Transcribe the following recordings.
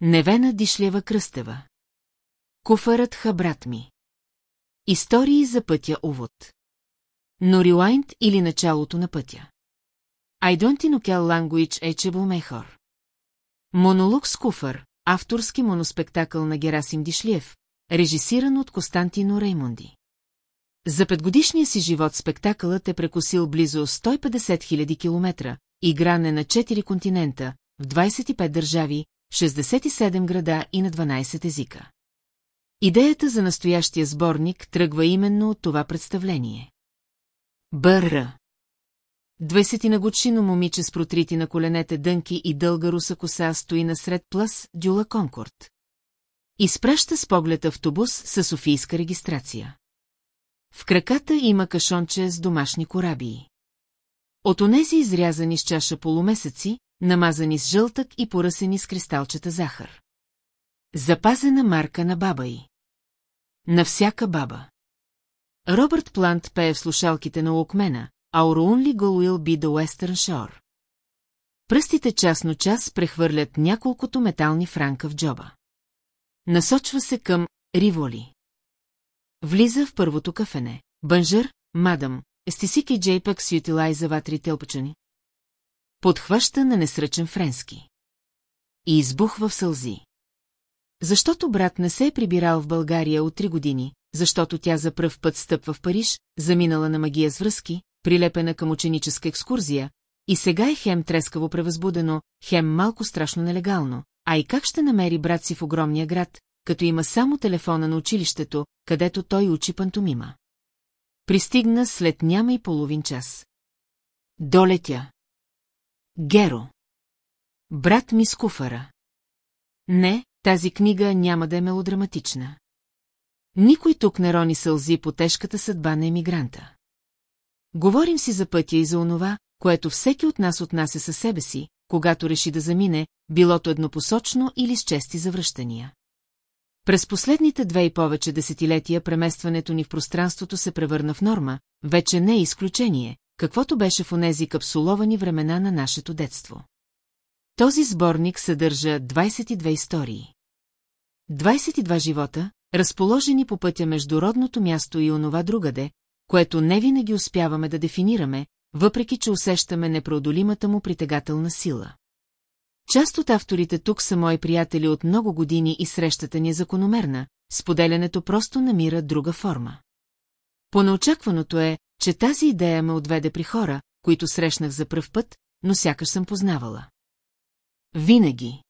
Невена Дишлева Кръстева. Куфарът ха брат ми. Истории за пътя увод. Но релайнт или началото на пътя. I know language echable mejor. Монолог с куфър, авторски моноспектакъл на Герасим Дишлиев, режисиран от Константино Реймонди. За петгодишния си живот спектакълът е прекусил близо 150 000 километра, игран е на 4 континента, в 25 държави, 67 града и на 12 езика. Идеята за настоящия сборник тръгва именно от това представление. Бър. Двесетина годшино момиче с протрити на коленете дънки и дълга руса коса стои насред плас Дюла Конкорд. Изпраща с поглед автобус със Софийска регистрация. В краката има кашонче с домашни корабии. От онези изрязани с чаша полумесеци, намазани с жълтък и поръсени с кристалчета захар. Запазена марка на баба й. На всяка баба. Робърт Плант пее в слушалките на Локмена, Our only goal will be the Shore. Пръстите частно час прехвърлят няколкото метални франка в джоба. Насочва се към Риволи. Влиза в първото кафене. Бънжър, мадам, естисики джейпък с ютилайза ватри телпачани. Подхваща на несръчен френски. И избухва в сълзи. Защото брат не се е прибирал в България от три години, защото тя за пръв път стъпва в Париж, заминала на магия с връзки, прилепена към ученическа екскурзия, и сега е хем трескаво превъзбудено, хем малко страшно нелегално. А и как ще намери брат си в огромния град, като има само телефона на училището, където той учи пантомима? Пристигна след няма и половин час. Долетя. Геро. Брат ми с куфара. Не, тази книга няма да е мелодраматична. Никой тук не рони сълзи по тежката съдба на емигранта. Говорим си за пътя и за онова, което всеки от нас отнася със себе си, когато реши да замине, билото еднопосочно или с чести завръщания. През последните две и повече десетилетия преместването ни в пространството се превърна в норма, вече не е изключение, каквото беше в онези капсуловани времена на нашето детство. Този сборник съдържа 22 истории. 22 живота, разположени по пътя между родното място и онова другаде, което не винаги успяваме да дефинираме, въпреки че усещаме непроодолимата му притегателна сила. Част от авторите тук са мои приятели от много години и срещата ни е закономерна, споделянето просто намира друга форма. Понеочакваното е, че тази идея ме отведе при хора, които срещнах за пръв път, но сякаш съм познавала. Винаги.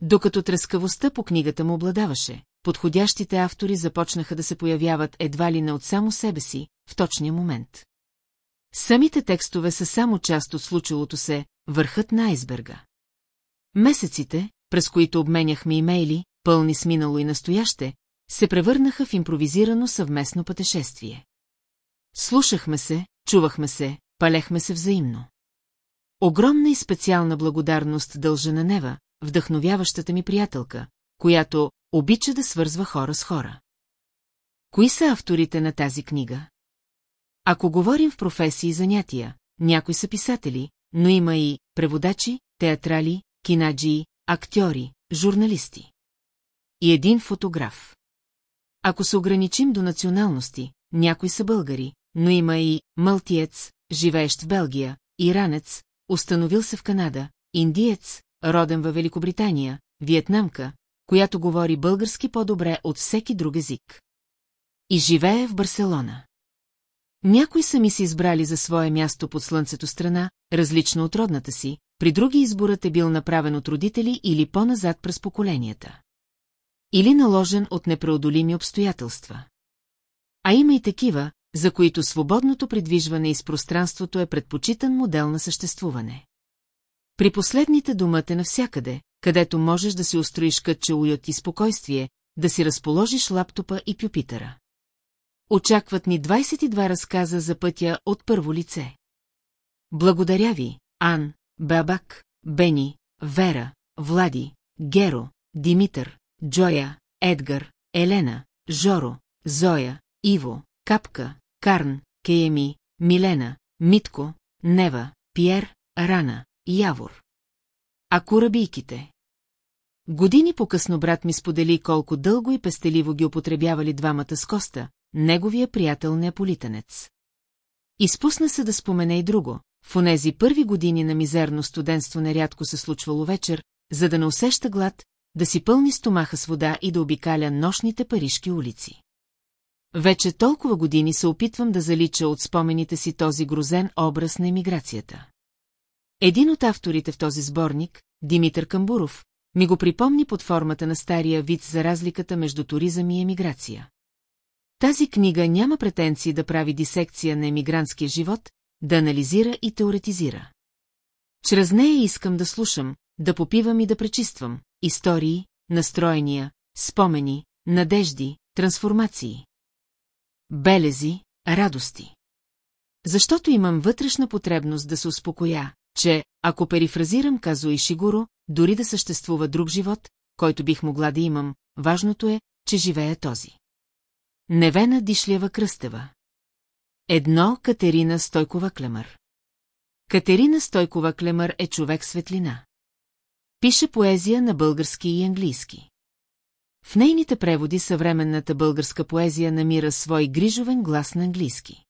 Докато трескавостта по книгата му обладаваше, подходящите автори започнаха да се появяват едва ли не от само себе си, в точния момент. Самите текстове са само част от случилото се, върхът на айсберга. Месеците, през които обменяхме имейли, пълни с минало и настояще, се превърнаха в импровизирано съвместно пътешествие. Слушахме се, чувахме се, палехме се взаимно. Огромна и специална благодарност дължа на Нева, вдъхновяващата ми приятелка, която обича да свързва хора с хора. Кои са авторите на тази книга? Ако говорим в професии и занятия, някои са писатели, но има и преводачи, театрали, кинаджии, актьори, журналисти. И един фотограф. Ако се ограничим до националности, някои са българи, но има и мълтиец, живеещ в Белгия, иранец, установил се в Канада, индиец, роден във Великобритания, виетнамка, която говори български по-добре от всеки друг език. И живее в Барселона. Някои са ми си избрали за свое място под слънцето страна, различно от родната си, при други изборът е бил направен от родители или по-назад през поколенията. Или наложен от непреодолими обстоятелства. А има и такива, за които свободното придвижване из пространството е предпочитан модел на съществуване. При последните думата навсякъде, където можеш да си устроиш кътче уют и спокойствие, да си разположиш лаптопа и пюпитъра. Очакват ни 22 разказа за пътя от първо лице. Благодаря ви, Ан, Бабак, Бени, Вера, Влади, Геро, Димитър, Джоя, Едгар, Елена, Жоро, Зоя, Иво, Капка, Карн, Кееми, Милена, Митко, Нева, Пиер, Рана, Явор. А корабийките? Години по-късно брат ми сподели колко дълго и пестеливо ги употребявали двамата с Коста, неговия приятел неаполитанец. Изпусна се да спомене и друго. В онези първи години на мизерно студентство нерядко се случвало вечер, за да не усеща глад, да си пълни стомаха с вода и да обикаля нощните парижки улици. Вече толкова години се опитвам да залича от спомените си този грозен образ на емиграцията. Един от авторите в този сборник, Димитър Камбуров, ми го припомни под формата на стария вид за разликата между туризъм и емиграция. Тази книга няма претенции да прави дисекция на емигрантския живот, да анализира и теоретизира. Чрез нея искам да слушам, да попивам и да пречиствам истории, настроения, спомени, надежди, трансформации. Белези, радости. Защото имам вътрешна потребност да се успокоя, че, ако перифразирам Казо и Шигуро, дори да съществува друг живот, който бих могла да имам, важното е, че живее този. Невена Дишлева Кръстева Едно Катерина Стойкова Клемър Катерина Стойкова Клемър е човек светлина. Пише поезия на български и английски. В нейните преводи съвременната българска поезия намира свой грижовен глас на английски.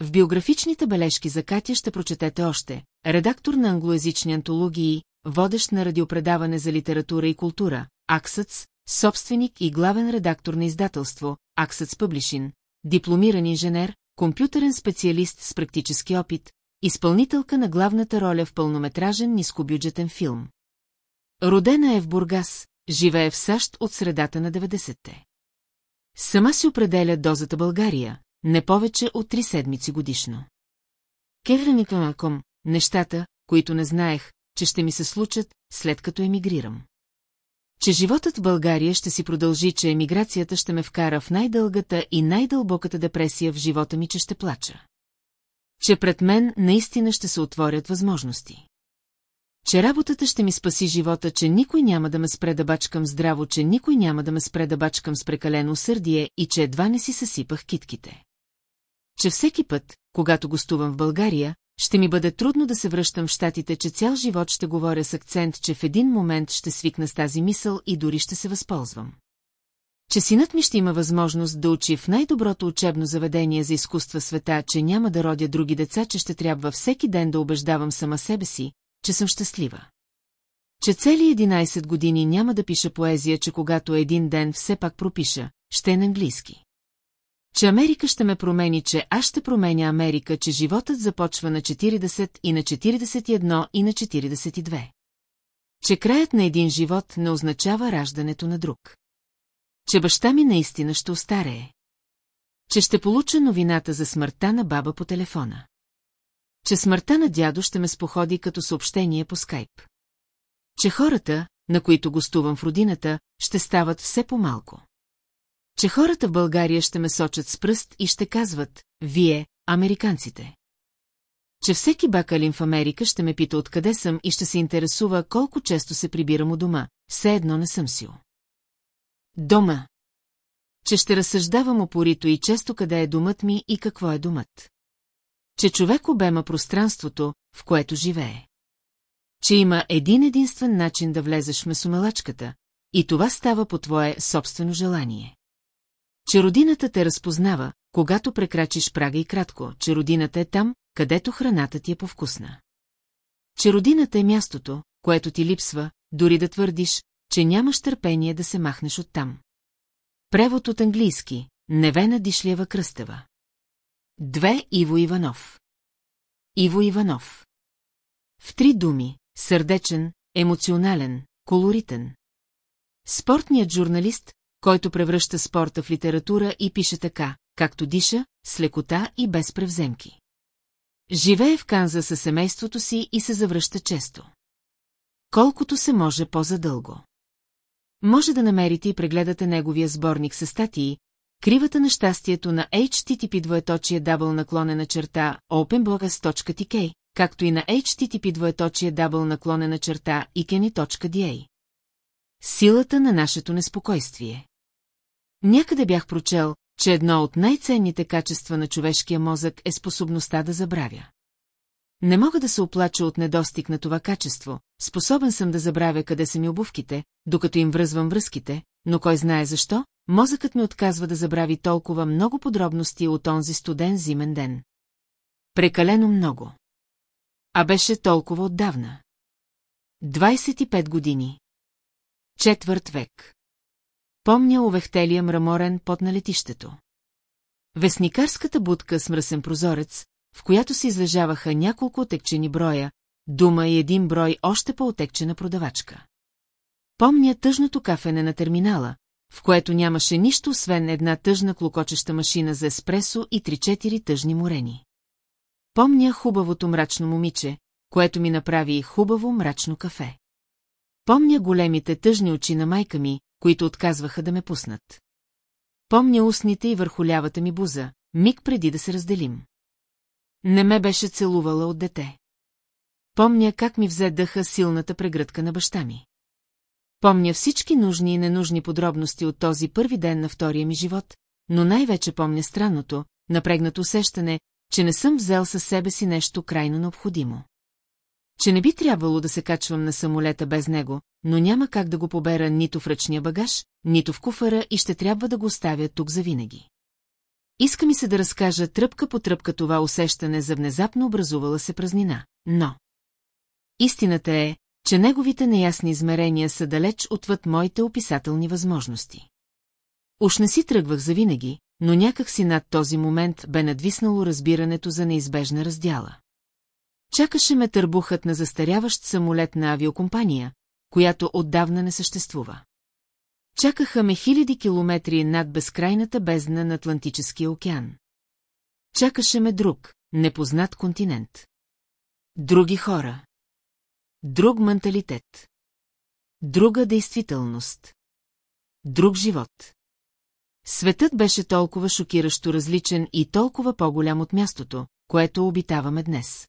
В биографичните бележки за Катя ще прочетете още редактор на англоязични антологии, водещ на радиопредаване за литература и култура, Аксъц, собственик и главен редактор на издателство, Аксъц Пъблишин, дипломиран инженер, компютърен специалист с практически опит, изпълнителка на главната роля в пълнометражен нискобюджетен филм. Родена е в Бургас, живее в САЩ от средата на 90-те. Сама си определя дозата България, не повече от три седмици годишно. Кевреникъм, нещата, които не знаех, че ще ми се случат, след като емигрирам. Че животът в България ще си продължи, че емиграцията ще ме вкара в най-дългата и най-дълбоката депресия в живота ми, че ще плача. Че пред мен наистина ще се отворят възможности. Че работата ще ми спаси живота, че никой няма да ме спре да бачкам здраво, че никой няма да ме спре да бачкам с прекалено сърдие и че едва не си съсипах китките. Че всеки път, когато гостувам в България, ще ми бъде трудно да се връщам в щатите, че цял живот ще говоря с акцент, че в един момент ще свикна с тази мисъл и дори ще се възползвам. Че синът ми ще има възможност да учи в най-доброто учебно заведение за изкуства света, че няма да родя други деца, че ще трябва всеки ден да убеждавам сама себе си, че съм щастлива. Че цели 11 години няма да пиша поезия, че когато един ден все пак пропиша, ще е на английски. Че Америка ще ме промени, че аз ще променя Америка, че животът започва на 40 и на 41 и на 42. Че краят на един живот не означава раждането на друг. Че баща ми наистина ще остарее. Че ще получа новината за смъртта на баба по телефона. Че смъртта на дядо ще ме споходи като съобщение по скайп. Че хората, на които гостувам в родината, ще стават все по-малко. Че хората в България ще ме сочат с пръст и ще казват, вие, американците. Че всеки бакалин в Америка ще ме пита откъде съм и ще се интересува колко често се прибирам у дома, все едно не съм сил. Дома. Че ще разсъждавам опорито и често къде е домът ми и какво е домът. Че човек обема пространството, в което живее. Че има един единствен начин да влезеш в месомелачката, и това става по твое собствено желание. Че родината те разпознава, когато прекрачиш прага и кратко, че родината е там, където храната ти е повкусна. Че родината е мястото, което ти липсва, дори да твърдиш, че нямаш търпение да се махнеш оттам. Превод от английски Невена Дишлева Кръстева Две Иво Иванов Иво Иванов В три думи – сърдечен, емоционален, колоритен. Спортният журналист, който превръща спорта в литература и пише така, както диша, с лекота и без превземки. Живее в Канза със семейството си и се завръща често. Колкото се може по-задълго. Може да намерите и прегледате неговия сборник с статии, Кривата на щастието на HTTP двоеточие дабл наклонена черта openblogas.tk, както и на HTTP двоеточие дабл наклонена черта ikeni.da. Силата на нашето неспокойствие. Някъде бях прочел, че едно от най-ценните качества на човешкия мозък е способността да забравя. Не мога да се оплача от недостиг на това качество, способен съм да забравя къде са ми обувките, докато им връзвам връзките, но кой знае защо, мозъкът ми отказва да забрави толкова много подробности от онзи студен зимен ден. Прекалено много. А беше толкова отдавна. 25 години. Четвърт век. Помня увехтелия мраморен под на летището. Вестникарската будка с мръсен прозорец, в която се излежаваха няколко отекчени броя, дума и един брой още по-отекчена продавачка. Помня тъжното кафене на терминала, в което нямаше нищо освен една тъжна клокочеща машина за еспресо и три-четири тъжни морени. Помня хубавото мрачно момиче, което ми направи хубаво мрачно кафе. Помня големите тъжни очи на майка ми, които отказваха да ме пуснат. Помня устните и върху лявата ми буза, миг преди да се разделим. Не ме беше целувала от дете. Помня как ми взе дъха силната прегръдка на баща ми. Помня всички нужни и ненужни подробности от този първи ден на втория ми живот, но най-вече помня странното, напрегнато усещане, че не съм взел със себе си нещо крайно необходимо. Че не би трябвало да се качвам на самолета без него, но няма как да го побера нито в ръчния багаж, нито в куфара и ще трябва да го оставя тук завинаги. Иска ми се да разкажа тръпка по тръпка това усещане за внезапно образувала се празнина, но... Истината е, че неговите неясни измерения са далеч отвъд моите описателни възможности. Уж не си тръгвах завинаги, но някак си над този момент бе надвиснало разбирането за неизбежна раздяла. Чакаше ме търбухът на застаряващ самолет на авиокомпания, която отдавна не съществува. Чакаха ме хиляди километри над безкрайната бездна на Атлантическия океан. Чакаше ме друг, непознат континент. Други хора. Друг менталитет. Друга действителност. Друг живот. Светът беше толкова шокиращо различен и толкова по-голям от мястото, което обитаваме днес.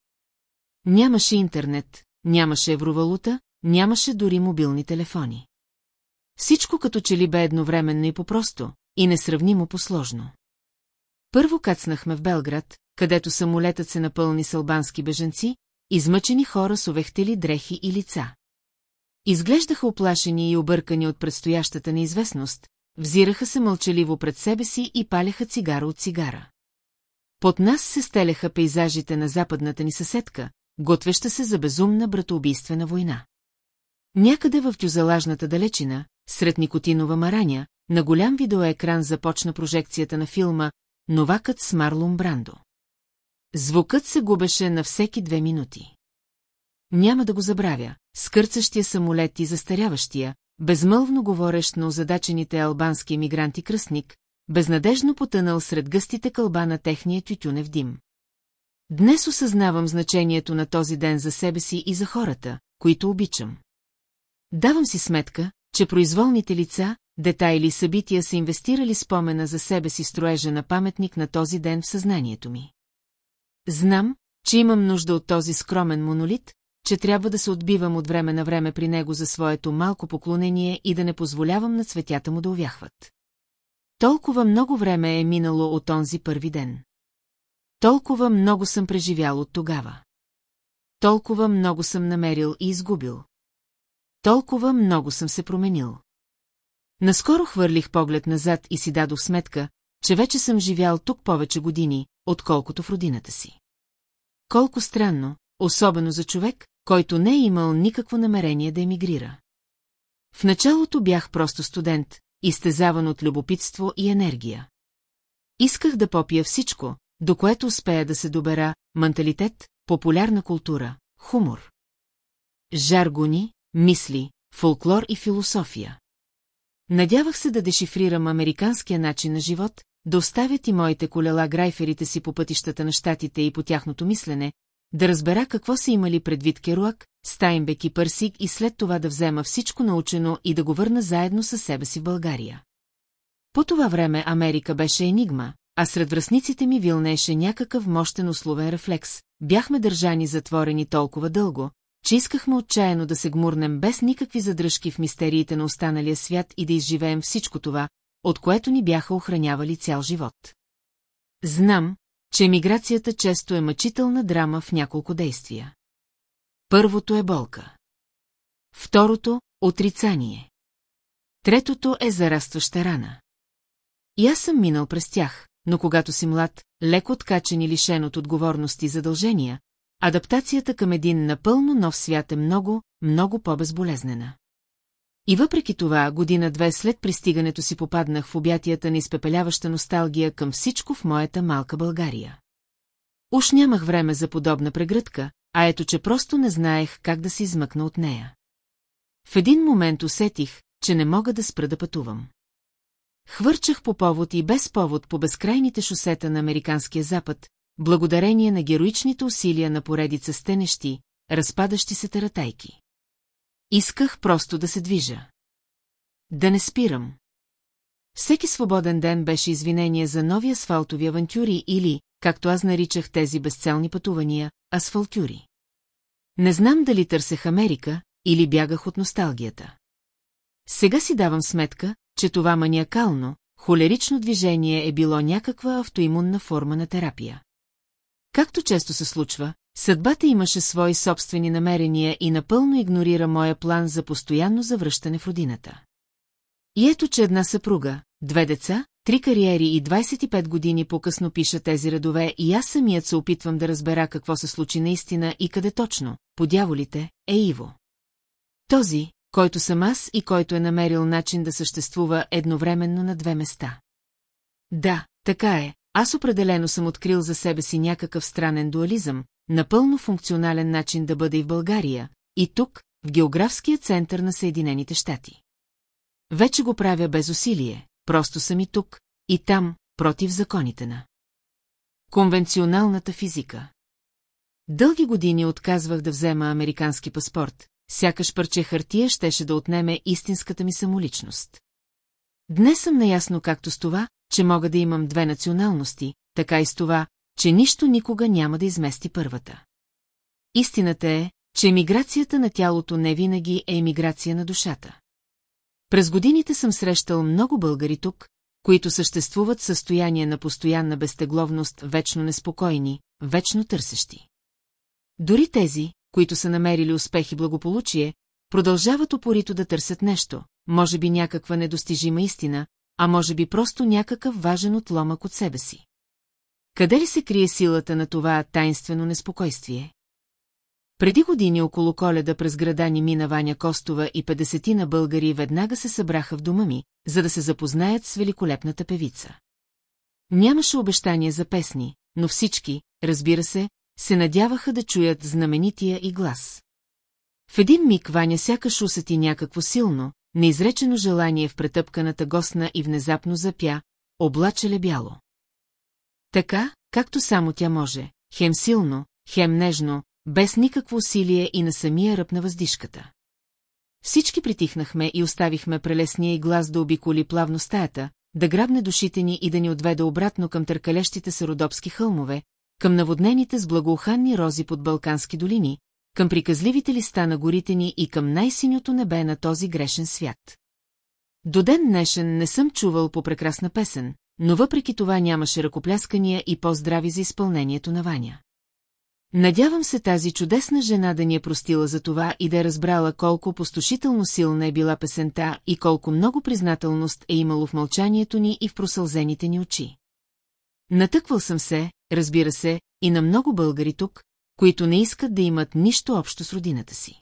Нямаше интернет, нямаше евровалута, нямаше дори мобилни телефони. Всичко като че ли бе едновременно и по-просто, и несравнимо по-сложно. Първо кацнахме в Белград, където самолетът се напълни с албански беженци, измъчени хора с овехтели дрехи и лица. Изглеждаха оплашени и объркани от предстоящата неизвестност, взираха се мълчаливо пред себе си и паляха цигара от цигара. Под нас се стеляха пейзажите на западната ни съседка, готвеща се за безумна братоубийствена война. Някъде в тюзалажната далечина, сред никотинова мараня, на голям видеоекран започна прожекцията на филма «Новакът с Марлон Брандо». Звукът се губеше на всеки две минути. Няма да го забравя, скърцащия самолет и застаряващия, безмълвно говорещ на озадачените албански емигранти кръстник, безнадежно потънал сред гъстите кълба на техния тютюнев дим. Днес осъзнавам значението на този ден за себе си и за хората, които обичам. Давам си сметка, че произволните лица, детайли и събития са инвестирали спомена за себе си строежа на паметник на този ден в съзнанието ми. Знам, че имам нужда от този скромен монолит, че трябва да се отбивам от време на време при него за своето малко поклонение и да не позволявам на цветята му да увяхват. Толкова много време е минало от онзи първи ден. Толкова много съм преживял от тогава. Толкова много съм намерил и изгубил. Толкова много съм се променил. Наскоро хвърлих поглед назад и си дадох сметка, че вече съм живял тук повече години, отколкото в родината си. Колко странно, особено за човек, който не е имал никакво намерение да емигрира. В началото бях просто студент, изтезаван от любопитство и енергия. Исках да попия всичко, до което успея да се добера менталитет, популярна култура, хумор. Жаргони, мисли, фолклор и философия. Надявах се да дешифрирам американския начин на живот, да оставят и моите колела грайферите си по пътищата на щатите и по тяхното мислене, да разбера какво са имали предвид Керуак, Стайнбек и Пърсик и след това да взема всичко научено и да го върна заедно със себе си в България. По това време Америка беше енигма, а сред връзниците ми вилнеше някакъв мощен условен рефлекс. Бяхме държани затворени толкова дълго, че искахме отчаяно да се гмурнем без никакви задръжки в мистериите на останалия свят и да изживеем всичко това, от което ни бяха охранявали цял живот. Знам, че емиграцията често е мъчителна драма в няколко действия. Първото е болка. Второто – отрицание. Третото е зарастваща рана. И аз съм минал през тях, но когато си млад, леко откачен и лишен от отговорности и задължения, адаптацията към един напълно нов свят е много, много по-безболезнена. И въпреки това, година-две след пристигането си попаднах в обятията на изпепеляваща носталгия към всичко в моята малка България. Уж нямах време за подобна прегръдка, а ето, че просто не знаех как да се измъкна от нея. В един момент усетих, че не мога да спра да пътувам. Хвърчах по повод и без повод по безкрайните шосета на Американския запад, благодарение на героичните усилия на поредица стенещи, разпадащи се таратайки. Исках просто да се движа. Да не спирам. Всеки свободен ден беше извинение за нови асфалтови авантюри или, както аз наричах тези безцелни пътувания, асфалтюри. Не знам дали търсех Америка или бягах от носталгията. Сега си давам сметка, че това маниакално, холерично движение е било някаква автоимунна форма на терапия. Както често се случва, съдбата имаше свои собствени намерения и напълно игнорира моя план за постоянно завръщане в родината. И ето, че една съпруга, две деца, три кариери и 25 години по-късно пиша тези редове и аз самият се опитвам да разбера какво се случи наистина и къде точно, по дяволите, е Иво. Този, който съм аз и който е намерил начин да съществува едновременно на две места. Да, така е, аз определено съм открил за себе си някакъв странен дуализъм, напълно функционален начин да бъде и в България, и тук, в географския център на Съединените щати. Вече го правя без усилие, просто съм и тук, и там, против законите на. Конвенционалната физика. Дълги години отказвах да взема американски паспорт, сякаш парче хартия щеше да отнеме истинската ми самоличност. Днес съм наясно както с това, че мога да имам две националности, така и с това, че нищо никога няма да измести първата. Истината е, че емиграцията на тялото не винаги е емиграция на душата. През годините съм срещал много българи тук, които съществуват в състояние на постоянна безтегловност, вечно неспокойни, вечно търсещи. Дори тези, които са намерили успех и благополучие, продължават упорито да търсят нещо, може би някаква недостижима истина, а може би просто някакъв важен отломък от себе си. Къде ли се крие силата на това тайнствено неспокойствие? Преди години около коледа през града ни мина Ваня Костова и 50 на българи веднага се събраха в дома ми, за да се запознаят с великолепната певица. Нямаше обещание за песни, но всички, разбира се, се надяваха да чуят знаменития и глас. В един миг Ваня сякаш усети някакво силно, неизречено желание в претъпканата госна и внезапно запя, облачеле бяло. Така, както само тя може, хем силно, хем нежно, без никакво усилие и на самия ръб на въздишката. Всички притихнахме и оставихме прелесния и глас да обиколи плавно стаята, да грабне душите ни и да ни отведе обратно към търкалещите се родопски хълмове, към наводнените с благоуханни рози под Балкански долини, към приказливите листа на горите ни и към най-синьото небе на този грешен свят. До ден днешен не съм чувал по прекрасна песен, но въпреки това нямаше ръкопляскания и по-здрави за изпълнението на Ваня. Надявам се тази чудесна жена да ни е простила за това и да е разбрала колко постошително силна е била песента и колко много признателност е имало в мълчанието ни и в просълзените ни очи. Натъквал съм се, разбира се, и на много българи тук, които не искат да имат нищо общо с родината си.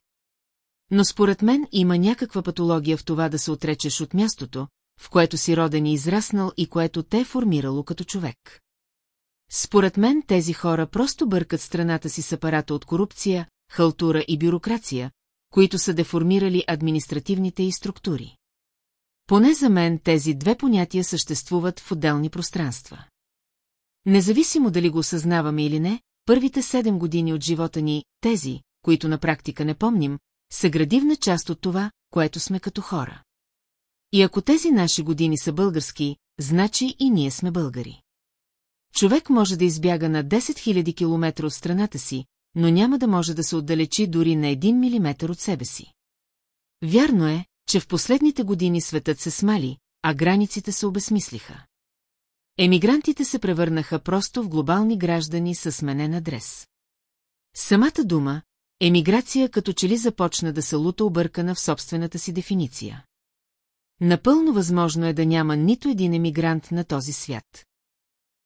Но според мен има някаква патология в това да се отречеш от мястото, в което си роден и израснал и което те е формирало като човек. Според мен тези хора просто бъркат страната си с апарата от корупция, халтура и бюрокрация, които са деформирали административните и структури. Поне за мен тези две понятия съществуват в отделни пространства. Независимо дали го осъзнаваме или не, първите седем години от живота ни, тези, които на практика не помним, са градивна част от това, което сме като хора. И ако тези наши години са български, значи и ние сме българи. Човек може да избяга на 10 000 км от страната си, но няма да може да се отдалечи дори на 1 мм от себе си. Вярно е, че в последните години светът се смали, а границите се обесмислиха. Емигрантите се превърнаха просто в глобални граждани със сменен адрес. Самата дума, емиграция като че ли започна да се лута объркана в собствената си дефиниция. Напълно възможно е да няма нито един емигрант на този свят.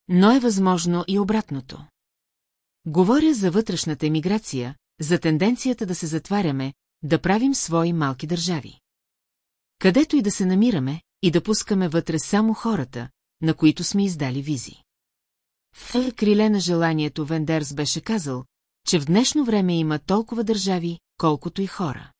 Но е възможно и обратното. Говоря за вътрешната емиграция, за тенденцията да се затваряме, да правим свои малки държави. Където и да се намираме, и да пускаме вътре само хората, на които сме издали визи. В криле на желанието Вендерс беше казал, че в днешно време има толкова държави, колкото и хора.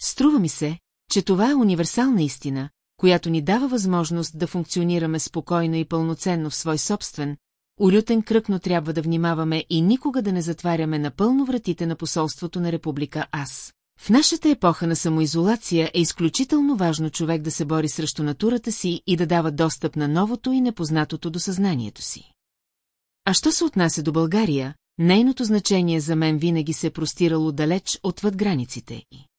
Струва ми се, че това е универсална истина, която ни дава възможност да функционираме спокойно и пълноценно в свой собствен, улютен кръг, но трябва да внимаваме и никога да не затваряме напълно вратите на посолството на Република Аз. В нашата епоха на самоизолация е изключително важно човек да се бори срещу натурата си и да дава достъп на новото и непознатото до съзнанието си. А що се отнася до България, нейното значение за мен винаги се е простирало далеч отвъд границите й.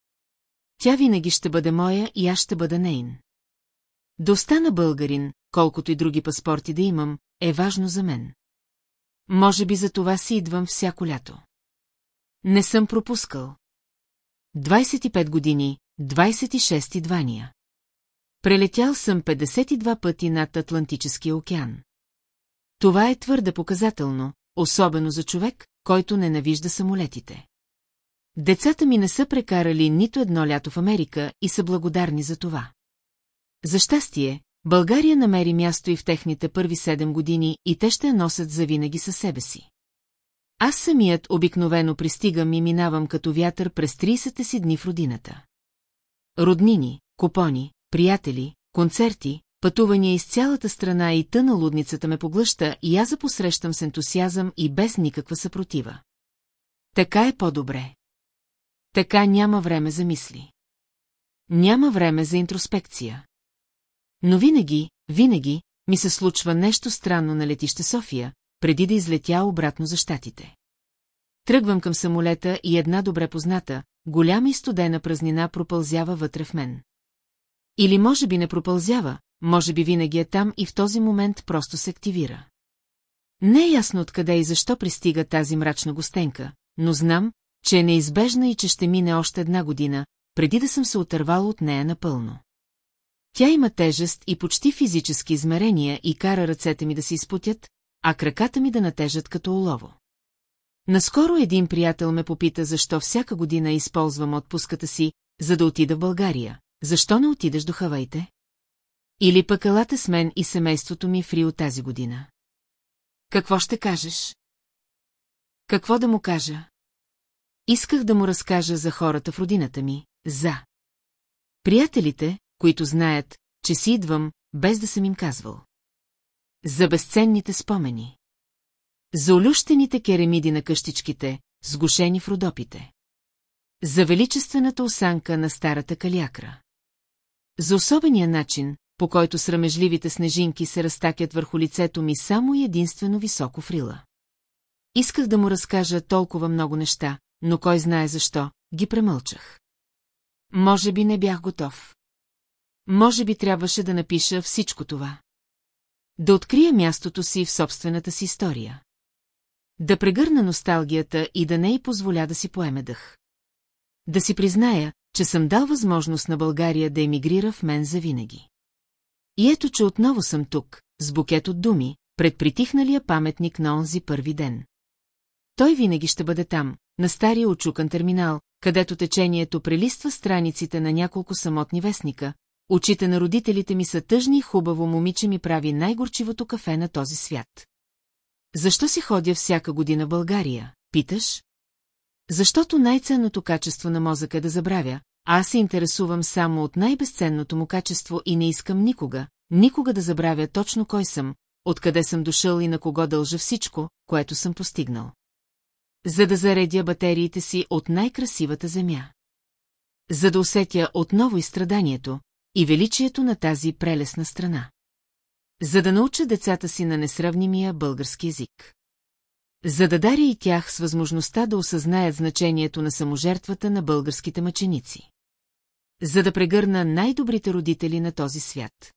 Тя винаги ще бъде моя и аз ще бъда нейн. Да остана българин, колкото и други паспорти да имам, е важно за мен. Може би за това си идвам всяко лято. Не съм пропускал. 25 години, 26 двания. Прелетял съм 52 пъти над Атлантическия океан. Това е твърде показателно, особено за човек, който ненавижда самолетите. Децата ми не са прекарали нито едно лято в Америка и са благодарни за това. За щастие, България намери място и в техните първи седем години и те ще я носят завинаги със себе си. Аз самият обикновено пристигам и минавам като вятър през 30-те си дни в родината. Роднини, купони, приятели, концерти, пътувания из цялата страна и тъна лудницата ме поглъща и аз запосрещам с ентусиазъм и без никаква съпротива. Така е по-добре. Така няма време за мисли. Няма време за интроспекция. Но винаги, винаги, ми се случва нещо странно на летище София, преди да излетя обратно за щатите. Тръгвам към самолета и една добре позната, голяма и студена празнина пропълзява вътре в мен. Или може би не пропълзява, може би винаги е там и в този момент просто се активира. Не е ясно откъде и защо пристига тази мрачна гостенка, но знам, че е неизбежна и че ще мине още една година, преди да съм се отървал от нея напълно. Тя има тежест и почти физически измерения и кара ръцете ми да се изпутят, а краката ми да натежат като олово. Наскоро един приятел ме попита защо всяка година използвам отпуската си, за да отида в България. Защо не отидеш до Хавайте? Или пък елате с мен и семейството ми в Рио тази година. Какво ще кажеш? Какво да му кажа? Исках да му разкажа за хората в родината ми, за. Приятелите, които знаят, че си идвам, без да съм им казвал. За безценните спомени. За олющените керамиди на къщичките, сгушени в родопите. За величествената осанка на старата калякра. За особения начин, по който срамежливите снежинки се разтакят върху лицето ми само и единствено високо фрила. Исках да му разкажа толкова много неща, но кой знае защо, ги премълчах. Може би не бях готов. Може би трябваше да напиша всичко това. Да открия мястото си в собствената си история. Да прегърна носталгията и да не й позволя да си поеме дъх. Да си призная, че съм дал възможност на България да емигрира в мен завинаги. И ето, че отново съм тук, с букет от думи, пред притихналия паметник на онзи първи ден. Той винаги ще бъде там, на стария очукан терминал, където течението прелиства страниците на няколко самотни вестника, очите на родителите ми са тъжни и хубаво момиче ми прави най-горчивото кафе на този свят. Защо си ходя всяка година в България, питаш? Защото най-ценното качество на мозъка е да забравя, а аз се интересувам само от най-безценното му качество и не искам никога, никога да забравя точно кой съм, откъде съм дошъл и на кого дължа всичко, което съм постигнал. За да заредя батериите си от най-красивата земя. За да усетя отново изстраданието и величието на тази прелесна страна. За да науча децата си на несравнимия български язик. За да даря и тях с възможността да осъзнаят значението на саможертвата на българските мъченици. За да прегърна най-добрите родители на този свят.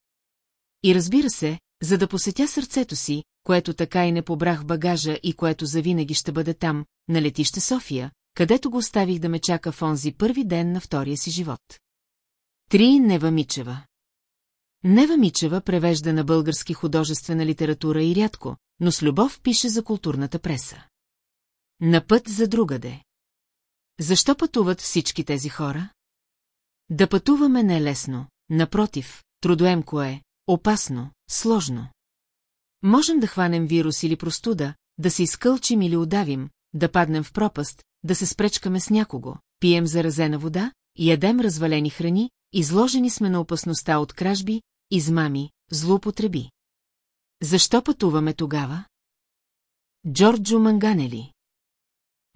И разбира се, за да посетя сърцето си, което така и не побрах багажа и което завинаги ще бъде там, на летище София, където го оставих да ме чака в онзи първи ден на втория си живот. Три Нева Мичева Нева Мичева превежда на български художествена литература и рядко, но с любов пише за културната преса. На път за другаде. Защо пътуват всички тези хора? Да пътуваме не е лесно, напротив, трудоемко е, опасно, сложно. Можем да хванем вирус или простуда, да се изкълчим или удавим, да паднем в пропаст, да се спречкаме с някого, пием заразена вода, ядем развалени храни, изложени сме на опасността от кражби, измами, злоупотреби. Защо пътуваме тогава? Джорджо Манганели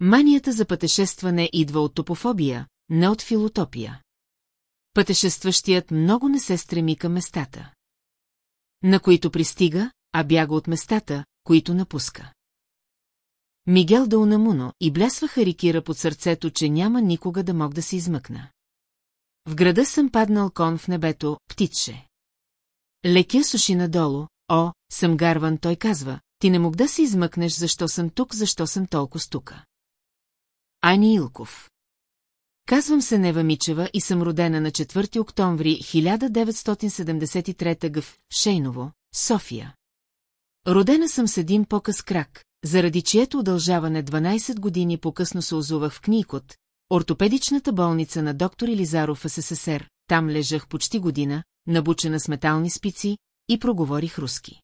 Манията за пътешестване идва от топофобия, не от филотопия. Пътешестващият много не се стреми към местата. На които пристига, а бяга от местата, които напуска. Мигел да Унамуно и блясва харикира под сърцето, че няма никога да мог да се измъкна. В града съм паднал кон в небето, птиче. Лекя суши надолу, о, съм гарван, той казва, ти не мог да се измъкнеш, защо съм тук, защо съм толкова стука. Ани Илков Казвам се Нева Мичева и съм родена на 4 октомври 1973 г. в Шейново, София. Родена съм с един покъс крак, заради чието удължаване 12 години по-късно се озувах в Книйкот, ортопедичната болница на доктор Елизаров в СССР, там лежах почти година, набучена с метални спици, и проговорих руски.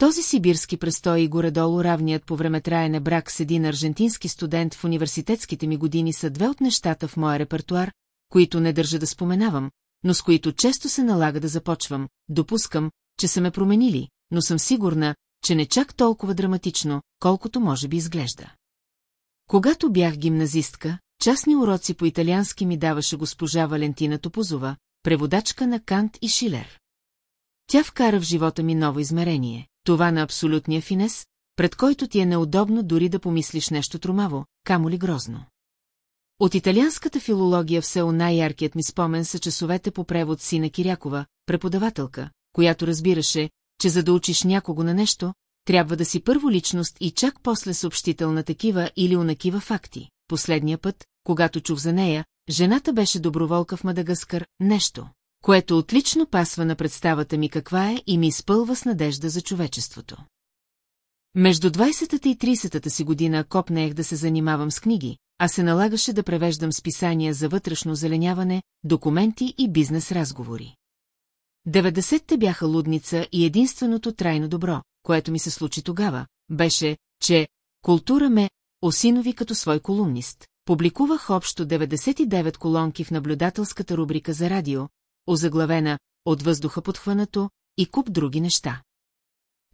Този сибирски престой и горе-долу равният по време траене брак с един аржентински студент в университетските ми години са две от нещата в моя репертуар, които не държа да споменавам, но с които често се налага да започвам, допускам, че са ме променили, но съм сигурна, че не чак толкова драматично, колкото може би изглежда. Когато бях гимназистка, частни уроци по италиански ми даваше госпожа Валентина Топозова, преводачка на Кант и Шилер. Тя вкара в живота ми ново измерение, това на абсолютния финес, пред който ти е неудобно дори да помислиш нещо тромаво, камо ли грозно. От италианската филология все най-яркият ми спомен са часовете по превод Сина Кирякова, преподавателка, която разбираше, че за да учиш някого на нещо, трябва да си първо личност и чак после съобщител на такива или унакива факти. Последния път, когато чух за нея, жената беше доброволка в Мадагаскар, нещо, което отлично пасва на представата ми каква е и ми изпълва с надежда за човечеството. Между 20-та и 30-та си година копнеех да се занимавам с книги, а се налагаше да превеждам списания за вътрешно зеленяване, документи и бизнес разговори. 90-те бяха лудница и единственото трайно добро, което ми се случи тогава, беше, че култура ме осинови като свой колумнист. Публикувах общо 99 колонки в наблюдателската рубрика за радио, озаглавена «От въздуха подхванато» и куп други неща.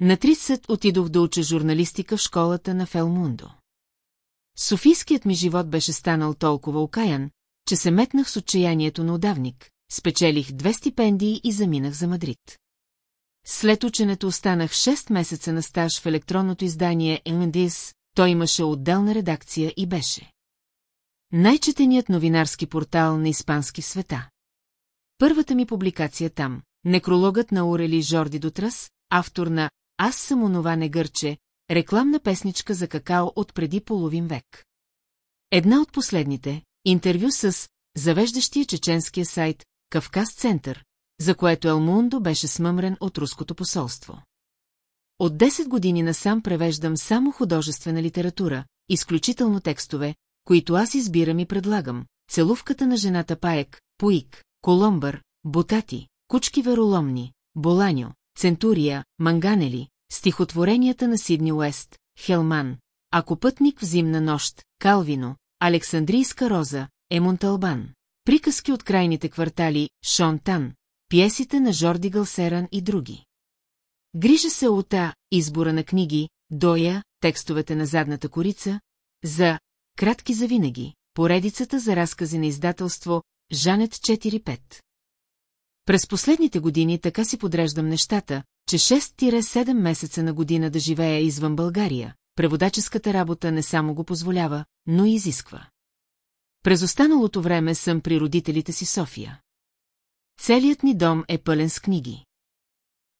На 30 отидох да уча журналистика в школата на Фелмундо. Софийският ми живот беше станал толкова окаян, че се метнах с отчаянието на удавник, спечелих две стипендии и заминах за Мадрид. След ученето останах 6 месеца на стаж в електронното издание Елмендис, той имаше отделна редакция и беше. Най-четеният новинарски портал на испански света. Първата ми публикация там, некрологът на Орели Жорди Дотрас, автор на «Аз съм онова не гърче», рекламна песничка за какао от преди половин век. Една от последните, интервю с завеждащия чеченския сайт Кавказ Център, за което Елмундо беше смъмрен от руското посолство. От 10 години насам превеждам само художествена литература, изключително текстове, които аз избирам и предлагам. Целувката на жената Паек, Пуик, Коломбър, Ботати, Кучки вероломни, Боланьо, Центурия, Манганели, стихотворенията на Сидни Уест, Хелман, Ако пътник в зимна нощ, Калвино, Александрийска роза, Емонталбан, приказки от крайните квартали, Шонтан, пиесите на Жорди Галсеран и други. Грижа се от А, избора на книги, Доя, текстовете на задната корица, за Кратки за винаги, поредицата за разкази на издателство Жанет 4-5. През последните години така си подреждам нещата, че 6-7 месеца на година да живея извън България, преводаческата работа не само го позволява, но и изисква. През останалото време съм при родителите си София. Целият ни дом е пълен с книги.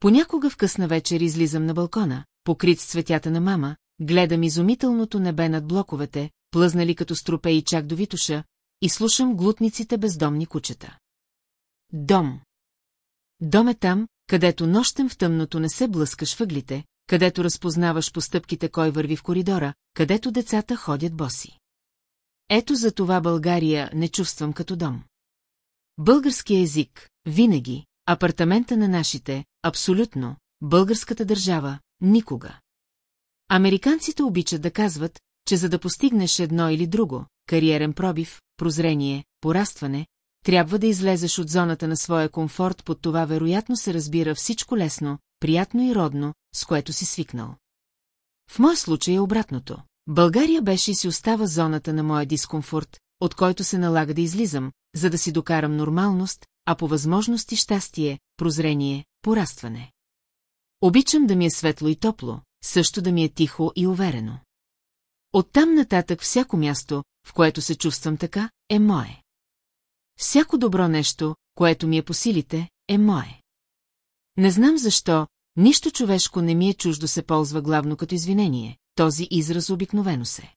Понякога в късна вечер излизам на балкона, покрит с цветята на мама, гледам изумителното небе над блоковете, плъзнали като струпе и чак до Витуша, и слушам глутниците бездомни кучета. Дом. Дом е там, където нощем в тъмното не се блъскаш въглите, където разпознаваш по стъпките кой върви в коридора, където децата ходят боси. Ето за това България не чувствам като дом. Българския език, винаги, апартамента на нашите, абсолютно, българската държава, никога. Американците обичат да казват, че за да постигнеш едно или друго, кариерен пробив, прозрение, порастване, трябва да излезеш от зоната на своя комфорт, под това вероятно се разбира всичко лесно, приятно и родно, с което си свикнал. В моя случай е обратното. България беше и си остава зоната на моя дискомфорт, от който се налага да излизам, за да си докарам нормалност, а по възможности щастие, прозрение, порастване. Обичам да ми е светло и топло, също да ми е тихо и уверено. Оттам нататък всяко място, в което се чувствам така, е мое. Всяко добро нещо, което ми е по силите, е мое. Не знам защо, нищо човешко не ми е чуждо се ползва главно като извинение, този израз обикновено се.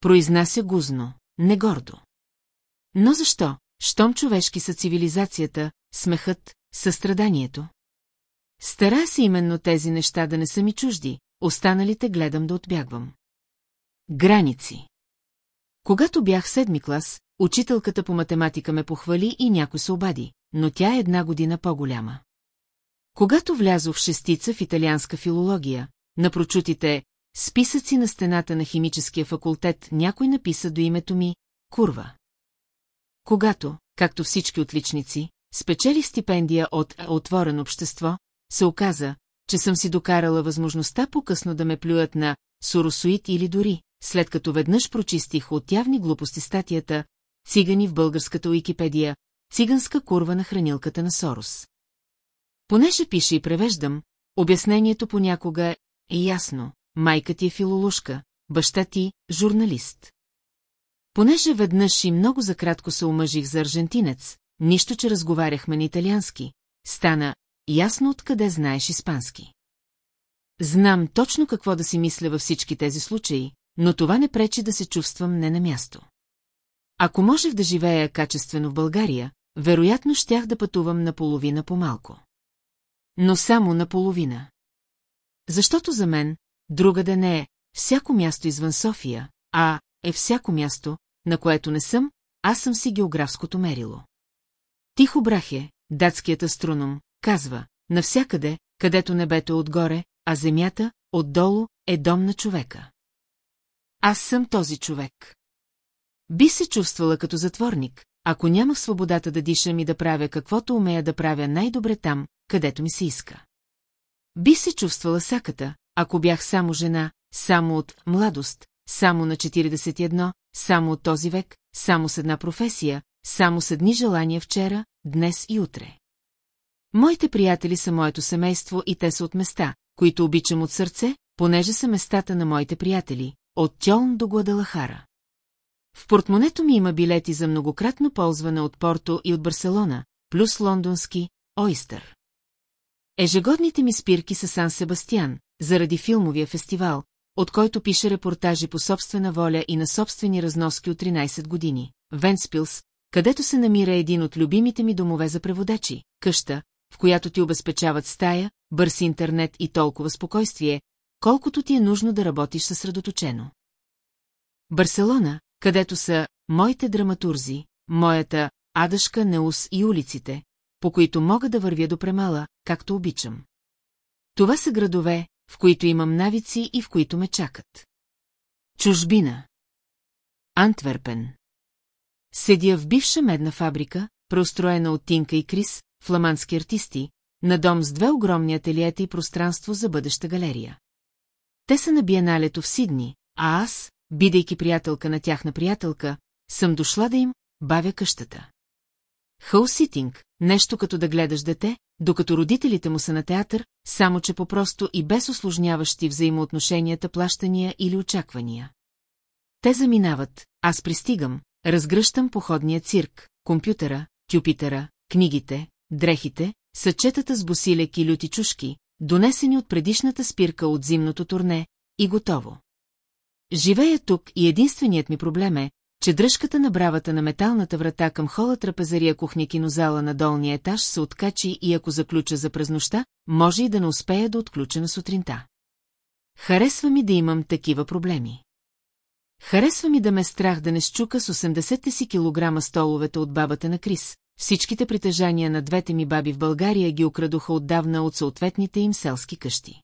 Произнася гузно, не гордо. Но защо, щом човешки са цивилизацията, смехът, състраданието? Стара се именно тези неща да не са ми чужди, останалите гледам да отбягвам. Граници Когато бях седми клас, учителката по математика ме похвали и някой се обади, но тя е една година по-голяма. Когато влязох в шестица в италианска филология, на прочутите списъци на стената на химическия факултет някой написа до името ми «Курва». Когато, както всички отличници, спечели стипендия от «Отворен общество», се оказа, че съм си докарала възможността по-късно да ме плюят на «Соросоид» или дори, след като веднъж прочистих от явни глупости статията «Цигани в българската Уикипедия», циганска курва на хранилката на Сорос. Понеже пише и превеждам, обяснението понякога е ясно. Майка ти е филолушка, баща ти – журналист. Понеже веднъж и много за кратко се омъжих за аржентинец, нищо, че разговаряхме на италиански, стана ясно откъде знаеш испански. Знам точно какво да си мисля във всички тези случаи, но това не пречи да се чувствам не на място. Ако можех да живея качествено в България, вероятно щях да пътувам наполовина по-малко. Но само наполовина. Защото за мен, друга да не е всяко място извън София, а е всяко място, на което не съм, аз съм си географското мерило. Тихо Брахе, датският астроном, казва, навсякъде, където небето е отгоре, а земята, отдолу, е дом на човека. Аз съм този човек. Би се чувствала като затворник, ако нямах свободата да дишам и да правя каквото умея да правя най-добре там, където ми се иска. Би се чувствала саката, ако бях само жена, само от младост, само на 41, само от този век, само с една професия, само с едни желания вчера, днес и утре. Моите приятели са моето семейство и те са от места, които обичам от сърце, понеже са местата на моите приятели, от Тьолн до Гладалахара. В портмонето ми има билети за многократно ползване от Порто и от Барселона, плюс лондонски Ойстър. Ежегодните ми спирки са Сан Себастиан, заради филмовия фестивал, от който пише репортажи по собствена воля и на собствени разноски от 13 години, Венспилс, където се намира един от любимите ми домове за преводачи, къща, в която ти обезпечават стая, бърз интернет и толкова спокойствие, колкото ти е нужно да работиш съсредоточено. Барселона, където са моите драматурзи, моята Адашка, Неус и улиците, по които мога да вървя до премала, както обичам. Това са градове, в които имам навици и в които ме чакат. Чужбина. Антверпен. Седя в бивша медна фабрика, преустроена от Тинка и Крис, фламандски артисти, на дом с две огромни ателиета и пространство за бъдеща галерия. Те са на биеналето в Сидни, а аз, бидейки приятелка на тяхна приятелка, съм дошла да им бавя къщата. Хауситинг, нещо като да гледаш дете, докато родителите му са на театър, само че по-просто и без осложняващи взаимоотношенията плащания или очаквания. Те заминават, аз пристигам, разгръщам походния цирк, компютъра, тюпитера, книгите, дрехите, съчетата с босилек и люти чушки, донесени от предишната спирка от зимното турне, и готово. Живея тук и единственият ми проблем е, че дръжката на бравата на металната врата към хола трапезария кухня кинозала на долния етаж се откачи и ако заключа за през нощта, може и да не успея да отключа на сутринта. Харесва ми да имам такива проблеми. Харесва ми да ме страх да не щука с 80 си килограма столовете от бабата на Крис. Всичките притежания на двете ми баби в България ги окрадоха отдавна от съответните им селски къщи.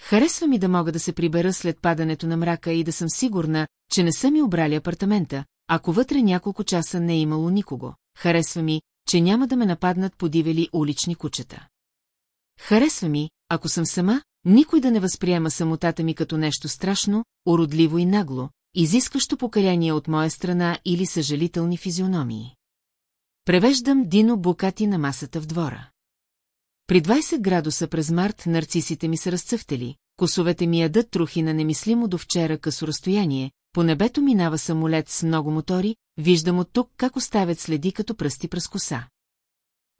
Харесва ми да мога да се прибера след падането на мрака и да съм сигурна, че не са ми обрали апартамента, ако вътре няколко часа не е имало никого. Харесва ми, че няма да ме нападнат подивели улични кучета. Харесва ми, ако съм сама, никой да не възприема самотата ми като нещо страшно, уродливо и нагло, изискващо покаяние от моя страна или съжалителни физиономии. Превеждам Дино Букати на масата в двора. При 20 градуса през март нарцисите ми са разцъфтели, косовете ми ядат трухи на немислимо до вчера късо разстояние, по небето минава самолет с много мотори, виждам от тук как оставят следи като пръсти през коса.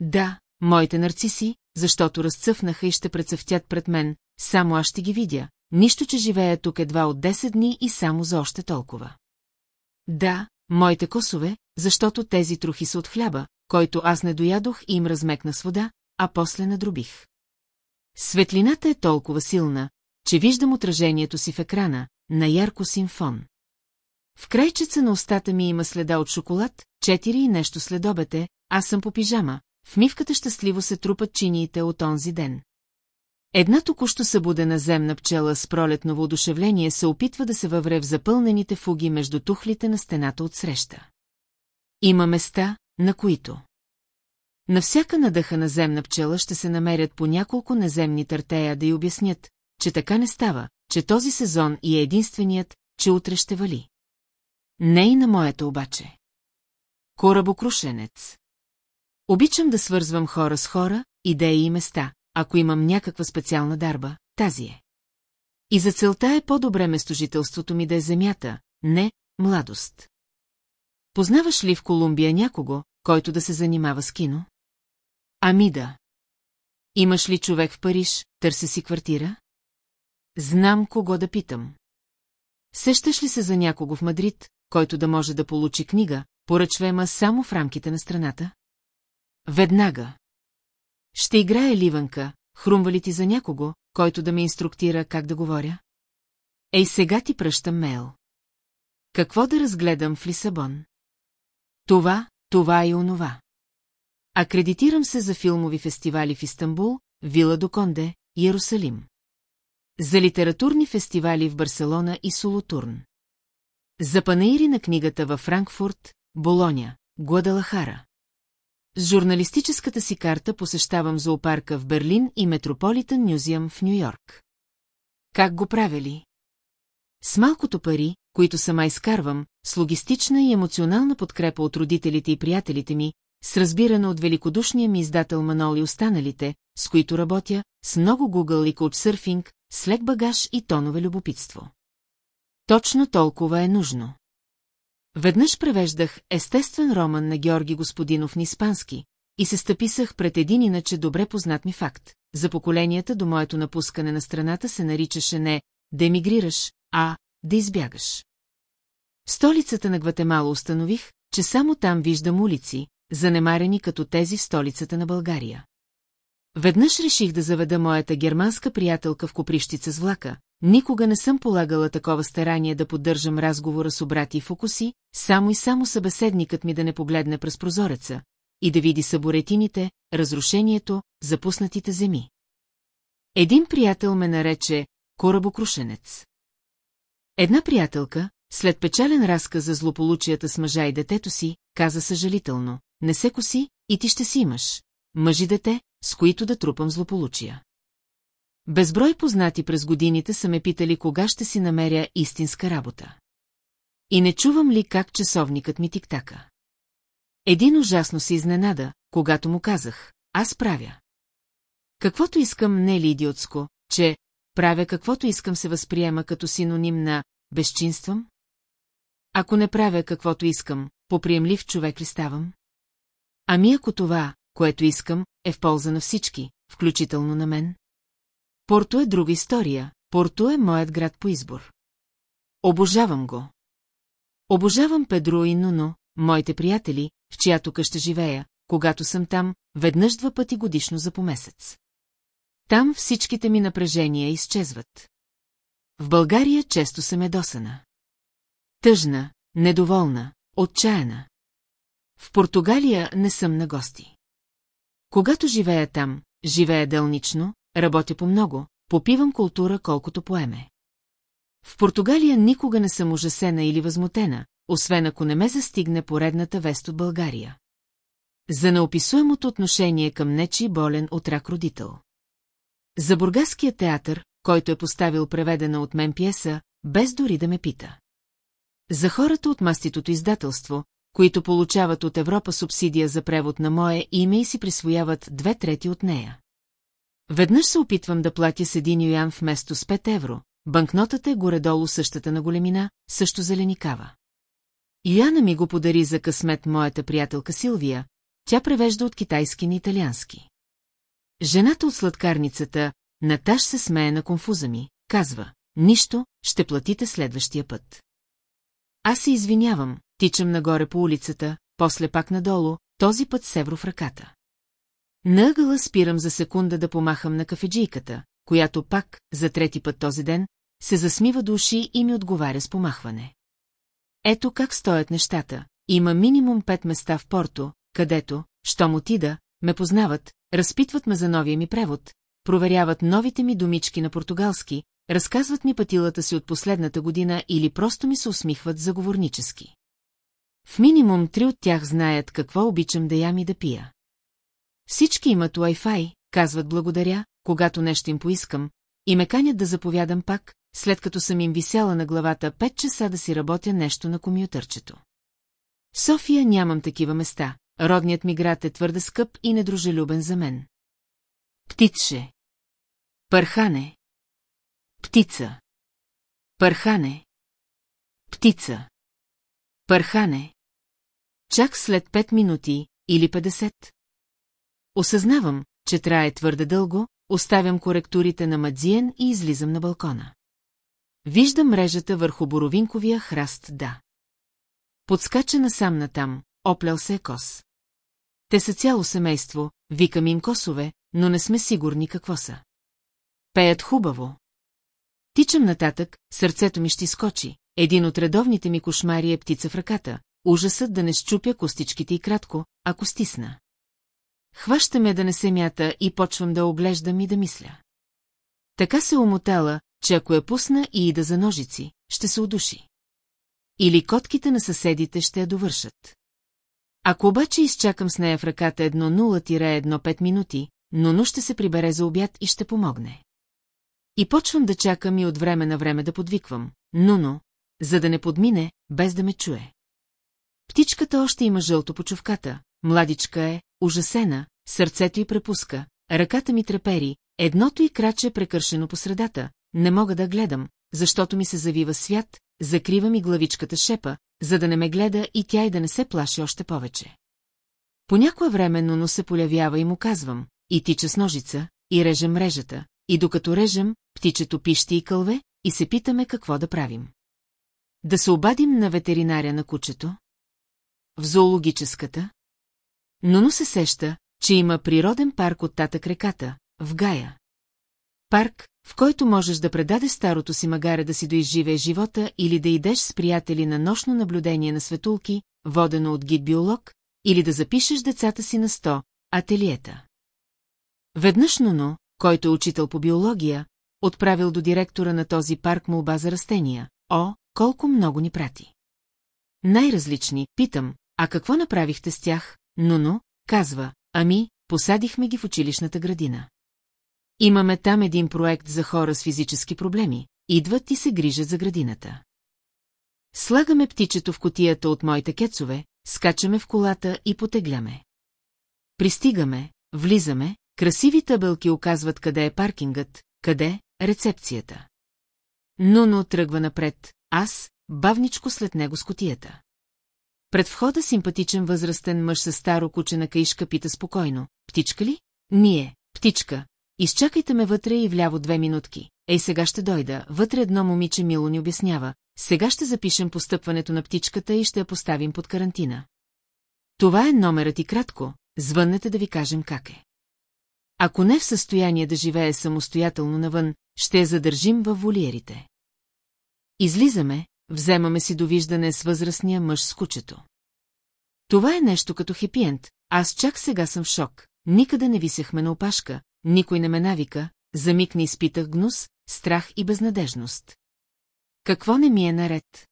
Да, моите нарциси, защото разцъфнаха и ще прецъфтят пред мен, само аз ще ги видя, нищо, че живея тук едва от 10 дни и само за още толкова. Да, моите косове, защото тези трухи са от хляба, който аз не доядох и им размекна с вода, а после надробих. Светлината е толкова силна, че виждам отражението си в екрана, на ярко симфон. В крайчеца на устата ми има следа от шоколад, четири и нещо следобете, аз съм по пижама, в мивката щастливо се трупат чиниите от онзи ден. Една току-що събудена земна пчела с пролетно воодушевление се опитва да се въвре в запълнените фуги между тухлите на стената от среща. Има места, на които. На всяка надъхана земна пчела ще се намерят по няколко неземни търтея да й обяснят, че така не става, че този сезон и е единственият, че утре ще вали. Не и на моята обаче. Корабокрушенец. Обичам да свързвам хора с хора, идеи и места, ако имам някаква специална дарба, тази е. И за целта е по-добре местожителството ми да е земята, не младост. Познаваш ли в Колумбия някого, който да се занимава с кино? Ами да. Имаш ли човек в Париж, търся си квартира? Знам кого да питам. Сещаш ли се за някого в Мадрид, който да може да получи книга, поръчвема само в рамките на страната? Веднага. Ще играе ливанка, хрумва ли ти за някого, който да ме инструктира как да говоря? Ей, сега ти пръщам мейл. Какво да разгледам в Лисабон? Това, това и онова. Акредитирам се за филмови фестивали в Истанбул, Вила до Конде, Иерусалим. За литературни фестивали в Барселона и Солотурн. За панаири на книгата във Франкфурт, Болоня, Гуадалахара. С журналистическата си карта посещавам зоопарка в Берлин и Метрополитен Мюзиъм в Нью-Йорк. Как го правили? С малкото пари, които сама изкарвам, с логистична и емоционална подкрепа от родителите и приятелите ми, с разбиране от великодушния ми издател Манол и останалите, с които работя, с много Google и Couchsurfing, с лек багаж и тонове любопитство. Точно толкова е нужно. Веднъж превеждах естествен роман на Георги Господинов на испански и се стъписах пред един иначе добре познат ми факт. За поколенията до моето напускане на страната се наричаше не да емигрираш, а да избягаш. В столицата на Гватемала установих, че само там виждам улици, занемарени като тези в столицата на България. Веднъж реших да заведа моята германска приятелка в коприщица с влака, никога не съм полагала такова старание да поддържам разговора с обрати и фокуси, само и само събеседникът ми да не погледне през прозореца и да види съборетините, разрушението, запуснатите земи. Един приятел ме нарече корабокрушенец. Една приятелка, след печален разказ за злополучията с мъжа и детето си, каза съжалително, не се коси и ти ще си имаш. Мъжи дете, с които да трупам злополучия. Безброй познати през годините са ме питали кога ще си намеря истинска работа. И не чувам ли как часовникът ми тиктака. Един ужасно се изненада, когато му казах, аз правя. Каквото искам не е ли идиотско, че правя каквото искам се възприема като синоним на безчинствам? Ако не правя каквото искам, поприемлив човек ли ставам? Ами ако това, което искам, е в полза на всички, включително на мен? Порто е друга история, Порто е моят град по избор. Обожавам го. Обожавам Педро и Нуно, моите приятели, в чиято къща живея, когато съм там, веднъж два пъти годишно за по месец. Там всичките ми напрежения изчезват. В България често съм едосана. Тъжна, недоволна, отчаяна. В Португалия не съм на гости. Когато живея там, живея дълнично, работя по много, попивам култура колкото поеме. В Португалия никога не съм ужасена или възмутена, освен ако не ме застигне поредната вест от България. За неописуемото отношение към нечи болен от рак родител. За Бургаския театър, който е поставил преведена от мен пиеса, без дори да ме пита. За хората от маститото издателство, които получават от Европа субсидия за превод на мое име и си присвояват две трети от нея. Веднъж се опитвам да платя с един юян вместо с 5 евро, банкнотата е горе-долу същата на големина, също зеленикава. Юяна ми го подари за късмет моята приятелка Силвия, тя превежда от китайски на италиански. Жената от сладкарницата, Наташ се смее на конфуза ми, казва, нищо, ще платите следващия път. Аз се извинявам, тичам нагоре по улицата, после пак надолу, този път с евро в ръката. На ъгъла спирам за секунда да помахам на кафеджийката, която пак, за трети път този ден, се засмива до уши и ми отговаря с помахване. Ето как стоят нещата. Има минимум пет места в Порто, където, щом отида, ме познават, разпитват ме за новия ми превод, проверяват новите ми думички на португалски, разказват ми пътилата си от последната година или просто ми се усмихват заговорнически. В минимум три от тях знаят какво обичам да ям и да пия. Всички имат Wi-Fi, казват благодаря, когато нещо им поискам, и ме канят да заповядам пак, след като съм им висяла на главата 5 часа да си работя нещо на комютърчето. В София нямам такива места, родният ми град е твърде скъп и недружелюбен за мен. Птиче. Пърхане. Птица. Пърхане. Птица. Пърхане. Чак след 5 минути или 50. Осъзнавам, че трае твърде дълго, оставям коректурите на Мадзиен и излизам на балкона. Виждам мрежата върху боровинковия храст да. Подскача насам натам, оплял се е кос. Те са цяло семейство, викам им косове, но не сме сигурни какво са. Пеят хубаво. Тичам нататък, сърцето ми ще скочи. Един от редовните ми кошмари е птица в ръката, ужасът да не щупя костичките и кратко, ако стисна. Хваща ме да не се мята и почвам да оглеждам и да мисля. Така се умотала, че ако я пусна и ида за ножици, ще се удуши. Или котките на съседите ще я довършат. Ако обаче изчакам с нея в ръката едно 0-1-5 минути, Ноно ще се прибере за обяд и ще помогне. И почвам да чакам и от време на време да подвиквам. Нуно, за да не подмине, без да ме чуе. Птичката още има жълто по чувката, младичка е, ужасена, сърцето й препуска, ръката ми трепери, едното й краче прекършено по средата, не мога да гледам, защото ми се завива свят, закрива ми главичката шепа, за да не ме гледа и тя и да не се плаши още повече. По някое време Ноно се полявява и му казвам, и тича с ножица, и режем мрежата, и докато режем, птичето пищи и кълве, и се питаме какво да правим. Да се обадим на ветеринаря на кучето? В зоологическата? Ноно се сеща, че има природен парк от татък реката, в Гая. Парк, в който можеш да предадеш старото си магаре да си доизживее живота или да идеш с приятели на нощно наблюдение на светулки, водено от гид-биолог, или да запишеш децата си на сто ателиета. Веднъж Ноно, който е учител по биология, отправил до директора на този парк молба за растения. О, колко много ни прати! Най-различни, питам, а какво направихте с тях? Ноно, казва, ами, посадихме ги в училищната градина. Имаме там един проект за хора с физически проблеми, идват и се грижат за градината. Слагаме птичето в котията от моите кецове, скачаме в колата и потегляме. Пристигаме, влизаме, красиви табелки оказват къде е паркингът, къде рецепцията. Нуно тръгва напред, аз, бавничко след него с котията. Пред входа симпатичен възрастен мъж със старо куче на каишка пита спокойно. Птичка ли? Ние, птичка. Изчакайте ме вътре и вляво две минутки. Ей, сега ще дойда. Вътре едно момиче мило ни обяснява. сега ще запишем постъпването на птичката и ще я поставим под карантина. Това е номерът и кратко, звъннете да ви кажем как е. Ако не е в състояние да живее самостоятелно навън, ще я задържим във волиерите. Излизаме, вземаме си довиждане с възрастния мъж с кучето. Това е нещо като хепиент, аз чак сега съм в шок, никъде не висехме на опашка, никой не ме навика, за миг не изпитах гнус, страх и безнадежност. Какво не ми е наред?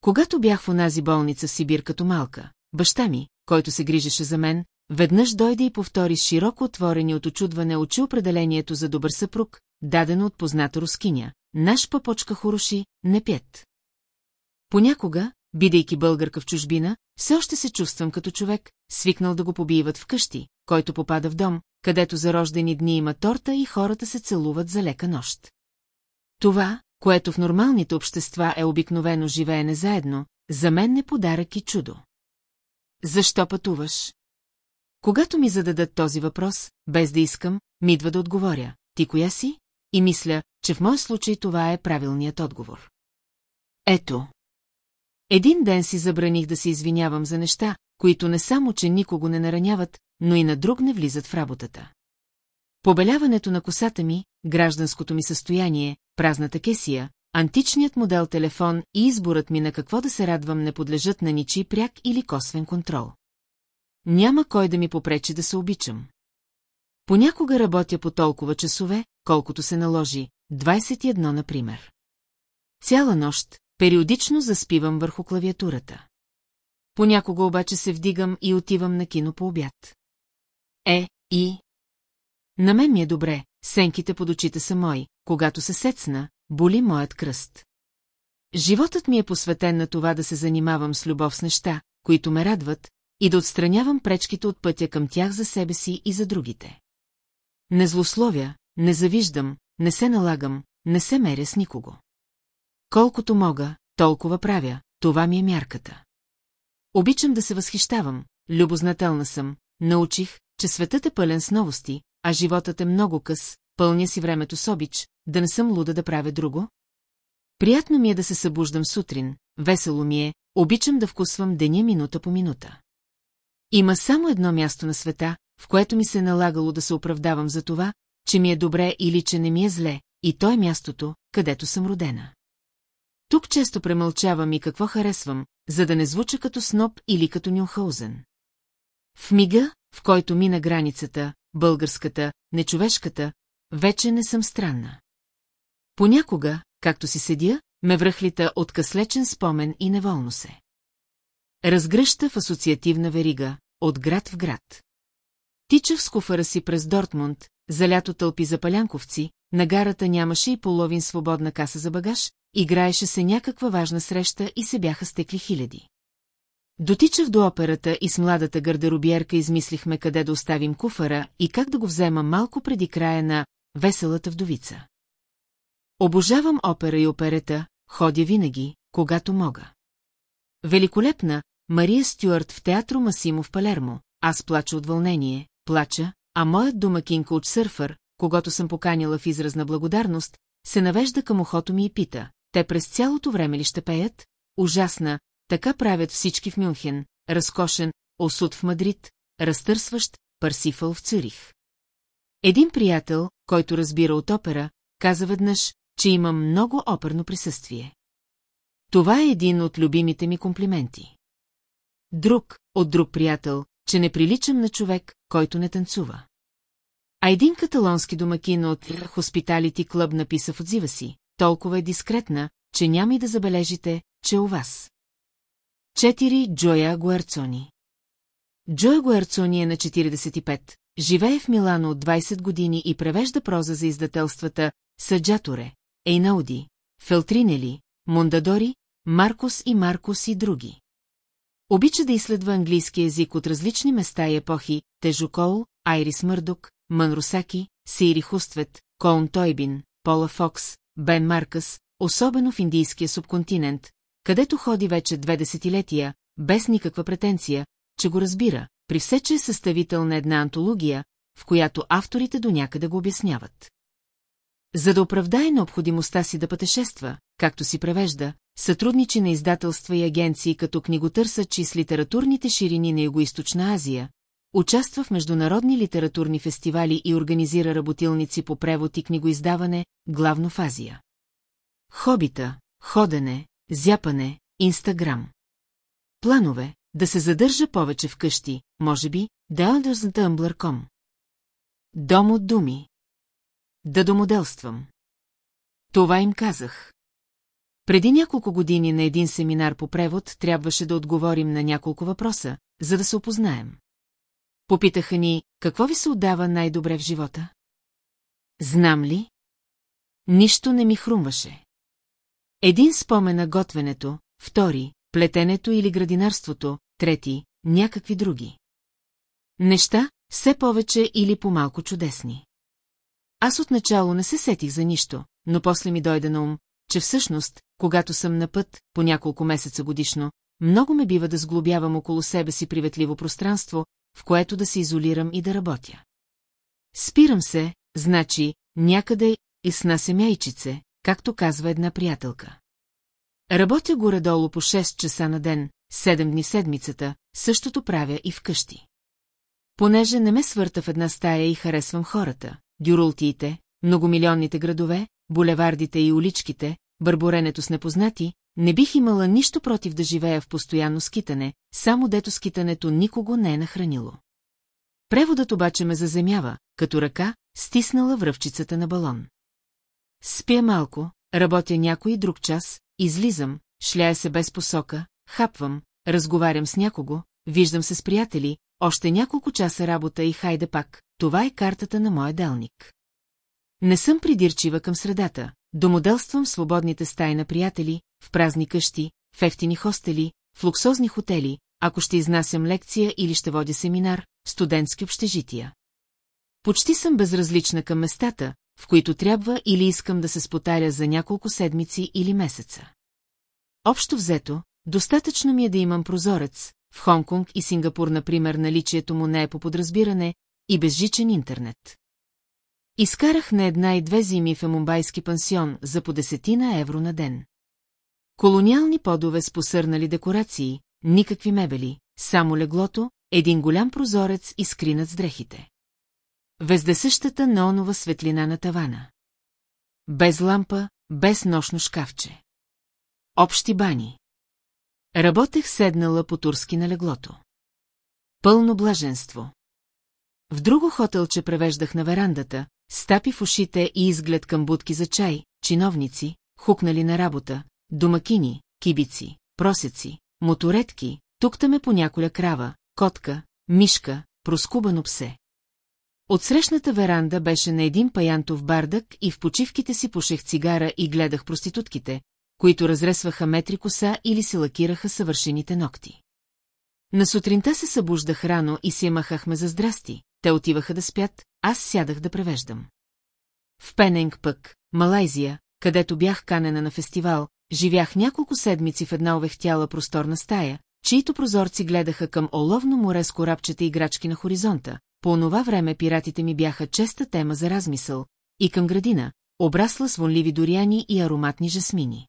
Когато бях в онази болница в Сибир като малка, баща ми, който се грижеше за мен, веднъж дойде и повтори широко отворени от очудване очи определението за добър съпруг, дадено от позната рускиня. Наш папочка Хороши, не пет. Понякога, бидейки българка в чужбина, все още се чувствам като човек, свикнал да го побиват вкъщи, който попада в дом, където за рождени дни има торта и хората се целуват за лека нощ. Това, което в нормалните общества е обикновено живеене заедно, за мен е подарък и чудо. Защо пътуваш? Когато ми зададат този въпрос, без да искам, ми идва да отговоря. Ти коя си? И мисля, че в моя случай това е правилният отговор. Ето. Един ден си забраних да се извинявам за неща, които не само, че никого не нараняват, но и на друг не влизат в работата. Побеляването на косата ми, гражданското ми състояние, празната кесия, античният модел телефон и изборът ми на какво да се радвам не подлежат на ничи пряк или косвен контрол. Няма кой да ми попречи да се обичам. Понякога работя по толкова часове, колкото се наложи, 21 например. Цяла нощ, периодично заспивам върху клавиатурата. Понякога обаче се вдигам и отивам на кино по обяд. Е, и... На мен ми е добре, сенките под очите са мои, когато се сецна, боли моят кръст. Животът ми е посветен на това да се занимавам с любов с неща, които ме радват, и да отстранявам пречките от пътя към тях за себе си и за другите. Не злословя, не завиждам, не се налагам, не се меря с никого. Колкото мога, толкова правя, това ми е мярката. Обичам да се възхищавам, любознателна съм, научих, че светът е пълен с новости, а животът е много къс, пълня си времето с обич, да не съм луда да правя друго? Приятно ми е да се събуждам сутрин, весело ми е, обичам да вкусвам деня минута по минута. Има само едно място на света, в което ми се е налагало да се оправдавам за това, че ми е добре или че не ми е зле, и то е мястото, където съм родена. Тук често премълчавам и какво харесвам, за да не звуча като сноп или като Нюнхаузен. В мига, в който мина границата, българската, нечовешката, вече не съм странна. Понякога, както си седя, ме връхлита от къслечен спомен и неволно се. Разгръща в асоциативна верига, от град в град. Тичах с куфара си през Дортмунд, за лято тълпи за палянковци, на гарата нямаше и половин свободна каса за багаж, играеше се някаква важна среща и се бяха стекли хиляди. Дотичах до операта и с младата гардеробиерка измислихме къде да оставим куфара и как да го взема малко преди края на «Веселата вдовица». Обожавам опера и оперета, ходя винаги, когато мога. Великолепна, Мария Стюарт в театро Масимо в Палермо, аз плача от вълнение, плача, а моят домакин сърфър, когато съм поканила в израз на благодарност, се навежда към ухото ми и пита, те през цялото време ли ще пеят? Ужасна, така правят всички в Мюнхен, разкошен, осуд в Мадрид, разтърсващ, Парсифъл в Цюрих. Един приятел, който разбира от опера, каза веднъж, че имам много оперно присъствие. Това е един от любимите ми комплименти. Друг, от друг приятел, че не приличам на човек, който не танцува. А един каталонски домакин от Hospitality Club написа в отзива си, толкова е дискретна, че няма и да забележите, че у вас. 4. Джоя Гуарцони Джоя Гуарцони е на 45, живее в Милано от 20 години и превежда проза за издателствата Саджаторе, Ейнауди, Фелтринели, Мондадори, Маркос и Маркос и други. Обича да изследва английски език от различни места и епохи, Тежокол, Айрис Мърдок, Манрусаки, Сейри Хуствет, Колн Тойбин, Пола Фокс, Бен Маркъс, особено в индийския субконтинент, където ходи вече две десетилетия, без никаква претенция, че го разбира, при все, че е съставител на една антология, в която авторите до някъде го обясняват. За да оправдае необходимостта си да пътешества, както си превежда, сътрудничи на издателства и агенции като книготърсач с литературните ширини на Югоизточна Азия, участва в международни литературни фестивали и организира работилници по превод и книгоиздаване, главно в Азия. Хобита, ходене, зяпане, инстаграм. Планове, да се задържа повече вкъщи, може би, да Tumblr.com. Дом от думи. Да домоделствам. Това им казах. Преди няколко години на един семинар по превод трябваше да отговорим на няколко въпроса, за да се опознаем. Попитаха ни, какво ви се отдава най-добре в живота? Знам ли? Нищо не ми хрумваше. Един спомена готвенето, втори – плетенето или градинарството, трети – някакви други. Неща, все повече или по-малко чудесни. Аз отначало не се сетих за нищо, но после ми дойде на ум, че всъщност, когато съм на път, по няколко месеца годишно, много ме бива да сглобявам около себе си приветливо пространство, в което да се изолирам и да работя. Спирам се, значи, някъде и снасям яйчице, както казва една приятелка. Работя горе-долу по 6 часа на ден, 7 дни седмицата, същото правя и вкъщи. Понеже не ме свърта в една стая и харесвам хората, дюрултиите, многомилионните градове, булевардите и уличките, бърборенето с непознати, не бих имала нищо против да живея в постоянно скитане, само дето скитането никого не е нахранило. Преводът обаче ме заземява, като ръка, стиснала връвчицата на балон. Спя малко, работя някой друг час, излизам, шляя се без посока, хапвам, разговарям с някого, виждам се с приятели, още няколко часа работа и хайде пак, това е картата на моя делник. Не съм придирчива към средата, домоделствам свободните стаи на приятели, в празни къщи, в ефтини хостели, в луксозни хотели, ако ще изнасям лекция или ще водя семинар, студентски общежития. Почти съм безразлична към местата, в които трябва или искам да се спотаря за няколко седмици или месеца. Общо взето, достатъчно ми е да имам прозорец, в Хонконг и Сингапур, например, наличието му не е по подразбиране, и безжичен интернет. Изкарах на една и две зими в емумбайски пансион за по десетина евро на ден. Колониални подове с посърнали декорации, никакви мебели, само леглото, един голям прозорец и скринат с дрехите. Вездесъщата неонова светлина на тавана. Без лампа, без нощно шкафче. Общи бани. Работех седнала по турски на леглото. Пълно блаженство. В друго хотелче превеждах на верандата, стапи в ушите и изглед към будки за чай, чиновници, хукнали на работа, домакини, кибици, просеци, моторетки, туктаме по няколя крава, котка, мишка, проскубано псе. От срещната веранда беше на един паянтов бардък и в почивките си пушех цигара и гледах проститутките, които разресваха метри коса или се лакираха съвършените ногти. На сутринта се събуждах рано и си махахме за здрасти, те отиваха да спят, аз сядах да превеждам. В Пененг пък, Малайзия, където бях канена на фестивал, живях няколко седмици в една овехтяла просторна стая, чието прозорци гледаха към оловно море с корабчета играчки на хоризонта. По онова време пиратите ми бяха честа тема за размисъл, и към градина, обрасла с вонливи доряни и ароматни жасмини.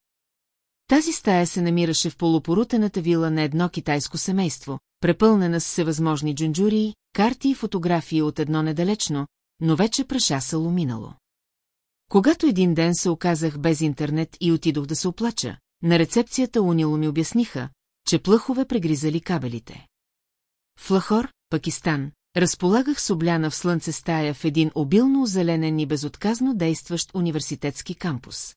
Тази стая се намираше в полупорутената вила на едно китайско семейство, препълнена с всевъзможни джунджурии, карти и фотографии от едно недалечно, но вече прашасало минало. Когато един ден се оказах без интернет и отидох да се оплача, на рецепцията унило ми обясниха, че плъхове прегризали кабелите. В Лахор, Пакистан, разполагах с обляна в слънце стая в един обилно озеленен и безотказно действащ университетски кампус.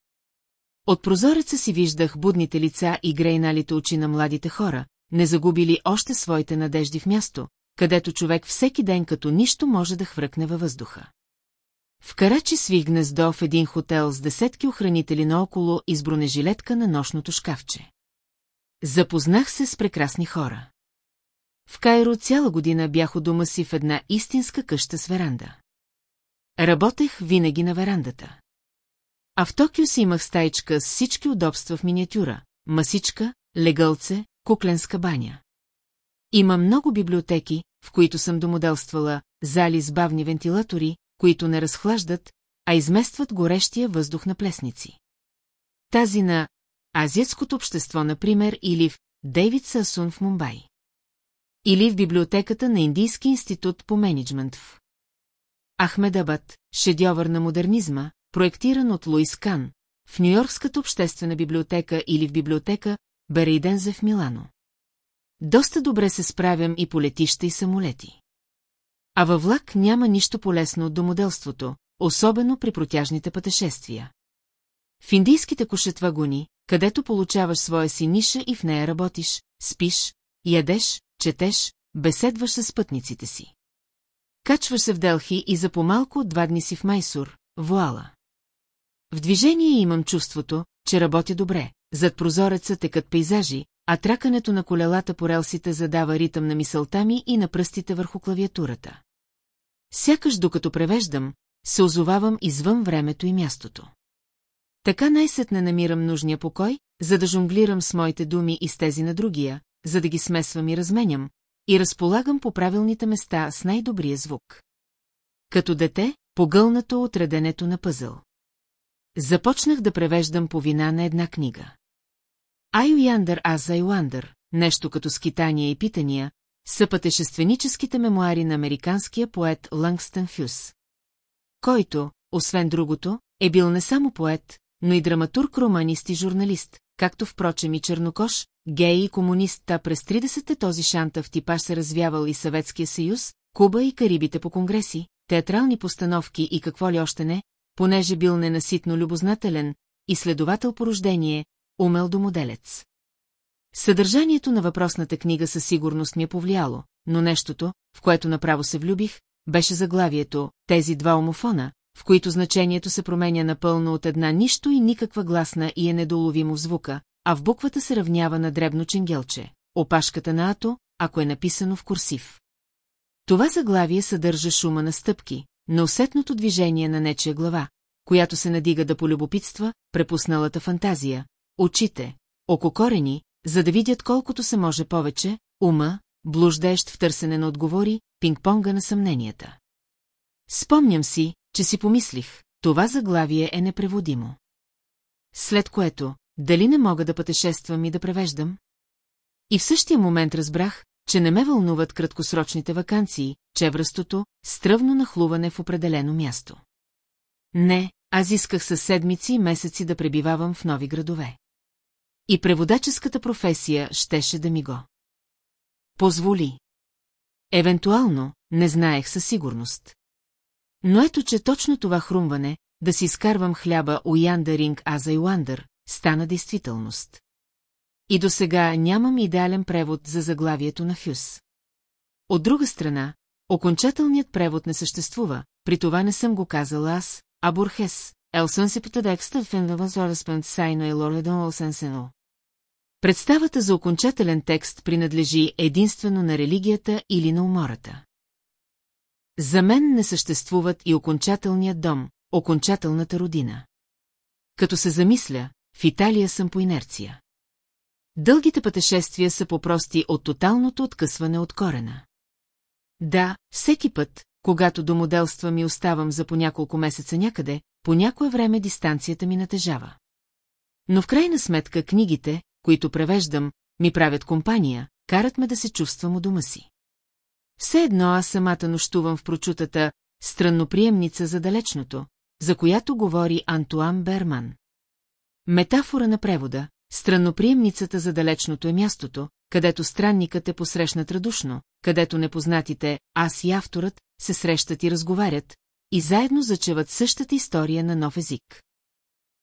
От прозореца си виждах будните лица и грейналите очи на младите хора, не загубили още своите надежди в място, където човек всеки ден като нищо може да хвъркне във въздуха. В Карачи свих гнездо в един хотел с десетки охранители наоколо и с бронежилетка на нощното шкафче. Запознах се с прекрасни хора. В Кайро цяла година бях у дома си в една истинска къща с веранда. Работех винаги на верандата. А в Токио си имах стаичка с всички удобства в миниатюра, масичка, легълце, кукленска баня. Има много библиотеки, в които съм домоделствала, зали с бавни вентилатори, които не разхлаждат, а изместват горещия въздух на плесници. Тази на Азиатското общество, например, или в Дейвид Сасун в Мумбай. Или в библиотеката на Индийски институт по менеджмент в Ахмедабад, шедьовър на модернизма, проектиран от Луис Кан, в Нью-Йоркската обществена библиотека или в библиотека Берейдензе в Милано. Доста добре се справям и по летища и самолети. А във влак няма нищо полезно от домоделството, особено при протяжните пътешествия. В индийските кошет вагони, където получаваш своя си ниша и в нея работиш, спиш, ядеш, четеш, беседваш с пътниците си. Качваш се в Делхи и за по-малко от два дни си в Майсур, вуала. В движение имам чувството, че работя добре, зад прозореца текат пейзажи, а тракането на колелата по релсите задава ритъм на мисълта ми и на пръстите върху клавиатурата. Сякаш докато превеждам, се озовавам извън времето и мястото. Така най-сетне намирам нужния покой, за да жонглирам с моите думи и с тези на другия, за да ги смесвам и разменям, и разполагам по правилните места с най-добрия звук. Като дете, погълнато от реденето на пъзъл. Започнах да превеждам по вина на една книга. As I Wonder, нещо като скитания и питания, са пътешественическите мемуари на американския поет Лангстън Хюс. Който, освен другото, е бил не само поет, но и драматург, романист и журналист, както впрочем и чернокош, гей и комунист, та през 30-те този шантав типаж се развявал и Съветския съюз, Куба и Карибите по конгреси, театрални постановки и какво ли още не, понеже бил ненаситно любознателен, изследовател по рождение, умел домоделец. Съдържанието на въпросната книга със сигурност ми е повлияло, но нещото, в което направо се влюбих, беше заглавието «Тези два омофона», в които значението се променя напълно от една нищо и никаква гласна и е недоловимо в звука, а в буквата се равнява на дребно ченгелче, опашката на ато, ако е написано в курсив. Това заглавие съдържа шума на стъпки, на усетното движение на нечия глава, която се надига да полюбопитства, препусналата фантазия, очите, ококорени, за да видят колкото се може повече, ума, блуждаещ в търсене на отговори, пинг-понга на съмненията. Спомням си, че си помислих, това заглавие е непреводимо. След което, дали не мога да пътешествам и да превеждам? И в същия момент разбрах, че не ме вълнуват краткосрочните вакансии, чевръстото, стръвно нахлуване в определено място. Не, аз исках със седмици и месеци да пребивавам в нови градове. И преводаческата професия щеше да ми го. Позволи. Евентуално, не знаех със сигурност. Но ето, че точно това хрумване, да си изкарвам хляба у Яндеринг Аза и Уандър, стана действителност. И до сега нямам идеален превод за заглавието на Хюс. От друга страна, окончателният превод не съществува, при това не съм го казала аз, а Бурхес, Елсън се потадекста в Енвазораспент Сайно и Лоредон Олсенсено. Представата за окончателен текст принадлежи единствено на религията или на умората. За мен не съществуват и окончателният дом, окончателната родина. Като се замисля, в Италия съм по инерция. Дългите пътешествия са по-прости от тоталното откъсване от корена. Да, всеки път, когато до моделства ми оставам за по няколко месеца някъде, по някое време дистанцията ми натежава. Но в крайна сметка книгите, които превеждам, ми правят компания, карат ме да се чувствам у дома си. Все едно аз самата нощувам в прочутата странноприемница за далечното, за която говори Антуан Берман. Метафора на превода, странноприемницата за далечното е мястото, където странникът е посрещнат радушно, където непознатите, аз и авторът, се срещат и разговарят, и заедно зачеват същата история на нов език.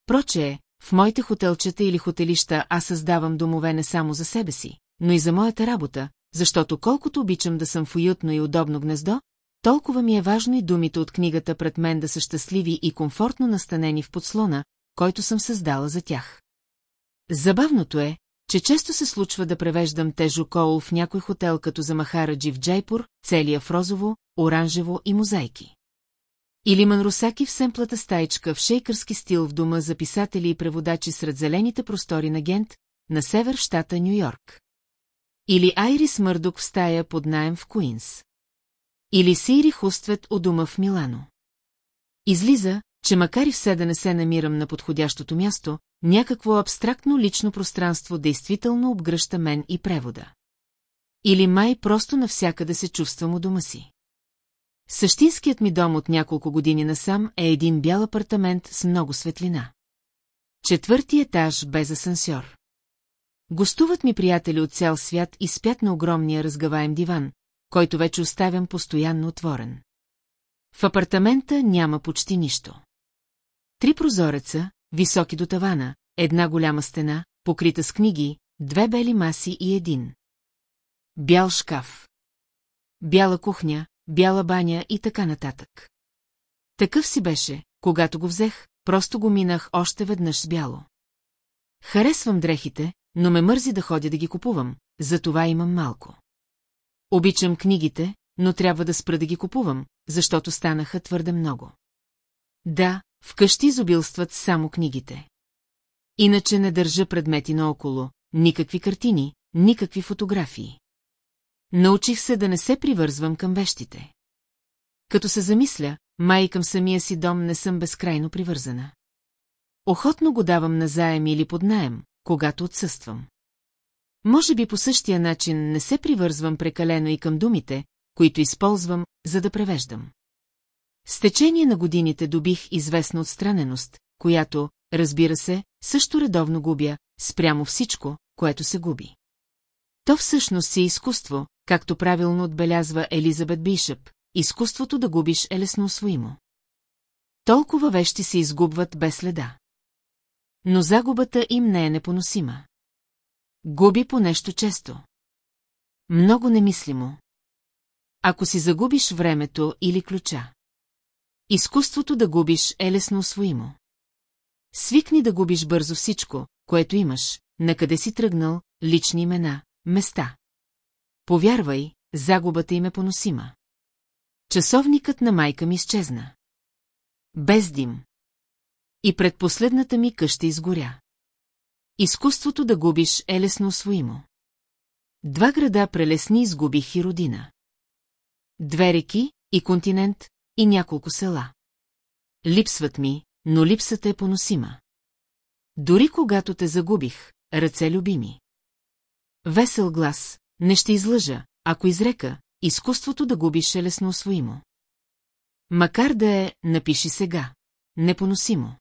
Проче, в моите хотелчета или хотелища аз създавам домове не само за себе си, но и за моята работа, защото колкото обичам да съм в уютно и удобно гнездо, толкова ми е важно и думите от книгата пред мен да са щастливи и комфортно настанени в подслона, който съм създала за тях. Забавното е, че често се случва да превеждам Тежо Коул в някой хотел като за Махараджи в Джайпур, целия в розово, оранжево и мозайки. Или Манрусаки в семплата стаичка в шейкърски стил в дома за писатели и преводачи сред зелените простори на Гент, на север щата Нью-Йорк. Или Айрис Мърдок в стая под найем в Куинс. Или Сири Хуствет у дома в Милано. Излиза, че макар и все да не се намирам на подходящото място, някакво абстрактно лично пространство действително обгръща мен и превода. Или май просто навсякъде се чувствам у дома си. Същинският ми дом от няколко години насам е един бял апартамент с много светлина. Четвърти етаж без асансьор. Гостуват ми приятели от цял свят и спят на огромния разгаваем диван, който вече оставям постоянно отворен. В апартамента няма почти нищо. Три прозореца, високи до тавана, една голяма стена, покрита с книги, две бели маси и един. Бял шкаф. Бяла кухня, бяла баня и така нататък. Такъв си беше, когато го взех, просто го минах още веднъж с бяло. Харесвам дрехите, но ме мързи да ходя да ги купувам, затова имам малко. Обичам книгите, но трябва да спра да ги купувам, защото станаха твърде много. Да, вкъщи изобилстват само книгите. Иначе не държа предмети наоколо, никакви картини, никакви фотографии. Научих се да не се привързвам към вещите. Като се замисля, май към самия си дом не съм безкрайно привързана. Охотно го давам на заем или под наем, когато отсъствам. Може би по същия начин не се привързвам прекалено и към думите, които използвам, за да превеждам. С течение на годините добих известна отстраненост, която, разбира се, също редовно губя, спрямо всичко, което се губи. То всъщност си изкуство, както правилно отбелязва Елизабет Бишъп, изкуството да губиш е лесно освоимо. Толкова вещи се изгубват без следа. Но загубата им не е непоносима. Губи по нещо често. Много немислимо. Ако си загубиш времето или ключа. Изкуството да губиш е лесно освоимо. Свикни да губиш бързо всичко, което имаш, на къде си тръгнал, лични имена, места. Повярвай, загубата им е поносима. Часовникът на майка ми изчезна. Без дим. И предпоследната ми къща изгоря. Изкуството да губиш е лесно освоимо. Два града прелесни изгубих и родина. Две реки, и континент, и няколко села. Липсват ми, но липсата е поносима. Дори когато те загубих, ръце любими. Весел глас, не ще излъжа, ако изрека, изкуството да губиш е лесно освоимо. Макар да е, напиши сега, непоносимо.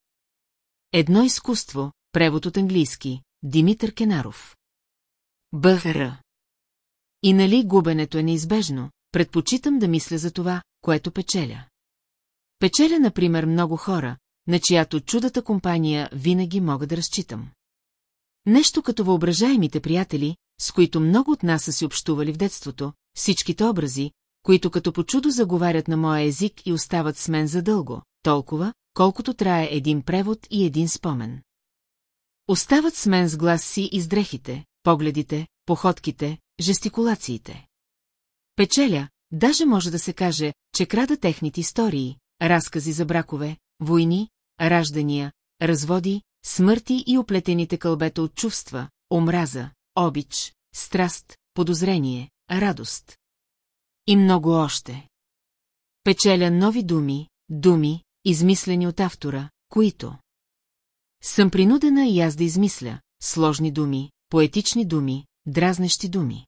Едно изкуство, превод от английски, Димитър Кенаров. БХР. И нали губенето е неизбежно, предпочитам да мисля за това, което печеля. Печеля, например, много хора, на чиято чудата компания винаги мога да разчитам. Нещо като въображаемите приятели, с които много от нас са си общували в детството, всичките образи, които като по чудо заговарят на моя език и остават с мен задълго, толкова, колкото трае един превод и един спомен. Остават с мен с глас си и с дрехите, погледите, походките, жестикулациите. Печеля, даже може да се каже, че крада техните истории, разкази за бракове, войни, раждания, разводи, смърти и оплетените кълбета от чувства, омраза, обич, страст, подозрение, радост. И много още. Печеля нови думи, думи, измислени от автора, които... Съм принудена и аз да измисля сложни думи, поетични думи, дразнещи думи.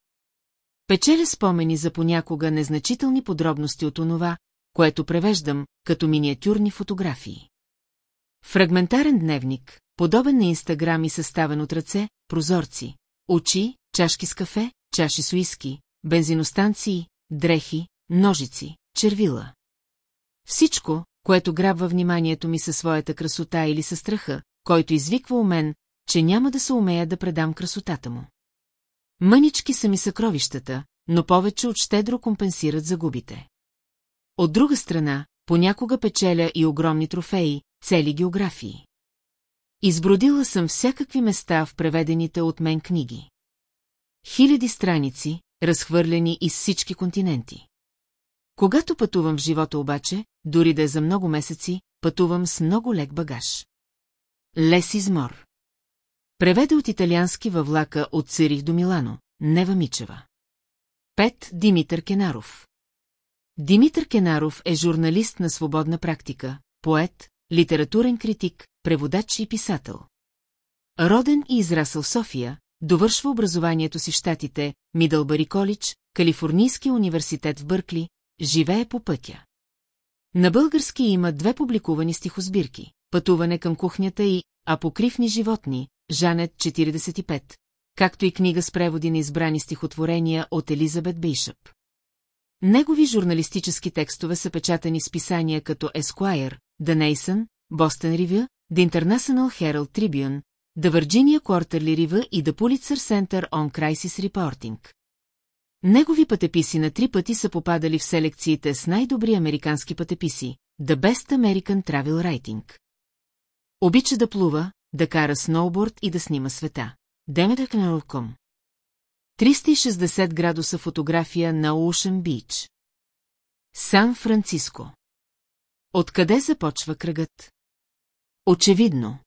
Печеля спомени за понякога незначителни подробности от онова, което превеждам като миниатюрни фотографии. Фрагментарен дневник, подобен на Инстаграм и съставен от ръце, прозорци, очи, чашки с кафе, чаши с уиски, бензиностанции, дрехи, ножици, червила. Всичко, което грабва вниманието ми със своята красота или със страха, който извиква у мен, че няма да се умея да предам красотата му. Мънички са ми съкровищата, но повече от щедро компенсират загубите. От друга страна, понякога печеля и огромни трофеи, цели географии. Избродила съм всякакви места в преведените от мен книги. Хиляди страници, разхвърлени из всички континенти. Когато пътувам в живота обаче, дори да е за много месеци, пътувам с много лек багаж. Лес измор. Преведе от италиански във влака от Цирих до Милано, Нева Мичева. Пет Димитър Кенаров. Димитър Кенаров е журналист на свободна практика, поет, литературен критик, преводач и писател. Роден и израсъл София, довършва образованието си в Штатите, Мидълбари колидж, Калифорнийския университет в Бъркли, живее по пътя. На български има две публикувани стихосбирки «Пътуване към кухнята» и «Апокривни животни», Жанет 45, както и книга с преводи на избрани стихотворения от Елизабет Бейшъп. Негови журналистически текстове са печатани с писания като Esquire, The Nation, Boston Review, The International Herald Tribune, The Virginia Quarterly Review и The Pulitzer Center on Crisis Reporting. Негови пътеписи на три пъти са попадали в селекциите с най-добри американски пътеписи The Best American Travel Writing. Обича да плува, да кара сноуборд и да снима света. Demeter.com 360 градуса фотография на Ocean Beach. Сан Франциско. Откъде започва кръгът? Очевидно.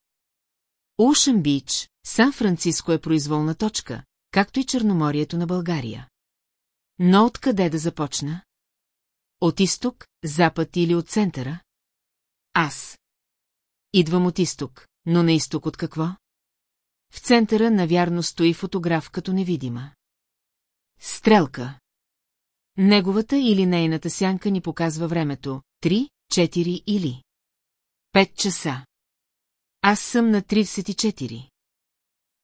Ocean Beach, Сан Франциско е произволна точка, както и Черноморието на България. Но откъде да започна? От изток, запад или от центъра? Аз. Идвам от изток, но на изток от какво? В центъра навярно стои фотограф като невидима. Стрелка. Неговата или нейната сянка ни показва времето. Три, четири или... Пет часа. Аз съм на 34.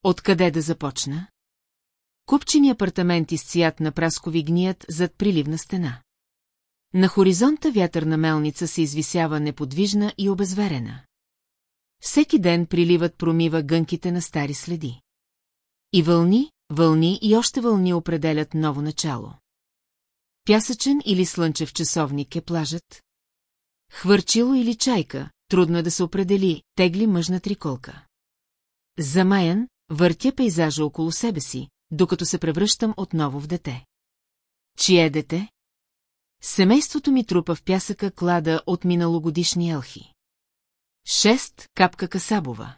Откъде да започна? Купчени апартаменти с цвят на праскови гният зад приливна стена. На хоризонта вятърна мелница се извисява неподвижна и обезверена. Всеки ден приливът промива гънките на стари следи. И вълни, вълни и още вълни определят ново начало. Пясъчен или слънчев часовник е плажът? Хвърчило или чайка, трудно е да се определи, тегли мъжна триколка. Замаян, въртя пейзажа около себе си, докато се превръщам отново в дете. Чие дете? Семейството ми трупа в пясъка клада от миналогодишни елхи. Шест Капка Касабова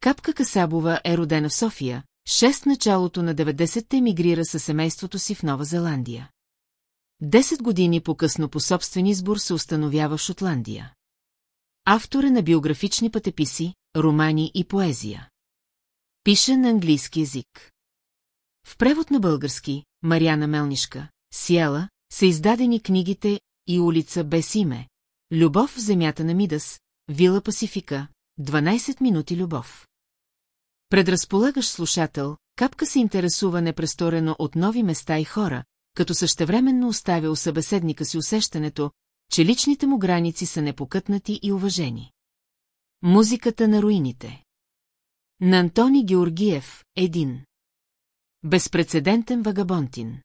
Капка Касабова е родена в София, шест началото на 90-те емигрира със семейството си в Нова Зеландия. Десет години по-късно по собствен избор се установява в Шотландия. Автор е на биографични пътеписи, романи и поезия. Пише на английски язик. В превод на български, Марияна Мелнишка, Сиела, са издадени книгите и улица без име, Любов в земята на Мидас, Вила Пасифика, 12 минути любов. Предразполагаш слушател, капка се интересува непресторено от нови места и хора, като същевременно оставя у събеседника си усещането, че личните му граници са непокътнати и уважени. Музиката на руините На Антони Георгиев, един. Безпредседентен вагабонтин.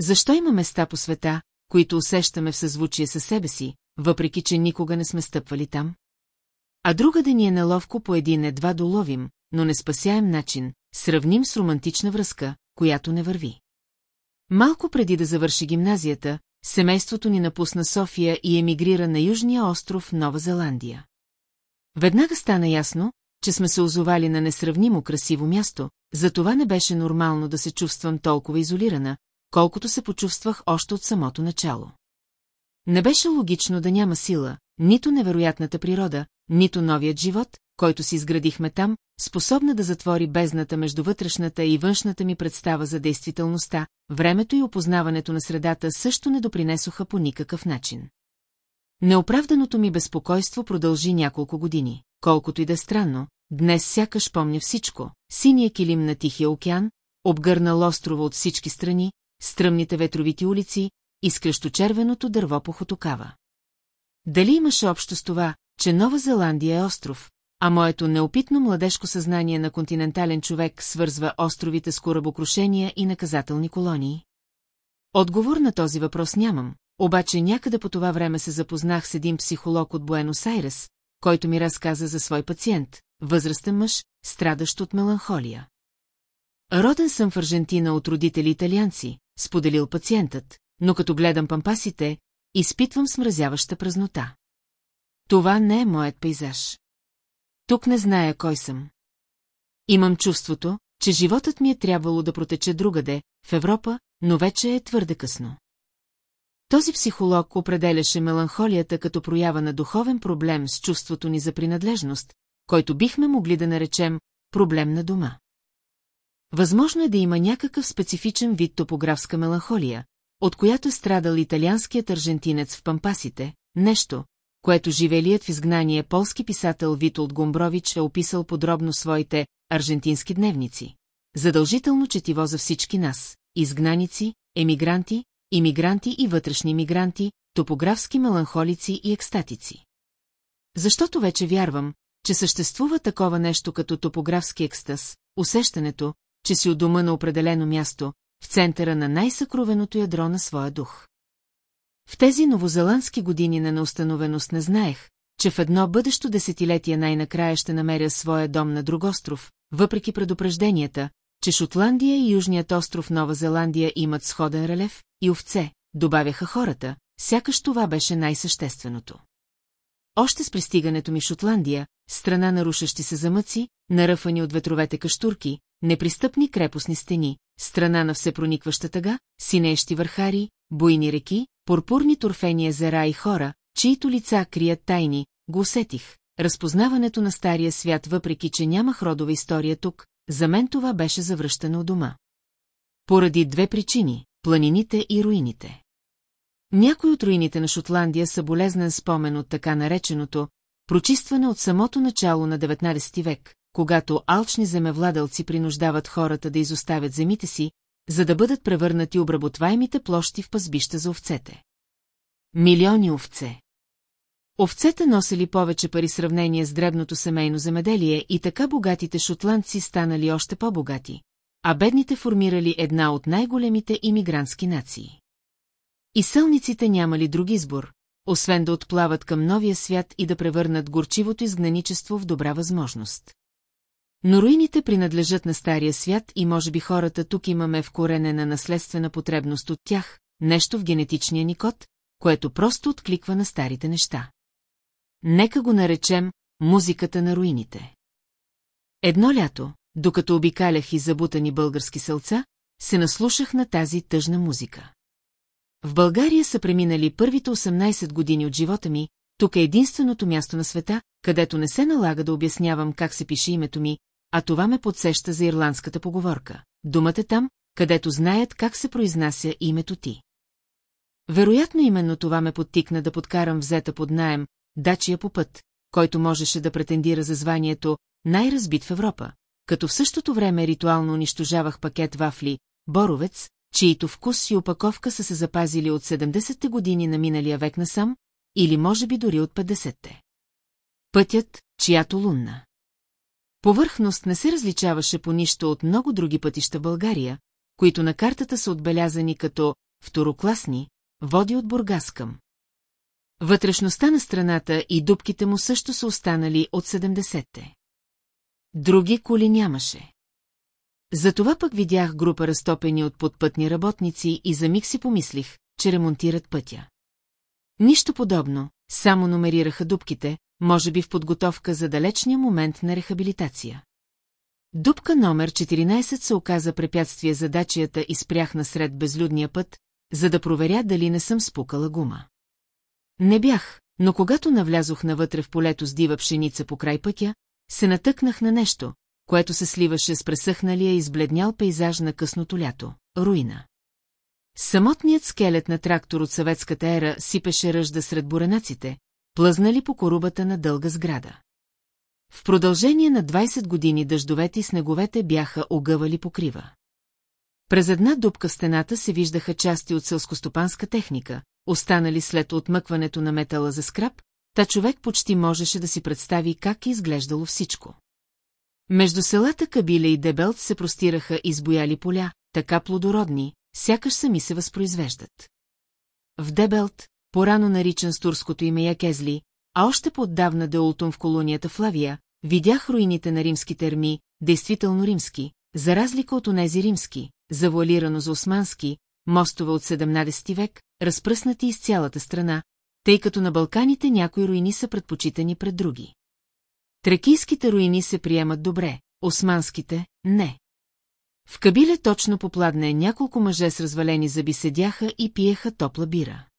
Защо има места по света, които усещаме в съзвучие със себе си, въпреки че никога не сме стъпвали там? А друга да ни е неловко по един едва доловим, но не спасяем начин, сравним с романтична връзка, която не върви. Малко преди да завърши гимназията, семейството ни напусна София и емигрира на южния остров Нова Зеландия. Веднага стана ясно, че сме се озовали на несравнимо красиво място, затова не беше нормално да се чувствам толкова изолирана, колкото се почувствах още от самото начало. Не беше логично да няма сила, нито невероятната природа, нито новият живот, който си изградихме там, способна да затвори бездната между вътрешната и външната ми представа за действителността, времето и опознаването на средата също не допринесоха по никакъв начин. Неоправданото ми безпокойство продължи няколко години, колкото и да е странно, днес сякаш помня всичко, синия килим на Тихия океан, обгърнал острова от всички страни, стръмните ветровити улици, изкрещо червеното дърво по хотокава. Дали имаше общо с това, че Нова Зеландия е остров, а моето неопитно младежко съзнание на континентален човек свързва островите с корабокрушения и наказателни колонии? Отговор на този въпрос нямам, обаче някъде по това време се запознах с един психолог от Буенос Айрес, който ми разказа за свой пациент, възрастен мъж, страдащ от меланхолия. Роден съм в Аржентина от родители италианци, споделил пациентът, но като гледам пампасите, изпитвам смразяваща празнота. Това не е моят пейзаж. Тук не зная кой съм. Имам чувството, че животът ми е трябвало да протече другаде, в Европа, но вече е твърде късно. Този психолог определяше меланхолията като проява на духовен проблем с чувството ни за принадлежност, който бихме могли да наречем проблем на дома. Възможно е да има някакъв специфичен вид топографска меланхолия, от която е страдал италианският аржентинец в пампасите, нещо, което живелият в изгнание полски писател Витолд Гомбрович е описал подробно своите аржентински дневници. Задължително четиво за всички нас – изгнаници, емигранти, имигранти и вътрешни мигранти, топографски меланхолици и екстатици. Защото вече вярвам, че съществува такова нещо като топографски екстаз, усещането, че си у дома на определено място, в центъра на най-съкровеното ядро на своя дух. В тези новозеландски години на неустановеност не знаех, че в едно бъдещо десетилетие най-накрая ще намеря своя дом на друг остров, въпреки предупрежденията, че Шотландия и Южният остров Нова Зеландия имат сходен релеф и овце, добавяха хората, сякаш това беше най-същественото. Още с пристигането ми Шотландия, страна на рушащи се замъци, наръфани от ветровете каштурки, непристъпни крепостни стени, страна на всепроникваща тъга, синещи върхари, буйни реки, пурпурни торфени езера и хора, чието лица крият тайни, го усетих. Разпознаването на стария свят, въпреки че нямах родова история тук, за мен това беше завръщане от дома. Поради две причини – планините и руините. Някои от руините на Шотландия са болезнен спомен от така нареченото прочистване от самото начало на 19 век, когато алчни земевладелци принуждават хората да изоставят земите си, за да бъдат превърнати обработваемите площи в пазбища за овцете. Милиони овце. Овцете носили повече пари сравнение с дребното семейно земеделие и така богатите шотландци станали още по-богати, а бедните формирали една от най-големите имигрантски нации. И сълниците нямали друг избор, освен да отплават към новия свят и да превърнат горчивото изгнаничество в добра възможност. Но руините принадлежат на Стария свят и може би хората тук имаме вкоренена наследствена потребност от тях, нещо в генетичния ни код, което просто откликва на старите неща. Нека го наречем музиката на руините. Едно лято, докато обикалях и забутани български сълца, се наслушах на тази тъжна музика. В България са преминали първите 18 години от живота ми, тук е единственото място на света, където не се налага да обяснявам как се пише името ми, а това ме подсеща за ирландската поговорка. Думата е там, където знаят как се произнася името ти. Вероятно именно това ме подтикна да подкарам взета под наем, дачия по път, който можеше да претендира за званието най-разбит в Европа, като в същото време ритуално унищожавах пакет вафли, боровец, чието вкус и опаковка са се запазили от 70-те години на миналия век насам, или може би дори от 50-те. Пътят, чиято лунна. Повърхност не се различаваше по нищо от много други пътища в България, които на картата са отбелязани като второкласни, води от Бургас към. Вътрешността на страната и дубките му също са останали от 70-те. Други коли нямаше. Затова пък видях група разтопени от подпътни работници и за миг си помислих, че ремонтират пътя. Нищо подобно, само номерираха дубките, може би в подготовка за далечния момент на рехабилитация. Дупка номер 14 се оказа препятствие за дачията и спрях насред безлюдния път, за да проверя дали не съм спукала гума. Не бях, но когато навлязох навътре в полето с дива пшеница по край пътя, се натъкнах на нещо, което се сливаше с пресъхналия и сбледнял пейзаж на късното лято – руина. Самотният скелет на трактор от съветската ера сипеше ръжда сред буренаците, плъзнали по корубата на дълга сграда. В продължение на 20 години дъждовете и снеговете бяха огъвали покрива. През една дупка в стената се виждаха части от селскостопанска техника, останали след отмъкването на метала за скраб, та човек почти можеше да си представи как е изглеждало всичко. Между селата Кабиле и Дебелт се простираха избояли поля, така плодородни, сякаш сами се възпроизвеждат. В Дебелт, порано наричан с турското име Якезли, а още по-отдавна Деултон в колонията Флавия, видях руините на римски терми, действително римски, за разлика от онези римски, завуалирано за османски, мостове от 17 век, разпръснати из цялата страна, тъй като на Балканите някои руини са предпочитани пред други. Тракийските руини се приемат добре, османските – не. В Кабиле точно попладне няколко мъже с развалени зъби седяха и пиеха топла бира.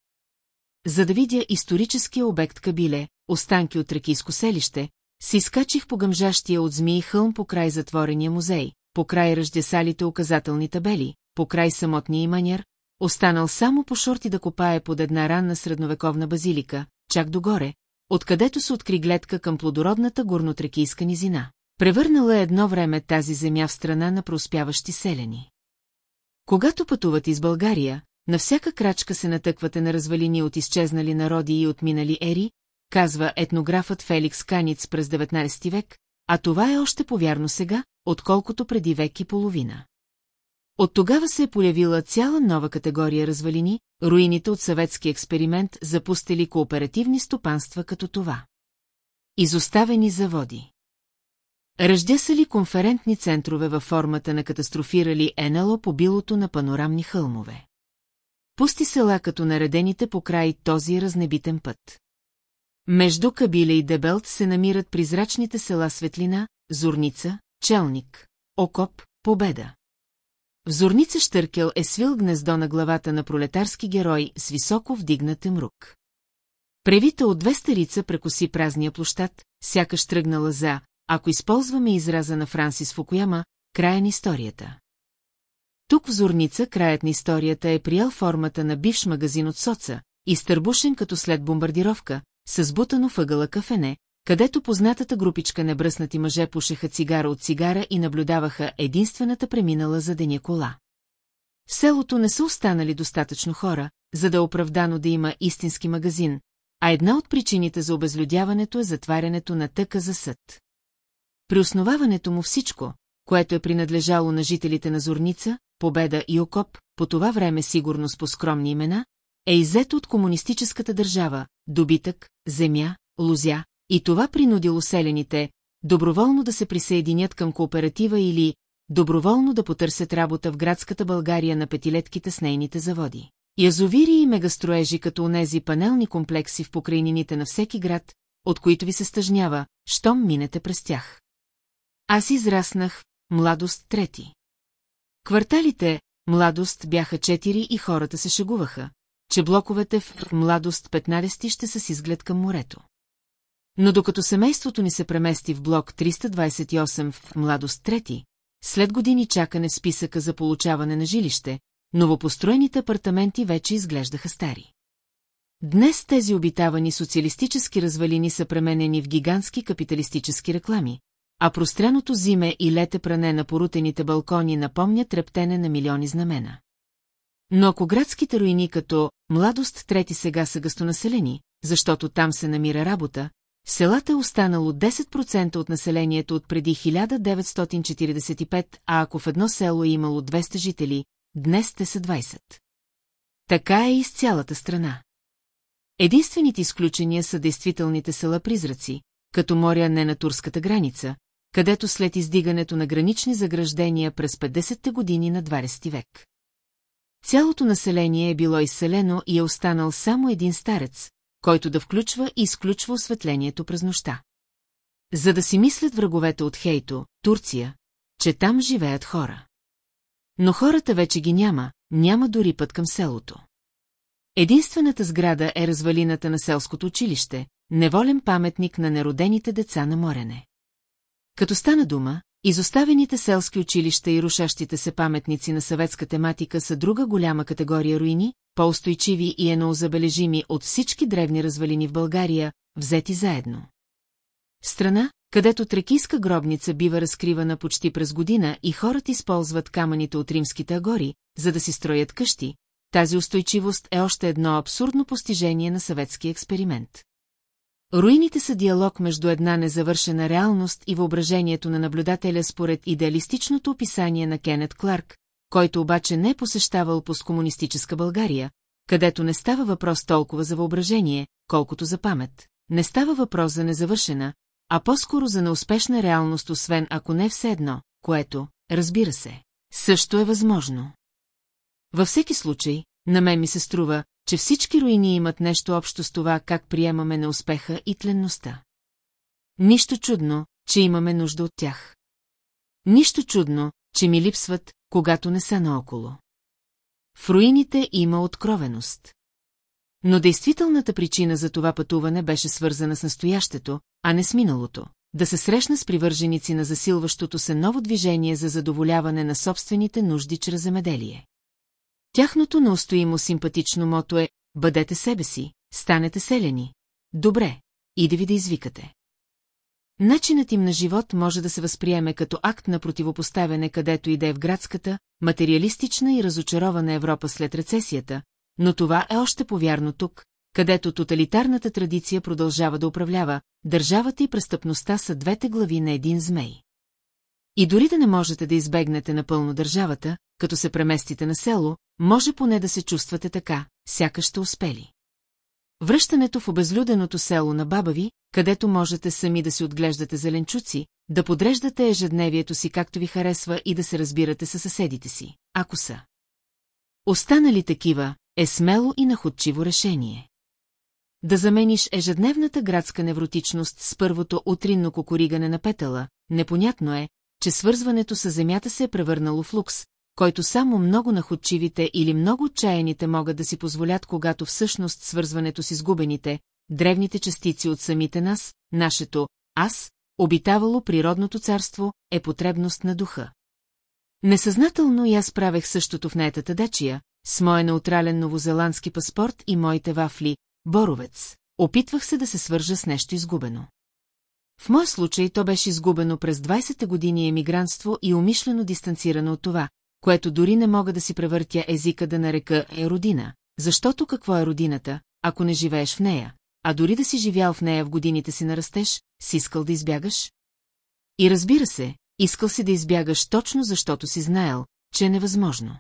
За да видя историческия обект Кабиле, останки от тракийско селище, Си изкачих по гъмжащия от змии хълм по край затворения музей, по край ръждесалите указателни табели, по край самотния иманер, останал само по шорти да копае под една ранна средновековна базилика, чак догоре, откъдето се откри гледка към плодородната горнотрекийска низина. Превърнала е едно време тази земя в страна на преуспяващи селени. Когато пътуват из България, на всяка крачка се натъквате на развалини от изчезнали народи и от минали ери, казва етнографът Феликс Каниц през 19 век, а това е още повярно сега, отколкото преди век и половина. От тогава се е появила цяла нова категория развалини, руините от съветски експеримент запустили кооперативни стопанства като това. Изоставени заводи. Ръждя са ли конферентни центрове във формата на катастрофирали НЛО по билото на панорамни хълмове. Пусти села като наредените по край този разнебитен път. Между Кабиле и Дебелт се намират призрачните села Светлина, Зорница, Челник, Окоп, Победа. В Зорница Штъркел е свил гнездо на главата на пролетарски герой с високо вдигнат мрук. Превита от две старица прекоси празния площад, сякаш тръгнала за, ако използваме израза на Франсис Фукуяма, края на историята. Тук в Зорница краят на историята е приял формата на бивш магазин от соца, изтърбушен като след бомбардировка, с бутано въгъла кафене, където познатата групичка небръснати мъже пушеха цигара от цигара и наблюдаваха единствената преминала за деня кола. В селото не са останали достатъчно хора, за да е оправдано да има истински магазин, а една от причините за обезлюдяването е затварянето на тъка за съд. При основаването му всичко, което е принадлежало на жителите на Зорница, Победа и Окоп, по това време сигурно с по-скромни имена, е иззето от комунистическата държава, добитък, земя, лузя, и това принудило селените доброволно да се присъединят към кооператива или доброволно да потърсят работа в градската България на петилетките с нейните заводи. Язовири и мегастроежи като онези панелни комплекси в покрайнините на всеки град, от които ви се стъжнява, щом минете през тях. Аз израснах младост трети. Кварталите младост бяха четири и хората се шегуваха, че блоковете в младост 15 ще са с изглед към морето. Но докато семейството ни се премести в блок 328 в младост трети, след години чакане списъка за получаване на жилище, новопостроените апартаменти вече изглеждаха стари. Днес тези обитавани социалистически развалини са пременени в гигантски капиталистически реклами, а простряното зиме и лете пране на порутените балкони напомнят трептене на милиони знамена. Но ако градските руини като младост трети сега са гъстонаселени, защото там се намира работа, селата е останало 10% от населението от преди 1945, а ако в едно село е имало 200 жители, днес те са 20. Така е и с цялата страна. Единствените изключения са действителните села-призраци, като моря не на турската граница, където след издигането на гранични заграждения през 50-те години на 20 век. Цялото население е било изселено и е останал само един старец, който да включва и изключва осветлението през нощта. За да си мислят враговете от Хейто, Турция, че там живеят хора. Но хората вече ги няма, няма дори път към селото. Единствената сграда е развалината на селското училище, неволен паметник на неродените деца на морене. Като стана дума, изоставените селски училища и рушащите се паметници на съветска тематика са друга голяма категория руини, по-устойчиви и едноозабележими от всички древни развалини в България, взети заедно. Страна, където трекийска гробница бива разкривана почти през година и хората използват камъните от римските агори, за да си строят къщи, тази устойчивост е още едно абсурдно постижение на съветски експеримент. Руините са диалог между една незавършена реалност и въображението на наблюдателя според идеалистичното описание на Кенет Кларк, който обаче не е посещавал посткомунистическа България, където не става въпрос толкова за въображение, колкото за памет. Не става въпрос за незавършена, а по-скоро за неуспешна реалност, освен ако не все едно, което, разбира се, също е възможно. Във всеки случай, на мен ми се струва, че всички руини имат нещо общо с това, как приемаме неуспеха и тленността. Нищо чудно, че имаме нужда от тях. Нищо чудно, че ми липсват, когато не са наоколо. В руините има откровеност. Но действителната причина за това пътуване беше свързана с настоящето, а не с миналото, да се срещна с привърженици на засилващото се ново движение за задоволяване на собствените нужди чрез земеделие. Тяхното неустоимо симпатично мото е «Бъдете себе си, станете селени». Добре, иде ви да извикате. Начинът им на живот може да се възприеме като акт на противопоставяне където и да е в градската, материалистична и разочарована Европа след рецесията, но това е още повярно тук, където тоталитарната традиция продължава да управлява, държавата и престъпността са двете глави на един змей. И дори да не можете да избегнете напълно държавата, като се преместите на село, може поне да се чувствате така, сякаш сте успели. Връщането в обезлюденото село на баба ви, където можете сами да си отглеждате зеленчуци, да подреждате ежедневието си както ви харесва и да се разбирате със съседите си, ако са. Останали такива, е смело и находчиво решение. Да замениш ежедневната градска невротичност с първото утринно кокоригане на петъла, непонятно е, че свързването с земята се е превърнало в лукс, който само много находчивите или много отчаяните могат да си позволят, когато всъщност свързването с изгубените, древните частици от самите нас, нашето «аз», обитавало природното царство, е потребност на духа. Несъзнателно и аз правех същото в наетата дачия, с моя неутрален новозеландски паспорт и моите вафли, боровец. Опитвах се да се свържа с нещо изгубено. В моя случай то беше изгубено през 20-те години емигрантство и умишлено дистанцирано от това, което дори не мога да си превъртя езика да нарека е родина, защото какво е родината, ако не живееш в нея, а дори да си живял в нея в годините си на растеж, си искал да избягаш? И разбира се, искал си да избягаш точно защото си знаел, че е невъзможно.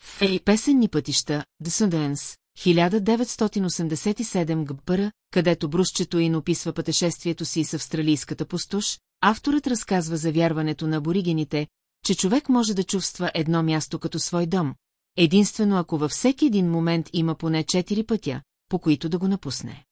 В песенни пътища, The Sundance, 1987 ГПР, където брусчето ин описва пътешествието си с австралийската пустош, авторът разказва за вярването на аборигените, че човек може да чувства едно място като свой дом, единствено ако във всеки един момент има поне четири пътя, по които да го напусне.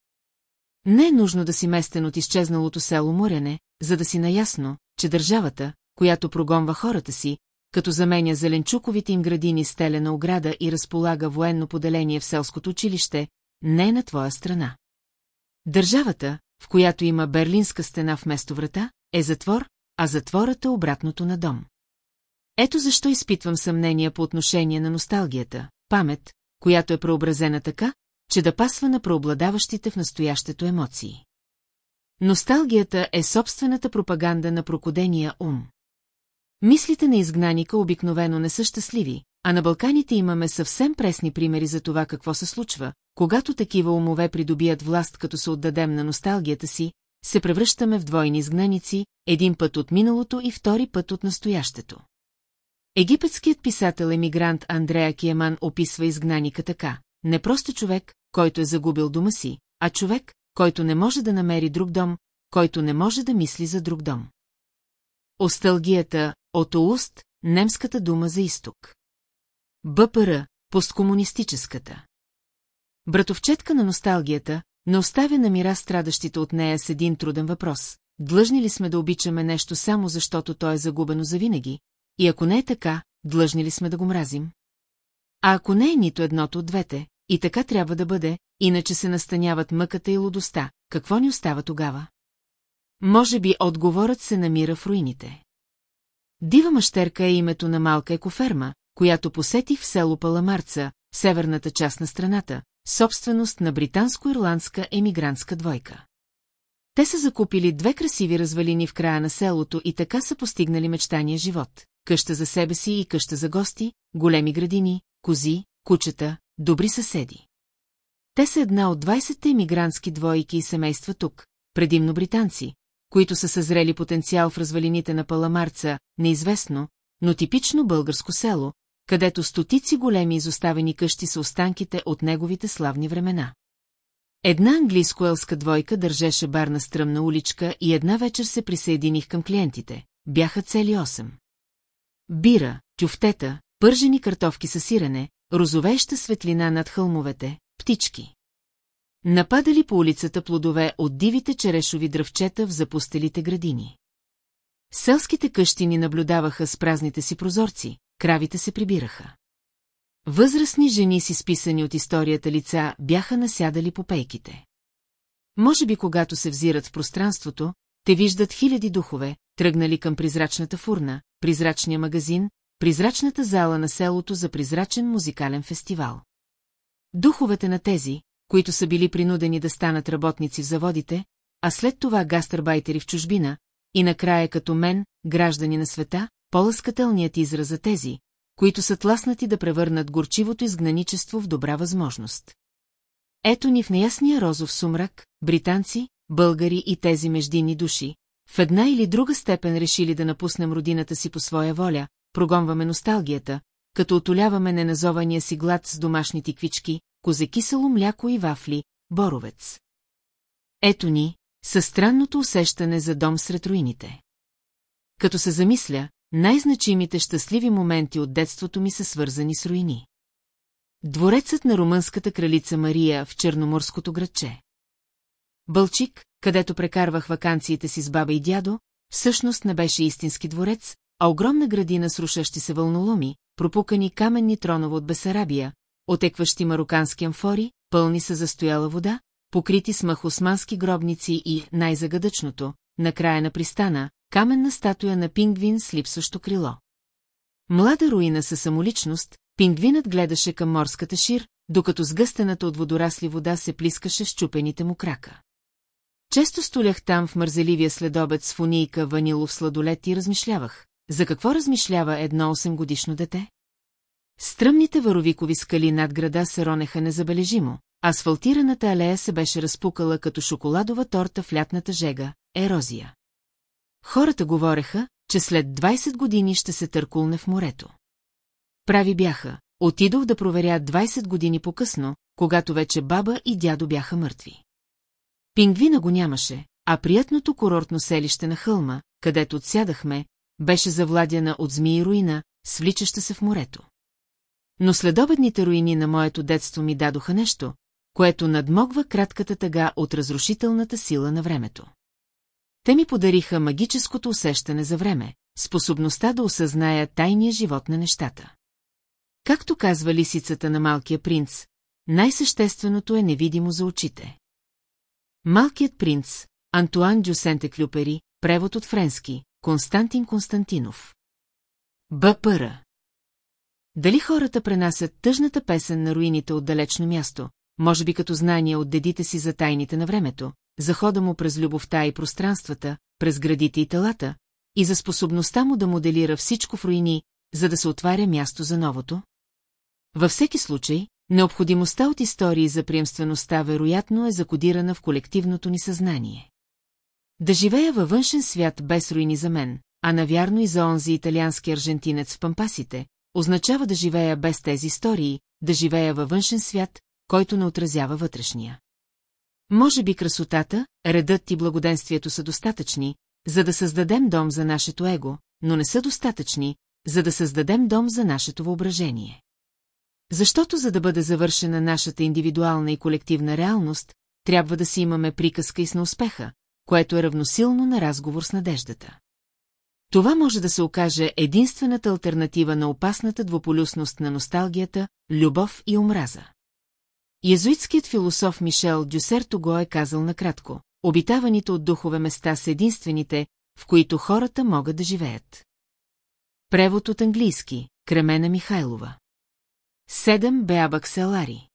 Не е нужно да си местен от изчезналото село Морене, за да си наясно, че държавата, която прогонва хората си, като заменя зеленчуковите им градини с телена ограда и разполага военно поделение в селското училище, не на твоя страна. Държавата, в която има берлинска стена вместо врата, е затвор, а затворът е обратното на дом. Ето защо изпитвам съмнения по отношение на носталгията, памет, която е преобразена така, че да пасва на преобладаващите в настоящето емоции. Носталгията е собствената пропаганда на прокодения ум. Мислите на изгнаника обикновено не са щастливи, а на Балканите имаме съвсем пресни примери за това какво се случва, когато такива умове придобият власт като се отдадем на носталгията си, се превръщаме в двойни изгнаници, един път от миналото и втори път от настоящето. Египетският писател-емигрант Андрея Киеман описва изгнаника така. Не просто човек, който е загубил дома си, а човек, който не може да намери друг дом, който не може да мисли за друг дом. Осталгията, от уст, немската дума за изток. БПР, посткомунистическата. Братовчетка на носталгията, не оставя на мира страдащите от нея с един труден въпрос. Длъжни ли сме да обичаме нещо само защото то е загубено завинаги, и ако не е така, длъжни ли сме да го мразим? А ако не е нито едното от двете, и така трябва да бъде, иначе се настаняват мъката и лудостта, какво ни остава тогава? Може би отговорът се намира в руините. Дива мащерка е името на малка екоферма, която посетих в село Паламарца, северната част на страната, собственост на британско-ирландска емигрантска двойка. Те са закупили две красиви развалини в края на селото и така са постигнали мечтания живот. Къща за себе си и къща за гости, големи градини, кози, кучета, добри съседи. Те са една от 20-те емигрантски двойки и семейства тук, предимно британци, които са съзрели потенциал в развалините на Паламарца, неизвестно, но типично българско село, където стотици големи изоставени къщи са останките от неговите славни времена. Една английско-елска двойка държеше бар на стръмна уличка и една вечер се присъединих към клиентите. Бяха цели 8. Бира, тюфтета, пържени картофки с сирене, розовеща светлина над хълмовете, птички. Нападали по улицата плодове от дивите черешови дръвчета в запустелите градини. Селските къщи ни наблюдаваха с празните си прозорци, кравите се прибираха. Възрастни жени си списани от историята лица бяха насядали по пейките. Може би когато се взират в пространството, те виждат хиляди духове, тръгнали към призрачната фурна, призрачния магазин, призрачната зала на селото за призрачен музикален фестивал. Духовете на тези, които са били принудени да станат работници в заводите, а след това гастърбайтери в чужбина, и накрая като мен, граждани на света, по-лъскателният израз за тези, които са тласнати да превърнат горчивото изгнаничество в добра възможност. Ето ни в неясния розов сумрак, британци, българи и тези междинни души, в една или друга степен решили да напуснем родината си по своя воля, прогонваме носталгията, като отоляваме неназования си глад с домашните квички, козекисело мляко и вафли, боровец. Ето ни, със странното усещане за дом сред руините. Като се замисля, най-значимите щастливи моменти от детството ми са свързани с руини. Дворецът на румънската кралица Мария в Черноморското градче. Бълчик, където прекарвах вакансиите си с баба и дядо, всъщност не беше истински дворец, а огромна градина с рушащи се вълноломи, пропукани каменни тронове от Бесарабия, отекващи марокански амфори, пълни са застояла вода, покрити с махосмански гробници и, най-загадъчното, на края на пристана, каменна статуя на пингвин с липсващо крило. Млада руина със самоличност, пингвинът гледаше към морската шир, докато сгъстената от водорасли вода се плискаше с чупените му крака. Често столях там в мързеливия следобед с фунийка ванилов сладолет и размишлявах, за какво размишлява едно 8 годишно дете? Стръмните варовикови скали над града се ронеха незабележимо, асфалтираната алея се беше разпукала като шоколадова торта в лятната жега, ерозия. Хората говореха, че след 20 години ще се търкулне в морето. Прави бяха, отидох да проверя 20 години по-късно, когато вече баба и дядо бяха мъртви. Пингвина го нямаше, а приятното курортно селище на хълма, където отсядахме, беше завладяна от змии руина, свличаща се в морето. Но следобедните руини на моето детство ми дадоха нещо, което надмогва кратката тъга от разрушителната сила на времето. Те ми подариха магическото усещане за време, способността да осъзная тайния живот на нещата. Както казва лисицата на малкия принц, най-същественото е невидимо за очите. Малкият принц, Антуан Дюсенте Клюпери, превод от френски, Константин Константинов. БПР. Дали хората пренасят тъжната песен на руините от далечно място, може би като знание от дедите си за тайните на времето, за хода му през любовта и пространствата, през градите и телата, и за способността му да моделира всичко в руини, за да се отваря място за новото? Във всеки случай, необходимостта от истории за приемствеността вероятно е закодирана в колективното ни съзнание. Да живея във външен свят без руини за мен, а навярно и за онзи италиански аржентинец в пампасите, означава да живея без тези истории, да живея във външен свят, който не отразява вътрешния. Може би красотата, редът и благоденствието са достатъчни, за да създадем дом за нашето его, но не са достатъчни, за да създадем дом за нашето въображение. Защото за да бъде завършена нашата индивидуална и колективна реалност, трябва да си имаме приказка и с на успеха, което е равносилно на разговор с надеждата. Това може да се окаже единствената альтернатива на опасната двуполюсност на носталгията, любов и омраза. Язуитският философ Мишел Дюсерто го е казал накратко. Обитаваните от духове места са единствените, в които хората могат да живеят. Превод от английски, Кремена Михайлова. 7 Беабак Селари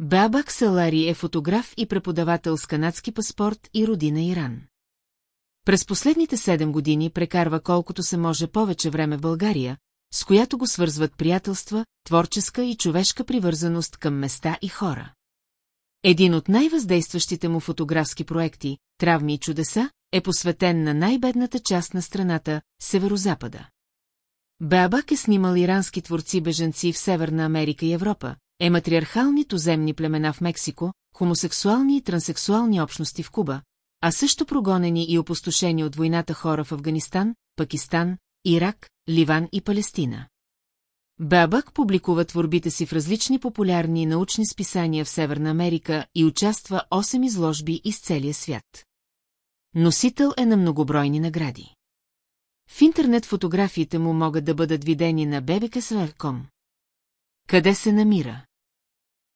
Беабак Селари е фотограф и преподавател с канадски паспорт и родина Иран. През последните 7 години прекарва колкото се може повече време в България, с която го свързват приятелства, творческа и човешка привързаност към места и хора. Един от най-въздействащите му фотографски проекти, Травми и чудеса, е посветен на най-бедната част на страната, Северозапада. Беабак е снимал ирански творци-беженци в Северна Америка и Европа, е матриархални туземни племена в Мексико, хомосексуални и транссексуални общности в Куба, а също прогонени и опустошени от войната хора в Афганистан, Пакистан, Ирак, Ливан и Палестина. Бабак публикува творбите си в различни популярни научни списания в Северна Америка и участва 8 изложби из целия свят. Носител е на многобройни награди. В интернет фотографиите му могат да бъдат видени на bbks.com. Къде се намира?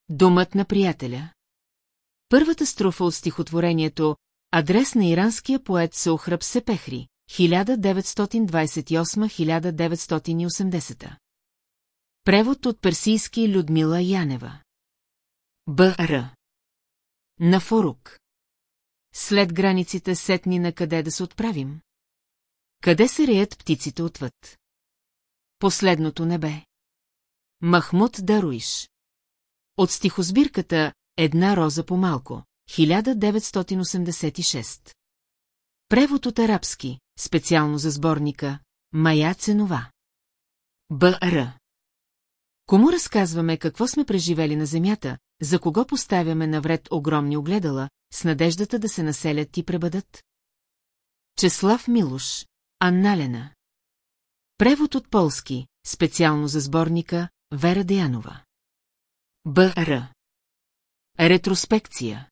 Домът на приятеля. Първата строфа от стихотворението Адрес на иранския поет Саухраб Сепехри, 1928-1980. Превод от персийски Людмила Янева. Б.Р. На Форук. След границите сетни на къде да се отправим? Къде се реят птиците отвъд? Последното небе. Махмуд Даруиш. От стихосбирката Една роза по-малко, 1986. Превод от арабски, специално за сборника Мая Ценова. Б.Р. Кому разказваме какво сме преживели на земята, за кого поставяме навред огромни огледала, с надеждата да се населят и пребъдат? Чеслав Милуш, Анналена. Превод от полски, специално за сборника Вера Деянова. Б.Р. Ретроспекция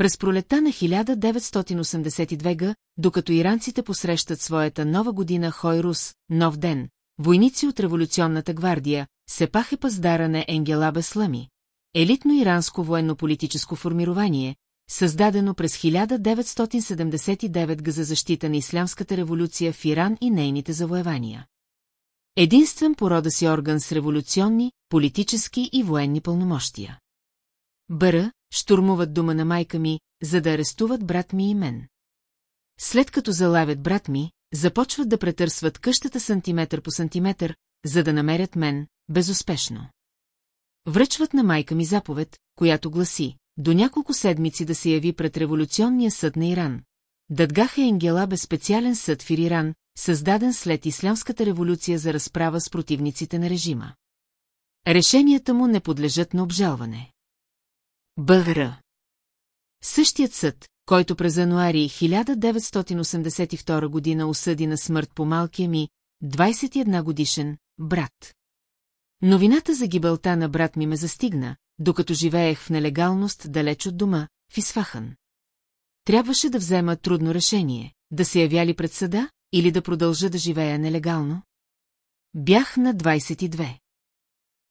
През пролета на 1982 г., докато иранците посрещат своята нова година Хойрус, нов ден, войници от революционната гвардия, Сепах е паздара на Енгелабе Слами, елитно иранско военно-политическо формирование, създадено през 1979 г. за защита на ислямската революция в Иран и нейните завоевания. Единствен по рода си орган с революционни, политически и военни пълномощия. Бъра, штурмуват дома на майка ми, за да арестуват брат ми и мен. След като залавят брат ми, започват да претърсват къщата сантиметър по сантиметър, за да намерят мен, безуспешно. Връчват на майка ми заповед, която гласи, до няколко седмици да се яви пред революционния съд на Иран. Дадгах е Енгела бе специален съд в Иран, създаден след Ислямската революция за разправа с противниците на режима. Решенията му не подлежат на обжалване. БР. Същият съд, който през януари 1982 година осъди на смърт по малкия ми, 21 годишен, брат. Новината за гибелта на брат ми ме застигна, докато живеех в нелегалност далеч от дома, в Исфахан. Трябваше да взема трудно решение, да се явя ли пред съда или да продължа да живея нелегално. Бях на 22.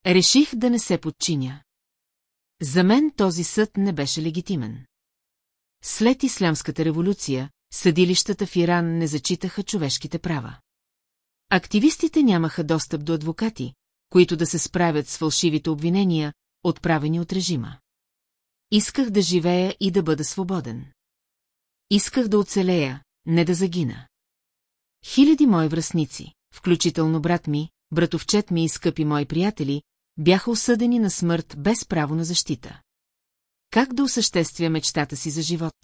Реших да не се подчиня. За мен този съд не беше легитимен. След Ислямската революция, съдилищата в Иран не зачитаха човешките права. Активистите нямаха достъп до адвокати, които да се справят с фалшивите обвинения, отправени от режима. Исках да живея и да бъда свободен. Исках да оцелея, не да загина. Хиляди мои връзници, включително брат ми, братовчет ми и скъпи мои приятели, бяха осъдени на смърт без право на защита. Как да осъществя мечтата си за живот?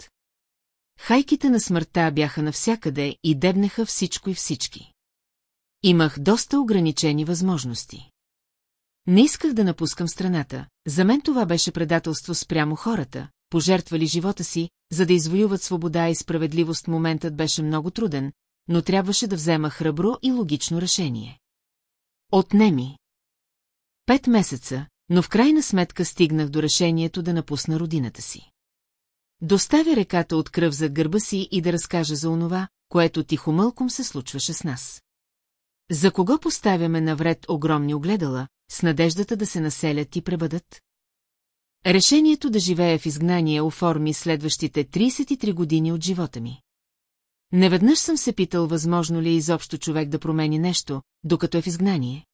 Хайките на смъртта бяха навсякъде и дебнеха всичко и всички. Имах доста ограничени възможности. Не исках да напускам страната, за мен това беше предателство спрямо хората, пожертвали живота си, за да извоюват свобода и справедливост моментът беше много труден, но трябваше да взема храбро и логично решение. Отнеми. Пет месеца, но в крайна сметка стигнах до решението да напусна родината си. Доставя реката от кръв за гърба си и да разкажа за онова, което тихомълком се случваше с нас. За кого поставяме навред огромни огледала, с надеждата да се населят и пребъдат? Решението да живея в изгнание оформи следващите 33 години от живота ми. Неведнъж съм се питал, възможно ли е изобщо човек да промени нещо, докато е в изгнание.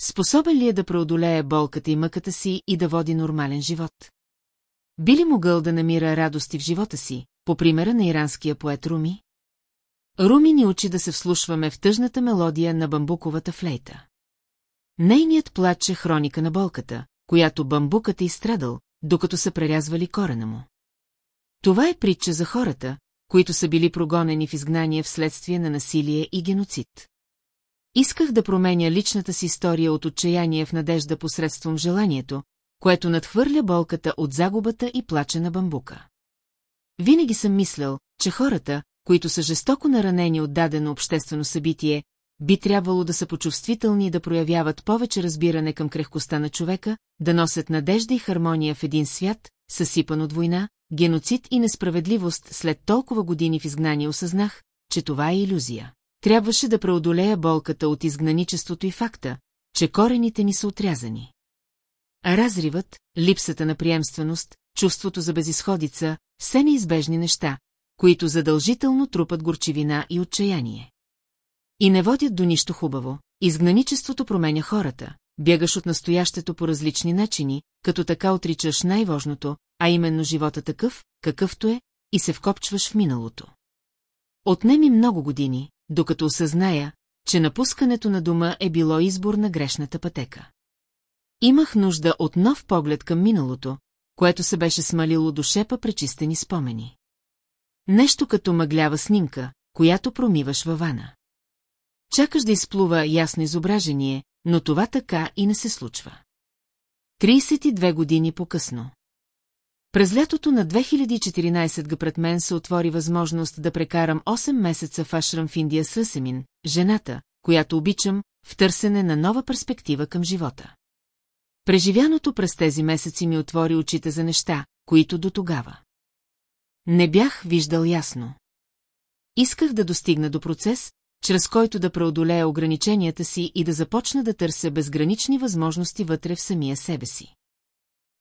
Способен ли е да преодолее болката и мъката си и да води нормален живот? Би ли могъл да намира радости в живота си, по примера на иранския поет Руми? Руми ни учи да се вслушваме в тъжната мелодия на бамбуковата флейта. Нейният плач е хроника на болката, която бамбукът е изстрадал, докато са прерязвали корена му. Това е притча за хората, които са били прогонени в изгнание вследствие на насилие и геноцид. Исках да променя личната си история от отчаяние в надежда посредством желанието, което надхвърля болката от загубата и плача на бамбука. Винаги съм мислял, че хората, които са жестоко наранени от дадено обществено събитие, би трябвало да са почувствителни и да проявяват повече разбиране към крехкостта на човека, да носят надежда и хармония в един свят, съсипан от война, геноцид и несправедливост след толкова години в изгнание осъзнах, че това е иллюзия. Трябваше да преодолея болката от изгнаничеството и факта, че корените ни са отрязани. Разривът, липсата на приемственост, чувството за безисходица, все неизбежни неща, които задължително трупат горчивина и отчаяние. И не водят до нищо хубаво. Изгнаничеството променя хората, бягаш от настоящето по различни начини, като така отричаш най-важното, а именно живота такъв, какъвто е, и се вкопчваш в миналото. Отнеми много години, докато осъзная, че напускането на дома е било избор на грешната пътека. Имах нужда от нов поглед към миналото, което се беше смалило до шепа пречистени спомени. Нещо като мъглява снимка, която промиваш във вана. Чакаш да изплува ясно изображение, но това така и не се случва. 32 години по-късно. През лятото на 2014 га пред мен се отвори възможност да прекарам 8 месеца в Ашрам в Индия с Асемин, жената, която обичам, в търсене на нова перспектива към живота. Преживяното през тези месеци ми отвори очите за неща, които до тогава. Не бях виждал ясно. Исках да достигна до процес, чрез който да преодолея ограниченията си и да започна да търся безгранични възможности вътре в самия себе си.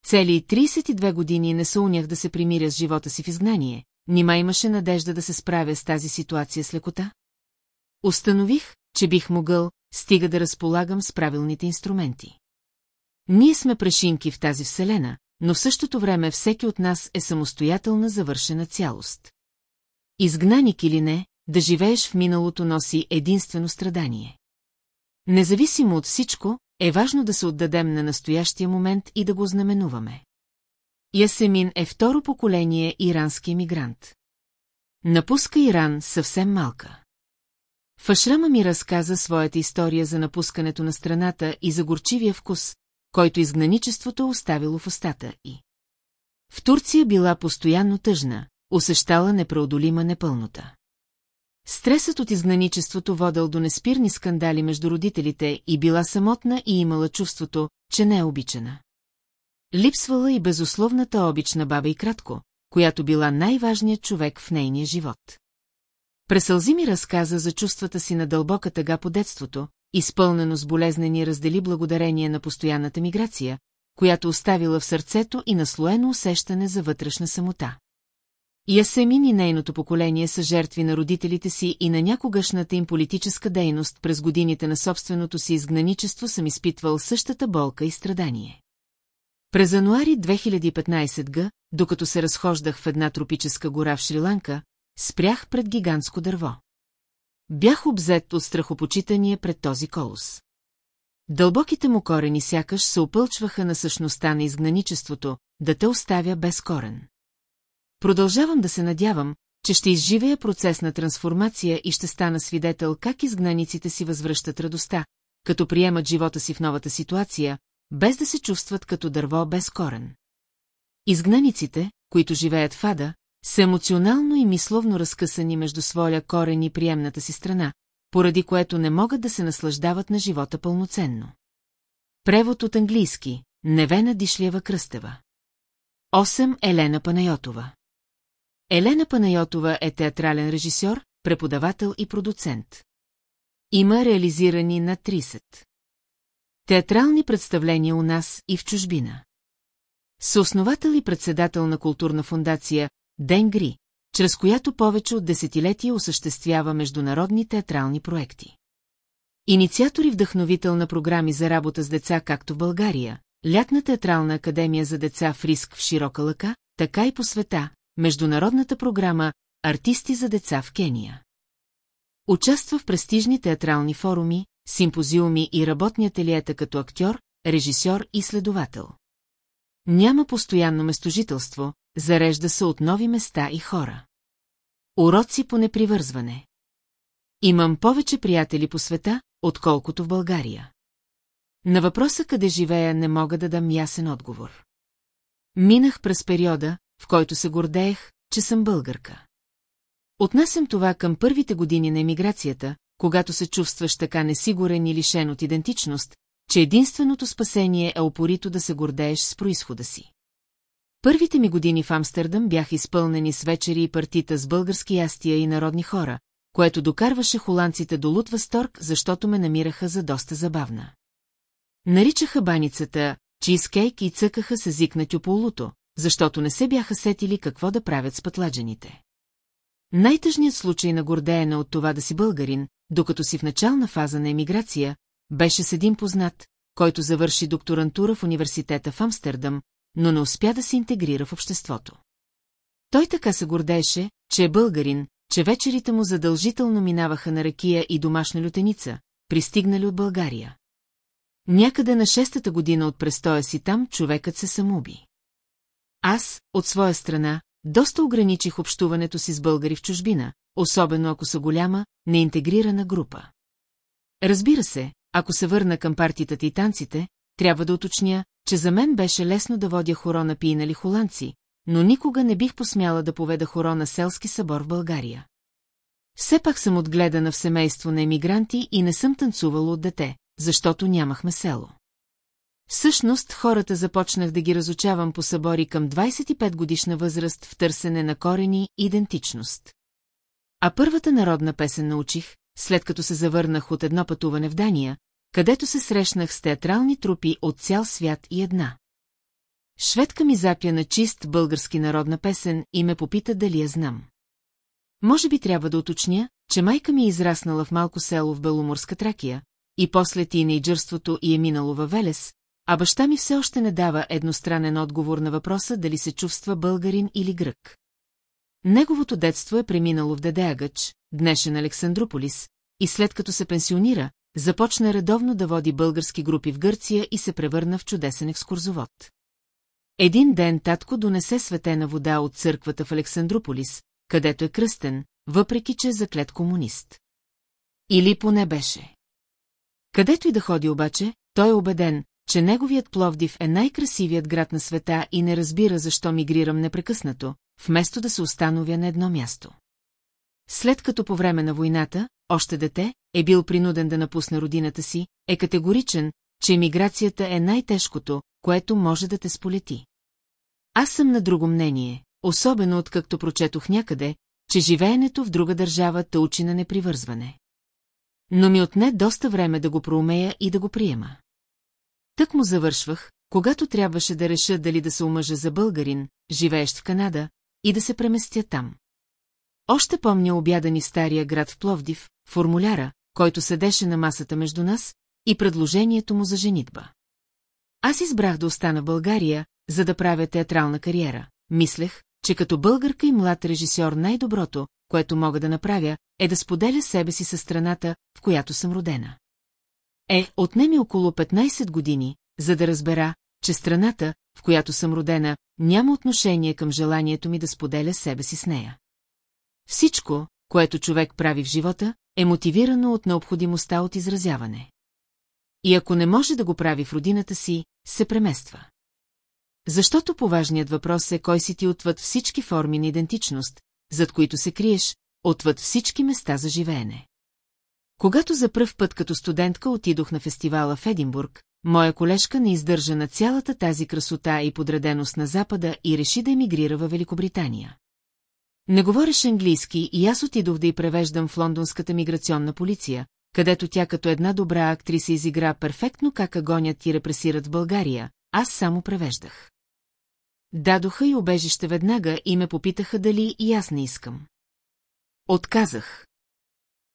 Цели 32 години не се унях да се примиря с живота си в изгнание, нима имаше надежда да се справя с тази ситуация с лекота? Установих, че бих могъл, стига да разполагам с правилните инструменти. Ние сме прешинки в тази вселена, но в същото време всеки от нас е самостоятелна завършена цялост. Изгнаник или не, да живееш в миналото носи единствено страдание. Независимо от всичко, е важно да се отдадем на настоящия момент и да го знаменуваме. Ясемин е второ поколение ирански емигрант. Напуска Иран съвсем малка. Фашрама ми разказа своята история за напускането на страната и за горчивия вкус, който изгнаничеството оставило в устата и. В Турция била постоянно тъжна, усещала непреодолима непълнота. Стресът от изгнаничеството водел до неспирни скандали между родителите и била самотна и имала чувството, че не е обичана. Липсвала и безусловната обична баба и кратко, която била най-важният човек в нейния живот. Пресълзи ми разказа за чувствата си на дълбока тъга по детството, изпълнено с болезнени раздели благодарение на постоянната миграция, която оставила в сърцето и наслоено усещане за вътрешна самота. Ясемин и нейното поколение са жертви на родителите си и на някогашната им политическа дейност през годините на собственото си изгнаничество съм изпитвал същата болка и страдание. През януари 2015 г., докато се разхождах в една тропическа гора в Шри-Ланка, спрях пред гигантско дърво. Бях обзет от страхопочитание пред този колос. Дълбоките му корени сякаш се опълчваха на същността на изгнаничеството, да те оставя без корен. Продължавам да се надявам, че ще изживея процес на трансформация и ще стана свидетел как изгнаниците си възвръщат радостта, като приемат живота си в новата ситуация, без да се чувстват като дърво без корен. Изгнаниците, които живеят в ада, са емоционално и мисловно разкъсани между своя корен и приемната си страна, поради което не могат да се наслаждават на живота пълноценно. Превод от английски Невена Дишлева Кръстева 8. Елена Панайотова Елена Панайотова е театрален режисьор, преподавател и продуцент. Има реализирани на 30. Театрални представления у нас и в чужбина. Съосновател и председател на културна фундация Денгри, чрез която повече от десетилетия осъществява международни театрални проекти. Инициатор и вдъхновител на програми за работа с деца както в България, Лятна театрална академия за деца в риск в широка лъка, така и по света, международната програма Артисти за деца в Кения. Участва в престижни театрални форуми, симпозиуми и работни ателиета като актьор, режисьор и следовател. Няма постоянно местожителство, зарежда се от нови места и хора. Уроци по непривързване. Имам повече приятели по света, отколкото в България. На въпроса къде живея не мога да дам ясен отговор. Минах през периода, в който се гордеех, че съм българка. Отнасям това към първите години на емиграцията, когато се чувстваш така несигурен и лишен от идентичност, че единственото спасение е опорито да се гордееш с происхода си. Първите ми години в Амстердам бяха изпълнени с вечери и партита с български ястия и народни хора, което докарваше холандците до лут възторг, защото ме намираха за доста забавна. Наричаха баницата чизкейк и цъкаха с език на тюполуто, защото не се бяха сетили какво да правят с пътладжените. Най-тъжният случай на гордеене от това да си българин, докато си в начална фаза на емиграция, беше с един познат, който завърши докторантура в университета в Амстердам, но не успя да се интегрира в обществото. Той така се гордееше, че е българин, че вечерите му задължително минаваха на ракия и домашна лютеница, пристигнали от България. Някъде на шестата година от престоя си там човекът се самоуби. Аз, от своя страна, доста ограничих общуването си с българи в чужбина, особено ако са голяма, неинтегрирана група. Разбира се, ако се върна към партията и танците, трябва да уточня, че за мен беше лесно да водя хоро на пийнали холандци, но никога не бих посмяла да поведа хоро на селски събор в България. Все пак съм отгледана в семейство на емигранти и не съм танцувала от дете, защото нямахме село. Всъщност хората започнах да ги разучавам по събори към 25 годишна възраст в търсене на корени и идентичност. А първата народна песен научих, след като се завърнах от едно пътуване в Дания, където се срещнах с театрални трупи от цял свят и една. Шведка ми запя на чист български народна песен и ме попита дали я знам. Може би трябва да уточня, че майка ми е израснала в малко село в Беломорска Тракия, и после тинейджърството и е минало във Велес, а баща ми все още не дава едностранен отговор на въпроса дали се чувства българин или грък. Неговото детство е преминало в Дедеагач, днешен Александрополис, и след като се пенсионира, започна редовно да води български групи в Гърция и се превърна в чудесен екскурзовод. Един ден татко донесе светена вода от църквата в Александрополис, където е кръстен, въпреки че е заклет комунист. Или поне беше. Където и да ходи обаче, той е убеден, че неговият Пловдив е най-красивият град на света и не разбира защо мигрирам непрекъснато, вместо да се установя на едно място. След като по време на войната, още дете, е бил принуден да напусне родината си, е категоричен, че емиграцията е най-тежкото, което може да те сполети. Аз съм на друго мнение, особено откакто прочетох някъде, че живеенето в друга държава те учи на непривързване. Но ми отне доста време да го проумея и да го приема. Тък му завършвах, когато трябваше да реша дали да се омъжа за българин, живеещ в Канада, и да се преместя там. Още помня обяда ни стария град в Пловдив, формуляра, който седеше на масата между нас, и предложението му за женитба. Аз избрах да остана в България, за да правя театрална кариера. Мислех, че като българка и млад режисьор най-доброто, което мога да направя, е да споделя себе си със страната, в която съм родена. Е, отнеми около 15 години, за да разбера, че страната, в която съм родена, няма отношение към желанието ми да споделя себе си с нея. Всичко, което човек прави в живота, е мотивирано от необходимостта от изразяване. И ако не може да го прави в родината си, се премества. Защото поважният въпрос е кой си ти отвъд всички форми на идентичност, зад които се криеш, отвъд всички места за живеене. Когато за пръв път като студентка отидох на фестивала в Единбург, моя колежка не издържа на цялата тази красота и подреденост на Запада и реши да емигрира във Великобритания. Не говориш английски и аз отидох да й превеждам в лондонската миграционна полиция, където тя като една добра актриса изигра перфектно как гонят и репресират в България, аз само превеждах. Дадоха и обежище веднага и ме попитаха дали и аз не искам. Отказах.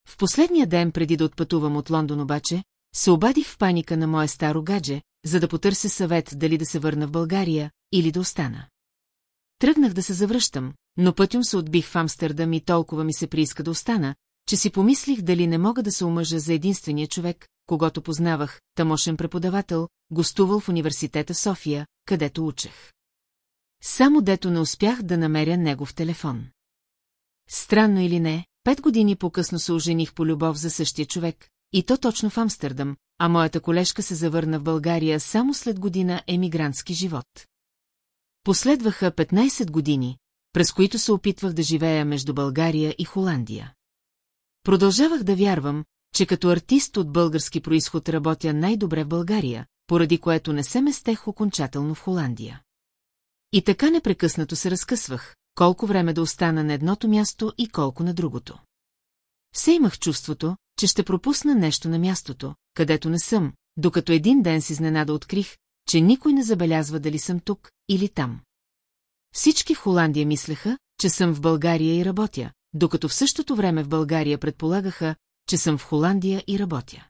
В последния ден преди да отпътувам от Лондон обаче, се обадих в паника на мое старо гадже, за да потърся съвет дали да се върна в България или да остана. Тръгнах да се завръщам, но пътюм се отбих в Амстердам и толкова ми се прииска да остана, че си помислих дали не мога да се омъжа за единствения човек, когато познавах, тамошен преподавател, гостувал в университета София, където учех. Само дето не успях да намеря негов телефон. Странно или не, пет години по-късно се ожених по любов за същия човек, и то точно в Амстердам, а моята колежка се завърна в България само след година емигрантски живот. Последваха 15 години, през които се опитвах да живея между България и Холандия. Продължавах да вярвам, че като артист от български происход работя най-добре в България, поради което не се местех окончателно в Холандия. И така непрекъснато се разкъсвах, колко време да остана на едното място и колко на другото. Все имах чувството, че ще пропусна нещо на мястото, където не съм, докато един ден с изненада открих, че никой не забелязва дали съм тук или там. Всички в Холандия мислеха, че съм в България и работя, докато в същото време в България предполагаха, че съм в Холандия и работя.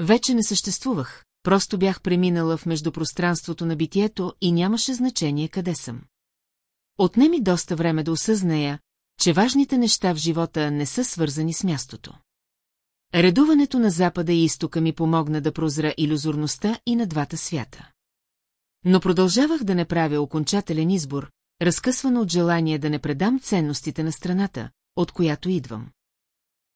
Вече не съществувах, просто бях преминала в междупространството на битието и нямаше значение къде съм. Отне ми доста време да осъзная, че важните неща в живота не са свързани с мястото. Редуването на Запада и Изтока ми помогна да прозра иллюзорността и на двата свята. Но продължавах да не правя окончателен избор, разкъсвано от желание да не предам ценностите на страната, от която идвам.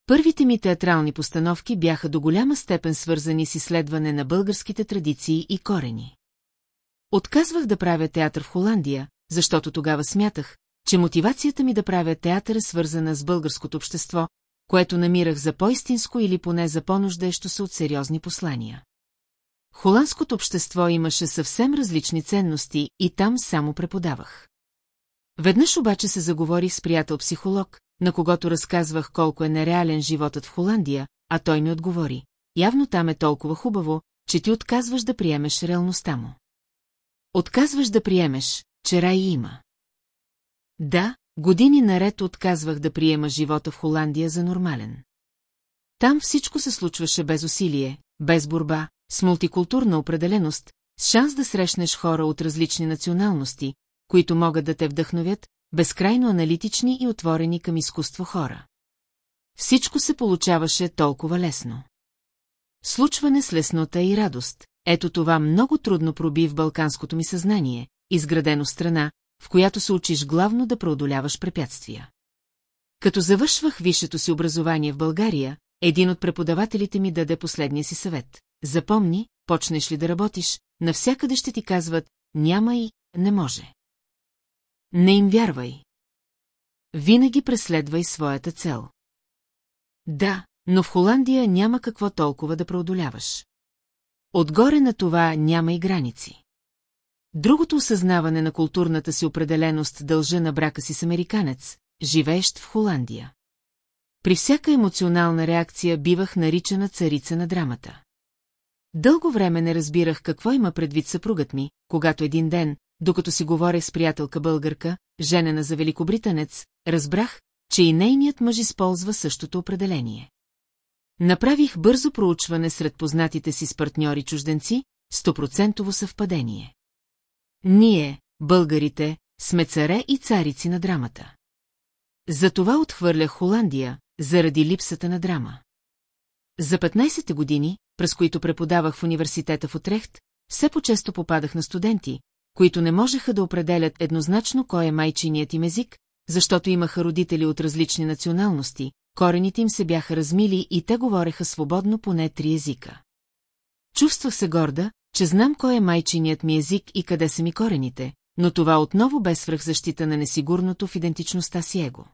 Първите ми театрални постановки бяха до голяма степен свързани с изследване на българските традиции и корени. Отказвах да правя театър в Холандия, защото тогава смятах, че мотивацията ми да правя театър е свързана с българското общество, което намирах за по-истинско или поне за по-нуждаещо се от сериозни послания. Холандското общество имаше съвсем различни ценности и там само преподавах. Веднъж обаче се заговорих с приятел-психолог, на когото разказвах колко е нереален животът в Холандия, а той ми отговори. Явно там е толкова хубаво, че ти отказваш да приемеш реалността му. Отказваш да приемеш, че рай има. Да, години наред отказвах да приема живота в Холандия за нормален. Там всичко се случваше без усилие, без борба, с мултикултурна определеност, с шанс да срещнеш хора от различни националности, които могат да те вдъхновят, безкрайно аналитични и отворени към изкуство хора. Всичко се получаваше толкова лесно. Случване с леснота и радост, ето това много трудно проби в балканското ми съзнание, изградено страна, в която се учиш главно да преодоляваш препятствия. Като завършвах висшето си образование в България, един от преподавателите ми даде последния си съвет. Запомни, почнеш ли да работиш, навсякъде ще ти казват «няма и не може». Не им вярвай. Винаги преследвай своята цел. Да, но в Холандия няма какво толкова да преодоляваш. Отгоре на това няма и граници. Другото осъзнаване на културната си определеност дължа на брака си с американец, живеещ в Холандия. При всяка емоционална реакция бивах наричана царица на драмата. Дълго време не разбирах какво има предвид съпругът ми, когато един ден, докато си говорех с приятелка българка, женена за великобританец, разбрах, че и нейният мъж използва същото определение. Направих бързо проучване сред познатите си с партньори чужденци, стопроцентово съвпадение. Ние, българите, сме царе и царици на драмата. Затова отхвърлях Холандия, заради липсата на драма. За 15 години, през които преподавах в университета в Отрехт, все по-често попадах на студенти, които не можеха да определят еднозначно кой е майчиният им език, защото имаха родители от различни националности, корените им се бяха размили и те говореха свободно поне три езика. Чувствах се горда, че знам кой е майчиният ми език и къде са ми корените, но това отново бе свръхзащита на несигурното в идентичността си его.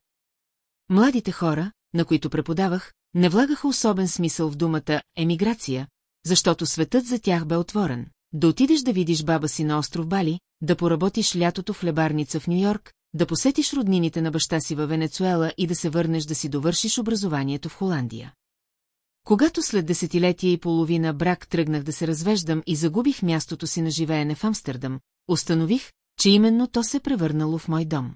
Младите хора, на които преподавах, не влагаха особен смисъл в думата «емиграция», защото светът за тях бе отворен. Да отидеш да видиш баба си на остров Бали, да поработиш лятото в хлебарница в Нью-Йорк, да посетиш роднините на баща си във Венецуела и да се върнеш да си довършиш образованието в Холандия. Когато след десетилетия и половина брак тръгнах да се развеждам и загубих мястото си на живеене в Амстердам, установих, че именно то се превърнало в мой дом.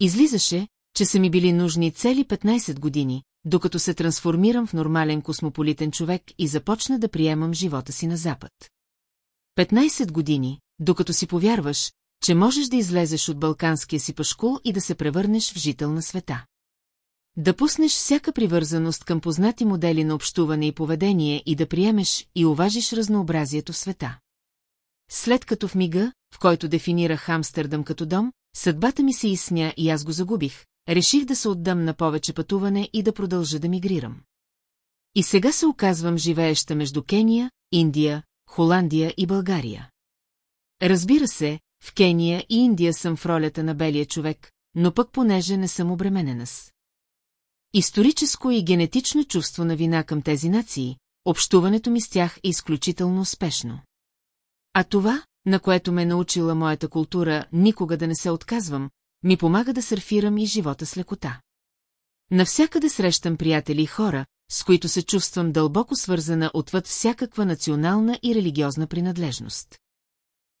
Излизаше, че са ми били нужни цели 15 години, докато се трансформирам в нормален космополитен човек и започна да приемам живота си на Запад. 15 години, докато си повярваш, че можеш да излезеш от балканския си пашкул и да се превърнеш в жител на света. Да пуснеш всяка привързаност към познати модели на общуване и поведение и да приемеш и уважиш разнообразието в света. След като в мига, в който дефинирах Амстердам като дом, съдбата ми се изсня и аз го загубих, реших да се отдам на повече пътуване и да продължа да мигрирам. И сега се оказвам живееща между Кения, Индия, Холандия и България. Разбира се, в Кения и Индия съм в ролята на белия човек, но пък понеже не съм обременена с. Историческо и генетично чувство на вина към тези нации, общуването ми с тях е изключително успешно. А това, на което ме е научила моята култура никога да не се отказвам, ми помага да сърфирам и живота с лекота. Навсякъде срещам приятели и хора, с които се чувствам дълбоко свързана отвъд всякаква национална и религиозна принадлежност.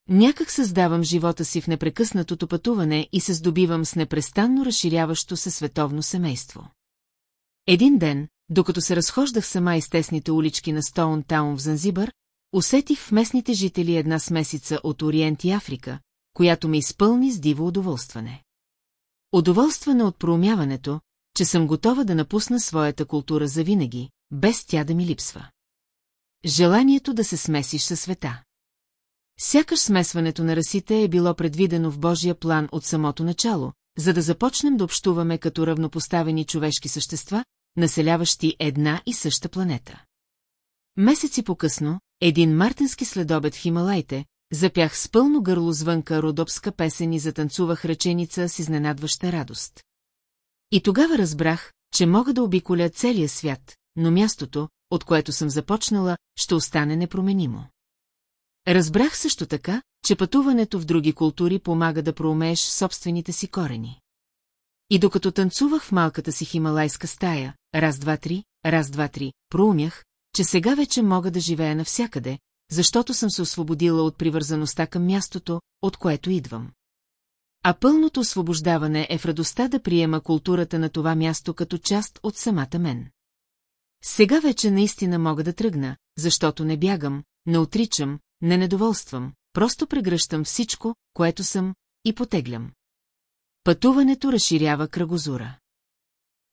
Някак създавам живота си в непрекъснатото пътуване и се здобивам с непрестанно разширяващо се световно семейство. Един ден, докато се разхождах сама из тесните улички на Стоун Таун в Занзибър, усетих в местните жители една смесица от Ориент и Африка, която ме изпълни с диво удоволстване. Удоволстване от проумяването, че съм готова да напусна своята култура завинаги, без тя да ми липсва. Желанието да се смесиш със света. Сякаш смесването на расите е било предвидено в Божия план от самото начало, за да започнем да общуваме като равнопоставени човешки същества, населяващи една и съща планета. Месеци по-късно, един мартински следобед в Хималайте, запях с пълно гърло звънка родопска песен и затанцувах ръченица с изненадваща радост. И тогава разбрах, че мога да обиколя целия свят, но мястото, от което съм започнала, ще остане непроменимо. Разбрах също така, че пътуването в други култури помага да проумееш собствените си корени. И докато танцувах в малката си хималайска стая, раз, два, три, раз, два, три, проумях, че сега вече мога да живея навсякъде, защото съм се освободила от привързаността към мястото, от което идвам. А пълното освобождаване е в радостта да приема културата на това място като част от самата мен. Сега вече наистина мога да тръгна, защото не бягам, не отричам, не недоволствам, просто прегръщам всичко, което съм, и потеглям. Пътуването разширява кръгозура.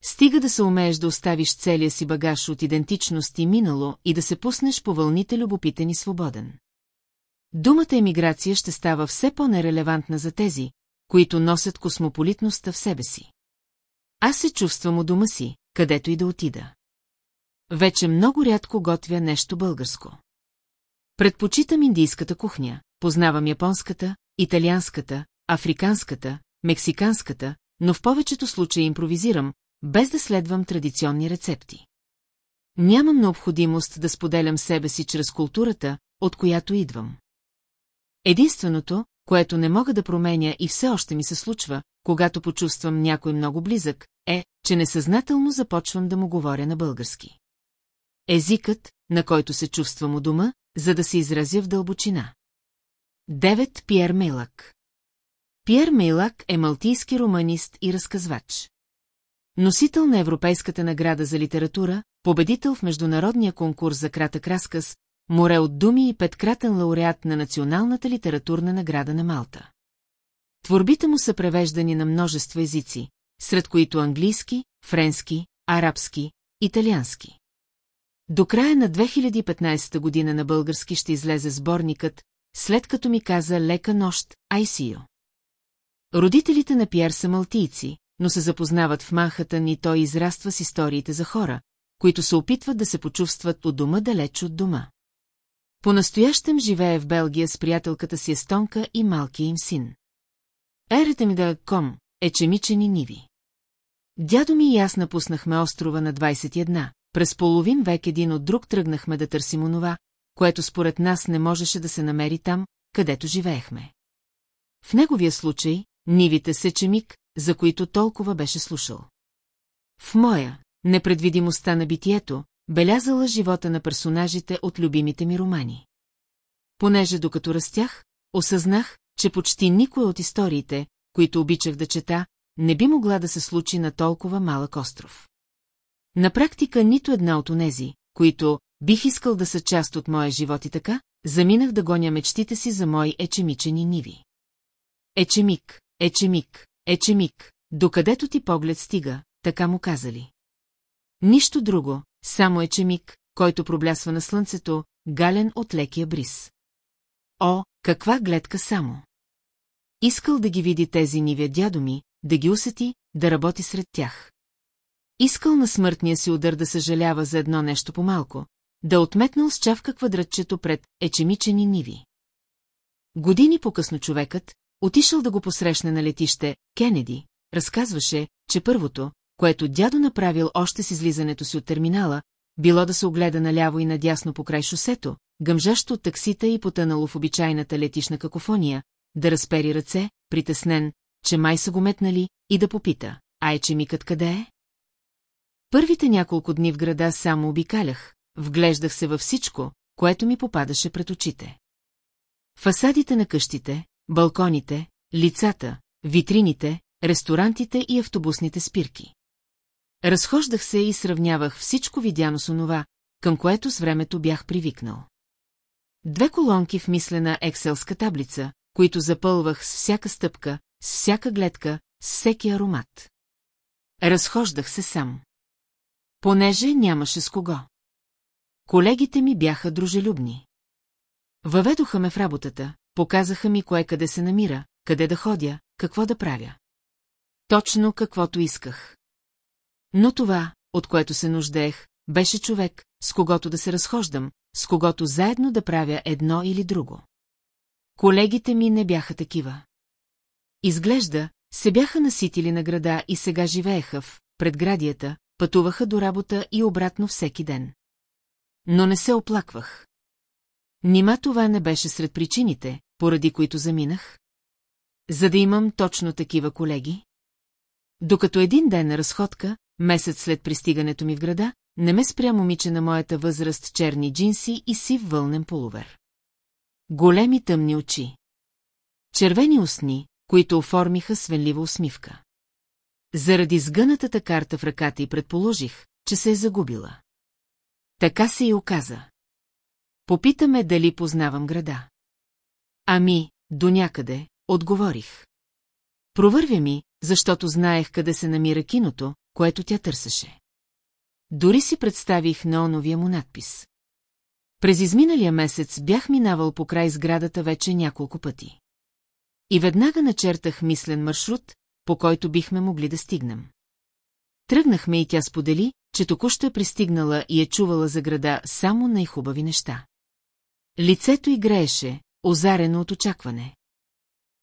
Стига да се умееш да оставиш целия си багаж от идентичност и минало и да се пуснеш по вълните любопитен и свободен. Думата емиграция ще става все по-нерелевантна за тези, които носят космополитността в себе си. Аз се чувствам у дома си, където и да отида. Вече много рядко готвя нещо българско. Предпочитам индийската кухня, познавам японската, италианската, африканската, мексиканската, но в повечето случаи импровизирам, без да следвам традиционни рецепти. Нямам необходимост да споделям себе си чрез културата, от която идвам. Единственото, което не мога да променя и все още ми се случва, когато почувствам някой много близък, е, че несъзнателно започвам да му говоря на български. Езикът, на който се чувствам у дома, за да се изразя в дълбочина. 9. Пьер Мейлак Пьер Мейлак е малтийски романист и разказвач. Носител на Европейската награда за литература, победител в международния конкурс за кратък разказ, море от думи и петкратен лауреат на Националната литературна награда на Малта. Творбите му са превеждани на множество езици, сред които английски, френски, арабски, италиански. До края на 2015 година на български ще излезе сборникът, след като ми каза лека нощ, ICU. Родителите на Пьер са малтийци, но се запознават в Манхатън и той израства с историите за хора, които се опитват да се почувстват от дома далеч от дома. По-настоящем живее в Белгия с приятелката си Естонка и малкия им син. Ерете ми да ком, е чемичени ниви. Дядо ми и аз напуснахме острова на 21, през половин век един от друг тръгнахме да търсим онова, което според нас не можеше да се намери там, където живеехме. В неговия случай, нивите се чемик, за които толкова беше слушал. В моя, непредвидимостта на битието, белязала живота на персонажите от любимите ми романи. Понеже докато растях, осъзнах, че почти никой от историите, които обичах да чета, не би могла да се случи на толкова малък остров. На практика нито една от онези, които бих искал да са част от моя живот и така, заминах да гоня мечтите си за мои ечемичени ниви. Ечемик, ечемик, ечемик, докъдето ти поглед стига, така му казали. Нищо друго, само ечемик, който проблясва на слънцето, гален от лекия бриз. О, каква гледка само! Искал да ги види тези нивя дядо ми, да ги усети, да работи сред тях. Искал на смъртния си удар да съжалява за едно нещо по-малко, да отметнал с чавка квадратчето пред ечемичени ниви. Години по-късно човекът, отишъл да го посрещне на летище, Кенеди, разказваше, че първото, което дядо направил още с излизането си от терминала, било да се огледа наляво и надясно по край шосето, гъмжащо от таксита и потънало в обичайната летишна какофония, да разпери ръце, притеснен, че май са го метнали, и да попита, а е чемикът къде е? Първите няколко дни в града само обикалях, вглеждах се във всичко, което ми попадаше пред очите. Фасадите на къщите, балконите, лицата, витрините, ресторантите и автобусните спирки. Разхождах се и сравнявах всичко видяно с онова, към което с времето бях привикнал. Две колонки в мислена екселска таблица, които запълвах с всяка стъпка, с всяка гледка, с всеки аромат. Разхождах се сам. Понеже нямаше с кого. Колегите ми бяха дружелюбни. Въведоха ме в работата, показаха ми кое къде се намира, къде да ходя, какво да правя. Точно каквото исках. Но това, от което се нуждаех, беше човек, с когото да се разхождам, с когото заедно да правя едно или друго. Колегите ми не бяха такива. Изглежда, се бяха наситили на града и сега живееха в предградията, пътуваха до работа и обратно всеки ден. Но не се оплаквах. Нима това не беше сред причините, поради които заминах? За да имам точно такива колеги? Докато един ден на разходка, месец след пристигането ми в града, не ме спря момиче на моята възраст черни джинси и сив вълнен полувер. Големи тъмни очи. Червени устни, които оформиха свенлива усмивка. Заради сгънатата карта в ръката й предположих, че се е загубила. Така се и оказа. Попитаме дали познавам града. Ами, до някъде, отговорих. Провървя ми, защото знаех къде се намира киното, което тя търсеше. Дори си представих на оновия му надпис. През изминалия месец бях минавал по край сградата вече няколко пъти. И веднага начертах мислен маршрут, по който бихме могли да стигнем. Тръгнахме и тя сподели, че току-що е пристигнала и е чувала за града само най-хубави неща. Лицето й грееше, озарено от очакване.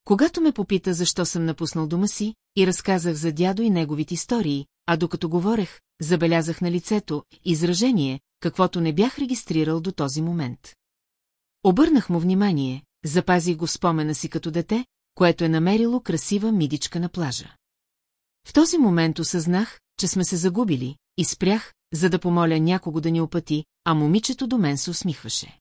Когато ме попита защо съм напуснал дома си, и разказах за дядо и неговите истории, а докато говорех, забелязах на лицето изражение, каквото не бях регистрирал до този момент. Обърнах му внимание, запазих го спомена си като дете, което е намерило красива мидичка на плажа. В този момент осъзнах, че сме се загубили, и спрях, за да помоля някого да ни опъти, а момичето до мен се усмихваше.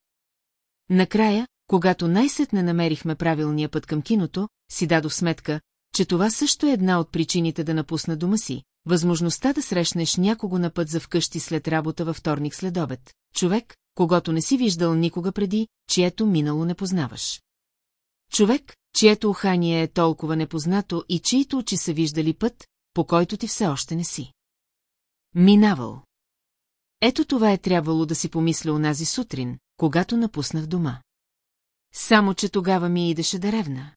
Накрая, когато най-сетне намерихме правилния път към киното, си дадох сметка, че това също е една от причините да напусна дома си, възможността да срещнеш някого на път за вкъщи след работа във вторник след обед, човек, когато не си виждал никога преди, чието минало не познаваш. Човек, чието ухание е толкова непознато и чието очи са виждали път, по който ти все още не си. Минавал. Ето това е трябвало да си помисля онази сутрин, когато напуснах дома. Само, че тогава ми идеше да ревна.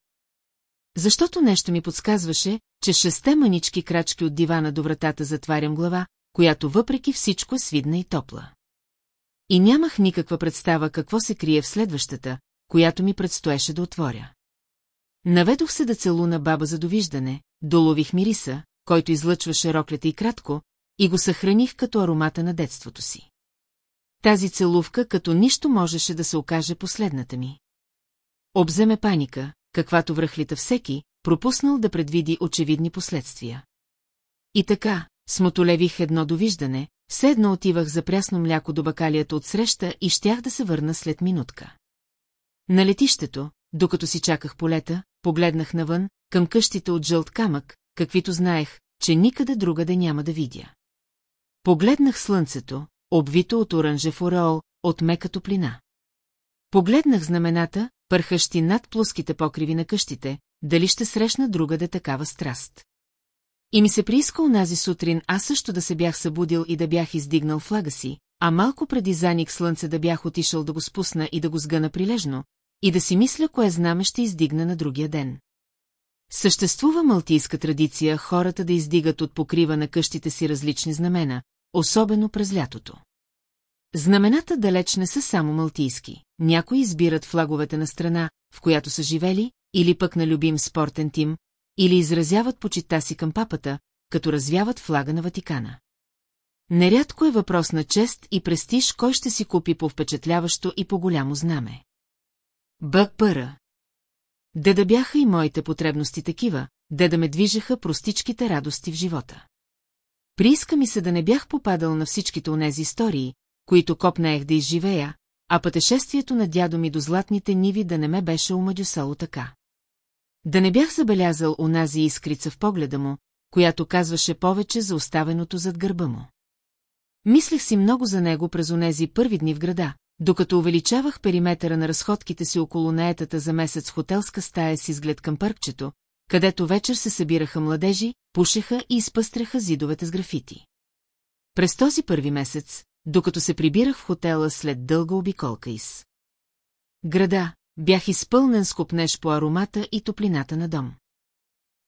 Защото нещо ми подсказваше, че шесте манички крачки от дивана до вратата затварям глава, която въпреки всичко е свидна и топла. И нямах никаква представа какво се крие в следващата, която ми предстоеше да отворя. Наведох се да целуна баба за довиждане, долових мириса, който излъчваше роклята и кратко, и го съхраних като аромата на детството си. Тази целувка като нищо можеше да се окаже последната ми. Обземе паника, каквато връхлита всеки, пропуснал да предвиди очевидни последствия. И така, смотолевих едно довиждане, все едно отивах за прясно мляко до бакалията от среща и щях да се върна след минутка. На летището, докато си чаках полета, погледнах навън, към къщите от жълт камък, каквито знаех, че никъде другаде няма да видя. Погледнах слънцето, обвито от оранжев ореол, от мека топлина. Погледнах знамената, пърхащи над плоските покриви на къщите, дали ще срещна другаде такава страст. И ми се прииска унази сутрин аз също да се бях събудил и да бях издигнал флага си, а малко преди заник слънце да бях отишъл да го спусна и да го сгъна прилежно, и да си мисля кое знаме ще издигна на другия ден. Съществува малтийска традиция хората да издигат от покрива на къщите си различни знамена, особено през лятото. Знамената далеч не са само малтийски. Някои избират флаговете на страна, в която са живели, или пък на любим спортен тим, или изразяват почита си към папата, като развяват флага на Ватикана. Нерядко е въпрос на чест и престиж, кой ще си купи по впечатляващо и по-голямо знаме. Бък-пъра. Де да бяха и моите потребности такива, де да ме движеха простичките радости в живота. Прииска ми се да не бях попадал на всичките онези истории, които копнеех да изживея, а пътешествието на дядо ми до златните ниви да не ме беше омадюсало така. Да не бях забелязал онази искрица в погледа му, която казваше повече за оставеното зад гърба му. Мислех си много за него през онези първи дни в града, докато увеличавах периметъра на разходките си около наетата за месец хотелска стая с изглед към паркчето, където вечер се събираха младежи, пушеха и изпъстряха зидовете с графити. През този първи месец, докато се прибирах в хотела след дълга обиколка из. Града, бях изпълнен с купнеж по аромата и топлината на дом.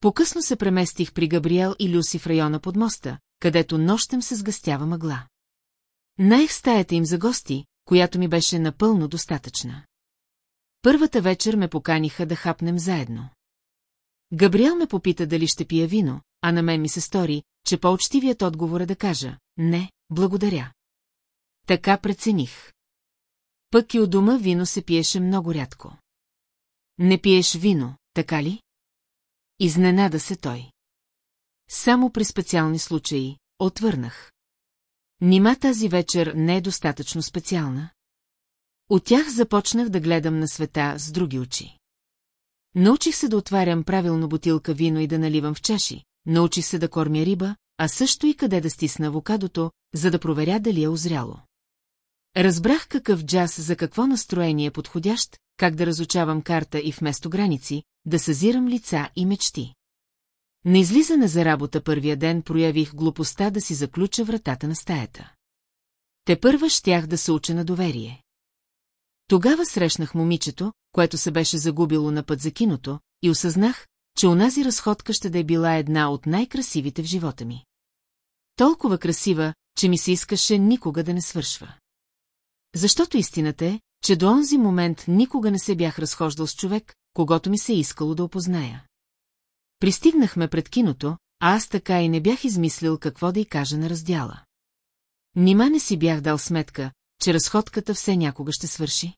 Покъсно се преместих при Габриел и Люси в района под моста, където нощем се сгъстява мъгла. Наех стаята им за гости, която ми беше напълно достатъчна. Първата вечер ме поканиха да хапнем заедно. Габриел ме попита дали ще пия вино, а на мен ми се стори, че по-очтивият отговор е да кажа «Не, благодаря». Така прецених. Пък и у дома вино се пиеше много рядко. Не пиеш вино, така ли? Изненада се той. Само при специални случаи, отвърнах. Нима тази вечер не е достатъчно специална? От тях започнах да гледам на света с други очи. Научих се да отварям правилно бутилка вино и да наливам в чаши, научих се да кормя риба, а също и къде да стисна авокадото, за да проверя дали е озряло. Разбрах какъв джаз за какво настроение е подходящ, как да разучавам карта и вместо граници, да съзирам лица и мечти. На излизане за работа първия ден проявих глупостта да си заключа вратата на стаята. Те първа щях да се уча на доверие. Тогава срещнах момичето, което се беше загубило на път за киното, и осъзнах, че онази разходка ще да е била една от най-красивите в живота ми. Толкова красива, че ми се искаше никога да не свършва. Защото истината е, че до онзи момент никога не се бях разхождал с човек, когато ми се е искало да опозная. Пристигнахме пред киното, а аз така и не бях измислил какво да й кажа на раздяла. Нима не си бях дал сметка, че разходката все някога ще свърши?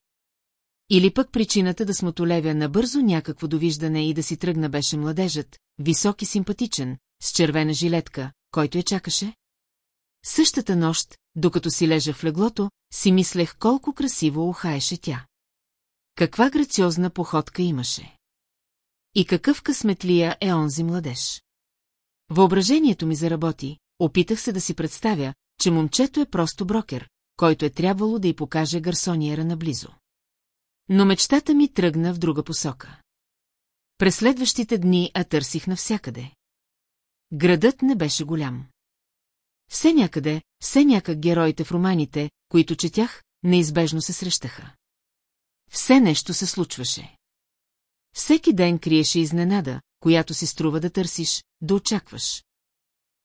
Или пък причината да смотолевя набързо някакво довиждане и да си тръгна беше младежът, висок и симпатичен, с червена жилетка, който я чакаше? Същата нощ, докато си лежа в леглото, си мислех колко красиво ухаеше тя. Каква грациозна походка имаше. И какъв късметлия е онзи младеж. Въображението ми заработи, опитах се да си представя, че момчето е просто брокер, който е трябвало да й покаже гарсониера наблизо. Но мечтата ми тръгна в друга посока. През следващите дни а търсих навсякъде. Градът не беше голям. Все някъде, все някак героите в романите, които четях, неизбежно се срещаха. Все нещо се случваше. Всеки ден криеше изненада, която си струва да търсиш, да очакваш.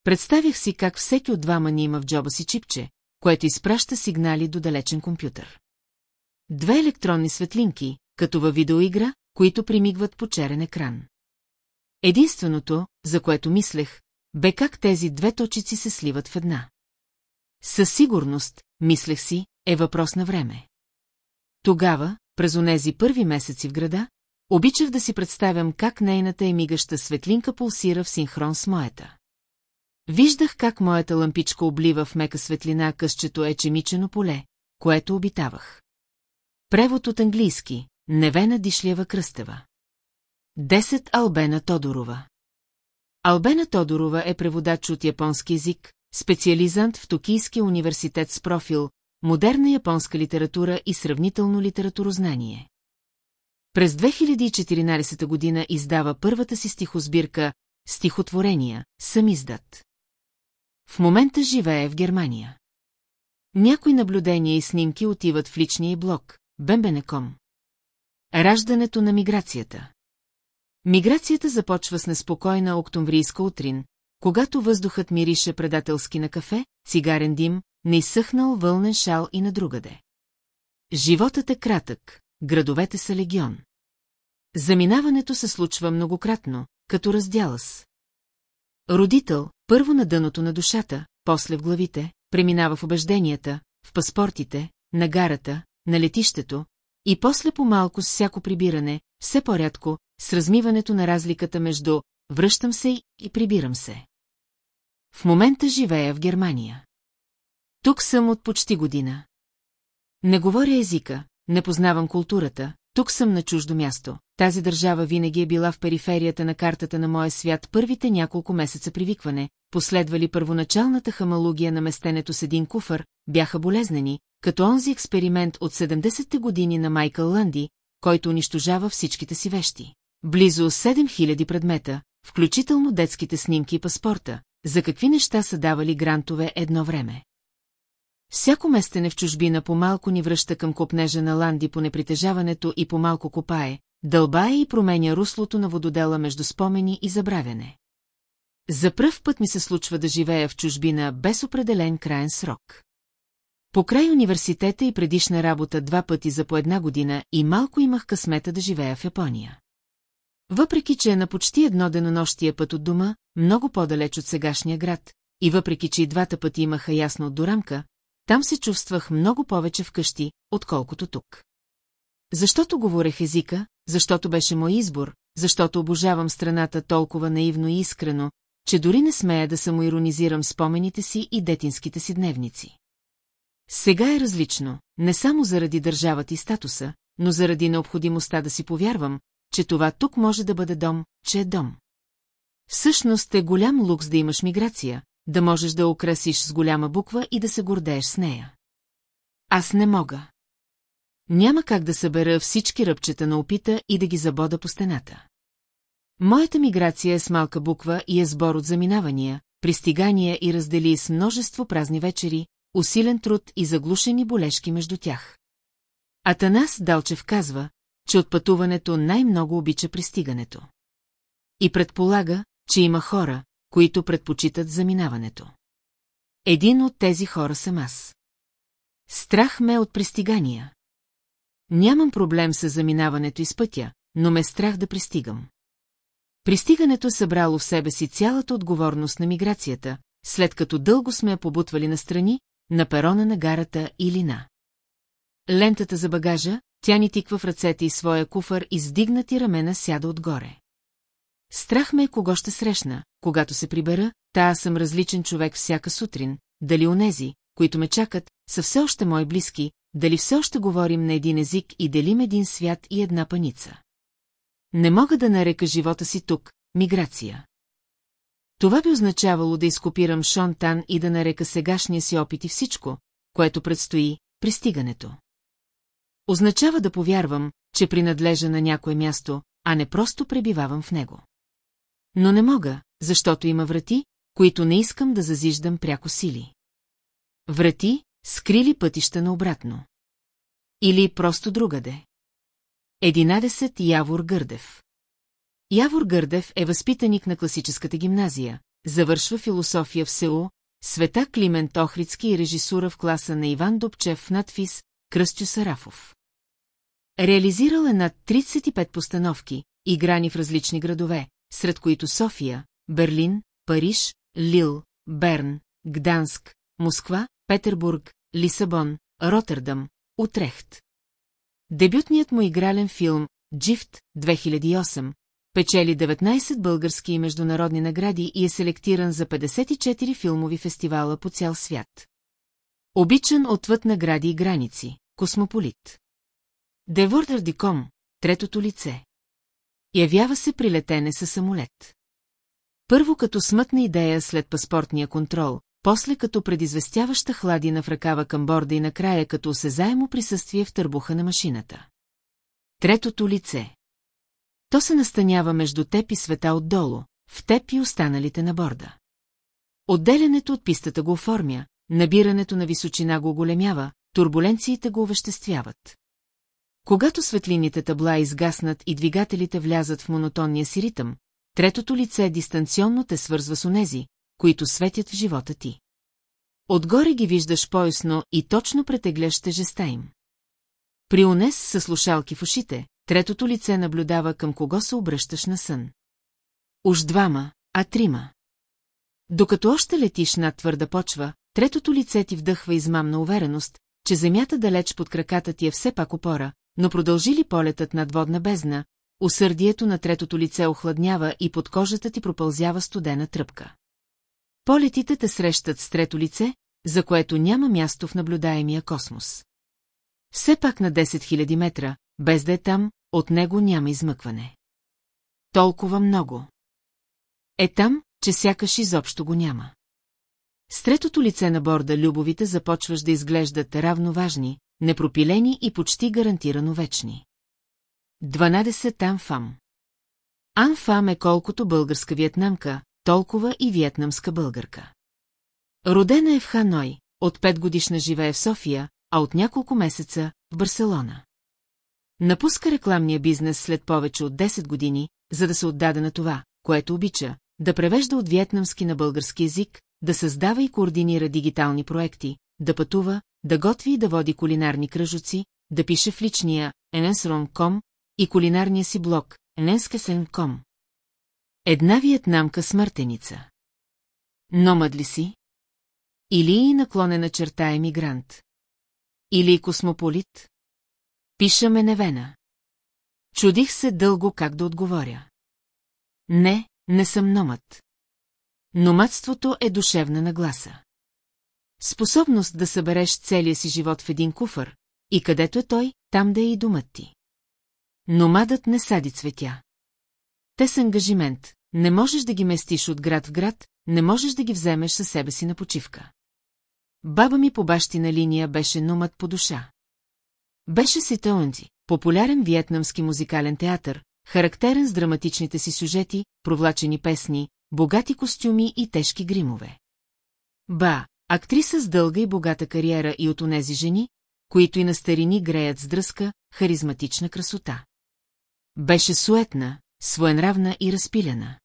Представях си как всеки от двама ни има в джоба си чипче, което изпраща сигнали до далечен компютър. Две електронни светлинки, като във видеоигра, които примигват по черен екран. Единственото, за което мислех, бе как тези две точици се сливат в една. Със сигурност, мислех си, е въпрос на време. Тогава, през онези първи месеци в града, обичах да си представям как нейната емигаща светлинка пулсира в синхрон с моята. Виждах как моята лампичка облива в мека светлина късчето ечемичено поле, което обитавах. Превод от английски Невена Дишлева Кръстева 10 Албена Тодорова Албена Тодорова е преводач от японски език, специализант в Токийския университет с профил Модерна японска литература и сравнително литературознание. През 2014 година издава първата си стихосбирка «Стихотворения», сам издат. В момента живее в Германия. Някои наблюдения и снимки отиват в личния блог, Бембенеком. Раждането на миграцията Миграцията започва с неспокойна октомврийска утрин, когато въздухът мирише предателски на кафе, цигарен дим, неизсъхнал вълнен шал и на другаде. Животът е кратък, градовете са легион. Заминаването се случва многократно, като раздяла с. Родител, първо на дъното на душата, после в главите, преминава в убежденията, в паспортите, на гарата, на летището, и после по-малко с всяко прибиране, все по-рядко, с размиването на разликата между «връщам се» и «прибирам се». В момента живея в Германия. Тук съм от почти година. Не говоря езика, не познавам културата, тук съм на чуждо място. Тази държава винаги е била в периферията на картата на моя свят първите няколко месеца привикване, последвали първоначалната хамалугия на местенето с един куфър, бяха болезнени, като онзи експеримент от 70-те години на Майкъл Ланди, който унищожава всичките си вещи. Близо 7000 предмета, включително детските снимки и паспорта, за какви неща са давали грантове едно време. Всяко местене в чужбина по-малко ни връща към копнежа на Ланди по непритежаването и по-малко копае, дълбае и променя руслото на вододела между спомени и забравяне. За пръв път ми се случва да живея в чужбина без определен краен срок. Покрай университета и предишна работа два пъти за по една година и малко имах късмета да живея в Япония. Въпреки, че е на почти едно денонощия път от дома, много по-далеч от сегашния град, и въпреки, че и двата пъти имаха ясно от дорамка, там се чувствах много повече вкъщи, отколкото тук. Защото говорех езика, защото беше мой избор, защото обожавам страната толкова наивно и искрено, че дори не смея да самоиронизирам спомените си и детинските си дневници. Сега е различно, не само заради държавата и статуса, но заради необходимостта да си повярвам, че това тук може да бъде дом, че е дом. Всъщност е голям лукс да имаш миграция, да можеш да украсиш с голяма буква и да се гордееш с нея. Аз не мога. Няма как да събера всички ръбчета на опита и да ги забода по стената. Моята миграция е с малка буква и е сбор от заминавания, пристигания и раздели с множество празни вечери, усилен труд и заглушени болешки между тях. Атанас Далчев казва, че от пътуването най-много обича пристигането. И предполага, че има хора, които предпочитат заминаването. Един от тези хора съм аз. Страх ме от пристигания. Нямам проблем с заминаването из пътя, но ме страх да пристигам. Пристигането събрало в себе си цялата отговорност на миграцията, след като дълго сме я побутвали на страни, на перона на гарата или на. Лентата за багажа, тя ни тиква в ръцете и своя куфър и с дигнати рамена сяда отгоре. Страх ме е кого ще срещна, когато се прибера, та аз съм различен човек всяка сутрин, дали онези, които ме чакат, са все още мои близки, дали все още говорим на един език и делим един свят и една паница. Не мога да нарека живота си тук миграция. Това би означавало да изкопирам Шон Тан и да нарека сегашния си опит и всичко, което предстои, пристигането. Означава да повярвам, че принадлежа на някое място, а не просто пребивавам в него. Но не мога, защото има врати, които не искам да зазиждам пряко сили. Врати, скрили пътища наобратно. Или просто другаде. Единадесет Явор Гърдев Явор Гърдев е възпитаник на класическата гимназия, завършва философия в село, света Климент Охрицки и режисура в класа на Иван Добчев в надфис Кръстю Сарафов. Реализирал е над 35 постановки, играни в различни градове, сред които София, Берлин, Париж, Лил, Берн, Гданск, Москва, Петербург, Лисабон, Роттердам, Утрехт. Дебютният му игрален филм «Джифт» 2008 печели 19 български и международни награди и е селектиран за 54 филмови фестивала по цял свят. Обичан отвъд награди и граници, космополит. Девордър Диком, третото лице. Явява се при летене със самолет. Първо като смътна идея след паспортния контрол, после като предизвестяваща хладина в ръкава към борда и накрая като осезаемо присъствие в търбуха на машината. Третото лице. То се настанява между теб и света отдолу, в теб и останалите на борда. Отделянето от пистата го оформя, набирането на височина го големява, турбуленциите го овеществяват. Когато светлините табла изгаснат и двигателите влязат в монотонния си ритъм, третото лице дистанционно те свързва с онези, които светят в живота ти. Отгоре ги виждаш поясно и точно претегляш тежеста им. При унес със слушалки в ушите, третото лице наблюдава към кого се обръщаш на сън. Уж двама, а трима. Докато още летиш над твърда почва, третото лице ти вдъхва измамна увереност, че земята далеч под краката ти е все пак опора, но продължи ли полетът над водна бездна, усърдието на третото лице охладнява и под кожата ти пропълзява студена тръпка. Полетите те срещат с трето лице, за което няма място в наблюдаемия космос. Все пак на 10 000 метра, без да е там, от него няма измъкване. Толкова много. Е там, че сякаш изобщо го няма. С третото лице на борда любовите започваш да изглеждат равноважни, непропилени и почти гарантирано вечни. 12 Анфам Анфам е колкото българска вьетнамка, толкова и вьетнамска българка. Родена е в Ханой, от 5 годишна живее в София, а от няколко месеца в Барселона. Напуска рекламния бизнес след повече от 10 години, за да се отдаде на това, което обича, да превежда от вьетнамски на български язик, да създава и координира дигитални проекти, да пътува, да готви и да води кулинарни кръжоци, да пише в личния Enensron.com и кулинарния си блог Enenskesen.com. Една виетнамка смъртеница. Номад ли си? Или и наклонена черта емигрант? Или космополит? Пиша ме невена. Чудих се дълго как да отговоря. Не, не съм номът. Номадството е душевна нагласа. Способност да събереш целия си живот в един куфър, и където е той, там да е и думът ти. Номадът не сади цветя. Те са ангажимент, не можеш да ги местиш от град в град, не можеш да ги вземеш със себе си на почивка. Баба ми по бащина линия беше номад по душа. Беше си Таунзи, популярен виетнамски музикален театър, характерен с драматичните си сюжети, провлачени песни, богати костюми и тежки гримове. Ба, актриса с дълга и богата кариера и от онези жени, които и на старини греят с дръска, харизматична красота. Беше суетна, своенравна и разпилена.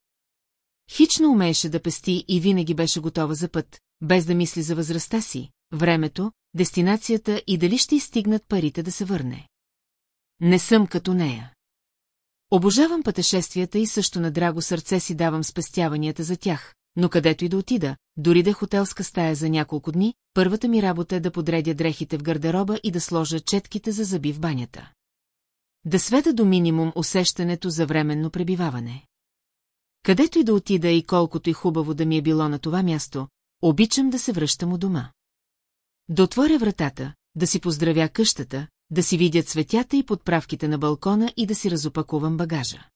Хично умееше да пести и винаги беше готова за път, без да мисли за възрастта си, времето, дестинацията и дали ще изстигнат парите да се върне. Не съм като нея. Обожавам пътешествията и също на драго сърце си давам спестяванията за тях, но където и да отида, дори да хотелска стая за няколко дни, първата ми работа е да подредя дрехите в гардероба и да сложа четките за зъби в банята. Да сведа до минимум усещането за временно пребиваване. Където и да отида и колкото и хубаво да ми е било на това място, обичам да се връщам у дома. Да отворя вратата, да си поздравя къщата, да си видя цветята и подправките на балкона и да си разопакувам багажа.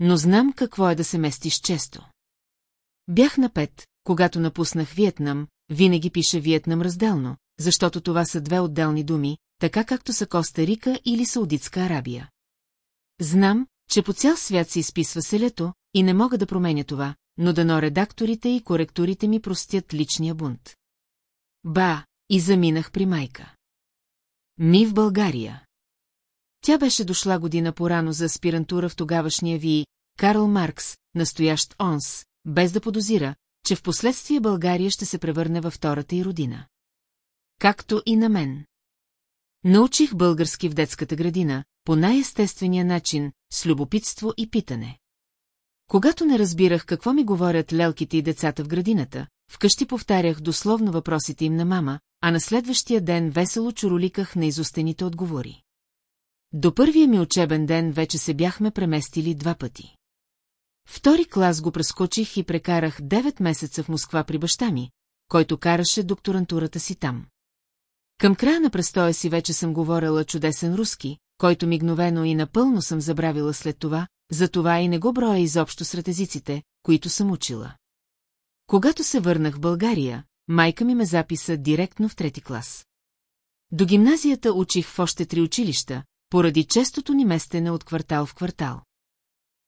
Но знам какво е да се местиш често. Бях на пет, когато напуснах Виетнам, винаги пише Виетнам разделно, защото това са две отделни думи, така както са Коста Рика или Саудитска Арабия. Знам, че по цял свят се изписва селето и не мога да променя това, но дано редакторите и коректорите ми простят личния бунт. Ба, и заминах при майка. Ми в България. Тя беше дошла година порано за аспирантура в тогавашния ви Карл Маркс, настоящ онс, без да подозира, че в последствие България ще се превърне във втората и родина. Както и на мен. Научих български в детската градина, по най-естествения начин, с любопитство и питане. Когато не разбирах какво ми говорят лелките и децата в градината, вкъщи повтарях дословно въпросите им на мама, а на следващия ден весело чуроликах на изостените отговори. До първия ми учебен ден вече се бяхме преместили два пъти. Втори клас го прескочих и прекарах 9 месеца в Москва при баща ми, който караше докторантурата си там. Към края на престоя си вече съм говорила чудесен руски, който мигновено и напълно съм забравила след това, затова и не го броя изобщо сред езиците, които съм учила. Когато се върнах в България, майка ми ме записа директно в трети клас. До гимназията учих в още три училища, поради честото ни местене от квартал в квартал.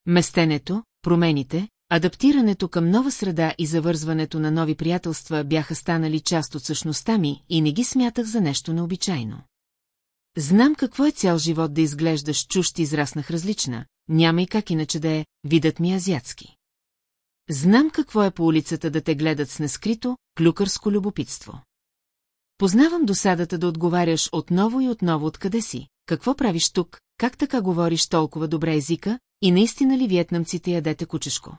Местенето, промените, адаптирането към нова среда и завързването на нови приятелства бяха станали част от същността ми и не ги смятах за нещо необичайно. Знам какво е цял живот да изглеждаш чужд и израснах различна, няма и как иначе да е, видът ми азиатски. Знам какво е по улицата да те гледат с нескрито, клюкърско любопитство. Познавам досадата да отговаряш отново и отново откъде си, какво правиш тук, как така говориш толкова добре езика и наистина ли вьетнамците ядете кучешко.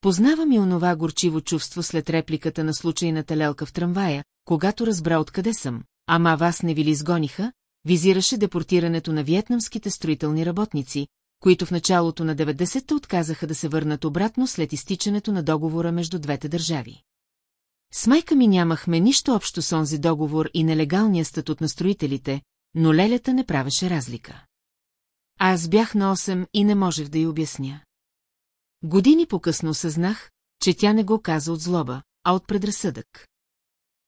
Познавам и онова горчиво чувство след репликата на случайната лелка в трамвая, когато разбра откъде съм, ама вас не ви ли изгониха, визираше депортирането на вьетнамските строителни работници, които в началото на 90-те отказаха да се върнат обратно след изтичането на договора между двете държави. С майка ми нямахме нищо общо с онзи договор и нелегалния статут на строителите, но лелята не правеше разлика. Аз бях на 8 и не можех да й обясня. Години по-късно осъзнах, че тя не го каза от злоба, а от предразсъдък.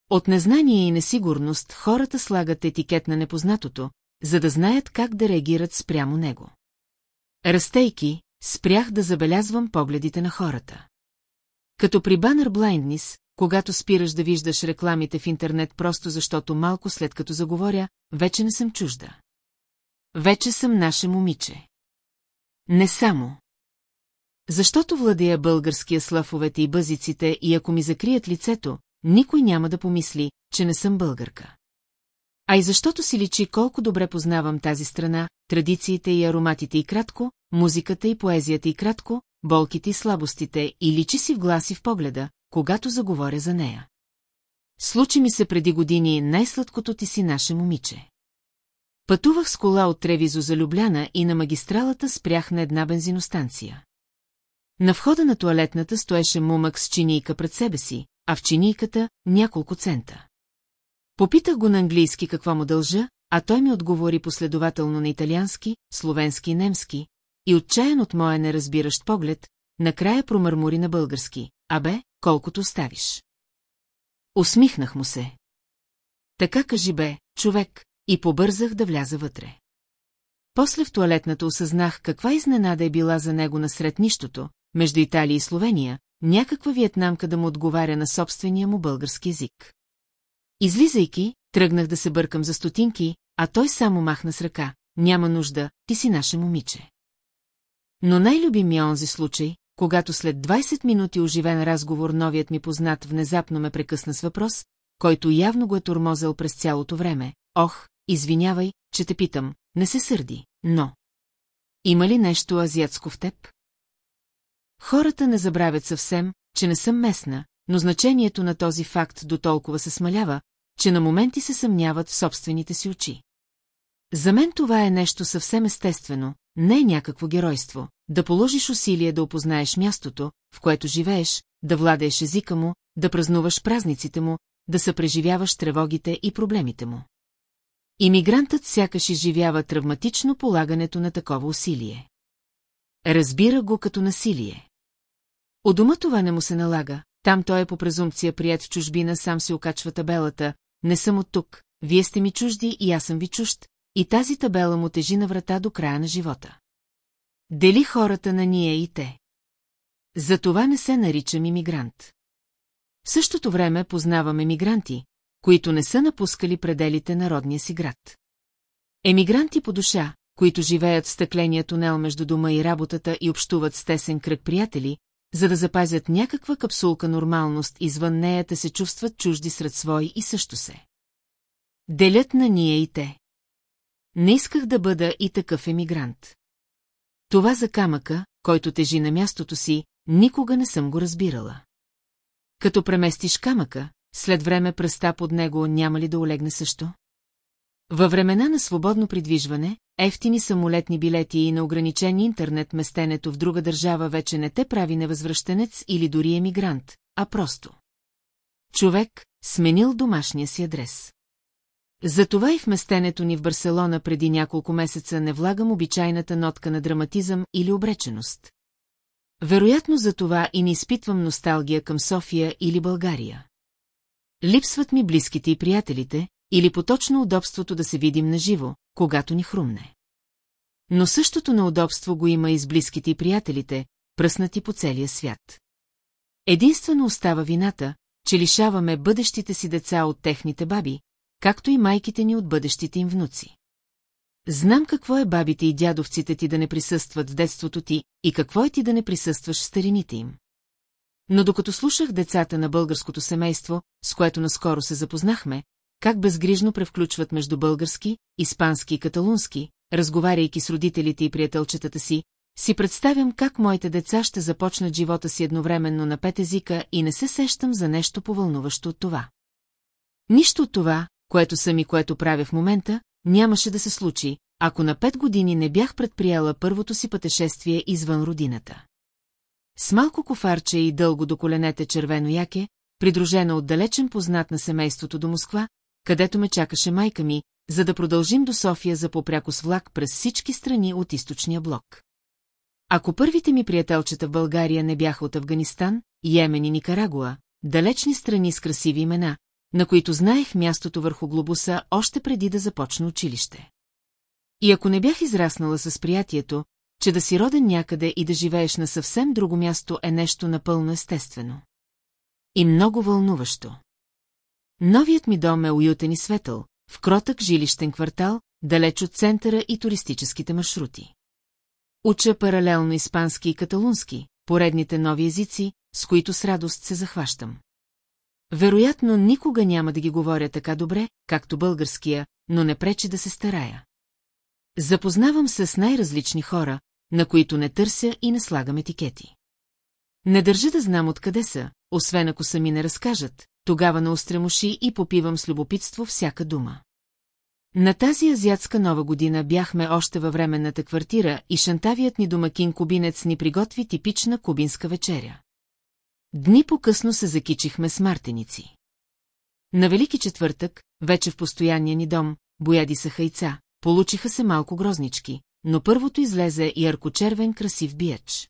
От незнание и несигурност хората слагат етикет на непознатото, за да знаят как да реагират спрямо него. Растейки, спрях да забелязвам погледите на хората. Като при банър Blindness, когато спираш да виждаш рекламите в интернет просто защото малко след като заговоря, вече не съм чужда. Вече съм наше момиче. Не само. Защото владея българския слафовете и бъзиците и ако ми закрият лицето, никой няма да помисли, че не съм българка. А и защото си личи колко добре познавам тази страна, традициите и ароматите и кратко, музиката и поезията и кратко, болките и слабостите и личи си в гласи в погледа, когато заговоря за нея. Случи ми се преди години най-сладкото ти си наше момиче. Пътувах с кола от Тревизо за Любляна и на магистралата спрях на една бензиностанция. На входа на туалетната стоеше мумък с чинийка пред себе си, а в чинийката няколко цента. Попитах го на английски какво му дължа, а той ми отговори последователно на италиански, словенски и немски, и отчаян от моя неразбиращ поглед, накрая промърмори на български. Абе, колкото оставиш. Усмихнах му се. Така кажи бе, човек, и побързах да вляза вътре. После в туалетната осъзнах каква изненада е била за него насред нищото, между Италия и Словения, някаква виетнамка да му отговаря на собствения му български език. Излизайки, тръгнах да се бъркам за стотинки, а той само махна с ръка. Няма нужда, ти си наше момиче. Но най-любимия онзи случай, когато след 20 минути оживен разговор новият ми познат внезапно ме прекъсна с въпрос, който явно го е тормозел през цялото време. Ох, извинявай, че те питам, не се сърди, но... Има ли нещо азиатско в теб? Хората не забравят съвсем, че не съм местна, но значението на този факт до толкова се смалява, че на моменти се съмняват в собствените си очи. За мен това е нещо съвсем естествено, не е някакво геройство, да положиш усилие да опознаеш мястото, в което живееш, да владееш езика му, да празнуваш празниците му, да съпреживяваш тревогите и проблемите му. Имигрантът сякаш изживява травматично полагането на такова усилие. Разбира го като насилие. У дома това не му се налага, там той е по презумпция прият в чужбина, сам се окачва табелата, не съм от тук, вие сте ми чужди и аз съм ви чужд, и тази табела му тежи на врата до края на живота. Дели хората на ние и те. Затова не се наричам иммигрант. В същото време познавам емигранти, които не са напускали пределите на родния си град. Емигранти по душа, които живеят в стъкления тунел между дома и работата и общуват с тесен кръг приятели, за да запазят някаква капсулка нормалност извън нея те се чувстват чужди сред свои и също се. Делят на ние и те. Не исках да бъда и такъв емигрант. Това за камъка, който тежи на мястото си, никога не съм го разбирала. Като преместиш камъка, след време пръста под него няма ли да олегне също? Във времена на свободно придвижване, ефтини самолетни билети и на ограничен интернет местенето в друга държава вече не те прави невъзвръщенец или дори емигрант, а просто. Човек, сменил домашния си адрес. Затова и в местенето ни в Барселона преди няколко месеца не влагам обичайната нотка на драматизъм или обреченост. Вероятно за това и не изпитвам носталгия към София или България. Липсват ми близките и приятелите, или поточно удобството да се видим наживо, когато ни хрумне. Но същото неудобство го има и с близките и приятелите, пръснати по целия свят. Единствено остава вината, че лишаваме бъдещите си деца от техните баби, както и майките ни от бъдещите им внуци. Знам какво е бабите и дядовците ти да не присъстват в детството ти и какво е ти да не присъстваш в старините им. Но докато слушах децата на българското семейство, с което наскоро се запознахме, как безгрижно превключват между български, испански и каталунски, разговаряйки с родителите и приятелчетата си, си представям как моите деца ще започнат живота си едновременно на пет езика и не се сещам за нещо повълнуващо от това. Нищо от това, което съм и което правя в момента, нямаше да се случи, ако на пет години не бях предприела първото си пътешествие извън родината. С малко кофарче и дълго до коленете червено яке, придружена от далечен познат на семейството до Москва, където ме чакаше майка ми, за да продължим до София за попряко с влак през всички страни от източния блок. Ако първите ми приятелчета в България не бяха от Афганистан, Йемен и Никарагуа, далечни страни с красиви имена, на които знаех мястото върху глобуса още преди да започна училище. И ако не бях израснала с приятието, че да си роден някъде и да живееш на съвсем друго място е нещо напълно естествено. И много вълнуващо. Новият ми дом е уютен и светъл, в кротък жилищен квартал, далеч от центъра и туристическите маршрути. Уча паралелно испански и каталунски, поредните нови езици, с които с радост се захващам. Вероятно, никога няма да ги говоря така добре, както българския, но не пречи да се старая. Запознавам се с най-различни хора, на които не търся и не слагам етикети. Не държа да знам откъде са, освен ако сами не разкажат, тогава на устремуши и попивам с любопитство всяка дума. На тази азиатска нова година бяхме още във временната квартира и шантавият ни домакин кубинец ни приготви типична кубинска вечеря. Дни по-късно се закичихме с мартеници. На Велики четвъртък, вече в постоянния ни дом, бояди са хайца, получиха се малко грознички, но първото излезе яркочервен красив биеч.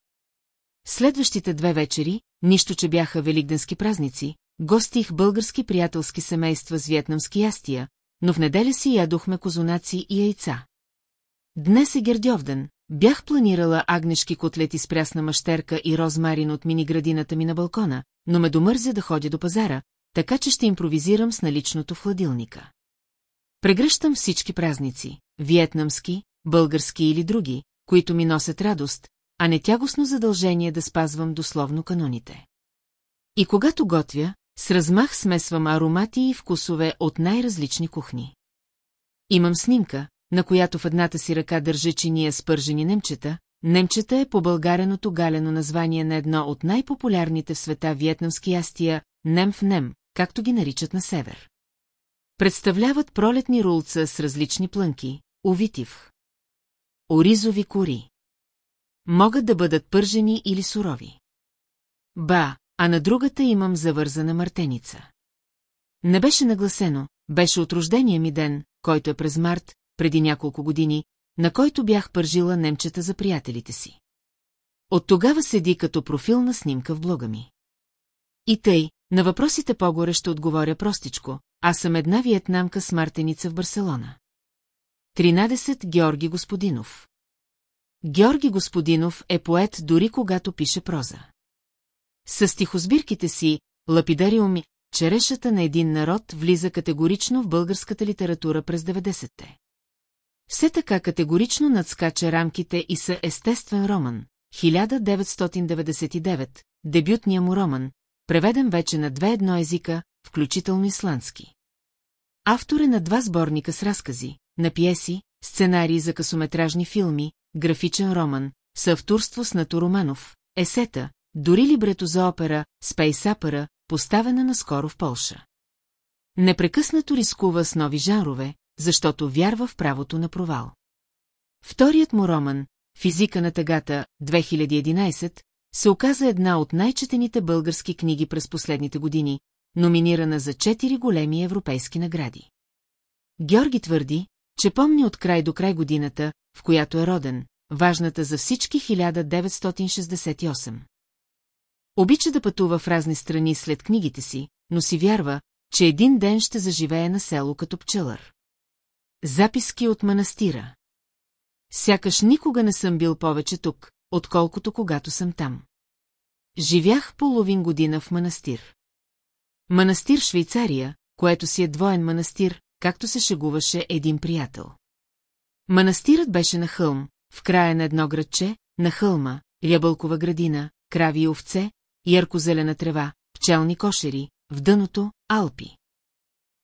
Следващите две вечери, нищо, че бяха великденски празници, гостих български приятелски семейства с вьетнамски ястия, но в неделя си ядохме козунаци и яйца. Днес е Гердьовден, бях планирала агнешки котлети с прясна мащерка и розмарин от мини-градината ми на балкона, но ме домързя да ходя до пазара, така че ще импровизирам с наличното в хладилника. Прегръщам всички празници, виетнамски, български или други, които ми носят радост, а не тягостно задължение да спазвам дословно каноните. И когато готвя, с размах смесвам аромати и вкусове от най-различни кухни. Имам снимка, на която в едната си ръка държа чиния с пържени немчета, немчета е по българеното галено название на едно от най-популярните в света вьетнамски ястия – нем в нем, както ги наричат на север. Представляват пролетни рулца с различни плънки, увитив. Оризови кори. Могат да бъдат пържени или сурови. Ба, а на другата имам завързана мартеница. Не беше нагласено, беше от рождения ми ден, който е през март, преди няколко години, на който бях пържила немчета за приятелите си. От тогава седи като профилна снимка в блога ми. И тъй, на въпросите по-горе ще отговоря простичко, аз съм една виетнамка с мартеница в Барселона. 13. Георги Господинов Георги Господинов е поет дори когато пише проза. С стихосбирките си «Лапидариум» черешата на един народ влиза категорично в българската литература през 90-те. Все така категорично надскача рамките и са естествен роман, 1999, дебютния му роман, преведен вече на две едно езика, включително исландски. Автор е на два сборника с разкази, на пиеси, сценарии за късометражни филми, графичен роман, съавторство с Нато Романов, есета, дори либрето за опера Спейсапъра, поставена наскоро в Полша. Непрекъснато рискува с нови жанрове, защото вярва в правото на провал. Вторият му роман, Физика на тъгата, 2011, се оказа една от най-четените български книги през последните години, номинирана за четири големи европейски награди. Георги твърди, че помни от край до край годината, в която е роден, важната за всички 1968. Обича да пътува в разни страни след книгите си, но си вярва, че един ден ще заживее на село като пчелър. Записки от манастира Сякаш никога не съм бил повече тук, отколкото когато съм там. Живях половин година в манастир. Манастир Швейцария, което си е двоен манастир, както се шегуваше един приятел. Манастирът беше на хълм, в края на едно градче, на хълма, ябълкова градина, крави и овце, яркозелена трева, пчелни кошери, в дъното – Алпи.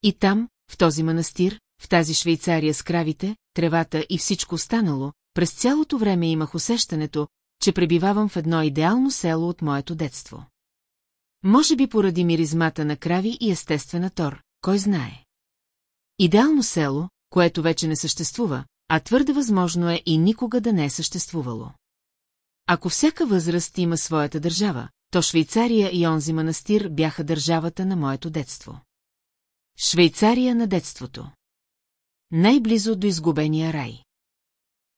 И там, в този манастир, в тази Швейцария с кравите, тревата и всичко останало, през цялото време имах усещането, че пребивавам в едно идеално село от моето детство. Може би поради миризмата на крави и естествена тор, кой знае. Идеално село, което вече не съществува, а твърде възможно е и никога да не е съществувало. Ако всяка възраст има своята държава, то Швейцария и онзи манастир бяха държавата на моето детство. Швейцария на детството. Най-близо до изгубения рай.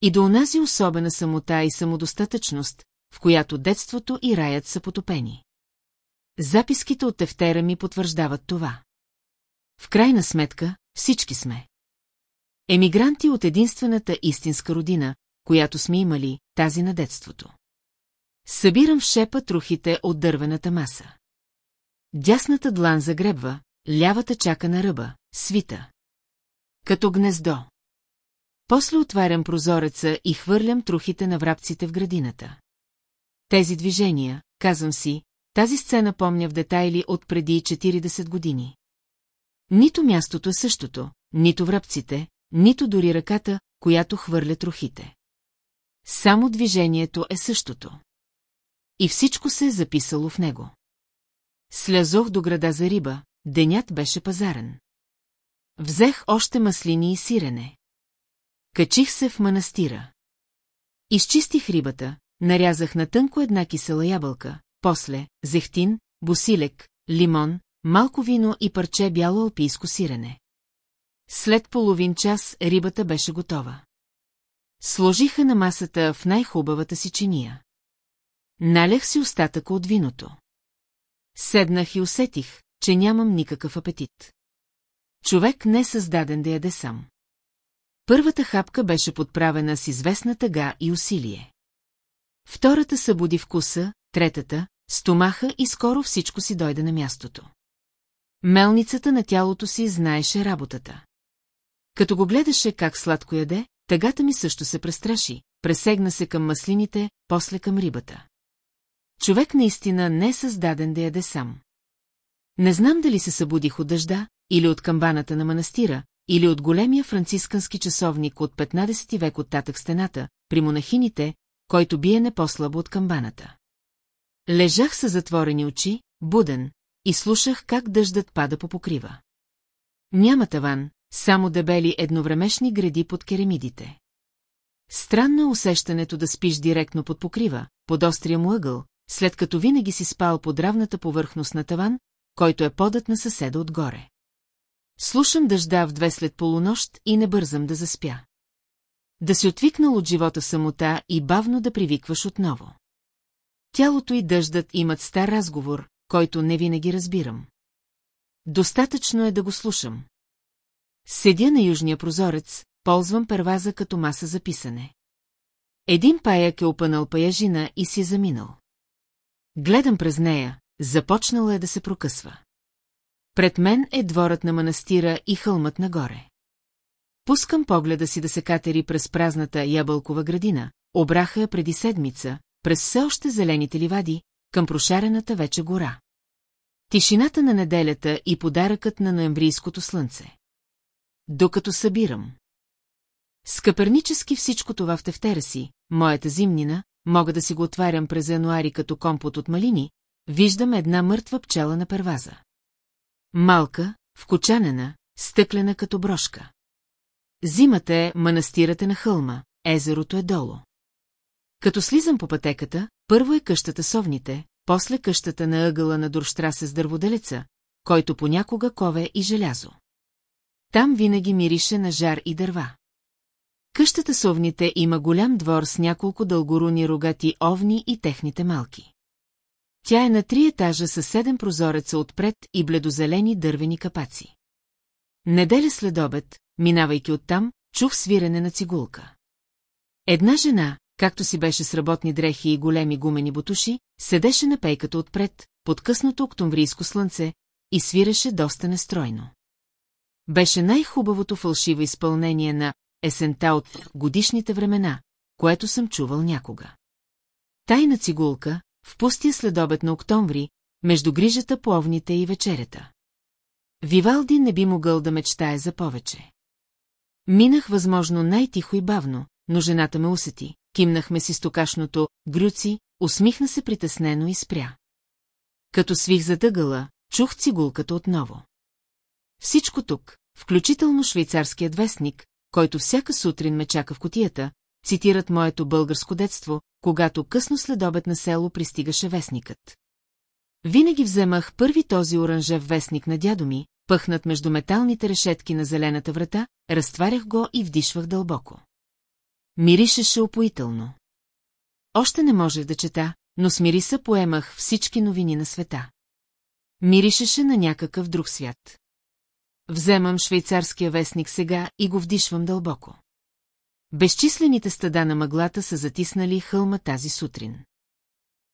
И до онази особена самота и самодостатъчност, в която детството и раят са потопени. Записките от тефтера ми потвърждават това. В крайна сметка, всички сме. Емигранти от единствената истинска родина, която сме имали, тази на детството. Събирам в шепа трухите от дървената маса. Дясната длан загребва, лявата чака на ръба, свита. Като гнездо. После отварям прозореца и хвърлям трухите на врабците в градината. Тези движения, казвам си, тази сцена помня в детайли от преди 40 години. Нито мястото е същото, нито връбците, нито дори ръката, която хвърля трохите. Само движението е същото. И всичко се е записало в него. Слязох до града за риба, денят беше пазарен. Взех още маслини и сирене. Качих се в манастира. Изчистих рибата, нарязах на тънко една кисела ябълка, после зехтин, босилек, лимон, малко вино и парче бяло алпийско сирене. След половин час рибата беше готова. Сложиха на масата в най-хубавата си чиния. Налях си остатъка от виното. Седнах и усетих, че нямам никакъв апетит. Човек не е създаден да яде сам. Първата хапка беше подправена с известна тъга и усилие. Втората събуди вкуса, третата – стомаха и скоро всичко си дойде на мястото. Мелницата на тялото си знаеше работата. Като го гледаше как сладко яде, тъгата ми също се престраши, пресегна се към маслините, после към рибата. Човек наистина не е създаден да яде сам. Не знам дали се събудих от дъжда, или от камбаната на манастира, или от големия францискански часовник от 15 век от татък стената, при монахините, който бие не по-слабо от камбаната. Лежах с затворени очи, буден, и слушах как дъждът пада по покрива. Няма таван, само дебели едновремешни гради под керамидите. Странно е усещането да спиш директно под покрива, под острия му ъгъл, след като винаги си спал под равната повърхност на таван, който е подът на съседа отгоре. Слушам дъжда в две след полунощ и не бързам да заспя. Да си отвикнал от живота самота и бавно да привикваш отново. Тялото и дъждът имат стар разговор, който не винаги разбирам. Достатъчно е да го слушам. Седя на южния прозорец, ползвам перваза като маса за писане. Един паяк е опънал паяжина и си е заминал. Гледам през нея, започнала е да се прокъсва. Пред мен е дворът на манастира и хълмът нагоре. Пускам погледа си да се катери през празната ябълкова градина, обраха я преди седмица, през все още зелените ливади, към прошарената вече гора. Тишината на неделята и подаръкът на ноемврийското слънце. Докато събирам. Скъпернически всичко това в тефтера си, моята зимнина, мога да си го отварям през януари като компот от малини, виждам една мъртва пчела на перваза. Малка, вкочанена, стъклена като брошка. Зимата е, манастирът е на хълма, езерото е долу. Като слизам по пътеката, първо е къщата совните, после къщата на ъгъла на Дурштрасе с дърводелеца, който понякога кове и желязо. Там винаги мирише на жар и дърва. Къщата с овните има голям двор с няколко дългоруни рогати овни и техните малки. Тя е на три етажа със седем прозореца отпред и бледозелени дървени капаци. Неделя след обед, минавайки оттам, чух свирене на цигулка. Една жена, както си беше с работни дрехи и големи гумени бутуши, седеше на пейката отпред, под късното октомврийско слънце, и свиреше доста нестройно. Беше най-хубавото фалшиво изпълнение на есента от годишните времена, което съм чувал някога. Тайна цигулка, в пустия следобед на октомври, между грижата по овните и вечерята. Вивалди не би могъл да мечтае за повече. Минах възможно най-тихо и бавно, но жената ме усети, кимнахме си стокашното «грюци», усмихна се притеснено и спря. Като свих задъгъла, чух цигулката отново. Всичко тук, включително швейцарският вестник, който всяка сутрин ме чака в котията, цитират моето българско детство, когато късно след обед на село пристигаше вестникът. Винаги вземах първи този оранжев вестник на дядо ми, пъхнат между металните решетки на зелената врата, разтварях го и вдишвах дълбоко. Миришеше опоително. Още не можех да чета, но с мириса поемах всички новини на света. Миришеше на някакъв друг свят. Вземам швейцарския вестник сега и го вдишвам дълбоко. Безчислените стада на мъглата са затиснали хълма тази сутрин.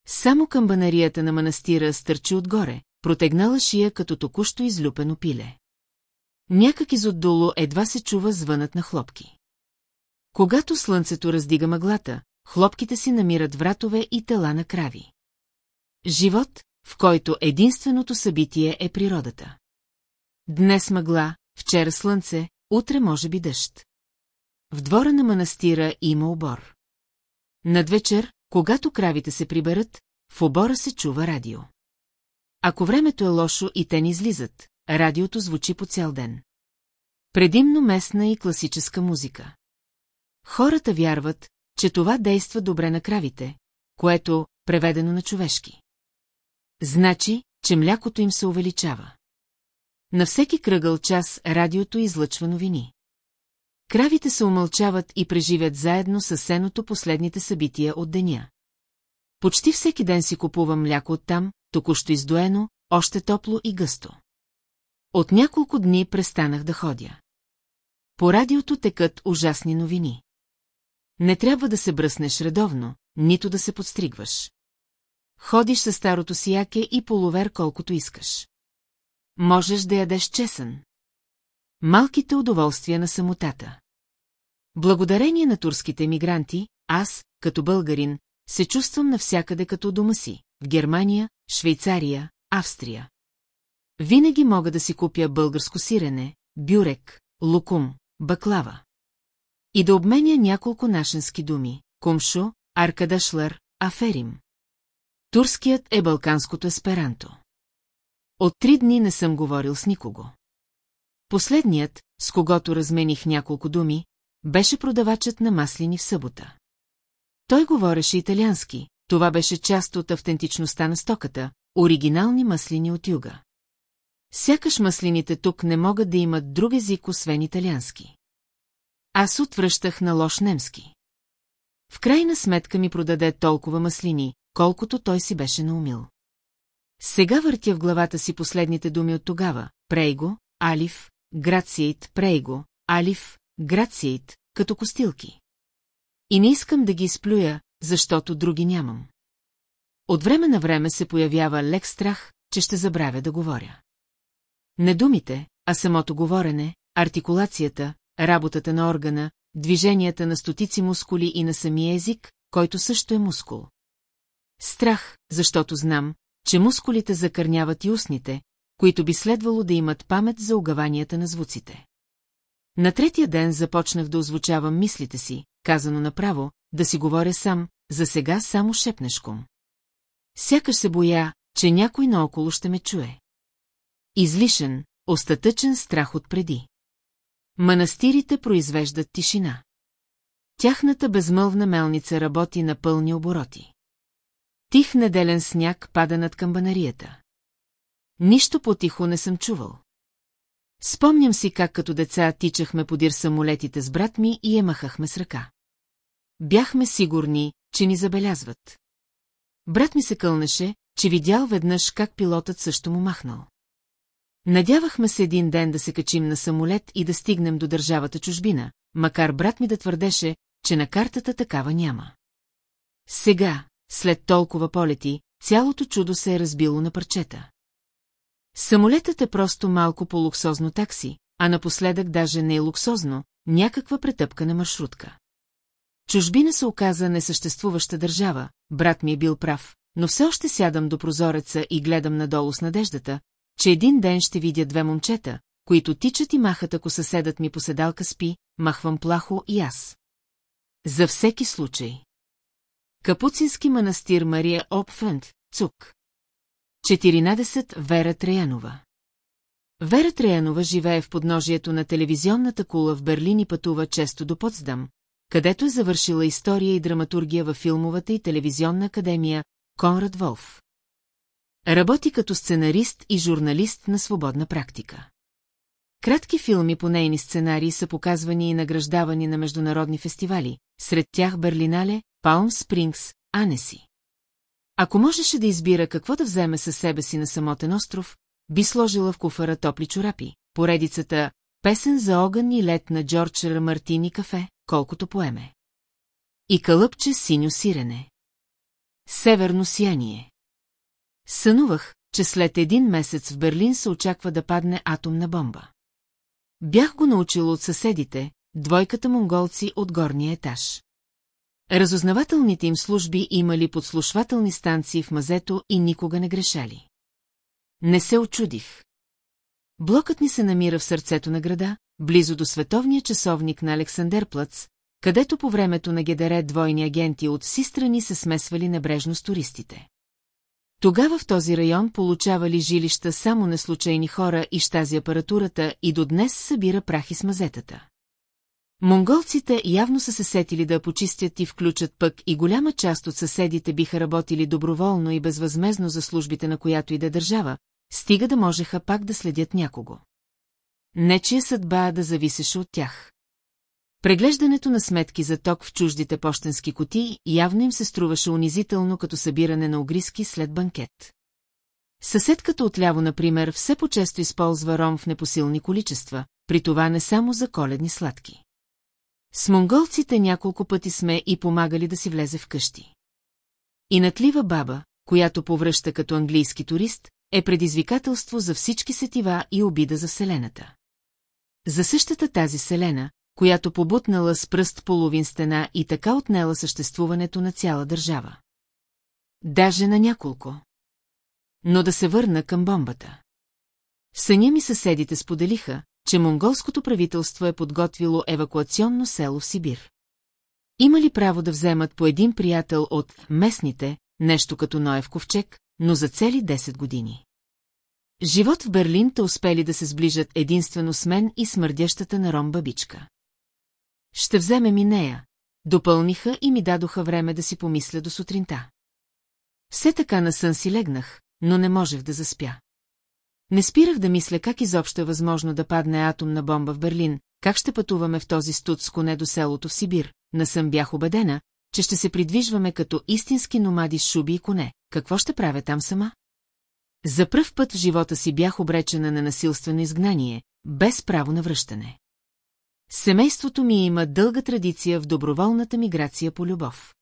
Само камбанарията на манастира стърчи отгоре, протегнала шия като току-що излюпено пиле. Някак изотдолу едва се чува звънът на хлопки. Когато слънцето раздига мъглата, хлопките си намират вратове и тела на крави. Живот, в който единственото събитие е природата. Днес мъгла, вчера слънце, утре може би дъжд. В двора на манастира има обор. Надвечер, когато кравите се приберат, в обора се чува радио. Ако времето е лошо и те не излизат, радиото звучи по цял ден. Предимно местна и класическа музика. Хората вярват, че това действа добре на кравите, което, преведено на човешки. Значи, че млякото им се увеличава. На всеки кръгъл час радиото излъчва новини. Кравите се умълчават и преживят заедно с сеното последните събития от деня. Почти всеки ден си купувам мляко оттам, току-що издоено, още топло и гъсто. От няколко дни престанах да ходя. По радиото текат ужасни новини. Не трябва да се бръснеш редовно, нито да се подстригваш. Ходиш със старото си яке и половер колкото искаш. Можеш да ядеш чесън. Малките удоволствия на самотата. Благодарение на турските емигранти, аз, като българин, се чувствам навсякъде като дома си, в Германия, Швейцария, Австрия. Винаги мога да си купя българско сирене, бюрек, лукум, баклава. И да обменя няколко нашенски думи – кумшо, аркадашлър, аферим. Турският е балканското есперанто. От три дни не съм говорил с никого. Последният, с когото размених няколко думи, беше продавачът на маслини в събота. Той говореше италиански, това беше част от автентичността на стоката, оригинални маслини от юга. Сякаш маслините тук не могат да имат друг език, освен италиански. Аз отвръщах на лош немски. В крайна сметка ми продаде толкова маслини, колкото той си беше наумил. Сега въртя в главата си последните думи от тогава. Прейго, Алиф, Грациейт, Прейго, Алиф, Грациейт, като костилки. И не искам да ги изплюя, защото други нямам. От време на време се появява лек страх, че ще забравя да говоря. Не думите, а самото говорене, артикулацията, работата на органа, движенията на стотици мускули и на самия език, който също е мускул. Страх, защото знам, че мускулите закърняват и устните, които би следвало да имат памет за огаванията на звуците. На третия ден започнах да озвучавам мислите си, казано направо, да си говоря сам, за сега само шепнешком. Сякаш се боя, че някой наоколо ще ме чуе. Излишен, остатъчен страх от преди. Манастирите произвеждат тишина. Тяхната безмълвна мелница работи на пълни обороти. Тих неделен сняг пада над камбанарията. Нищо по-тихо не съм чувал. Спомням си как като деца тичахме подир самолетите с брат ми и я махахме с ръка. Бяхме сигурни, че ни забелязват. Брат ми се кълнеше, че видял веднъж как пилотът също му махнал. Надявахме се един ден да се качим на самолет и да стигнем до държавата чужбина, макар брат ми да твърдеше, че на картата такава няма. Сега, след толкова полети, цялото чудо се е разбило на парчета. Самолетът е просто малко по-луксозно такси, а напоследък даже не е луксозно, някаква претъпкана маршрутка. Чужбина се оказа несъществуваща държава, брат ми е бил прав, но все още сядам до прозореца и гледам надолу с надеждата, че един ден ще видя две момчета, които тичат и махат, ако съседът ми по седалка спи, махвам плахо и аз. За всеки случай. Капуцински манастир Мария Опфент, Цук. 14. Вера Треянова Вера Треянова живее в подножието на телевизионната кула в Берлин и пътува често до Потсдам, където е завършила история и драматургия във филмовата и телевизионна академия Конрад Волф. Работи като сценарист и журналист на свободна практика. Кратки филми по нейни сценарии са показвани и награждавани на международни фестивали, сред тях Берлинале, Палм Спрингс, Анеси. Ако можеше да избира какво да вземе със себе си на самотен остров, би сложила в куфара топли чорапи, поредицата «Песен за огън и лед» на Джордж. Мартини кафе, колкото поеме. И кълъпче синьо сирене. Северно сияние. Сънувах, че след един месец в Берлин се очаква да падне атомна бомба. Бях го научила от съседите, двойката монголци от горния етаж. Разузнавателните им служби имали подслушвателни станции в мазето и никога не грешали. Не се очудих. Блокът ни се намира в сърцето на града, близо до световния часовник на Александерплац, където по времето на ГДР двойни агенти от си страни се смесвали небрежно с туристите. Тогава в този район получавали жилища само на случайни хора и щази апаратурата и до днес събира прахи с мазетата. Монголците явно са се сетили да почистят и включат пък и голяма част от съседите биха работили доброволно и безвъзмезно за службите на която и да държава, стига да можеха пак да следят някого. Нечия съдба да зависеше от тях. Преглеждането на сметки за ток в чуждите почтенски кутии явно им се струваше унизително като събиране на огриски след банкет. Съседката отляво, например, все по-често използва ром в непосилни количества, при това не само за коледни сладки. С монголците няколко пъти сме и помагали да си влезе в къщи. И натлива баба, която повръща като английски турист, е предизвикателство за всички сетива и обида за Вселената. За същата тази Селена, която побутнала с пръст половин стена и така отнела съществуването на цяла държава. Даже на няколко. Но да се върна към бомбата. Съня ми съседите споделиха, че монголското правителство е подготвило евакуационно село в Сибир. Има ли право да вземат по един приятел от местните, нещо като Ноев ковчег, но за цели 10 години? Живот в Берлин те успели да се сближат единствено с мен и смърдящата на ром бабичка. Ще вземем и нея. Допълниха и ми дадоха време да си помисля до сутринта. Все така на сън си легнах, но не можех да заспя. Не спирах да мисля как изобщо е възможно да падне атомна бомба в Берлин, как ще пътуваме в този студ с коне до селото в Сибир. Насъм бях убедена, че ще се придвижваме като истински номади с шуби и коне. Какво ще правя там сама? За пръв път в живота си бях обречена на насилствено изгнание, без право на връщане. Семейството ми има дълга традиция в доброволната миграция по любов.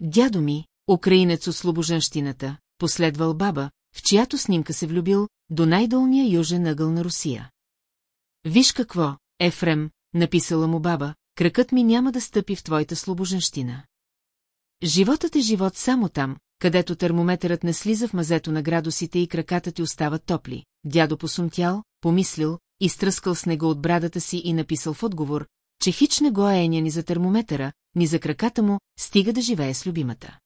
Дядо ми, украинец от слобожанщината, последвал баба, в чиято снимка се влюбил, до най-долния южен ъгъл на Русия. Виж какво, Ефрем, написала му баба, кракът ми няма да стъпи в твоята слобожанщина. Животът е живот само там, където термометърът не слиза в мазето на градусите и краката ти остават топли. Дядо посумтял, помислил, изтръскал с него от брадата си и написал в отговор, че хич не го е еня ни за термометъра, ни за краката му, стига да живее с любимата.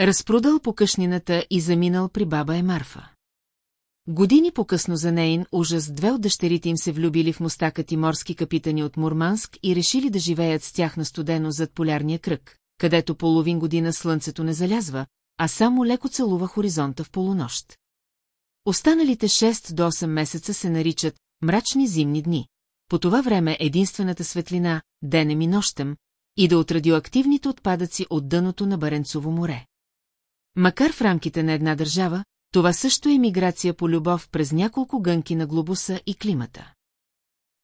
Разпродал по къшнината и заминал при баба Емарфа. Години по-късно за нейн ужас две от дъщерите им се влюбили в мустака морски капитани от Мурманск и решили да живеят с тях на студено зад полярния кръг, където половин година слънцето не залязва, а само леко целува хоризонта в полунощ. Останалите 6 до 8 месеца се наричат мрачни зимни дни. По това време единствената светлина, денем и нощем, и от радиоактивните отпадъци от дъното на Баренцово море. Макар в рамките на една държава, това също е миграция по любов през няколко гънки на глобуса и климата.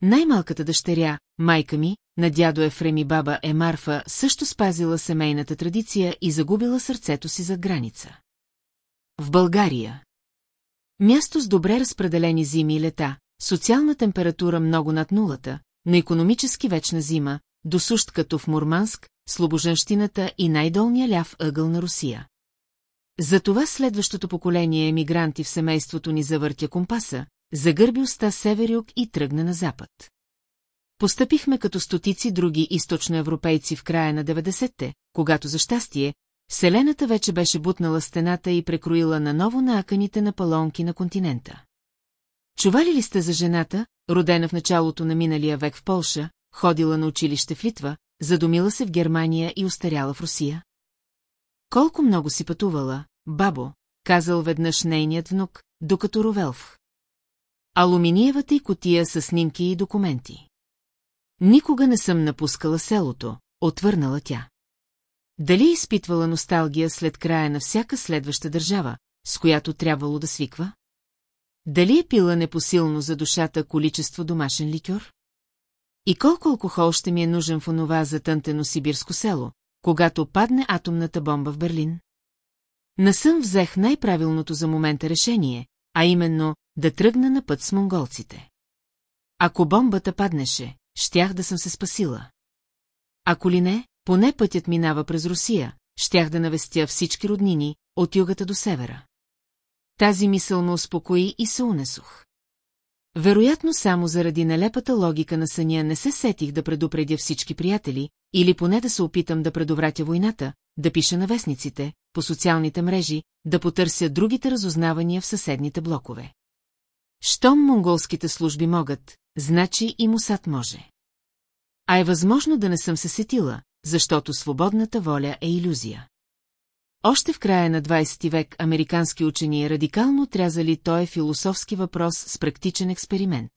Най-малката дъщеря, майка ми, на дядо Ефрем и баба Емарфа, също спазила семейната традиция и загубила сърцето си зад граница. В България. Място с добре разпределени зими и лета, социална температура много над нулата, но економически вечна зима, досущ като в Мурманск, Слобожанщината и най-долния ляв ъгъл на Русия. Затова следващото поколение емигранти в семейството ни завъртя компаса, загърби уста север-юг и тръгна на запад. Постъпихме като стотици други източноевропейци в края на 90-те, когато за щастие, Вселената вече беше бутнала стената и прекроила наново нааканите на палонки на континента. Чували ли сте за жената, родена в началото на миналия век в Полша, ходила на училище в Литва, задумила се в Германия и устаряла в Русия? Колко много си пътувала, бабо, казал веднъж нейният внук, докато ровелв. Алуминиевата и котия с снимки и документи. Никога не съм напускала селото, отвърнала тя. Дали изпитвала носталгия след края на всяка следваща държава, с която трябвало да свиква? Дали е пила непосилно за душата количество домашен ликьор? И колко алкохол ще ми е нужен в онова затънтено сибирско село, когато падне атомната бомба в Берлин? Насъм взех най-правилното за момента решение, а именно да тръгна на път с монголците. Ако бомбата паднеше, щях да съм се спасила. Ако ли не, поне пътят минава през Русия, щях да навестя всички роднини, от югата до севера. Тази мисъл ме успокои и се унесох. Вероятно само заради нелепата логика на съня не се сетих да предупредя всички приятели, или поне да се опитам да предовратя войната, да пиша на вестниците, по социалните мрежи, да потърся другите разузнавания в съседните блокове. Щом монголските служби могат, значи и Мусад може. А е възможно да не съм се сетила, защото свободната воля е иллюзия. Още в края на 20 век американски учени радикално отрязали той философски въпрос с практичен експеримент.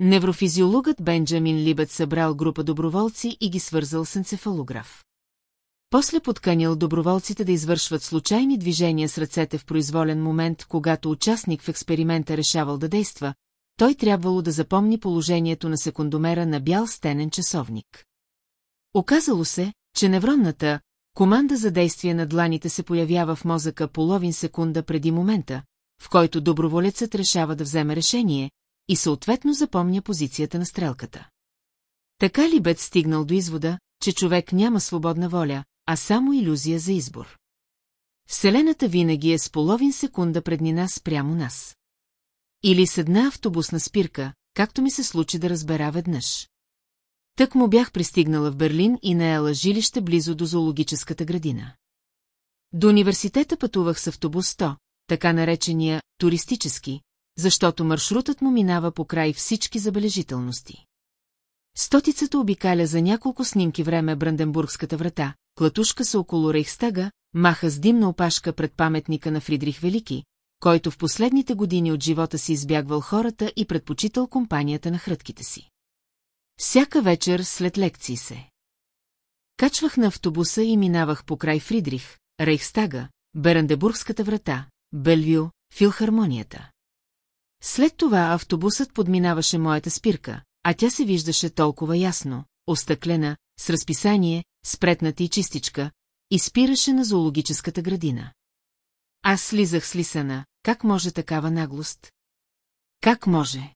Неврофизиологът Бенджамин Либет събрал група доброволци и ги свързал с енцефалограф. После подканял доброволците да извършват случайни движения с ръцете в произволен момент, когато участник в експеримента решавал да действа, той трябвало да запомни положението на секундомера на бял стенен часовник. Оказало се, че невронната команда за действие на дланите се появява в мозъка половин секунда преди момента, в който доброволецът решава да вземе решение и съответно запомня позицията на стрелката. Така ли бед стигнал до извода, че човек няма свободна воля, а само иллюзия за избор? Вселената винаги е с половин секунда предни нас прямо нас. Или с една автобусна спирка, както ми се случи да разбера веднъж. Тък му бях пристигнала в Берлин и наела жилище близо до зоологическата градина. До университета пътувах с автобус 100, така наречения туристически, защото маршрутът му минава по край всички забележителности. Стотицата обикаля за няколко снимки време Бранденбургската врата, клатушка се около Рейхстага, маха с димна опашка пред паметника на Фридрих Велики, който в последните години от живота си избягвал хората и предпочитал компанията на хрътките си. Всяка вечер след лекции се. Качвах на автобуса и минавах по край Фридрих, Рейхстага, Берандебургската врата, Белвю, филхармонията. След това автобусът подминаваше моята спирка, а тя се виждаше толкова ясно, остъклена, с разписание, спретната и чистичка, и спираше на зоологическата градина. Аз слизах с лисана, как може такава наглост? Как може?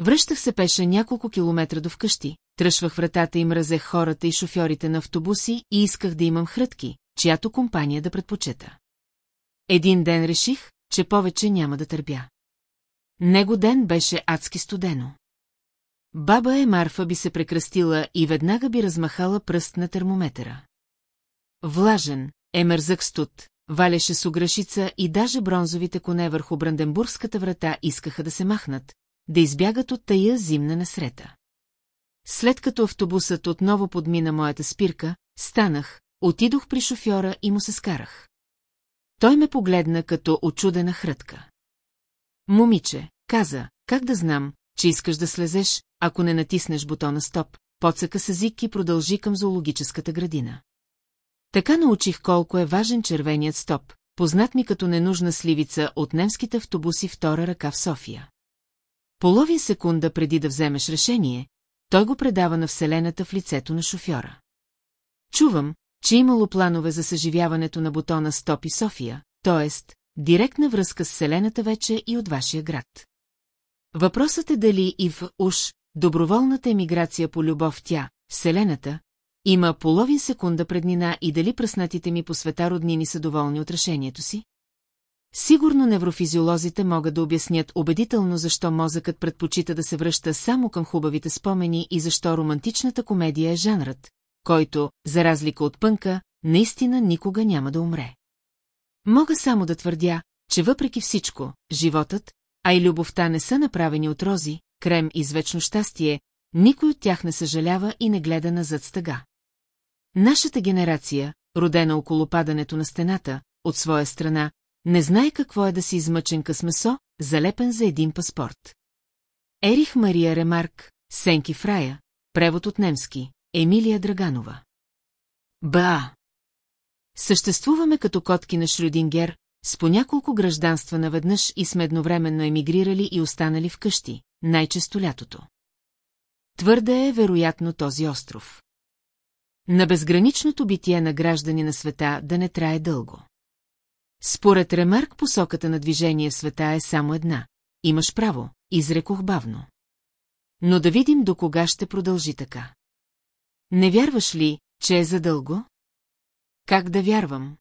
Връщах се пеше няколко километра до вкъщи, тръшвах вратата и мразех хората и шофьорите на автобуси и исках да имам хрътки, чиято компания да предпочета. Един ден реших, че повече няма да търпя. Него ден беше адски студено. Баба е Марфа би се прекръстила и веднага би размахала пръст на термометъра. Влажен, е мързък студ, валеше с ограшица и даже бронзовите коне върху Бранденбургската врата искаха да се махнат, да избягат от тая зимна насрета. След като автобусът отново подмина моята спирка, станах, отидох при шофьора и му се скарах. Той ме погледна като очудена хрътка. Момиче, каза, как да знам, че искаш да слезеш, ако не натиснеш бутона стоп, подсъка с език и продължи към зоологическата градина. Така научих колко е важен червеният стоп, познат ми като ненужна сливица от немските автобуси втора ръка в София. Половин секунда преди да вземеш решение, той го предава на Вселената в лицето на шофьора. Чувам, че имало планове за съживяването на бутона Стоп и София, т.е. директна връзка с Вселената вече и от вашия град. Въпросът е дали и в уж доброволната емиграция по любов тя, Вселената, има половин секунда преднина и дали пръснатите ми по света роднини са доволни от решението си? Сигурно неврофизиолозите могат да обяснят убедително защо мозъкът предпочита да се връща само към хубавите спомени и защо романтичната комедия е жанрът, който, за разлика от пънка, наистина никога няма да умре. Мога само да твърдя, че въпреки всичко, животът, а и любовта не са направени от рози, крем и вечно щастие, никой от тях не съжалява и не гледа назад стъга. Нашата генерация, родена около падането на стената, от своя страна, не знае какво е да си измъчен къс месо, залепен за един паспорт. Ерих Мария Ремарк, Сенки Фрая, превод от немски, Емилия Драганова. Ба! Съществуваме като котки на Шрюдингер, с по няколко гражданства наведнъж и сме едновременно емигрирали и останали вкъщи, най-често лятото. Твърде е вероятно този остров. На безграничното битие на граждани на света да не трае дълго. Според Ремарк посоката на движение в света е само една. Имаш право, изрекох бавно. Но да видим до кога ще продължи така. Не вярваш ли, че е задълго? Как да вярвам?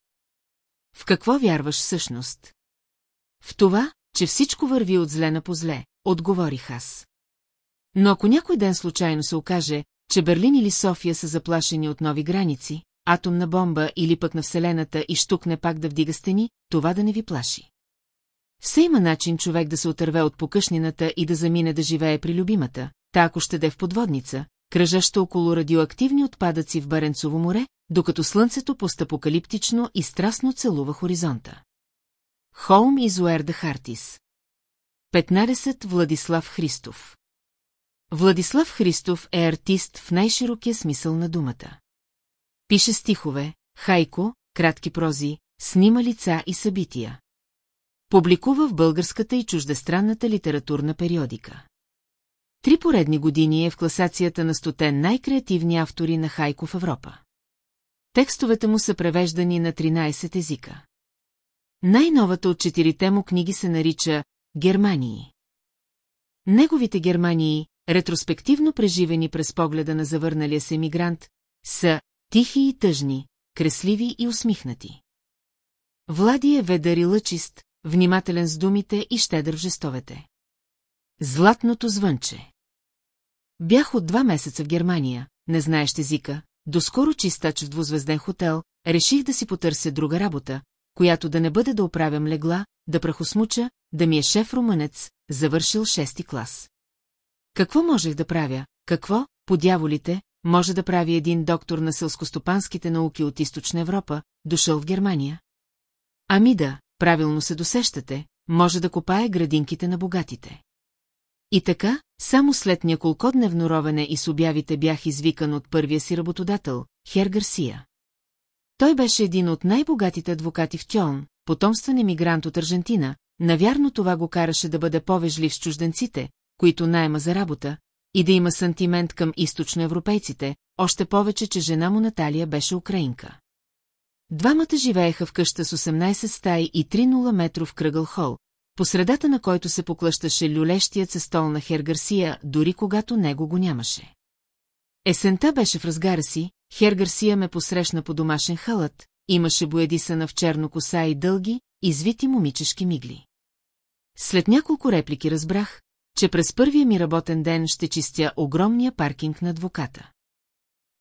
В какво вярваш всъщност? В това, че всичко върви от зле на позле, отговорих аз. Но ако някой ден случайно се окаже, че Берлин или София са заплашени от нови граници, атомна бомба или пък на Вселената и штукне пак да вдига стени, това да не ви плаши. Все има начин човек да се отърве от покъшнината и да замине да живее при любимата, та ако ще де в подводница, кръжаща около радиоактивни отпадъци в Баренцово море, докато слънцето постапокалиптично и страстно целува хоризонта. Холм Изуерда Хартис 15. Владислав Христов Владислав Христов е артист в най-широкия смисъл на думата. Пише стихове, хайко, кратки прози, снима лица и събития. Публикува в българската и чуждестранната литературна периодика. Три поредни години е в класацията на стотен най-креативни автори на хайко в Европа. Текстовете му са превеждани на 13 езика. Най-новата от четирите му книги се нарича «Германии». Неговите Германии, ретроспективно преживени през погледа на завърналия се емигрант, са тихи и тъжни, кресливи и усмихнати. Влади е ведър и лъчист, внимателен с думите и щедър в жестовете. Златното звънче Бях от два месеца в Германия, не знаеш езика, доскоро чистач в двузвезден хотел, реших да си потърся друга работа, която да не бъде да оправям легла, да прахосмуча, да ми е шеф румънец, завършил шести клас. Какво можех да правя? Какво, по дяволите, може да прави един доктор на селскостопанските науки от Източна Европа, дошъл в Германия? Ами да, правилно се досещате, може да копае градинките на богатите. И така, само след няколко дневно ровене и с обявите бях извикан от първия си работодател, Хер Гарсия. Той беше един от най-богатите адвокати в Тьон, потомствен емигрант от Аржентина, навярно това го караше да бъде повежлив с чужденците, които найема за работа, и да има сантимент към източноевропейците, още повече, че жена му Наталия беше украинка. Двамата живееха в къща с 18 стаи и 3-0 метров кръгъл хол, по средата на който се поклъщаше люлещият се стол на Хер Гарсия, дори когато него го нямаше. Есента беше в разгара си, Хер Гарсия ме посрещна по домашен халът, имаше боядисана в черно коса и дълги, извити момичешки мигли. След няколко реплики разбрах, че през първия ми работен ден ще чистя огромния паркинг на адвоката.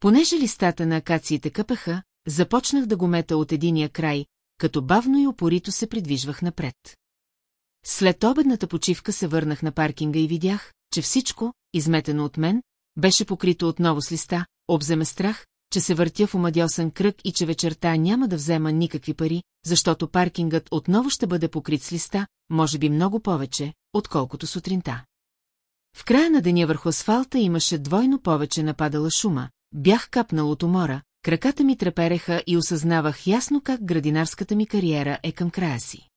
Понеже листата на акациите къпеха, започнах да го мета от единия край, като бавно и опорито се придвижвах напред. След обедната почивка се върнах на паркинга и видях, че всичко, изметено от мен, беше покрито отново с листа, обземе страх, че се въртя в омадьосан кръг и че вечерта няма да взема никакви пари, защото паркингът отново ще бъде покрит с листа, може би много повече, отколкото сутринта. В края на деня върху асфалта имаше двойно повече нападала шума, бях капнал от умора, краката ми трепереха и осъзнавах ясно как градинарската ми кариера е към края си.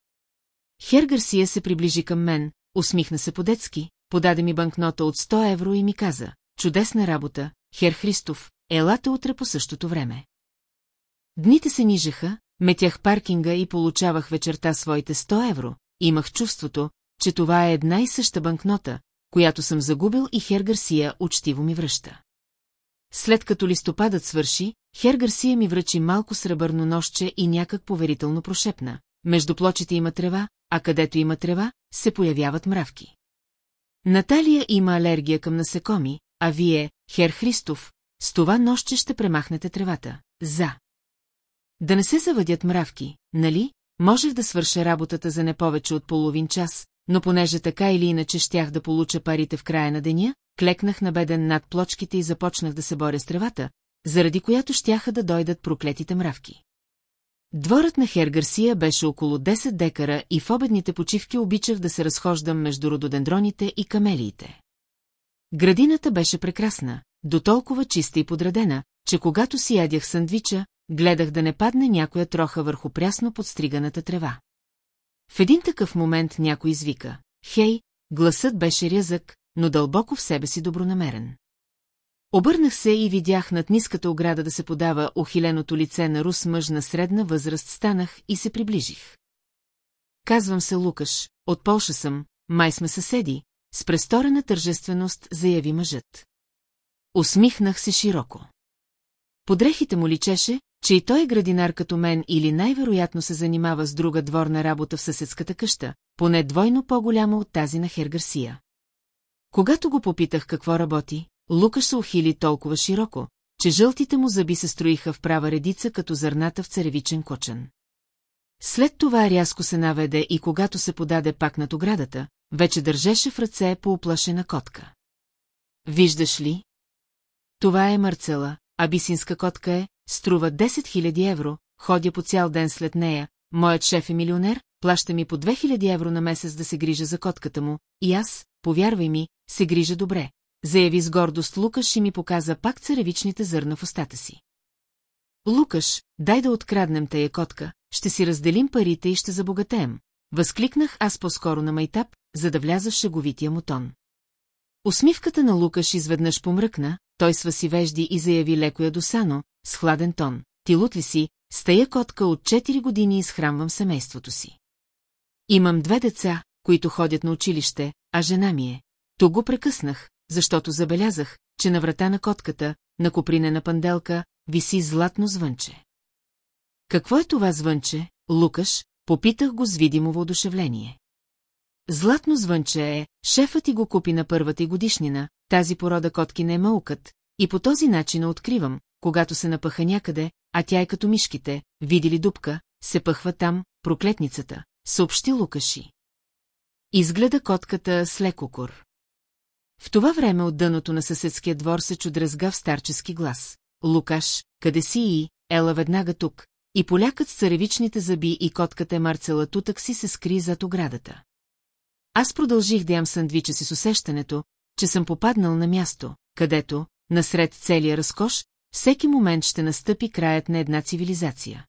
Хер Гарсия се приближи към мен, усмихна се по-детски, подаде ми банкнота от 100 евро и ми каза, чудесна работа, Хер Христов, елате утре по същото време. Дните се нижеха, метях паркинга и получавах вечерта своите 100 евро, имах чувството, че това е една и съща банкнота, която съм загубил и Хер Гарсия учтиво ми връща. След като листопадът свърши, Хер Гарсия ми връчи малко сребърно нощче и някак поверително прошепна. Между плочите има трева, а където има трева, се появяват мравки. Наталия има алергия към насекоми, а вие, Хер Христов, с това нощче ще премахнете тревата. За. Да не се завъдят мравки, нали? Можех да свърша работата за не повече от половин час, но понеже така или иначе щях да получа парите в края на деня, клекнах на беден над плочките и започнах да се боря с тревата, заради която щяха да дойдат проклетите мравки. Дворът на Хер Гарсия беше около 10 декара и в обедните почивки обичах да се разхождам между рододендроните и камелиите. Градината беше прекрасна, до толкова чиста и подредена, че когато си ядях сандвича, гледах да не падне някоя троха върху прясно подстриганата трева. В един такъв момент някой извика. Хей, гласът беше рязък, но дълбоко в себе си добронамерен. Обърнах се и видях над ниската ограда да се подава охиленото лице на рус мъж на средна възраст станах и се приближих. Казвам се Лукаш, от Полша съм, май сме съседи, с престорена тържественост заяви мъжът. Усмихнах се широко. Подрехите му личеше, че и той е градинар като мен или най-вероятно се занимава с друга дворна работа в съседската къща, поне двойно по-голяма от тази на Хер Гарсия. Когато го попитах какво работи, Лукаш се ухили толкова широко, че жълтите му зъби се строиха в права редица като зърната в царевичен кочен. След това рязко се наведе и когато се подаде пак над оградата, вече държеше в ръце по оплашена котка. Виждаш ли? Това е Марцела, а бисинска котка е, струва 10 000 евро, ходя по цял ден след нея, моят шеф е милионер, плаща ми по 2000 евро на месец да се грижа за котката му, и аз, повярвай ми, се грижа добре, заяви с гордост Лукаш и ми показа пак царевичните зърна в устата си. Лукаш, дай да откраднем тая котка, ще си разделим парите и ще забогатеем. Възкликнах аз по-скоро на майтап, за да вляза в шеговития му тон. Усмивката на Лукаш изведнъж помръкна, той сваси вежди и заяви леко ядосано, с хладен тон. Ти лут ли си, с тая котка от 4 години изхранвам семейството си. Имам две деца, които ходят на училище, а жена ми е. То го прекъснах, защото забелязах, че на врата на котката, на копринена панделка, виси златно звънче. Какво е това звънче, Лукаш? Попитах го с видимо воодушевление. Златно звънче е, шефът ти го купи на първата и годишнина, тази порода котки не е мълкът, и по този начин откривам, когато се напъха някъде, а тя е като мишките, види ли дупка, се пъхва там, проклетницата, съобщи Лукаши. Изгледа котката с лекокор. В това време от дъното на съседския двор се чудразга в старчески глас. Лукаш, къде си и, ела веднага тук, и полякът с царевичните зъби и котката е Марцела тутък си се скри зад оградата. Аз продължих да ям сандвича си с усещането, че съм попаднал на място, където, насред целия разкош, всеки момент ще настъпи краят на една цивилизация.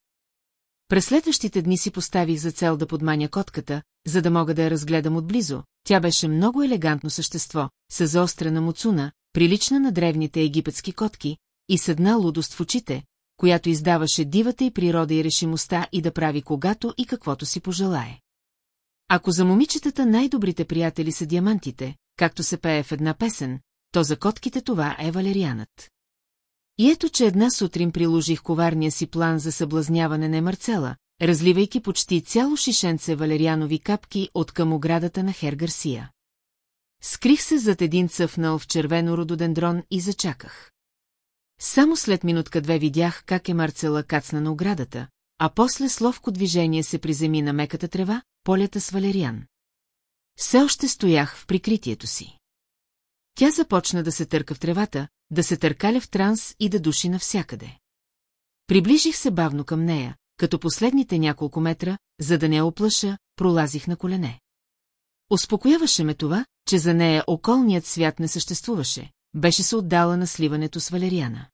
През следващите дни си поставих за цел да подманя котката, за да мога да я разгледам отблизо. Тя беше много елегантно същество, с заострена муцуна, прилична на древните египетски котки, и с една лудост в очите, която издаваше дивата и природа и решимостта и да прави когато и каквото си пожелае. Ако за момичетата най-добрите приятели са диамантите, както се пее в една песен, то за котките това е валерианът. И ето, че една сутрин приложих коварния си план за съблазняване на Марцела, разливайки почти цяло шишенце валерианови капки от към оградата на Хер Гарсия. Скрих се зад един цъфнал в червено рододендрон и зачаках. Само след минутка-две видях как е Марцела кацна на оградата, а после с ловко движение се приземи на меката трева, полята с валериан. Все още стоях в прикритието си. Тя започна да се търка в тревата, да се търкаля в транс и да души навсякъде. Приближих се бавно към нея, като последните няколко метра, за да не оплаша, пролазих на колене. Успокояваше ме това, че за нея околният свят не съществуваше, беше се отдала на сливането с Валериана.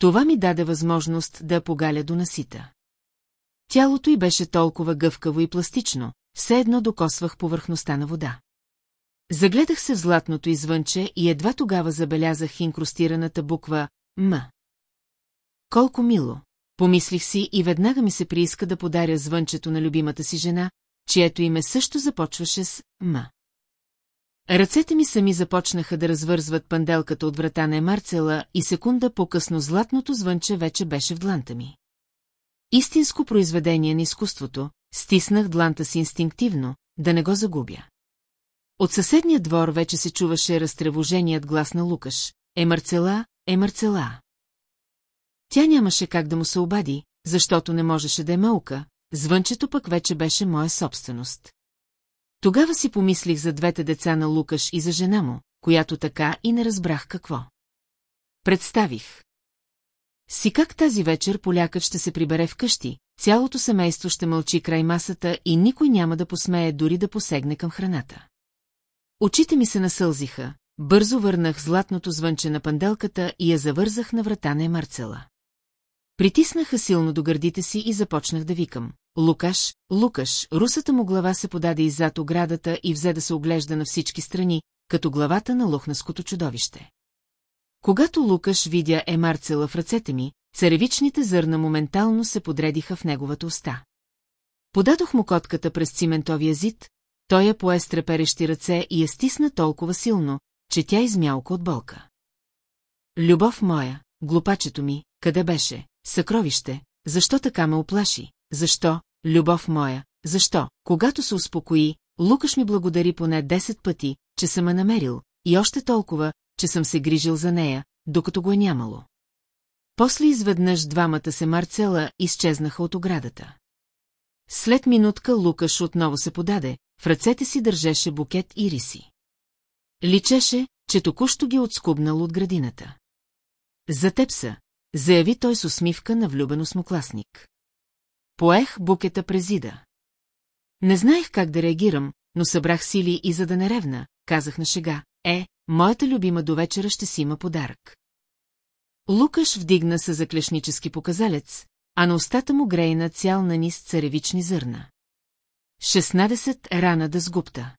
Това ми даде възможност да я погаля до насита. Тялото й беше толкова гъвкаво и пластично, все едно докосвах повърхността на вода. Загледах се в златното извънче и едва тогава забелязах инкрустираната буква М. Колко мило, помислих си и веднага ми се прииска да подаря звънчето на любимата си жена, чието име също започваше с М. Ръцете ми сами започнаха да развързват панделката от врата на Емарцела и секунда по-късно златното звънче вече беше в дланта ми. Истинско произведение на изкуството, стиснах дланта си инстинктивно, да не го загубя. От съседния двор вече се чуваше разтревоженият глас на Лукаш. Е Марцела, е Марцела. Тя нямаше как да му се обади, защото не можеше да е мълка, звънчето пък вече беше моя собственост. Тогава си помислих за двете деца на Лукаш и за жена му, която така и не разбрах какво. Представих. Си как тази вечер полякът ще се прибере вкъщи, цялото семейство ще мълчи край масата и никой няма да посмее дори да посегне към храната. Очите ми се насълзиха, бързо върнах златното звънче на панделката и я завързах на врата на Емарцела. Притиснаха силно до гърдите си и започнах да викам. Лукаш, Лукаш, русата му глава се подаде иззад оградата и взе да се оглежда на всички страни, като главата на лохнаското чудовище. Когато Лукаш видя Емарцела в ръцете ми, царевичните зърна моментално се подредиха в неговата уста. Подадох му котката през циментовия зид, той я пое с треперещи ръце и я стисна толкова силно, че тя измялка от болка. Любов моя, глупачето ми, къде беше? Съкровище, защо така ме оплаши? Защо, любов моя, защо, когато се успокои, Лукаш ми благодари поне 10 пъти, че съм я намерил, и още толкова, че съм се грижил за нея, докато го е нямало. После изведнъж двамата се Марцела изчезнаха от оградата. След минутка Лукаш отново се подаде, в ръцете си държеше букет и риси. Личеше, че току-що ги отскубнал от градината. За теб са, заяви той с усмивка на влюбен осмокласник. Поех букета презида. Не знаех как да реагирам, но събрах сили и за да не ревна, казах на шега, е, моята любима до вечера ще си има подарък. Лукаш вдигна се за клешнически показалец, а на устата му грейна цял на низ царевични зърна. 16. Рана да сгупта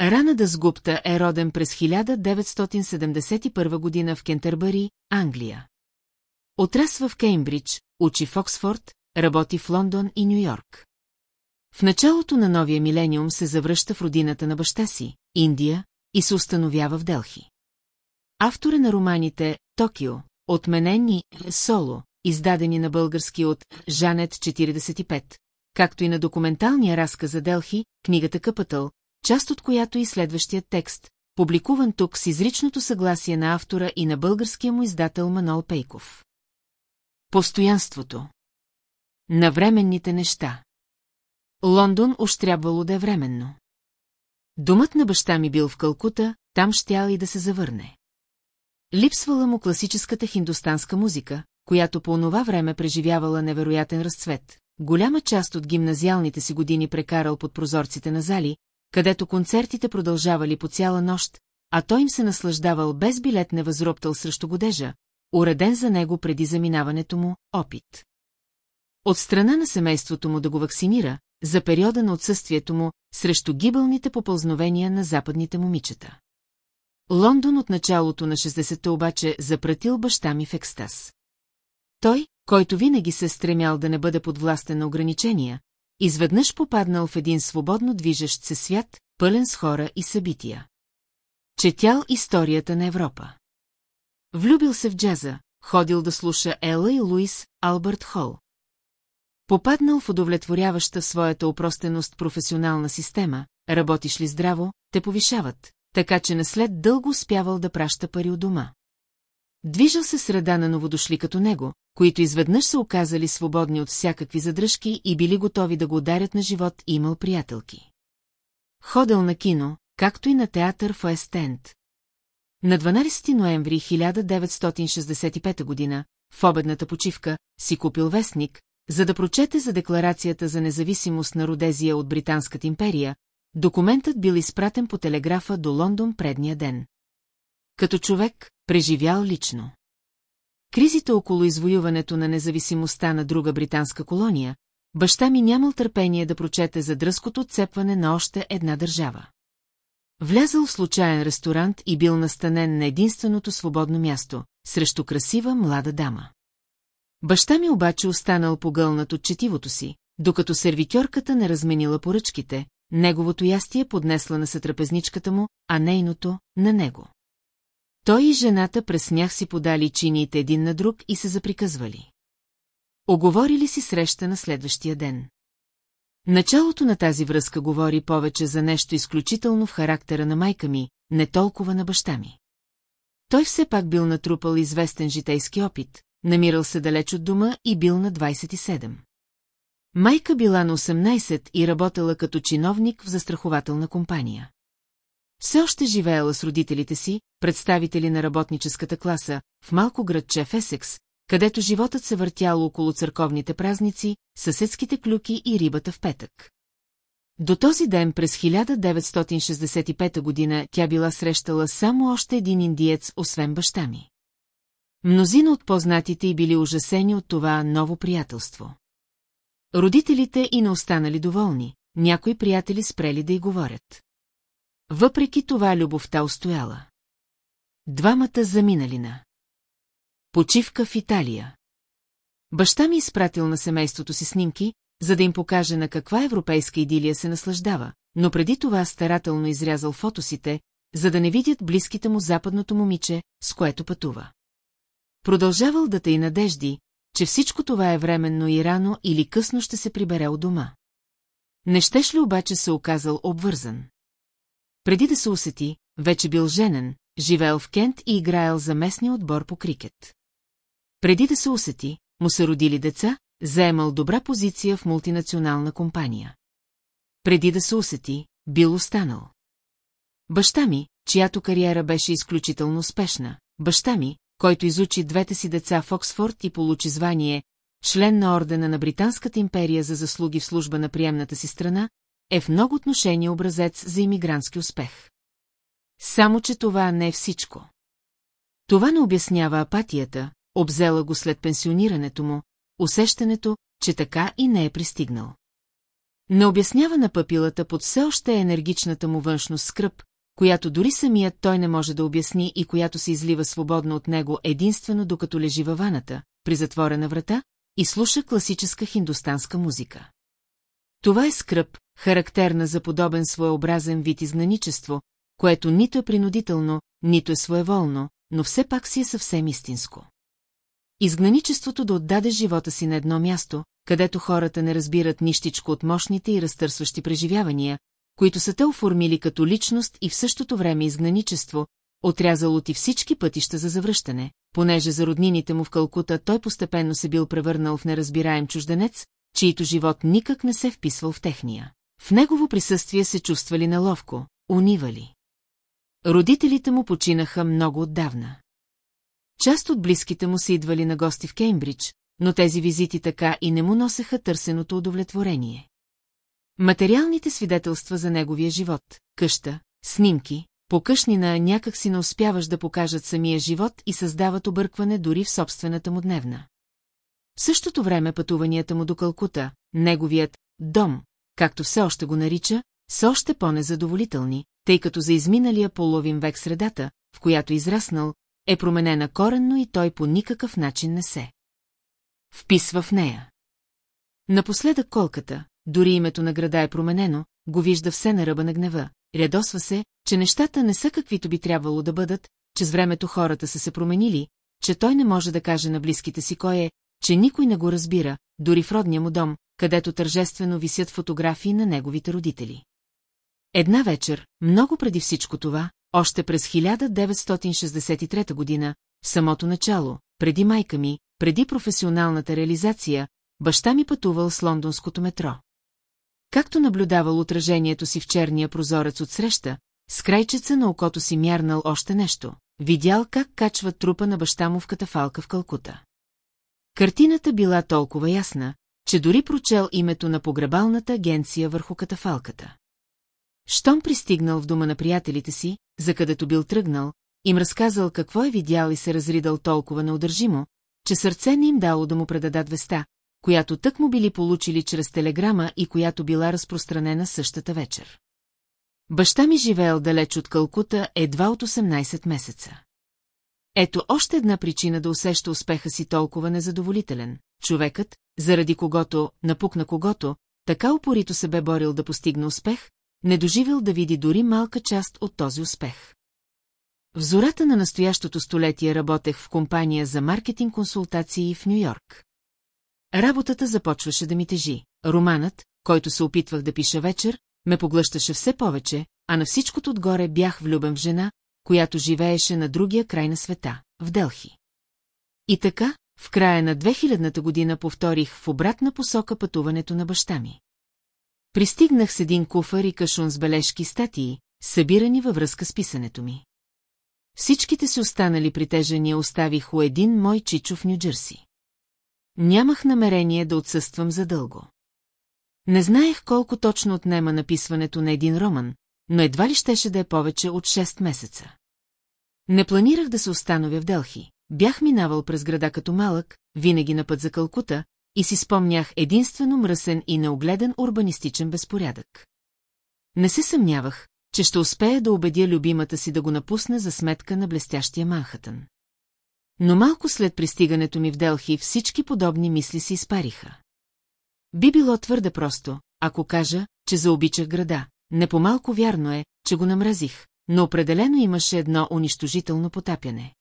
Рана да сгупта е роден през 1971 година в Кентърбъри, Англия. Отрасва в Кеймбридж, учи в Оксфорд, работи в Лондон и Нью-Йорк. В началото на новия милениум се завръща в родината на баща си, Индия, и се установява в Делхи. Автора на романите «Токио», «Отменени», «Соло», издадени на български от Жанет 45, както и на документалния разказ за Делхи, книгата Къпътъл, част от която и следващият текст, публикуван тук с изричното съгласие на автора и на българския му издател Манол Пейков. Постоянството На временните неща Лондон уж трябвало да е временно. Домът на баща ми бил в Калкута, там щял и да се завърне. Липсвала му класическата хиндустанска музика, която по онова време преживявала невероятен разцвет. Голяма част от гимназиалните си години прекарал под прозорците на зали, където концертите продължавали по цяла нощ, а той им се наслаждавал без билет не възроптал срещу годежа, уреден за него преди заминаването му, опит. От страна на семейството му да го вакцинира, за периода на отсъствието му, срещу гибелните попълзновения на западните момичета. Лондон от началото на 60-те обаче запратил баща ми в екстаз. Той, който винаги се стремял да не бъде подвластен на ограничения, изведнъж попаднал в един свободно движещ се свят, пълен с хора и събития. Четял историята на Европа. Влюбил се в джаза, ходил да слуша Ела и Луис Албърт Хол. Попаднал в удовлетворяваща своята упростеност професионална система, работиш ли здраво, те повишават, така че наслед дълго успявал да праща пари от дома. Движил се среда на новодошли като него, които изведнъж се оказали свободни от всякакви задръжки и били готови да го ударят на живот и имал приятелки. Ходил на кино, както и на театър в Уестенд. На 12 ноември 1965 година, в обедната почивка, си купил вестник, за да прочете за декларацията за независимост на Родезия от Британската империя, документът бил изпратен по телеграфа до Лондон предния ден. Като човек, преживял лично. Кризите около извоюването на независимостта на друга британска колония, баща ми нямал търпение да прочете за дръското отцепване на още една държава. Влязъл в случайен ресторант и бил настанен на единственото свободно място, срещу красива млада дама. Баща ми обаче останал погълнат от четивото си, докато сервитьорката не разменила поръчките, неговото ястие поднесла на сътрапезничката му, а нейното – на него. Той и жената през снях си подали чиниите един на друг и се заприказвали. Оговорили си среща на следващия ден. Началото на тази връзка говори повече за нещо изключително в характера на майка ми, не толкова на баща ми. Той все пак бил натрупал известен житейски опит, намирал се далеч от дома и бил на 27. Майка била на 18 и работела като чиновник в застрахователна компания. Все още живеела с родителите си, представители на работническата класа, в малко градче в Есекс, където животът се въртял около църковните празници, съседските клюки и рибата в петък. До този ден през 1965 година тя била срещала само още един индиец, освен баща ми. Мнозина от познатите й били ужасени от това ново приятелство. Родителите и не останали доволни, някои приятели спрели да й говорят. Въпреки това любовта устояла. Двамата заминали на. Почивка в Италия. Баща ми изпратил на семейството си снимки, за да им покаже на каква европейска идилия се наслаждава, но преди това старателно изрязал фотосите, за да не видят близките му западното момиче, с което пътува. Продължавал да тъй надежди, че всичко това е временно и рано или късно ще се прибере от дома. Не щеш ли обаче се оказал обвързан? Преди да се усети, вече бил женен, живеел в Кент и играел за местния отбор по крикет. Преди да се усети, му се родили деца, заемал добра позиция в мултинационална компания. Преди да се усети, бил останал. Баща ми, чиято кариера беше изключително успешна, баща ми, който изучи двете си деца в Оксфорд и получи звание член на ордена на Британската империя за заслуги в служба на приемната си страна, е в много отношения образец за иммигрантски успех. Само, че това не е всичко. Това не обяснява апатията, обзела го след пенсионирането му, усещането, че така и не е пристигнал. Не обяснява на пъпилата под все още енергичната му външност скръп, която дори самият той не може да обясни и която се излива свободно от него единствено докато лежи във ваната, при затворена врата, и слуша класическа хиндустанска музика. Това е скръп, характерна за подобен своеобразен вид изгнаничество, което нито е принудително, нито е своеволно, но все пак си е съвсем истинско. Изгнаничеството да отдаде живота си на едно място, където хората не разбират нищичко от мощните и разтърсващи преживявания, които са те оформили като личност и в същото време изгнаничество, отрязало ти всички пътища за завръщане, понеже за роднините му в Калкута той постепенно се бил превърнал в неразбираем чужденец, чието живот никак не се вписвал в техния. В негово присъствие се чувствали неловко, унивали. Родителите му починаха много отдавна. Част от близките му са идвали на гости в Кеймбридж, но тези визити така и не му носеха търсеното удовлетворение. Материалните свидетелства за неговия живот, къща, снимки, покъшнина някак си не успяваш да покажат самия живот и създават объркване дори в собствената му дневна. В същото време пътуванията му до Калкута, неговият «дом», както все още го нарича, са още по-незадоволителни, тъй като за изминалия половин век средата, в която е израснал, е променена коренно и той по никакъв начин не се. Вписва в нея. Напоследък колката, дори името на града е променено, го вижда все на ръба на гнева, рядосва се, че нещата не са каквито би трябвало да бъдат, че с времето хората са се променили, че той не може да каже на близките си кой е, че никой не го разбира, дори в родния му дом, където тържествено висят фотографии на неговите родители. Една вечер, много преди всичко това, още през 1963 година, в самото начало, преди майка ми, преди професионалната реализация, баща ми пътувал с лондонското метро. Както наблюдавал отражението си в черния прозорец от среща, с крайчеца на окото си мярнал още нещо, видял как качва трупа на баща му в катафалка в Калкута. Картината била толкова ясна, че дори прочел името на погребалната агенция върху катафалката. Щом пристигнал в дома на приятелите си, за където бил тръгнал, им разказал какво е видял и се разридал толкова неудържимо, че сърце не им дало да му предадат веста, която тък му били получили чрез телеграма и която била разпространена същата вечер. Баща ми живеел далеч от Калкута едва от 18 месеца. Ето още една причина да усеща успеха си толкова незадоволителен. Човекът, заради когото, напук на когото, така упорито се бе борил да постигне успех, не доживил да види дори малка част от този успех. В зората на настоящото столетие работех в компания за маркетинг консултации в Нью-Йорк. Работата започваше да ми тежи. Романът, който се опитвах да пиша вечер, ме поглъщаше все повече, а на всичкото отгоре бях влюбен в жена, която живееше на другия край на света, в Делхи. И така, в края на 2000-та година повторих в обратна посока пътуването на баща ми. Пристигнах с един куфър и кашун с бележки статии, събирани във връзка с писането ми. всичките си останали притежания оставих у един мой чичо в Нью-Джерси. Нямах намерение да отсъствам задълго. Не знаех колко точно отнема написването на един роман, но едва ли щеше да е повече от 6 месеца. Не планирах да се установя в Делхи. Бях минавал през града като малък, винаги на път за Калкута, и си спомнях единствено мръсен и неогледен урбанистичен безпорядък. Не се съмнявах, че ще успея да убедя любимата си да го напусне за сметка на блестящия Манхатън. Но малко след пристигането ми в Делхи всички подобни мисли се изпариха. Би било твърде просто, ако кажа, че заобичах града. Не по-малко вярно е, че го намразих, но определено имаше едно унищожително потапяне.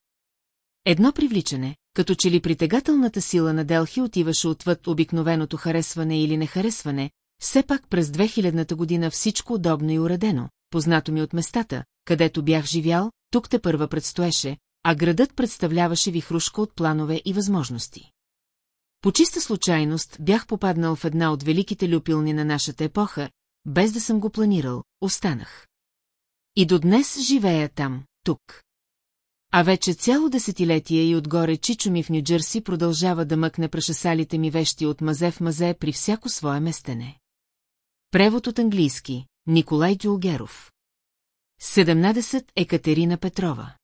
Едно привличане, като че ли притегателната сила на Делхи отиваше отвъд обикновеното харесване или нехаресване, все пак през 2000-та година всичко удобно и уредено, познато ми от местата, където бях живял, тук те първа предстоеше, а градът представляваше вихрушка от планове и възможности. По чиста случайност бях попаднал в една от великите люпилни на нашата епоха, без да съм го планирал, останах. И до днес живея там, тук. А вече цяло десетилетие и отгоре Чичо ми в Нью-Джерси продължава да мъкне прашасалите ми вещи от мазе в мазе при всяко свое местене. Превод от английски Николай Дюлгеров 17. Екатерина Петрова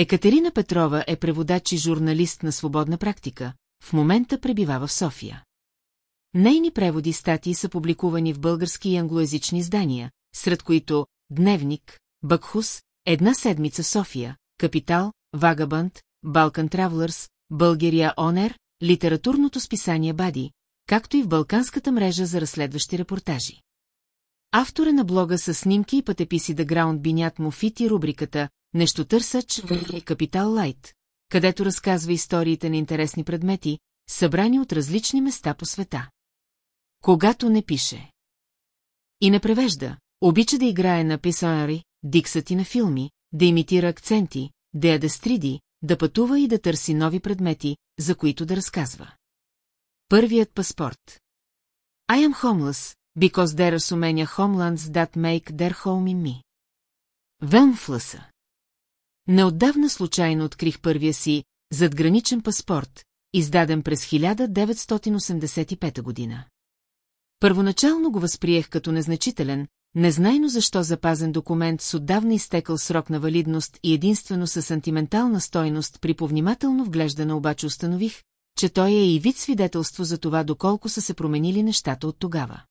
Екатерина Петрова е преводач и журналист на свободна практика, в момента пребивава в София. Нейни преводи статии са публикувани в български и англоязични издания, сред които Дневник, Бакхус, Една седмица София, Капитал, Вагабант, Балкан Травлърс, България Онер, литературното списание Бади, както и в Балканската мрежа за разследващи репортажи. Автора на блога са снимки и пътеписи да Граунд Бинят Мофит и рубриката Нещо търсач в Капитал Лайт, където разказва историите на интересни предмети, събрани от различни места по света. Когато не пише. И не превежда, обича да играе на писанари, диксати на филми, да имитира акценти, да яде стриди, да пътува и да търси нови предмети, за които да разказва. Първият паспорт. I am homeless, because there are so many homelands that make their home in me. Велмфлъса. Неотдавна случайно открих първия си задграничен паспорт, издаден през 1985 година. Първоначално го възприех като незначителен, незнайно защо запазен документ с отдавна изтекал срок на валидност и единствено със сантиментална стойност при повнимателно вглеждане обаче установих, че той е и вид свидетелство за това доколко са се променили нещата от тогава.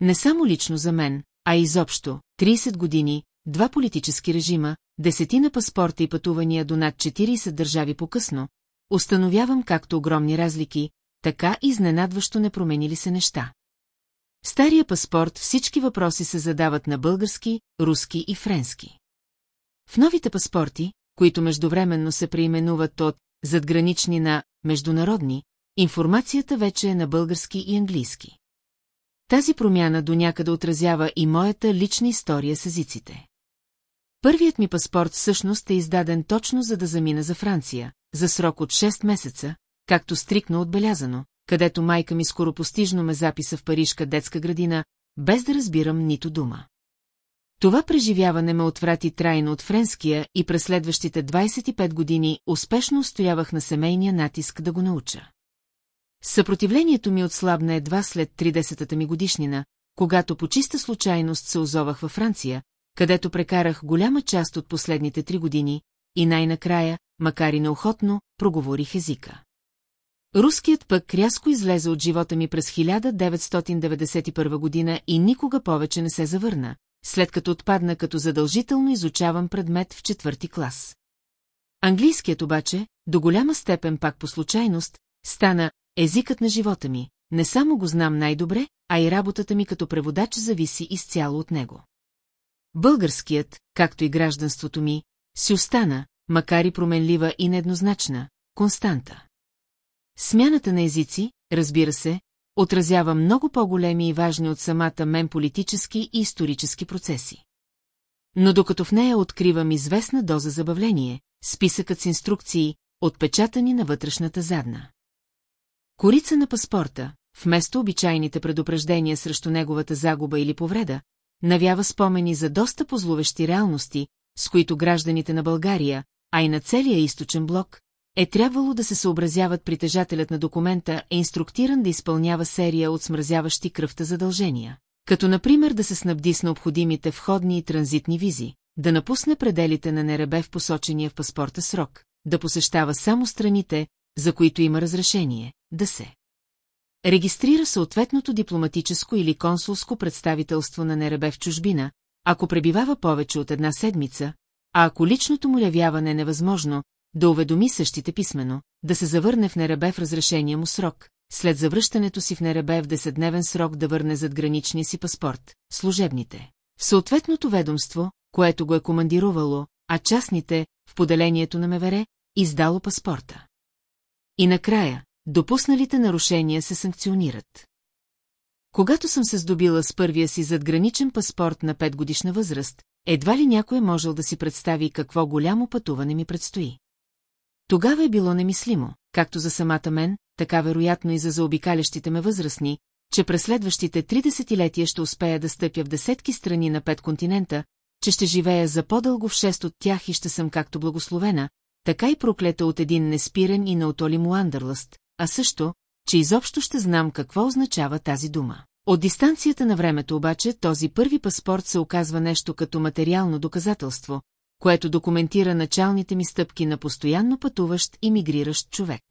Не само лично за мен, а изобщо, 30 години, два политически режима, десетина паспорта и пътувания до над 40 държави по-късно, установявам както огромни разлики, така и изненадващо не променили се неща. В стария паспорт всички въпроси се задават на български, руски и френски. В новите паспорти, които междувременно се преименуват от задгранични на международни, информацията вече е на български и английски. Тази промяна до някъде отразява и моята лична история с езиците. Първият ми паспорт всъщност е издаден точно за да замина за Франция, за срок от 6 месеца, както стрикно отбелязано, където майка ми скоропостижно ме записа в парижка детска градина, без да разбирам нито дума. Това преживяване ме отврати трайно от френския и през следващите 25 години успешно устоявах на семейния натиск да го науча. Съпротивлението ми отслабна едва след 30-та ми годишнина, когато по чиста случайност се озовах във Франция, където прекарах голяма част от последните три години и най-накрая, макар и неохотно, проговорих езика. Руският пък рязко излезе от живота ми през 1991 година и никога повече не се завърна, след като отпадна като задължително изучаван предмет в четвърти клас. Английският обаче, до голяма степен пак по случайност, стана езикът на живота ми. Не само го знам най-добре, а и работата ми като преводач зависи изцяло от него. Българският, както и гражданството ми, си остана, макар и променлива и нееднозначна, константа. Смяната на езици, разбира се, отразява много по-големи и важни от самата мен политически и исторически процеси. Но докато в нея откривам известна доза забавление, списъкът с инструкции, отпечатани на вътрешната задна. Корица на паспорта, вместо обичайните предупреждения срещу неговата загуба или повреда, навява спомени за доста позловещи реалности, с които гражданите на България, а и на целия източен блок, е трябвало да се съобразяват притежателят на документа е инструктиран да изпълнява серия от смразяващи кръвта задължения. Като например да се снабди с необходимите входни и транзитни визи, да напусне пределите на НРБ в посочения в паспорта срок, да посещава само страните, за които има разрешение, да се регистрира съответното дипломатическо или консулско представителство на НРБ в чужбина, ако пребивава повече от една седмица, а ако личното му явяване е невъзможно, да уведоми същите писмено, да се завърне в НРБ в разрешение му срок, след завръщането си в НРБ в 10-дневен срок да върне зад граничния си паспорт, служебните. В съответното ведомство, което го е командировало, а частните, в поделението на МВР, издало паспорта. И накрая, допусналите нарушения се санкционират. Когато съм се здобила с първия си задграничен паспорт на 5 годишна възраст, едва ли някой е можел да си представи какво голямо пътуване ми предстои. Тогава е било немислимо, както за самата мен, така вероятно и за заобикалящите ме възрастни, че през следващите три десетилетия ще успея да стъпя в десетки страни на пет континента, че ще живея за по-дълго в шест от тях и ще съм както благословена, така и проклета от един неспирен и неотолим Уандърлъст, а също, че изобщо ще знам какво означава тази дума. От дистанцията на времето обаче този първи паспорт се оказва нещо като материално доказателство, което документира началните ми стъпки на постоянно пътуващ и мигриращ човек.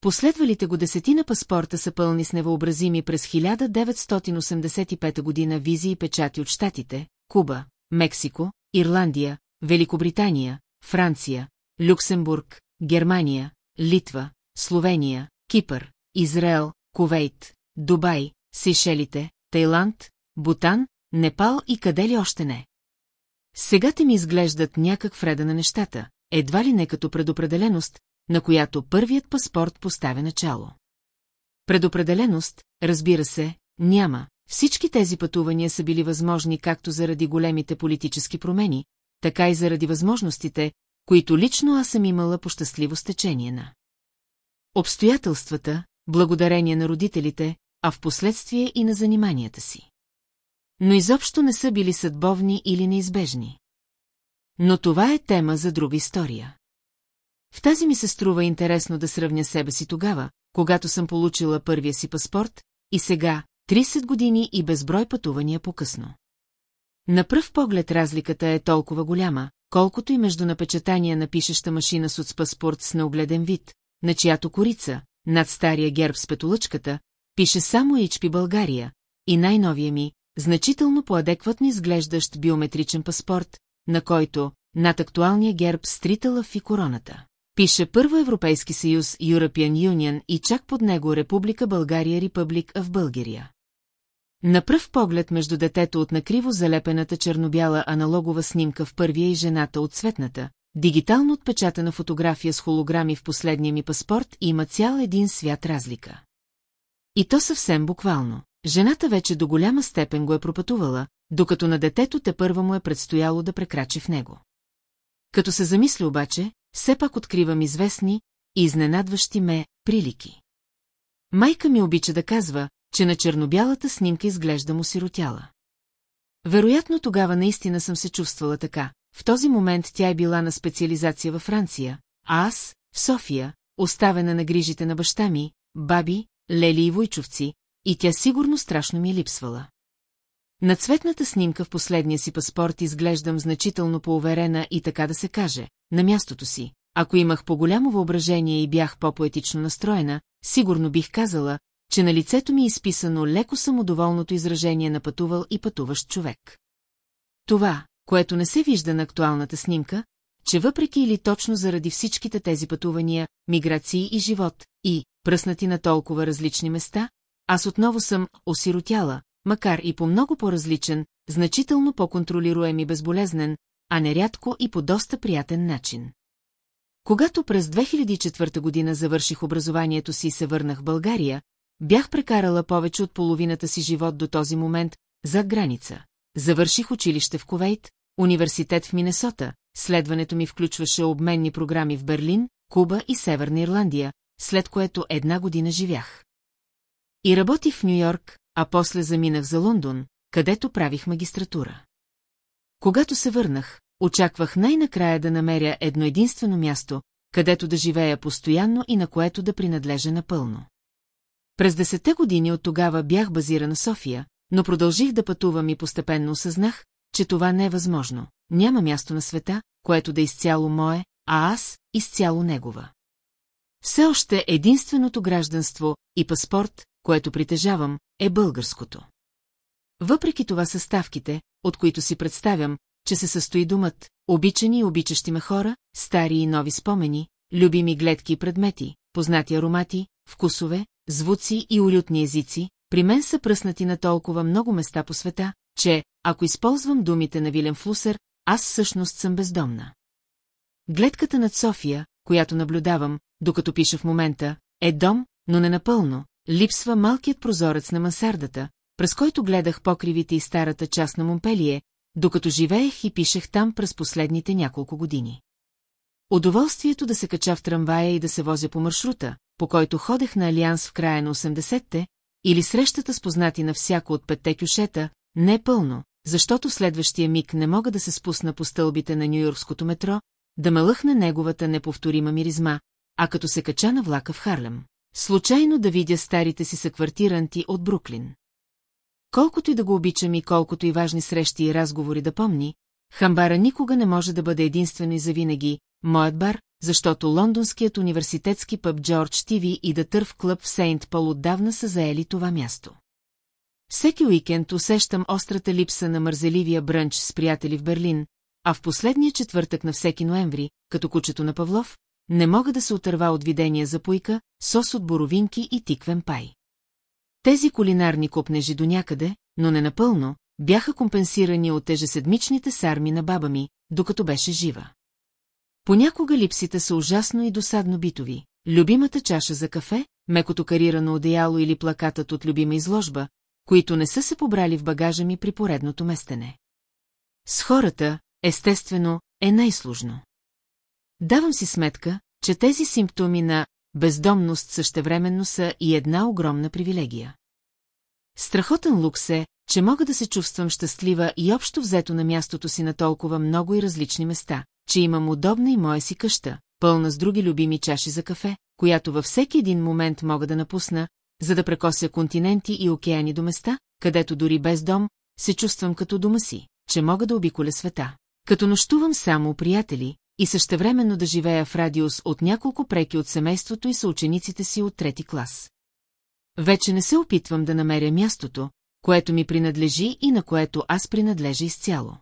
Последвалите го десетина паспорта са пълни с невъобразими през 1985 година визи и печати от Штатите, Куба, Мексико, Ирландия, Великобритания, Франция, Люксембург, Германия, Литва, Словения, Кипър, Израел, Ковейт, Дубай, Сейшелите, Тайланд, Бутан, Непал и къде ли още не. Сега те ми изглеждат някак вреда на нещата, едва ли не като предопределеност, на която първият паспорт поставя начало. Предопределеност, разбира се, няма. Всички тези пътувания са били възможни както заради големите политически промени, така и заради възможностите, които лично аз съм имала по щастливо стечение на. Обстоятелствата, благодарение на родителите, а в последствие и на заниманията си. Но изобщо не са били съдбовни или неизбежни. Но това е тема за друга история. В тази ми се струва интересно да сравня себе си тогава, когато съм получила първия си паспорт, и сега, 30 години и безброй пътувания по-късно. На пръв поглед разликата е толкова голяма, колкото и между напечатания на пишеща машина с паспорт с неогледен вид, на чиято корица, над стария герб с петолъчката, пише само HP България, и най-новия ми, значително по-адекватно изглеждащ биометричен паспорт, на който, над актуалния герб с трите лъв и короната. Пише Първо Европейски съюз European Union и чак под него Република България Републик в България. На пръв поглед между детето от накриво залепената чернобяла аналогова снимка в първия и жената от цветната, дигитално отпечатана фотография с холограми в последния ми паспорт има цял един свят разлика. И то съвсем буквално. Жената вече до голяма степен го е пропътувала, докато на детето те първа му е предстояло да прекрачи в него. Като се замисли обаче, все пак откривам известни и изненадващи ме прилики. Майка ми обича да казва, че на чернобялата снимка изглежда му сиротяла. Вероятно тогава наистина съм се чувствала така. В този момент тя е била на специализация във Франция, а аз, в София, оставена на грижите на баща ми, баби, Лели и Войчовци, и тя сигурно страшно ми е липсвала. На цветната снимка в последния си паспорт изглеждам значително поуверена и така да се каже, на мястото си. Ако имах по-голямо въображение и бях по-поетично настроена, сигурно бих казала, че на лицето ми е изписано леко самодоволното изражение на пътувал и пътуващ човек. Това, което не се вижда на актуалната снимка, че въпреки или точно заради всичките тези пътувания, миграции и живот, и, пръснати на толкова различни места, аз отново съм осиротяла, макар и по много по-различен, значително по-контролируем и безболезнен, а нерядко и по доста приятен начин. Когато през 2004 година завърших образованието си и се върнах в България, бях прекарала повече от половината си живот до този момент зад граница. Завърших училище в Ковейт, университет в Минесота, следването ми включваше обменни програми в Берлин, Куба и Северна Ирландия, след което една година живях. И работих в Нью-Йорк, а после заминах за Лондон, където правих магистратура. Когато се върнах, очаквах най-накрая да намеря едно единствено място, където да живея постоянно и на което да принадлежа напълно. През десете години от тогава бях базирана София, но продължих да пътувам и постепенно осъзнах, че това не е възможно. Няма място на света, което да е изцяло мое, а аз изцяло негова. Все още единственото гражданство и паспорт, което притежавам, е българското. Въпреки това съставките, от които си представям, че се състои думът, обичани и обичащи ме хора, стари и нови спомени, любими гледки и предмети, познати аромати, вкусове, звуци и улютни езици, при мен са пръснати на толкова много места по света, че, ако използвам думите на Вилен Флусър, аз всъщност съм бездомна. Гледката над София, която наблюдавам, докато пиша в момента, е дом, но не напълно, липсва малкият прозорец на мансардата, през който гледах покривите и старата част на Момпелие, докато живеех и пишех там през последните няколко години. Удоволствието да се кача в трамвая и да се возя по маршрута, по който ходех на Алианс в края на 80-те, или срещата с познати на всяко от петте кюшета, не е пълно, защото следващия миг не мога да се спусна по стълбите на Нью-Йоркското метро, да ме лъхне неговата неповторима миризма, а като се кача на влака в Харлем. Случайно да видя старите си съквартиранти от Бруклин. Колкото и да го обичам и колкото и важни срещи и разговори да помни, Хамбара никога не може да бъде единствено и завинаги моят бар, защото лондонският университетски пъб Джордж Тиви и да търв клъб в Сейнт Пол отдавна са заели това място. Всеки уикенд усещам острата липса на мързеливия брънч с приятели в Берлин, а в последния четвъртък на всеки ноември, като кучето на Павлов, не мога да се отърва от видения за пуйка, сос от боровинки и тиквен пай. Тези кулинарни купнежи до някъде, но не напълно, бяха компенсирани от ежеседмичните сарми на баба ми, докато беше жива. Понякога липсите са ужасно и досадно битови. Любимата чаша за кафе, мекото карирано одеяло или плакатът от любима изложба, които не са се побрали в багажа ми при поредното местене. С хората, естествено, е най-сложно. Давам си сметка, че тези симптоми на бездомност същевременно са и една огромна привилегия. Страхотен лукс е, че мога да се чувствам щастлива и общо взето на мястото си на толкова много и различни места, че имам удобна и моя си къща, пълна с други любими чаши за кафе, която във всеки един момент мога да напусна, за да прекося континенти и океани до места, където дори без дом, се чувствам като дома си, че мога да обиколя света. Като нощувам само приятели и същевременно да живея в радиус от няколко преки от семейството и съучениците си от трети клас. Вече не се опитвам да намеря мястото, което ми принадлежи и на което аз принадлежа изцяло.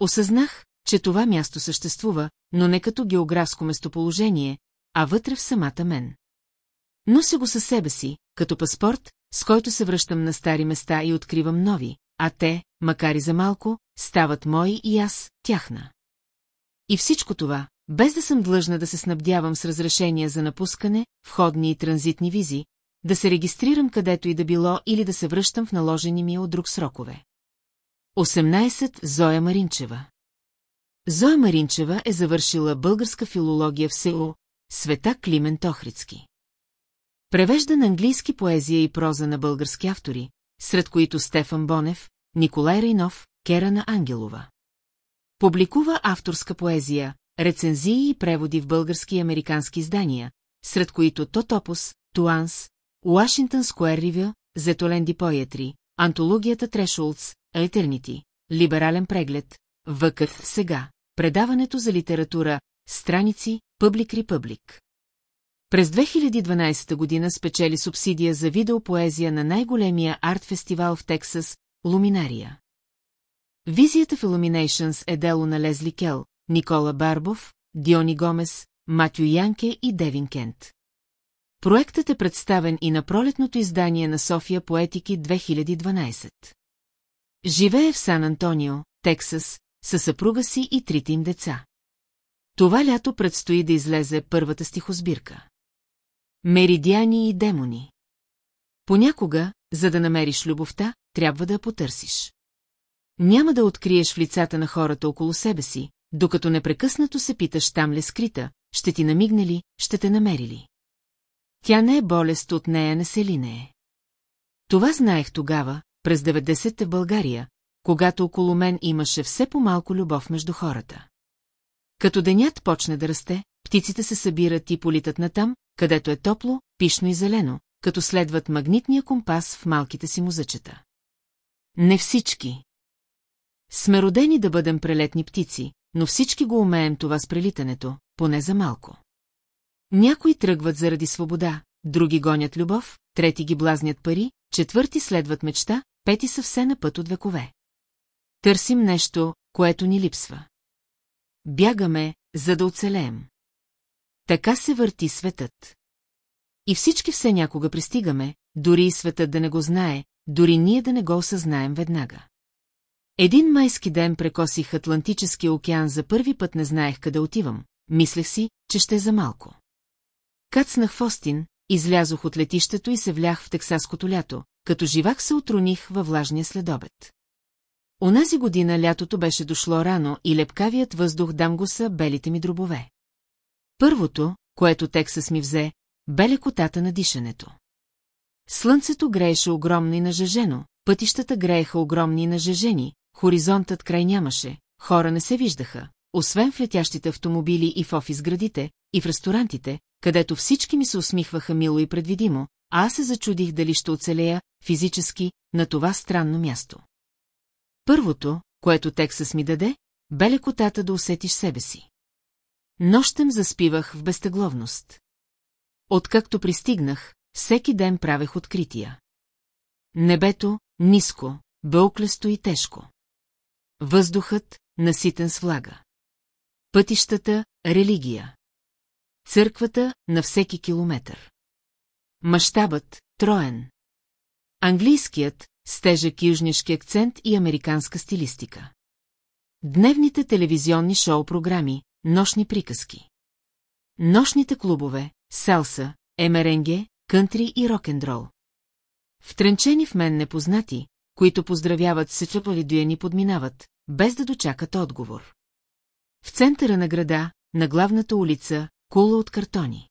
Осъзнах, че това място съществува, но не като географско местоположение, а вътре в самата мен. Нося го със себе си, като паспорт, с който се връщам на стари места и откривам нови, а те, макар и за малко, стават мои и аз, тяхна. И всичко това, без да съм длъжна да се снабдявам с разрешения за напускане, входни и транзитни визи, да се регистрирам където и да било или да се връщам в наложени ми от друг срокове. 18. Зоя Маринчева Зоя Маринчева е завършила българска филология в село Света Климен Тохрицки. Превежда на английски поезия и проза на български автори, сред които Стефан Бонев, Николай Рейнов, Керана Ангелова. Публикува авторска поезия, рецензии и преводи в български и американски издания, сред които Тотопус, Туанс, Уашинтън Скуер Ривю, Зетоленди Поетри, антологията Трешулц, Етернити, Либерален преглед, Въкът сега, предаването за литература, страници, Пъблик Репъблик. През 2012 година спечели субсидия за видеопоезия на най-големия арт-фестивал в Тексас, Луминария. Визията в Illuminations е дело на Лезли Кел, Никола Барбов, Диони Гомес, Матю Янке и Девин Кент. Проектът е представен и на пролетното издание на София Поетики 2012. Живее в Сан-Антонио, Тексас, със съпруга си и трите им деца. Това лято предстои да излезе първата стихосбирка. Меридиани и демони. Понякога, за да намериш любовта, трябва да я потърсиш. Няма да откриеш в лицата на хората около себе си, докато непрекъснато се питаш там ли скрита, ще ти намигне ли, ще те намери ли. Тя не е болест, от нея не се ли не е. Това знаех тогава, през 90-те в България, когато около мен имаше все по-малко любов между хората. Като денят почне да расте, птиците се събират и политат натам, където е топло, пишно и зелено, като следват магнитния компас в малките си музъчета. Не всички. Сме родени да бъдем прелетни птици, но всички го умеем това с прелитането, поне за малко. Някои тръгват заради свобода, други гонят любов, трети ги блазнят пари, четвърти следват мечта, пети са все на път от векове. Търсим нещо, което ни липсва. Бягаме, за да оцелеем. Така се върти светът. И всички все някога пристигаме, дори и светът да не го знае, дори ние да не го осъзнаем веднага. Един майски ден прекосих Атлантическия океан за първи път не знаех къде отивам, мислех си, че ще е за малко. Кацнах в Остин, излязох от летището и се влях в тексаското лято, като живак се отруних във влажния следобед. Онази година лятото беше дошло рано и лепкавият въздух дамгуса белите ми дробове. Първото, което Тексас ми взе, бе лекотата на дишането. Слънцето грееше огромно и нажежено, пътищата грееха огромни и нажежени, хоризонтът край нямаше, хора не се виждаха, освен в летящите автомобили и в офис градите, и в ресторантите, където всички ми се усмихваха мило и предвидимо, а аз се зачудих дали ще оцелея, физически, на това странно място. Първото, което Тексас ми даде, бе лекотата да усетиш себе си. Нощем заспивах в безтегловност. Откакто пристигнах, всеки ден правех открития. Небето, ниско, бълклесто и тежко. Въздухът, наситен с влага. Пътищата, религия. Църквата на всеки километър. Мащабът, троен. Английският, с тежък южнишки акцент и американска стилистика. Дневните телевизионни шоу-програми, нощни приказки. Нощните клубове, салса, емеренге, кънтри и рок-н-рол. Втренчени в мен непознати, които поздравяват се чупали ни подминават, без да дочакат отговор. В центъра на града, на главната улица, кула от картони.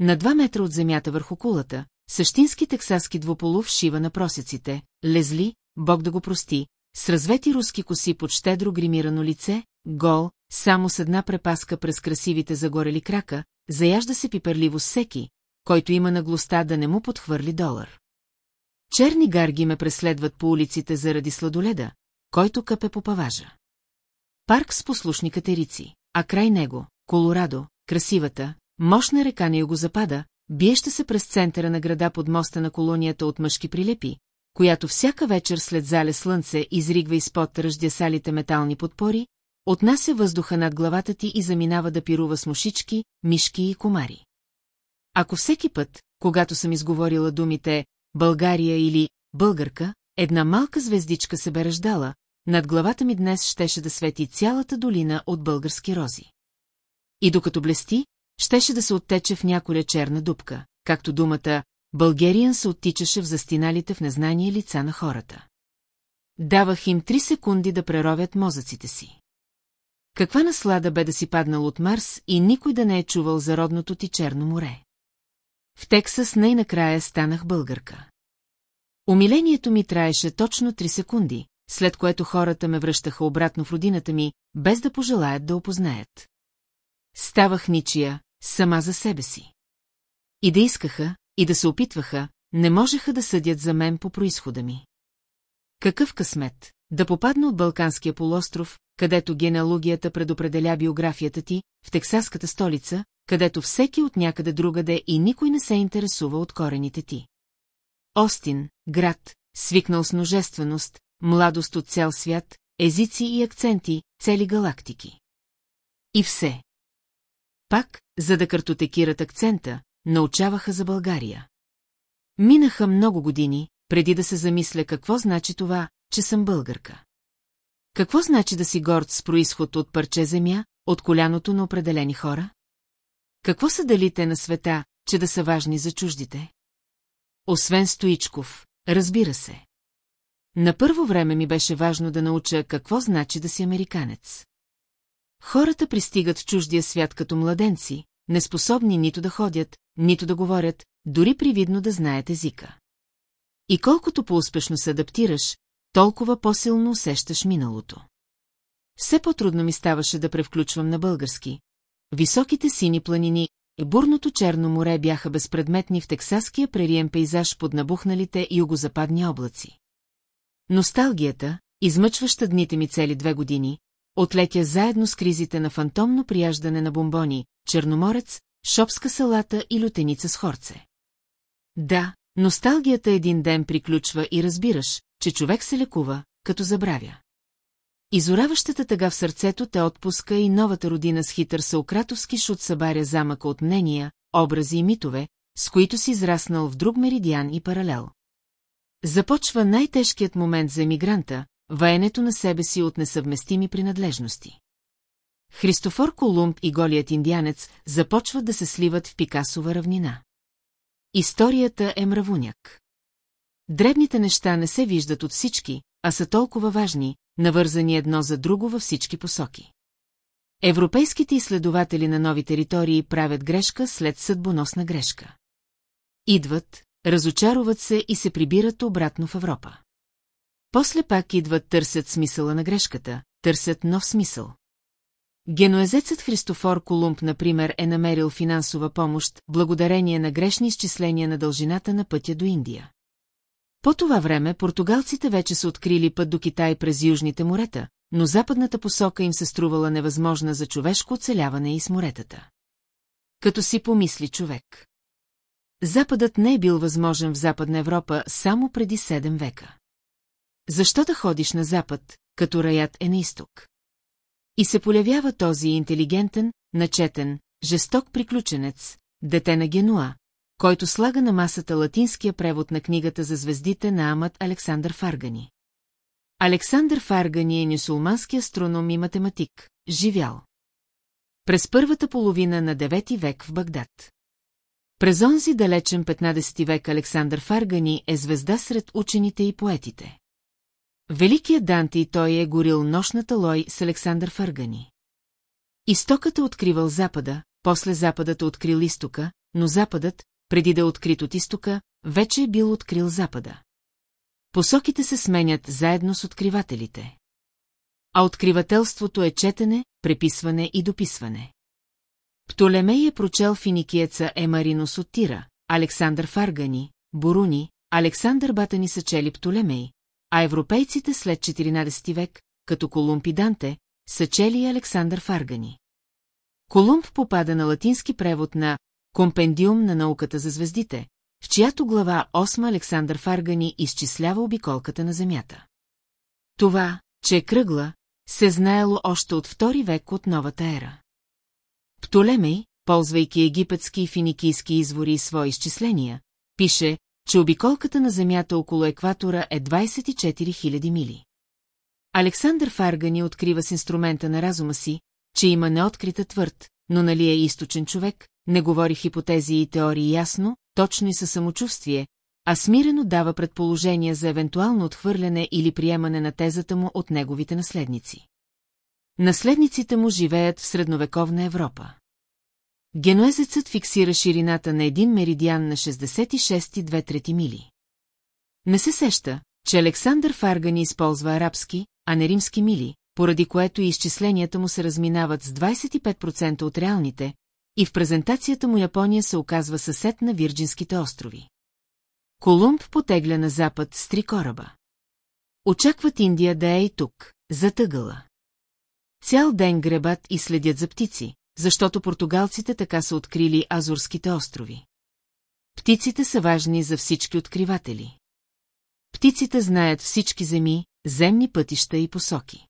На два метра от земята върху кулата, същински тексаски двуполов шива на просеците, лезли, бог да го прости, с развети руски коси под щедро гримирано лице, гол, само с една препаска през красивите загорели крака, заяжда се пиперливо всеки, който има наглостта да не му подхвърли долар. Черни гарги ме преследват по улиците заради сладоледа, който къпе по паважа. Парк с послушни катерици, а край него, Колорадо, красивата, мощна река на югозапада, биеща се през центъра на града под моста на колонията от мъжки прилепи, която всяка вечер след зале слънце изригва изпод ръждясалите метални подпори, отнася въздуха над главата ти и заминава да пирува с мушички, мишки и комари. Ако всеки път, когато съм изговорила думите България или Българка, една малка звездичка се бе ръждала, над главата ми днес щеше да свети цялата долина от български рози. И докато блести, щеше да се оттече в няколя черна дупка, както думата «Българиан» се оттичаше в застиналите в незнание лица на хората. Давах им три секунди да преровят мозъците си. Каква наслада бе да си паднал от Марс и никой да не е чувал за родното ти Черно море. В Тексас най-накрая станах българка. Умилението ми траеше точно три секунди, след което хората ме връщаха обратно в родината ми, без да пожелаят да опознаят. Ставах ничия, сама за себе си. И да искаха, и да се опитваха, не можеха да съдят за мен по происхода ми. Какъв късмет, да попадна от Балканския полуостров, където генеалогията предопределя биографията ти, в тексаската столица, където всеки от някъде другаде и никой не се интересува от корените ти. Остин, град, свикнал с множественост, младост от цял свят, езици и акценти, цели галактики. И все. Пак, за да картотекират акцента, научаваха за България. Минаха много години, преди да се замисля какво значи това, че съм българка. Какво значи да си горд с происход от парче земя, от коляното на определени хора? Какво са далите на света, че да са важни за чуждите? Освен Стоичков, разбира се. На първо време ми беше важно да науча какво значи да си американец. Хората пристигат в чуждия свят като младенци, неспособни нито да ходят, нито да говорят, дори привидно да знаят езика. И колкото по-успешно се адаптираш, толкова по-силно усещаш миналото. Все по-трудно ми ставаше да превключвам на български. Високите сини планини и бурното черно море бяха безпредметни в тексаския прериен пейзаж под набухналите югозападни облаци. Носталгията, измъчваща дните ми цели две години, отлетя заедно с кризите на фантомно прияждане на бомбони, черноморец, шопска салата и лютеница с хорце. Да, носталгията един ден приключва и разбираш, че човек се лекува, като забравя. Изораващата тъга в сърцето те отпуска и новата родина с хитър саукратовски шут събаря замъка от мнения, образи и митове, с които си израснал в друг меридиан и паралел. Започва най-тежкият момент за емигранта, ваенето на себе си от несъвместими принадлежности. Христофор Колумб и голият индианец започват да се сливат в Пикасова равнина. Историята е мравуняк. Дребните неща не се виждат от всички, а са толкова важни, навързани едно за друго във всички посоки. Европейските изследователи на нови територии правят грешка след съдбоносна грешка. Идват, разочароват се и се прибират обратно в Европа. После пак идват търсят смисъла на грешката, търсят нов смисъл. Генуезецът Христофор Колумб, например, е намерил финансова помощ, благодарение на грешни изчисления на дължината на пътя до Индия. По това време португалците вече са открили път до Китай през южните морета, но западната посока им се струвала невъзможна за човешко оцеляване и с моретата. Като си помисли човек. Западът не е бил възможен в Западна Европа само преди 7 века. Защо да ходиш на запад, като раят е на изток? И се полявява този интелигентен, начетен, жесток приключенец, дете на Генуа, който слага на масата латинския превод на книгата за звездите на Амат Александър Фаргани. Александър Фаргани е нюсулмански астроном и математик, живял. През първата половина на 9 век в Багдад. През онзи далечен 15 век Александър Фаргани е звезда сред учените и поетите. Великият Данте и той е горил нощната лой с Александър Фаргани. Истокът е откривал Запада, после Западът е открил Изтока, но Западът, преди да е открит от изтока, вече е бил открил запада. Посоките се сменят заедно с откривателите. А откривателството е четене, преписване и дописване. Птолемей е прочел финикиеца Емаринос от Тира, Александър Фаргани, Буруни, Александър Батани са чели Птолемей, а европейците след 14 век, като Колумб и Данте, са чели Александър Фаргани. Колумб попада на латински превод на Компендиум на науката за звездите, в чиято глава 8 Александър Фаргани изчислява обиколката на Земята. Това, че е кръгла, се знаело още от втори век от новата ера. Птолемей, ползвайки египетски и финикийски извори и свои изчисления, пише, че обиколката на Земята около екватора е 24 000 мили. Александър Фаргани открива с инструмента на разума си, че има неоткрита твърд, но нали е източен човек, не говори хипотези и теории ясно, точно и със самочувствие, а смирено дава предположения за евентуално отхвърляне или приемане на тезата му от неговите наследници. Наследниците му живеят в средновековна Европа. Генуезецът фиксира ширината на един меридиан на 66,2 трети мили. Не се сеща, че Александър Фаргани използва арабски, а не римски мили, поради което и изчисленията му се разминават с 25% от реалните, и в презентацията му Япония се оказва съсед на Вирджинските острови. Колумб потегля на запад с три кораба. Очакват Индия да е и тук, затъгъла. Цял ден гребат и следят за птици, защото португалците така са открили Азорските острови. Птиците са важни за всички откриватели. Птиците знаят всички земи, земни пътища и посоки.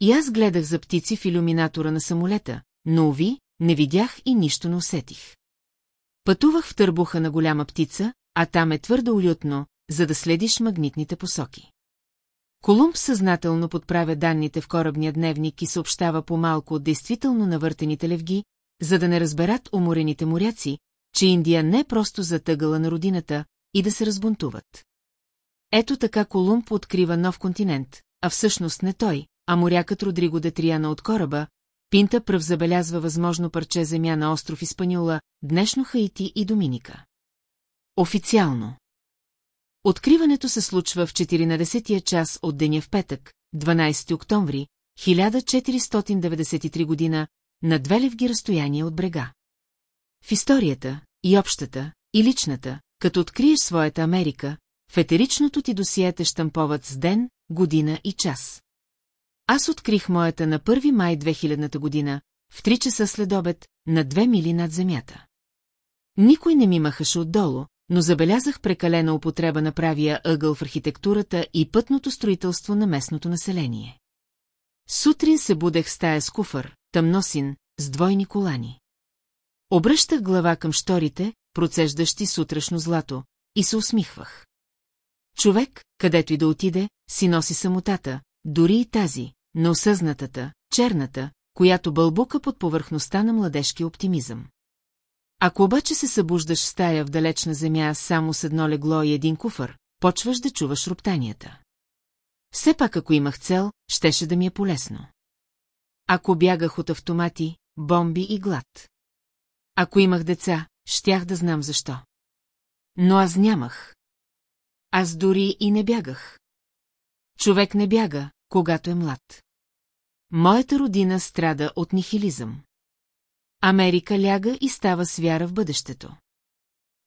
И аз гледах за птици в иллюминатора на самолета, но, уви, не видях и нищо не усетих. Пътувах в търбуха на голяма птица, а там е твърдо улютно, за да следиш магнитните посоки. Колумб съзнателно подправя данните в корабния дневник и съобщава по-малко от действително навъртените левги, за да не разберат уморените моряци, че Индия не е просто затъгала на родината и да се разбунтуват. Ето така Колумб открива нов континент, а всъщност не той, а морякът Родриго де Триана от кораба, Пинта пръв забелязва възможно парче земя на остров Испанюла, днешно Хаити и Доминика. Официално. Откриването се случва в 14-тия час от деня в петък, 12 октомври, 1493 година, на две левги разстояние от брега. В историята, и общата, и личната, като откриеш своята Америка, в етеричното ти досие те штамповат с ден, година и час. Аз открих моята на 1 май 2000 година, в 3 часа след обед, на две мили над земята. Никой не ми махаше отдолу, но забелязах прекалена употреба на правия ъгъл в архитектурата и пътното строителство на местното население. Сутрин се будех в стая с куфър, тъмносин, с двойни колани. Обръщах глава към шторите, процеждащи сутрешно злато, и се усмихвах. Човек, където и да отиде, си носи самотата, дори и тази, неосъзнатата, черната, която бълбука под повърхността на младежки оптимизъм. Ако обаче се събуждаш в стая в далечна земя само с едно легло и един куфър, почваш да чуваш роптанията. Все пак ако имах цел, щеше да ми е полезно. Ако бягах от автомати, бомби и глад. Ако имах деца, щях да знам защо. Но аз нямах. Аз дори и не бягах. Човек не бяга, когато е млад. Моята родина страда от нихилизъм. Америка ляга и става с вяра в бъдещето.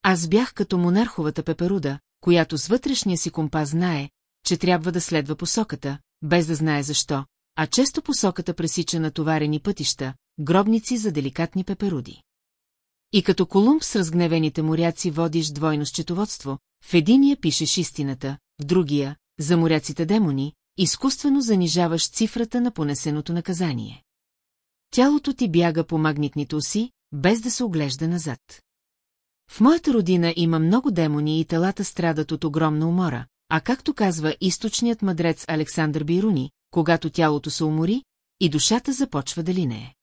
Аз бях като монарховата пеперуда, която с вътрешния си компас знае, че трябва да следва посоката, без да знае защо, а често посоката пресича натоварени пътища, гробници за деликатни пеперуди. И като Колумб с разгневените моряци водиш двойно счетоводство, в единия пишеш истината, в другия, за моряците демони, изкуствено занижаваш цифрата на понесеното наказание. Тялото ти бяга по магнитните оси, без да се оглежда назад. В моята родина има много демони и телата страдат от огромна умора, а както казва източният мъдрец Александър Бируни, когато тялото се умори, и душата започва да линее.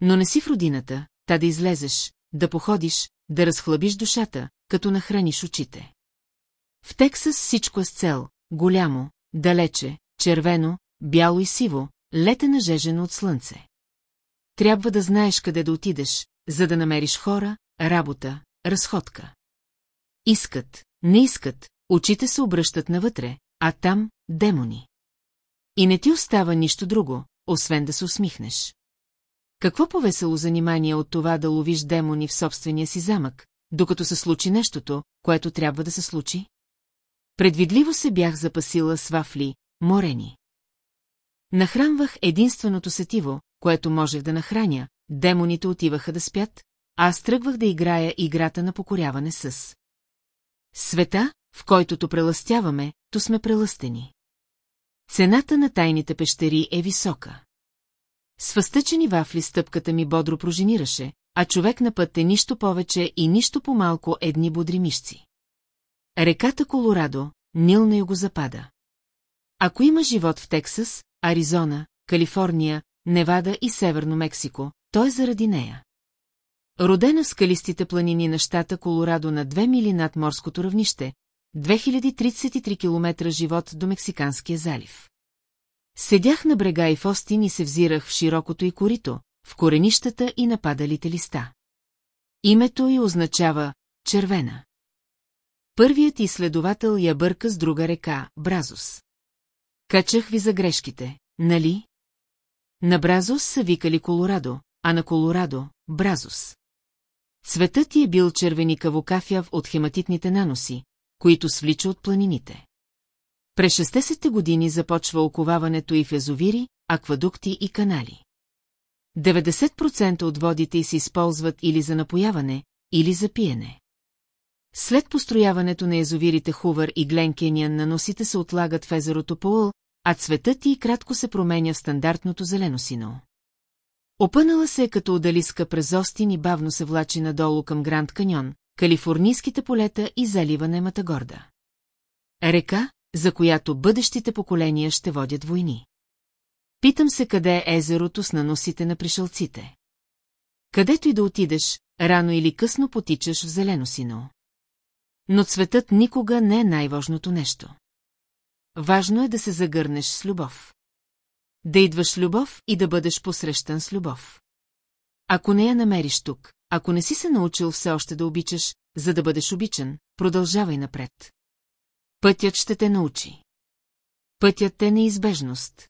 Но не си в родината, та да излезеш, да походиш, да разхлабиш душата, като нахраниш очите. В Тексас всичко е с цел, голямо, далече, червено, бяло и сиво, лете нажежено от слънце. Трябва да знаеш къде да отидеш, за да намериш хора, работа, разходка. Искат, не искат, очите се обръщат навътре, а там – демони. И не ти остава нищо друго, освен да се усмихнеш. Какво повесело занимание от това да ловиш демони в собствения си замък, докато се случи нещото, което трябва да се случи? Предвидливо се бях запасила с вафли, морени. Нахранвах единственото сетиво, което можех да нахраня, демоните отиваха да спят, а аз тръгвах да играя играта на покоряване с. Света, в който то прелъстяваме, то сме прелъстени. Цената на тайните пещери е висока. С въстъчени вафли стъпката ми бодро проженираше, а човек на път е нищо повече и нищо по-малко едни бодри мишци. Реката Колорадо, Нил на югозапада. Ако има живот в Тексас, Аризона, Калифорния, Невада и Северно Мексико, то е заради нея. Родена в скалистите планини на щата Колорадо на 2 мили над морското равнище, 2033 км живот до Мексиканския залив. Седях на брега и в Остин и се взирах в широкото и корито, в коренищата и нападалите листа. Името й означава червена. Първият изследовател я бърка с друга река, Бразус. Качах ви за грешките, нали? На Бразус са викали Колорадо, а на Колорадо – Бразус. Цветът ти е бил червеникаво кафяв от хематитните наноси, които свлича от планините. През 60-те години започва оковаването и в езовири, аквадукти и канали. 90% от водите се използват или за напояване, или за пиене. След построяването на езовирите Хувър и Гленкениан наносите се отлагат в езерото Поул, а цветът и кратко се променя в стандартното зелено сино. Опънала се е като отдалиска през Остин и бавно се влачи надолу към Гранд Каньон, калифорнийските полета и залива на Матагорда. Река, за която бъдещите поколения ще водят войни. Питам се къде е езерото с наносите на пришелците. Където и да отидеш, рано или късно потичаш в зелено сино. Но цветът никога не е най-важното нещо. Важно е да се загърнеш с любов. Да идваш любов и да бъдеш посрещан с любов. Ако не я намериш тук, ако не си се научил все още да обичаш, за да бъдеш обичан, продължавай напред. Пътят ще те научи. Пътят е неизбежност.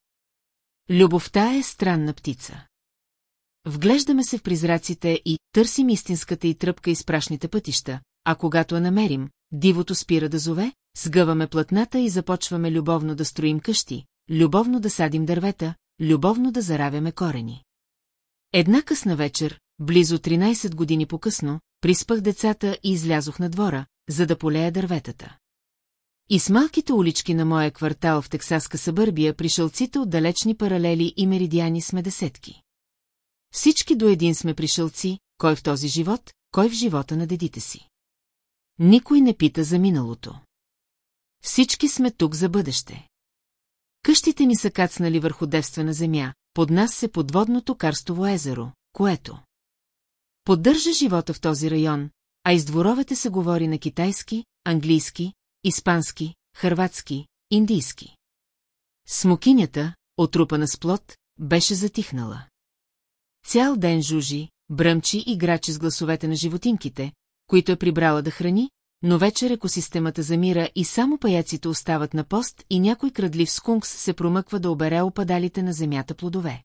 Любовта е странна птица. Вглеждаме се в призраците и търсим истинската и тръпка из прашните пътища, а когато я намерим, дивото спира да зове, сгъваме платната и започваме любовно да строим къщи, любовно да садим дървета, любовно да заравяме корени. Една късна вечер, близо 13 години по-късно, приспах децата и излязох на двора, за да полея дърветата. И с малките улички на моя квартал в Тексаска събърбия пришълците от далечни паралели и меридиани сме десетки. Всички до един сме пришълци, кой в този живот, кой в живота на дедите си. Никой не пита за миналото. Всички сме тук за бъдеще. Къщите ни са кацнали върху девствена земя, под нас се подводното карстово езеро, което поддържа живота в този район, а из дворовете се говори на китайски, английски, испански, хърватски, индийски. Смокинята, отрупана с плод, беше затихнала. Цял ден жужи, бръмчи и грачи с гласовете на животинките, които е прибрала да храни, но вечер екосистемата замира и само паяците остават на пост и някой крадлив скункс се промъква да обере опадалите на земята плодове.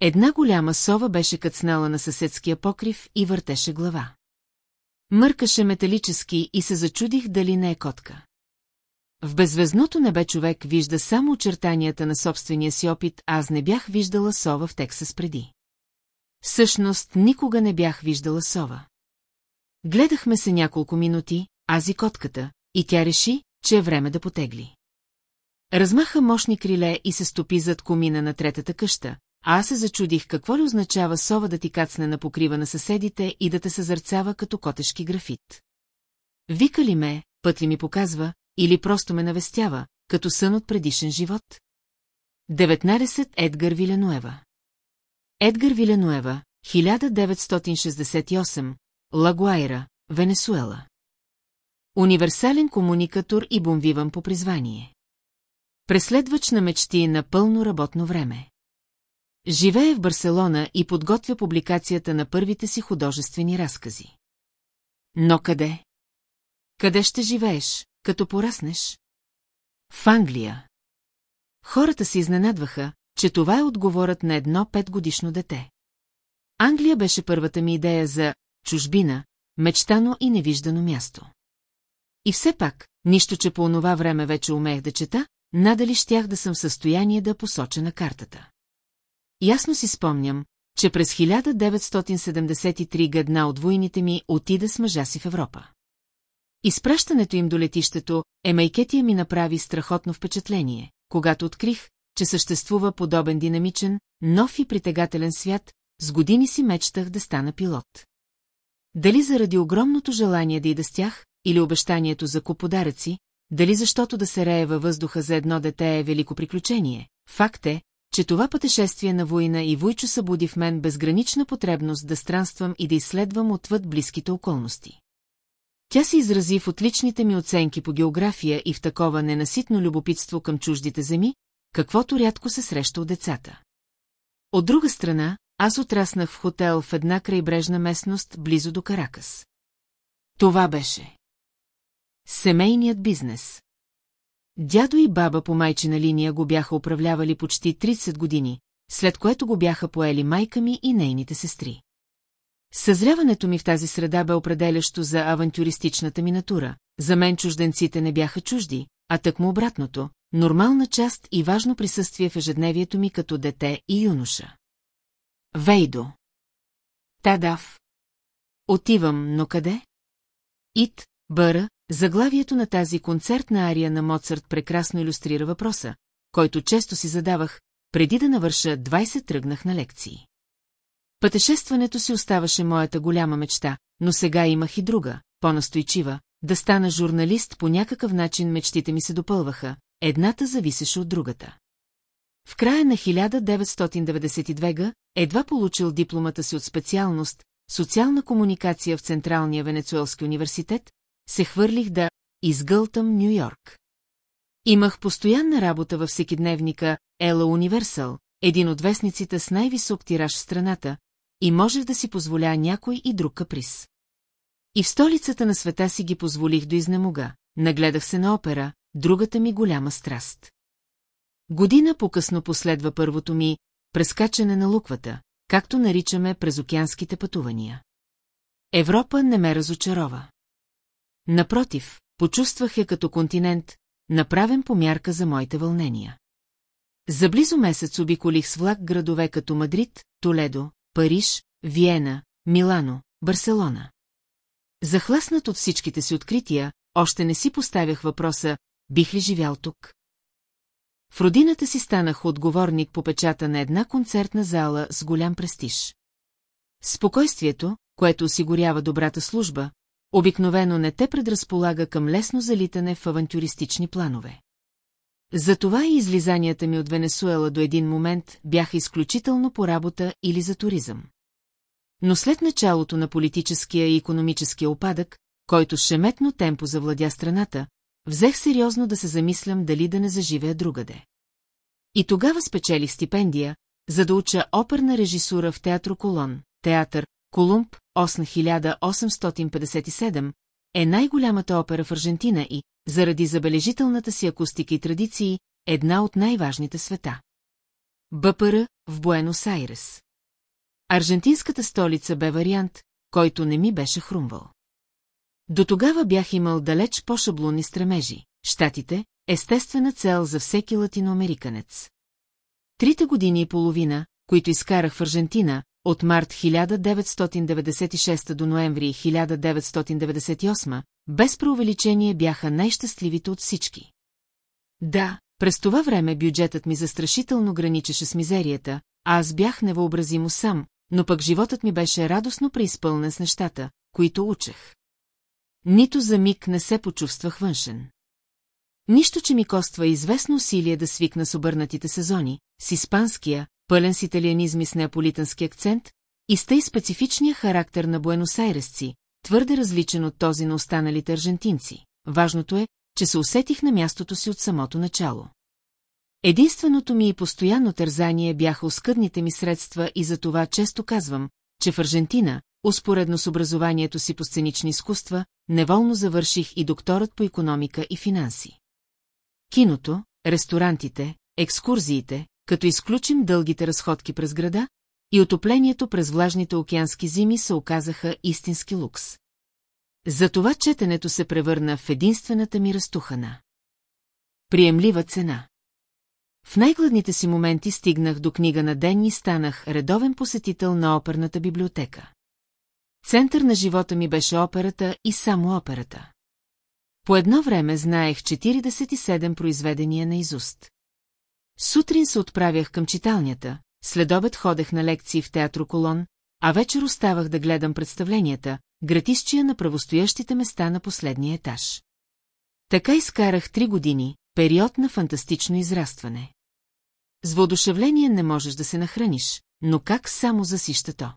Една голяма сова беше кацнала на съседския покрив и въртеше глава. Мъркаше металически и се зачудих дали не е котка. В беззвездното небе човек вижда само очертанията на собствения си опит, аз не бях виждала сова в Тексас преди. Всъщност, никога не бях виждала сова. Гледахме се няколко минути, аз и котката, и тя реши, че е време да потегли. Размаха мощни криле и се стопи зад комина на третата къща, а аз се зачудих какво ли означава сова да ти кацне на покрива на съседите и да те съзърцава като котешки графит. Вика ли ме, път ли ми показва, или просто ме навестява, като сън от предишен живот? 19 Едгар Виленуева Едгар Виленуева, 1968, Лагуайра, Венесуела. Универсален комуникатор и бомвиван по призвание. Преследвач на мечти на пълно работно време. Живее в Барселона и подготвя публикацията на първите си художествени разкази. Но къде? Къде ще живееш, като пораснеш? В Англия. Хората се изненадваха, че това е отговорът на едно петгодишно дете. Англия беше първата ми идея за чужбина, мечтано и невиждано място. И все пак, нищо, че по онова време вече умеех да чета, надали щях да съм в състояние да посоча на картата. Ясно си спомням, че през 1973 гадна от войните ми отида с мъжа си в Европа. Изпращането им до летището, Емайкетия ми направи страхотно впечатление, когато открих, че съществува подобен динамичен, нов и притегателен свят, с години си мечтах да стана пилот. Дали заради огромното желание да и да с тях, или обещанието за куп дали защото да се рее във въздуха за едно дете е велико приключение, факт е, че това пътешествие на война и Войчо събуди в мен безгранична потребност да странствам и да изследвам отвъд близките околности. Тя се изрази в отличните ми оценки по география и в такова ненаситно любопитство към чуждите земи, каквото рядко се среща от децата. От друга страна, аз отраснах в хотел в една крайбрежна местност близо до Каракас. Това беше. Семейният бизнес. Дядо и баба по майчина линия го бяха управлявали почти 30 години, след което го бяха поели майка ми и нейните сестри. Съзряването ми в тази среда бе определящо за авантюристичната ми натура. За мен чужденците не бяха чужди, а тъкмо обратното, нормална част и важно присъствие в ежедневието ми като дете и юноша. Вейдо. Тадав. Отивам, но къде? Ит, Бъра, заглавието на тази концертна ария на Моцарт прекрасно иллюстрира въпроса, който често си задавах, преди да навърша 20 тръгнах на лекции. Пътешестването си оставаше моята голяма мечта, но сега имах и друга, по-настойчива, да стана журналист по някакъв начин мечтите ми се допълваха, едната зависеше от другата. В края на 1992 г. едва получил дипломата си от специалност социална комуникация в Централния Венецуелски университет, се хвърлих да изгълтам Нью-Йорк. Имах постоянна работа във всекидневника Ела Универсал, един от вестниците с най-висок тираж в страната, и можех да си позволя някой и друг каприз. И в столицата на света си ги позволих до изнемога, нагледах се на опера, другата ми голяма страст. Година по-късно последва първото ми прескачане на луквата, както наричаме през океанските пътувания. Европа не ме разочарова. Напротив, почувствах я като континент, направен по мярка за моите вълнения. За близо месец обиколих с влак градове като Мадрид, Толедо, Париж, Виена, Милано, Барселона. Захласнат от всичките си открития, още не си поставях въпроса, бих ли живял тук? В родината си станах отговорник по печата на една концертна зала с голям престиж. Спокойствието, което осигурява добрата служба, обикновено не те предразполага към лесно залитане в авантюристични планове. Затова и излизанията ми от Венесуела до един момент бяха изключително по работа или за туризъм. Но след началото на политическия и економическия опадък, който шеметно темпо завладя страната, взех сериозно да се замислям дали да не заживея другаде. И тогава спечелих стипендия, за да уча оперна режисура в театро Колон, театър Колумб, 8857, е най-голямата опера в Аржентина и, заради забележителната си акустика и традиции, една от най-важните света. БПР в Буенос-Айрес. Аржентинската столица бе вариант, който не ми беше хрумвал. До тогава бях имал далеч по-шаблонни стремежи. Штатите – естествена цел за всеки латиноамериканец. Трите години и половина, които изкарах в Аржентина, от март 1996 до ноември 1998, без преувеличение бяха най-щастливите от всички. Да, през това време бюджетът ми застрашително граничеше с мизерията, а аз бях невъобразимо сам, но пък животът ми беше радостно преизпълнен с нещата, които учех. Нито за миг не се почувствах външен. Нищо, че ми коства известно усилие да свикна с обърнатите сезони, с испанския, пълен с италианизми с неаполитански акцент, и с тъй специфичния характер на буеносайресци, твърде различен от този на останалите аржентинци. Важното е, че се усетих на мястото си от самото начало. Единственото ми и постоянно тързание бяха оскъдните ми средства и за това често казвам, че в Аржентина, успоредно с образованието си по сценични изкуства, неволно завърших и докторът по економика и финанси. Киното, ресторантите, екскурзиите, като изключим дългите разходки през града, и отоплението през влажните океански зими се оказаха истински лукс. Затова четенето се превърна в единствената ми разтухана. Приемлива цена. В най-гладните си моменти стигнах до книга на ден и станах редовен посетител на оперната библиотека. Център на живота ми беше операта и само операта. По едно време знаех 47 произведения на изуст. Сутрин се отправях към читалнята, след обед ходех на лекции в театро Колон, а вечер оставах да гледам представленията, гратисчия на правостоящите места на последния етаж. Така изкарах три години, период на фантастично израстване. С воодушевление не можеш да се нахраниш, но как само засища то?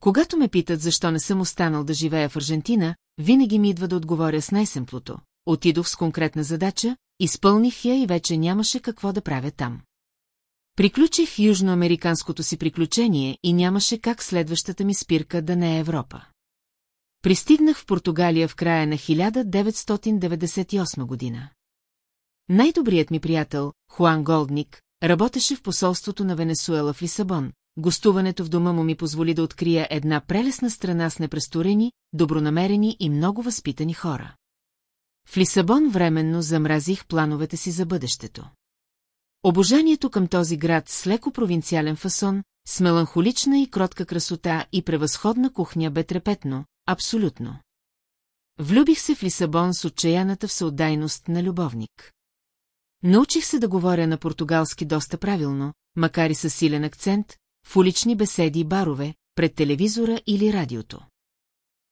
Когато ме питат защо не съм останал да живея в Аржентина, винаги ми идва да отговоря с най-семплото. Отидох с конкретна задача, изпълних я и вече нямаше какво да правя там. Приключих южноамериканското си приключение и нямаше как следващата ми спирка да не е Европа. Пристигнах в Португалия в края на 1998 година. Най-добрият ми приятел, Хуан Голдник, работеше в посолството на Венесуела в Лисабон. Гостуването в дома му ми позволи да открия една прелесна страна с непресторени, добронамерени и много възпитани хора. В Лисабон временно замразих плановете си за бъдещето. Обожанието към този град с леко провинциален фасон, с меланхолична и кротка красота и превъзходна кухня бе трепетно, абсолютно. Влюбих се в Лисабон с отчаяната всеотдайност на любовник. Научих се да говоря на португалски доста правилно, макар и със силен акцент, в улични беседи и барове, пред телевизора или радиото.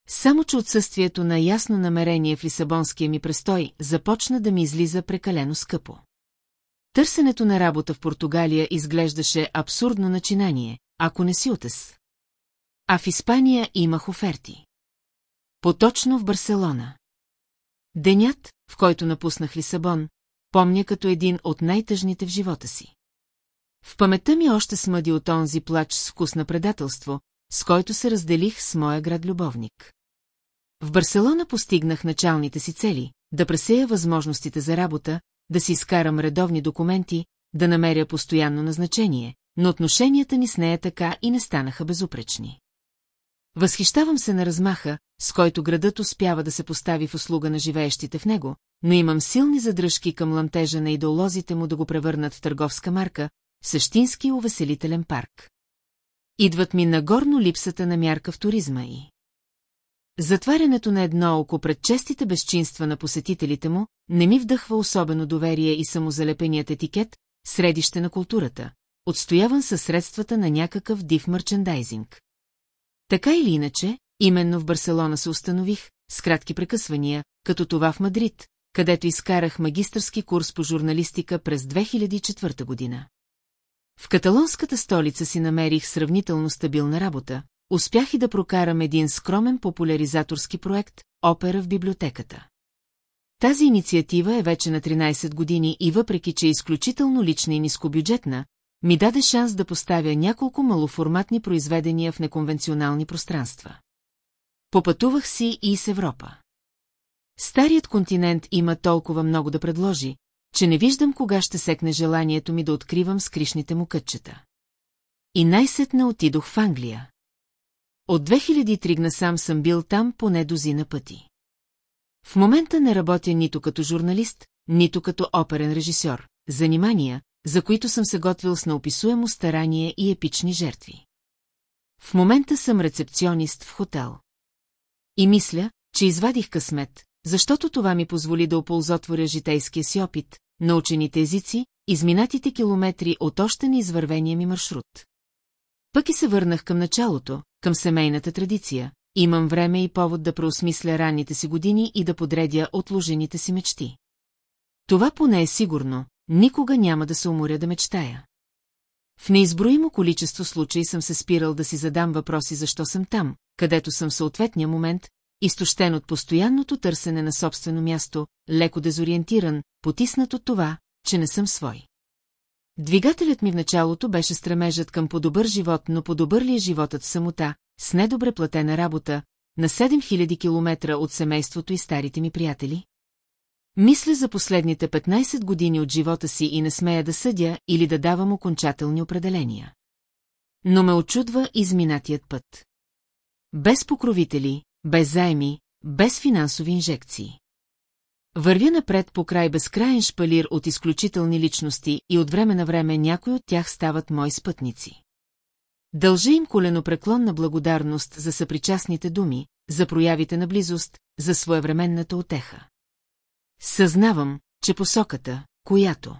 Само, че отсъствието на ясно намерение в Лисабонския ми престой започна да ми излиза прекалено скъпо. Търсенето на работа в Португалия изглеждаше абсурдно начинание, ако не си отес. А в Испания имах оферти. Поточно в Барселона. Денят, в който напуснах Лисабон, помня като един от най-тъжните в живота си. В паметта ми още смъди от онзи плач с вкус на предателство, с който се разделих с моя град-любовник. В Барселона постигнах началните си цели, да пресея възможностите за работа, да си изкарам редовни документи, да намеря постоянно назначение, но отношенията ни с нея така и не станаха безупречни. Възхищавам се на размаха, с който градът успява да се постави в услуга на живеещите в него, но имам силни задръжки към ламтежа на идеолозите му да го превърнат в търговска марка, същински увеселителен парк. Идват ми нагорно липсата на мярка в туризма и... Затварянето на едно око пред честите безчинства на посетителите му не ми вдъхва особено доверие и самозалепеният етикет, средище на културата, отстояван със средствата на някакъв див мерчендайзинг. Така или иначе, именно в Барселона се установих, с кратки прекъсвания, като това в Мадрид, където изкарах магистърски курс по журналистика през 2004 година. В каталонската столица си намерих сравнително стабилна работа, успях и да прокарам един скромен популяризаторски проект «Опера в библиотеката». Тази инициатива е вече на 13 години и въпреки, че е изключително лична и нискобюджетна, ми даде шанс да поставя няколко малоформатни произведения в неконвенционални пространства. Попътувах си и с Европа. Старият континент има толкова много да предложи, че не виждам кога ще секне желанието ми да откривам скришните му кътчета. И най-сетне отидох в Англия. От 2003 насам съм бил там поне дозина пъти. В момента не работя нито като журналист, нито като оперен режисьор, занимания, за които съм се готвил с неописуемо старание и епични жертви. В момента съм рецепционист в хотел. И мисля, че извадих късмет, защото това ми позволи да оползотворя житейския си опит, научените езици, изминатите километри от още неизвървения ми маршрут. Пък и се върнах към началото, към семейната традиция. Имам време и повод да преосмисля ранните си години и да подредя отложените си мечти. Това поне е сигурно, никога няма да се уморя да мечтая. В неизброимо количество случаи съм се спирал да си задам въпроси защо съм там, където съм в съответния момент, изтощен от постоянното търсене на собствено място, леко дезориентиран, потиснат от това, че не съм свой. Двигателят ми в началото беше стремежът към по-добър живот, но по-добър ли е животът в самота, с недобре платена работа, на 7000 километра от семейството и старите ми приятели? Мисля за последните 15 години от живота си и не смея да съдя или да давам окончателни определения. Но ме очудва изминатият път. Без покровители, без займи, без финансови инжекции. Вървя напред по край безкрайен шпалир от изключителни личности и от време на време някои от тях стават мои спътници. Дължа им коленопреклонна благодарност за съпричастните думи, за проявите на близост, за своевременната отеха. Съзнавам, че посоката, която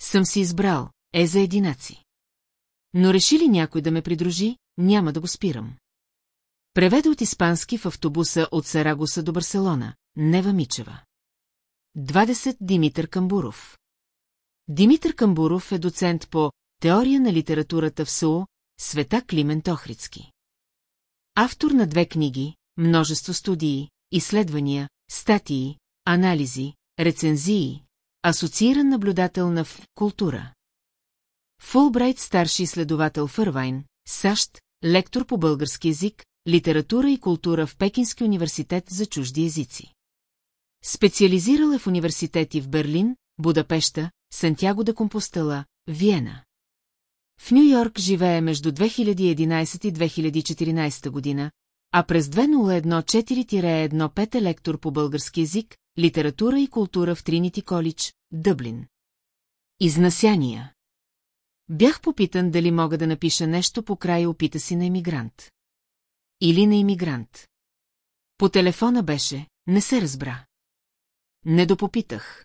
съм си избрал, е за единаци. Но реши ли някой да ме придружи, няма да го спирам. Преведе от испански в автобуса от Сарагоса до Барселона, Нева Мичева. 20 Димитър Камбуров Димитър Камбуров е доцент по Теория на литературата в СУ, Света Климент Охрицки. Автор на две книги, множество студии, изследвания, статии, анализи, рецензии, асоцииран наблюдател на в култура. Фулбрайт старши изследовател в Ирвайн, САЩ, лектор по български язик, литература и култура в Пекински университет за чужди езици. Специализирал е в университети в Берлин, Будапешта, Сантяго де Компостела, Виена. В Нью-Йорк живее между 2011 и 2014 година, а през 2014-15 е лектор по български язик, литература и култура в Тринити Колидж, Дъблин. Изнасяния. Бях попитан дали мога да напиша нещо по край опита си на емигрант. Или на иммигрант. По телефона беше, не се разбра. Не допопитах.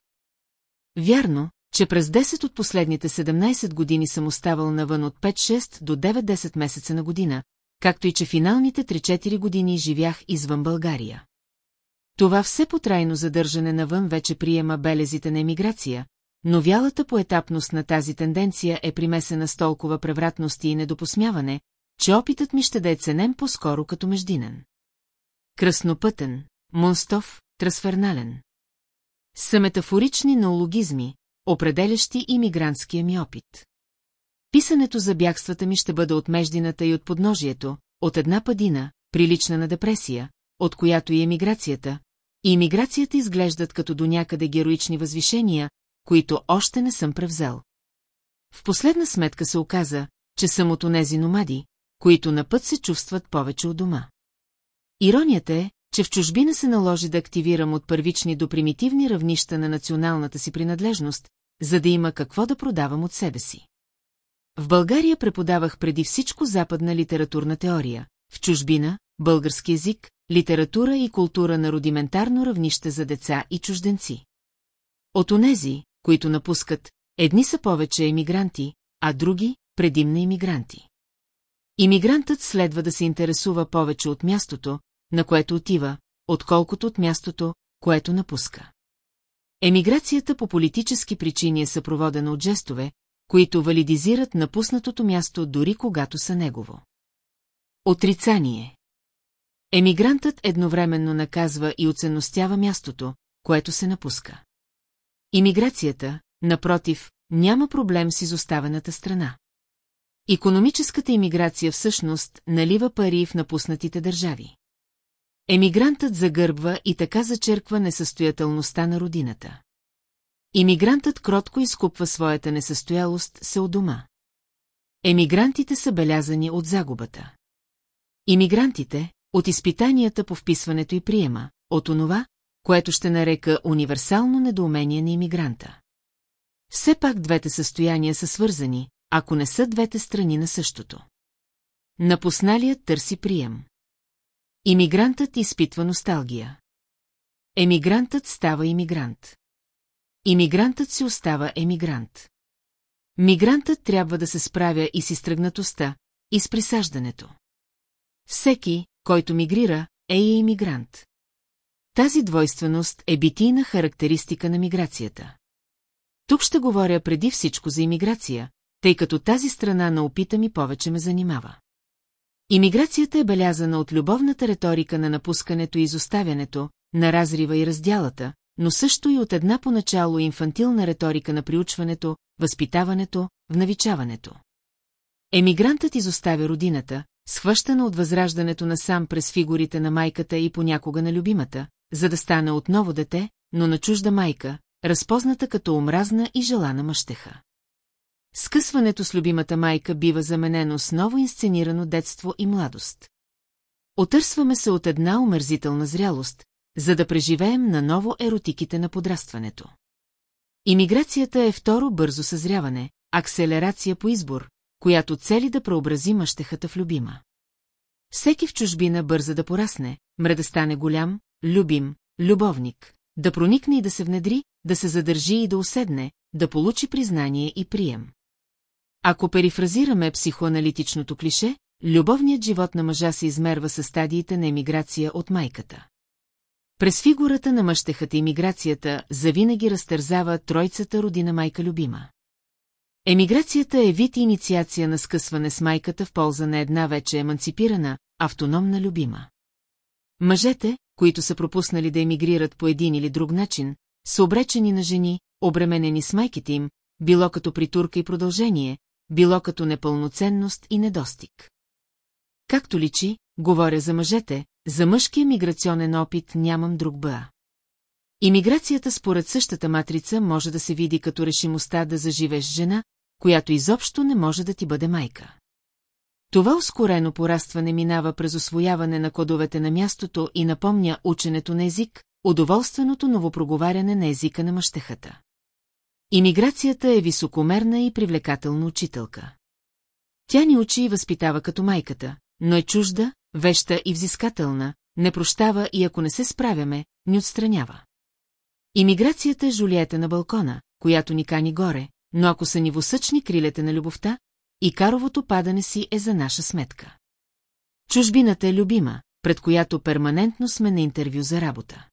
Вярно, че през 10 от последните 17 години съм оставал навън от 5-6 до 9-10 месеца на година, както и че финалните 3-4 години живях извън България. Това все потрайно задържане навън вече приема белезите на емиграция, но вялата поетапност на тази тенденция е примесена с толкова превратности и недопосмяване, че опитът ми ще да е ценен по-скоро като междинен. Кръснопътен, монстов, трансфернален. Са метафорични неологизми, определящи имигрантския ми опит. Писането за бягствата ми ще бъде от междината и от подножието, от една падина, прилична на депресия, от която и емиграцията, и имиграцията изглеждат като до някъде героични възвишения, които още не съм превзел. В последна сметка се оказа, че съм от онези номади, които на път се чувстват повече от дома. Иронията е, че в чужбина се наложи да активирам от първични до примитивни равнища на националната си принадлежност, за да има какво да продавам от себе си. В България преподавах преди всичко западна литературна теория, в чужбина, български язик, литература и култура на рудиментарно равнище за деца и чужденци. От онези, които напускат, едни са повече емигранти, а други – предимна иммигранти. Имигрантът следва да се интересува повече от мястото, на което отива, отколкото от мястото, което напуска. Емиграцията по политически причини е съпроводена от жестове, които валидизират напуснатото място дори когато са негово. Отрицание Емигрантът едновременно наказва и оценностява мястото, което се напуска. Имиграцията, напротив, няма проблем с изоставената страна. Икономическата имиграция всъщност налива пари в напуснатите държави. Емигрантът загърбва и така зачерква несъстоятелността на родината. Имигрантът кротко изкупва своята несъстоялост се от дома. Емигрантите са белязани от загубата. Имигрантите, от изпитанията по вписването и приема, от онова, което ще нарека универсално недоумение на иммигранта. Все пак двете състояния са свързани, ако не са двете страни на същото. Напусналият търси прием. Имигрантът изпитва носталгия. Емигрантът става имигрант. Имигрантът си остава емигрант. Мигрантът трябва да се справя и с изтръгнатостта, и с присаждането. Всеки, който мигрира, е и иммигрант. Тази двойственост е битийна характеристика на миграцията. Тук ще говоря преди всичко за иммиграция, тъй като тази страна на опита ми повече ме занимава. Имиграцията е белязана от любовната риторика на напускането и изоставянето, на разрива и раздялата, но също и от една поначало инфантилна риторика на приучването, възпитаването, внавичаването. Емигрантът изоставя родината, схващана от възраждането насам през фигурите на майката и понякога на любимата, за да стане отново дете, но на чужда майка, разпозната като омразна и желана мъщеха. Скъсването с любимата майка бива заменено с ново инсценирано детство и младост. Отърсваме се от една омерзителна зрялост, за да преживеем наново еротиките на подрастването. Имиграцията е второ бързо съзряване, акселерация по избор, която цели да преобрази мъщехата в любима. Всеки в чужбина бърза да порасне, мре да стане голям, любим, любовник, да проникне и да се внедри, да се задържи и да уседне, да получи признание и прием. Ако перифразираме психоаналитичното клише, любовният живот на мъжа се измерва със стадиите на емиграция от майката. През фигурата на мъщехата имиграцията завинаги разтързава тройцата родина майка любима. Емиграцията е вид инициация на скъсване с майката в полза на една вече еманципирана, автономна любима. Мъжете, които са пропуснали да емигрират по един или друг начин, са обречени на жени, обременени с майките им, било като притурка и продължение, било като непълноценност и недостиг. Както личи, говоря за мъжете, за мъжкия миграционен опит нямам друг бъа. Имиграцията според същата матрица може да се види като решимостта да заживеш жена, която изобщо не може да ти бъде майка. Това ускорено порастване минава през освояване на кодовете на мястото и напомня ученето на език, удоволственото новопроговаряне на езика на мъщехата. Имиграцията е високомерна и привлекателна учителка. Тя ни учи и възпитава като майката, но е чужда, веща и взискателна, не прощава и ако не се справяме, ни отстранява. Имиграцията е жулиета на балкона, която ни кани горе, но ако са ни восъчни крилете на любовта, и каровото падане си е за наша сметка. Чужбината е любима, пред която перманентно сме на интервю за работа.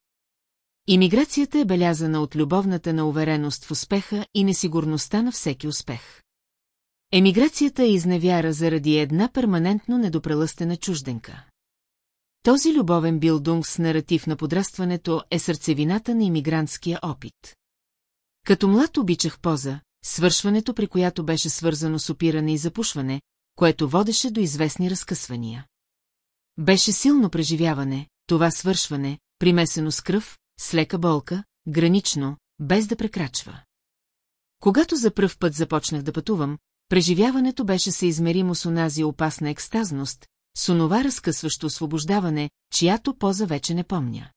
Имиграцията е белязана от любовната на увереност в успеха и несигурността на всеки успех. Емиграцията е изневяра заради една перманентно недопрелъстена чужденка. Този любовен билдунг с наратив на подрастването е сърцевината на имигрантския опит. Като млад обичах поза, свършването при която беше свързано с опиране и запушване, което водеше до известни разкъсвания. Беше силно преживяване, това свършване, примесено с кръв, с лека болка, гранично, без да прекрачва. Когато за пръв път започнах да пътувам, преживяването беше съизмеримо с онази опасна екстазност, с онова разкъсващо освобождаване, чиято поза вече не помня.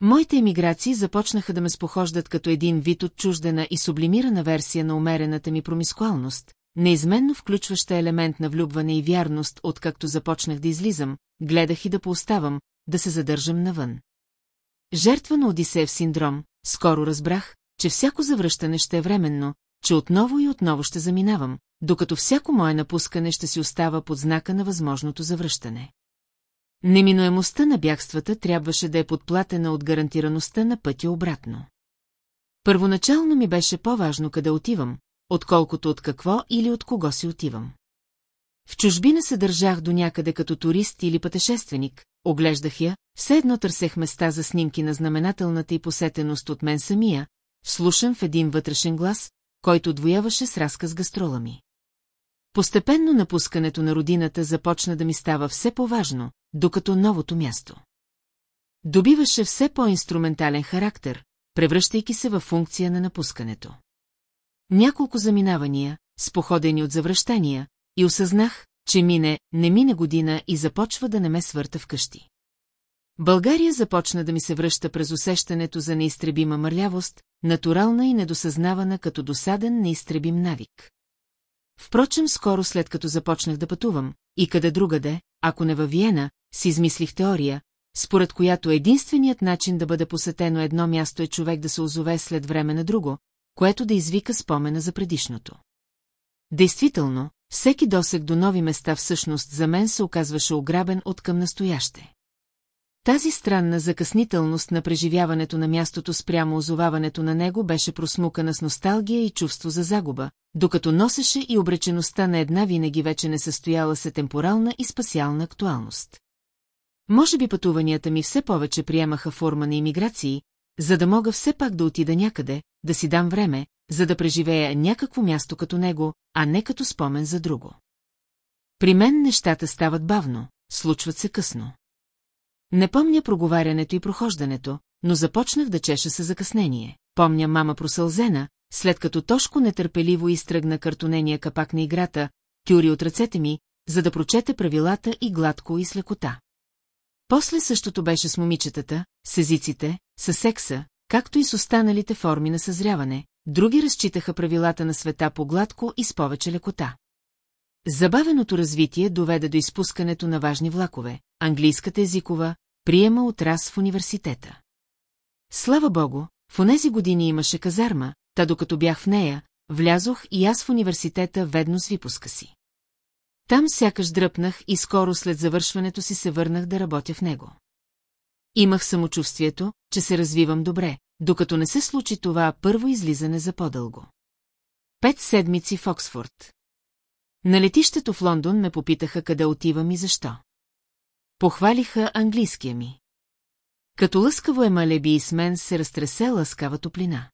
Моите емиграции започнаха да ме спохождат като един вид отчуждена и сублимирана версия на умерената ми промискуалност, неизменно включваща елемент на влюбване и вярност, откакто започнах да излизам, гледах и да пооставам, да се задържам навън. Жертва на Одисеев синдром, скоро разбрах, че всяко завръщане ще е временно, че отново и отново ще заминавам, докато всяко мое напускане ще си остава под знака на възможното завръщане. Неминуемостта на бягствата трябваше да е подплатена от гарантираността на пътя обратно. Първоначално ми беше по-важно къде отивам, отколкото от какво или от кого си отивам. В чужбина се държах до някъде като турист или пътешественик, оглеждах я, все едно търсех места за снимки на знаменателната и посетеност от мен самия, слушан в един вътрешен глас, който отвояваше с разказ гастрола ми. Постепенно напускането на родината започна да ми става все по-важно, докато новото място. Добиваше все по-инструментален характер, превръщайки се във функция на напускането. Няколко заминавания, споходени от завръщания, и осъзнах, че мине, не мине година и започва да не ме свърта вкъщи. България започна да ми се връща през усещането за неизтребима мърлявост, натурална и недосъзнавана като досаден неизтребим навик. Впрочем, скоро след като започнах да пътувам, и къде другаде, ако не във Виена, си измислих теория, според която единственият начин да бъде посетено едно място е човек да се озове след време на друго, което да извика спомена за предишното. Действително, всеки досег до нови места всъщност за мен се оказваше ограбен от към настояще. Тази странна закъснителност на преживяването на мястото спрямо озоваването на него беше просмукана с носталгия и чувство за загуба, докато носеше и обречеността на една винаги вече не състояла се темпорална и спасиална актуалност. Може би пътуванията ми все повече приемаха форма на иммиграции, за да мога все пак да отида някъде, да си дам време, за да преживея някакво място като него, а не като спомен за друго. При мен нещата стават бавно, случват се късно. Не помня проговарянето и прохождането, но започнах да чеша се закъснение. Помня мама просълзена, след като Тошко нетърпеливо изтръгна картонения капак на играта, тюри от ръцете ми, за да прочете правилата и гладко и с лекота. После същото беше с момичетата, с езиците, с секса, както и с останалите форми на съзряване, други разчитаха правилата на света по гладко и с повече лекота. Забавеното развитие доведе до изпускането на важни влакове, английската езикова, приема от раз в университета. Слава богу, в онези години имаше казарма, та докато бях в нея, влязох и аз в университета ведно с випуска си. Там сякаш дръпнах и скоро след завършването си се върнах да работя в него. Имах самочувствието, че се развивам добре, докато не се случи това първо излизане за по-дълго. Пет седмици в Оксфорд. На летището в Лондон ме попитаха къде отивам и защо. Похвалиха английския ми. Като лъскаво емалеби и с мен се разтресе лъскава топлина.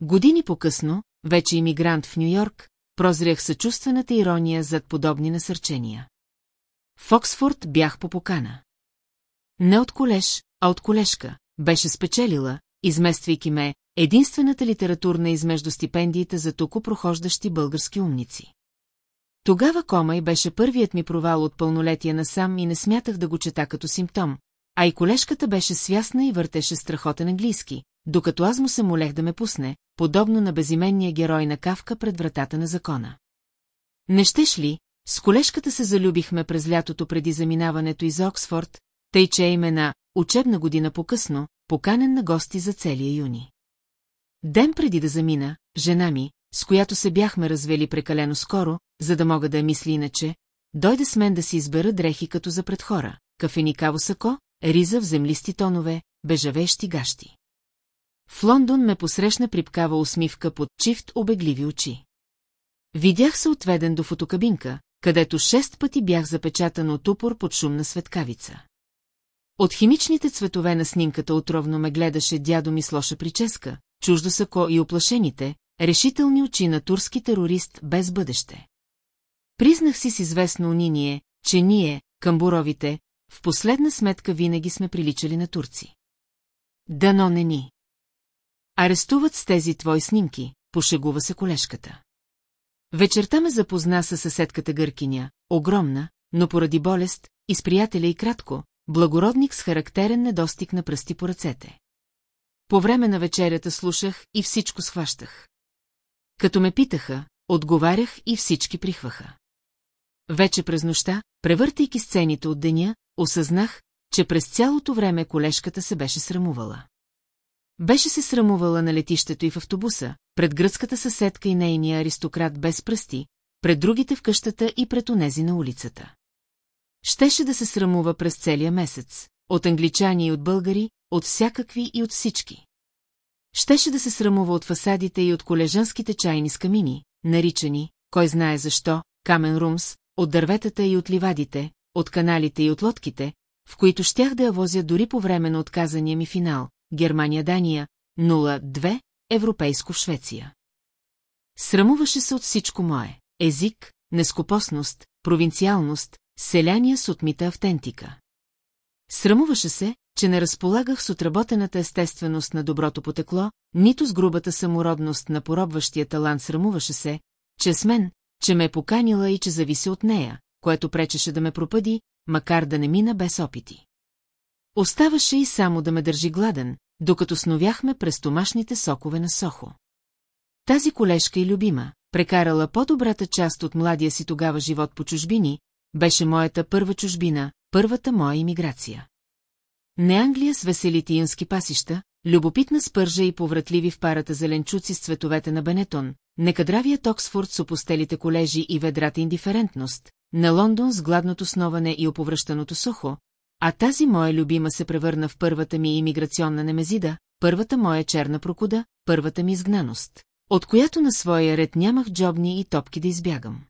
Години по-късно, вече иммигрант в Нью-Йорк, прозрях съчувствената ирония зад подобни насърчения. В Оксфорд бях по покана. Не от колеж, а от колежка, беше спечелила, измествайки ме, единствената литературна измежду стипендиите за току прохождащи български умници. Тогава комай беше първият ми провал от пълнолетие насам и не смятах да го чета като симптом, а и колежката беше свясна и въртеше страхотен английски, докато аз му се молех да ме пусне, подобно на безименния герой на Кавка пред вратата на закона. Не щеш ли, с колежката се залюбихме през лятото преди заминаването из Оксфорд, тъй че е имена учебна година по-късно, поканен на гости за целия юни. Ден преди да замина, жена ми, с която се бяхме развели прекалено скоро, за да мога да я мисли иначе, дойде с мен да си избера дрехи като за пред хора, кафеникаво сако, риза в землисти тонове, бежавещи гащи. В Лондон ме посрещна припкава усмивка под чифт обегливи очи. Видях се отведен до фотокабинка, където шест пъти бях запечатан от упор под шумна светкавица. От химичните цветове на снимката отровно ме гледаше дядо ми с лоша прическа, чуждо сако и оплашените, решителни очи на турски терорист без бъдеще. Признах си с известно униние, че ние, камбуровите, в последна сметка винаги сме приличали на турци. Дано не ни. Арестуват с тези твои снимки, пошегува се колешката. Вечерта ме запозна със съседката Гъркиня, огромна, но поради болест, и с приятеля и кратко, благородник с характерен недостиг на пръсти по ръцете. По време на вечерята слушах и всичко схващах. Като ме питаха, отговарях и всички прихваха. Вече през нощта, превъртайки сцените от деня, осъзнах, че през цялото време колешката се беше срамувала. Беше се срамувала на летището и в автобуса, пред гръцката съседка и нейния аристократ без пръсти, пред другите в къщата и пред онези на улицата. Щеше да се срамува през целия месец, от англичани и от българи, от всякакви и от всички. Щеше да се срамува от фасадите и от колежанските чайни с камини, наричани, кой знае защо, камен румс, от дърветата и от ливадите, от каналите и от лодките, в които щях да я возя дори по време на отказания ми финал, Германия-Дания, 0-2, Европейско в Швеция. Срамуваше се от всичко мое. Език, нескопосност, провинциалност, селяния с отмита автентика. Срамуваше се, че не разполагах с отработената естественост на доброто потекло, нито с грубата самородност на поробващия талант срамуваше се, че с мен, че ме е поканила и че зависи от нея, което пречеше да ме пропъди, макар да не мина без опити. Оставаше и само да ме държи гладен, докато сновяхме през томашните сокове на Сохо. Тази колежка и любима, прекарала по-добрата част от младия си тогава живот по чужбини, беше моята първа чужбина, първата моя имиграция. Не Англия с веселите юнски пасища, любопитна спържа и повратливи в парата зеленчуци с цветовете на Бенетон, некадравият Оксфорд с опустелите колежи и ведрата индиферентност, на Лондон с гладното сноване и оповръщаното сухо, а тази моя любима се превърна в първата ми имиграционна немезида, първата моя черна прокуда, първата ми изгнаност, от която на своя ред нямах джобни и топки да избягам.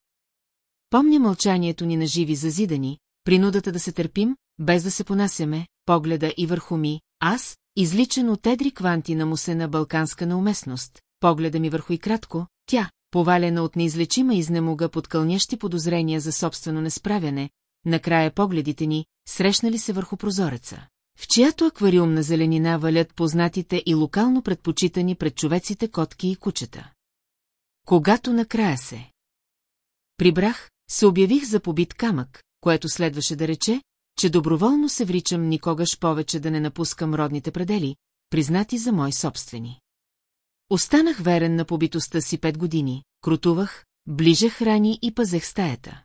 Помня мълчанието ни на живи зазидани, принудата да се търпим, без да се понасяме, погледа и върху ми, аз, изличен от едри кванти на мусена балканска науместност, погледа ми върху и кратко, тя, повалена от неизлечима изнемога под кълнящи подозрения за собствено несправяне, накрая погледите ни, срещнали се върху прозореца, в чиято аквариумна зеленина валят познатите и локално предпочитани пред човеците котки и кучета. Когато накрая се прибрах, се обявих за побит камък, което следваше да рече, че доброволно се вричам никогаш повече да не напускам родните предели, признати за мои собствени. Останах верен на побитостта си пет години, крутувах, ближех рани и пазех стаята.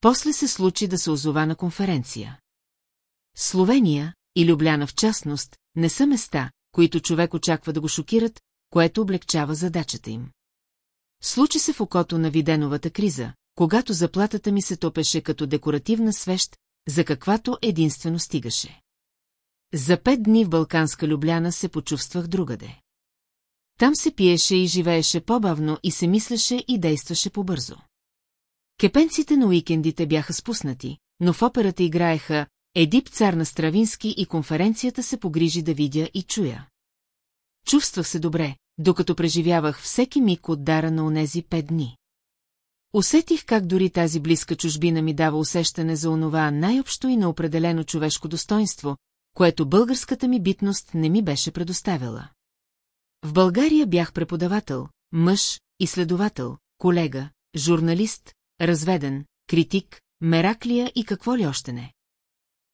После се случи да се озова на конференция. Словения, и Любляна в частност, не са места, които човек очаква да го шокират, което облегчава задачата им. Случи се в окото на Виденовата криза, когато заплатата ми се топеше като декоративна свещ, за каквато единствено стигаше. За пет дни в Балканска Любляна се почувствах другаде. Там се пиеше и живееше по-бавно и се мислеше и действаше по-бързо. Кепенците на уикендите бяха спуснати, но в операта играеха Едип цар на Стравински и конференцията се погрижи да видя и чуя. Чувствах се добре, докато преживявах всеки миг от дара на онези пет дни. Усетих как дори тази близка чужбина ми дава усещане за онова най-общо и неопределено човешко достоинство, което българската ми битност не ми беше предоставила. В България бях преподавател, мъж, изследовател, колега, журналист, разведен, критик, мераклия и какво ли още не.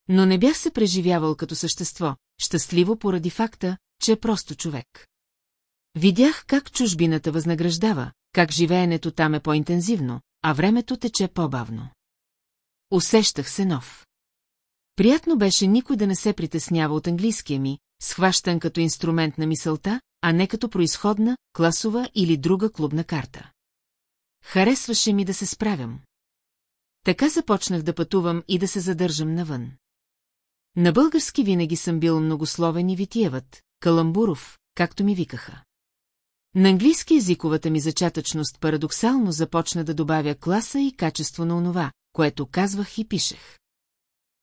Но не бях се преживявал като същество, щастливо поради факта, че е просто човек. Видях как чужбината възнаграждава, как живеенето там е по-интензивно, а времето тече по-бавно. Усещах се нов. Приятно беше никой да не се притеснява от английския ми, схващан като инструмент на мисълта, а не като произходна, класова или друга клубна карта. Харесваше ми да се справям. Така започнах да пътувам и да се задържам навън. На български винаги съм бил многословен и витиевът, каламбуров, както ми викаха. На английски езиковата ми зачатъчност парадоксално започна да добавя класа и качество на онова, което казвах и пишех.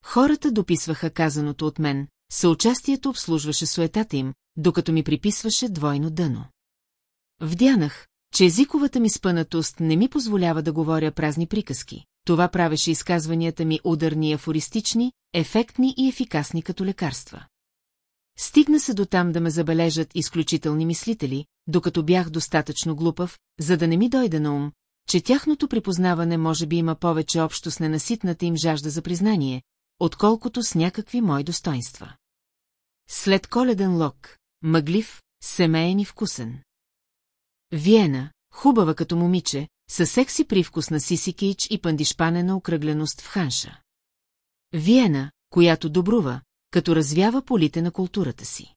Хората дописваха казаното от мен, съучастието обслужваше суетата им, докато ми приписваше двойно дъно. Вдянах, че езиковата ми спънатост не ми позволява да говоря празни приказки. Това правеше изказванията ми ударни и афористични, ефектни и ефикасни като лекарства. Стигна се до там да ме забележат изключителни мислители, докато бях достатъчно глупав, за да не ми дойде на ум, че тяхното припознаване може би има повече общо с ненаситната им жажда за признание, отколкото с някакви мои достоинства. След коледен лок, мъглив, семейен и вкусен. Виена, хубава като момиче, със секси привкус на сисикич и пандишпанена окръгленост в ханша. Виена, която добрува, като развява полите на културата си.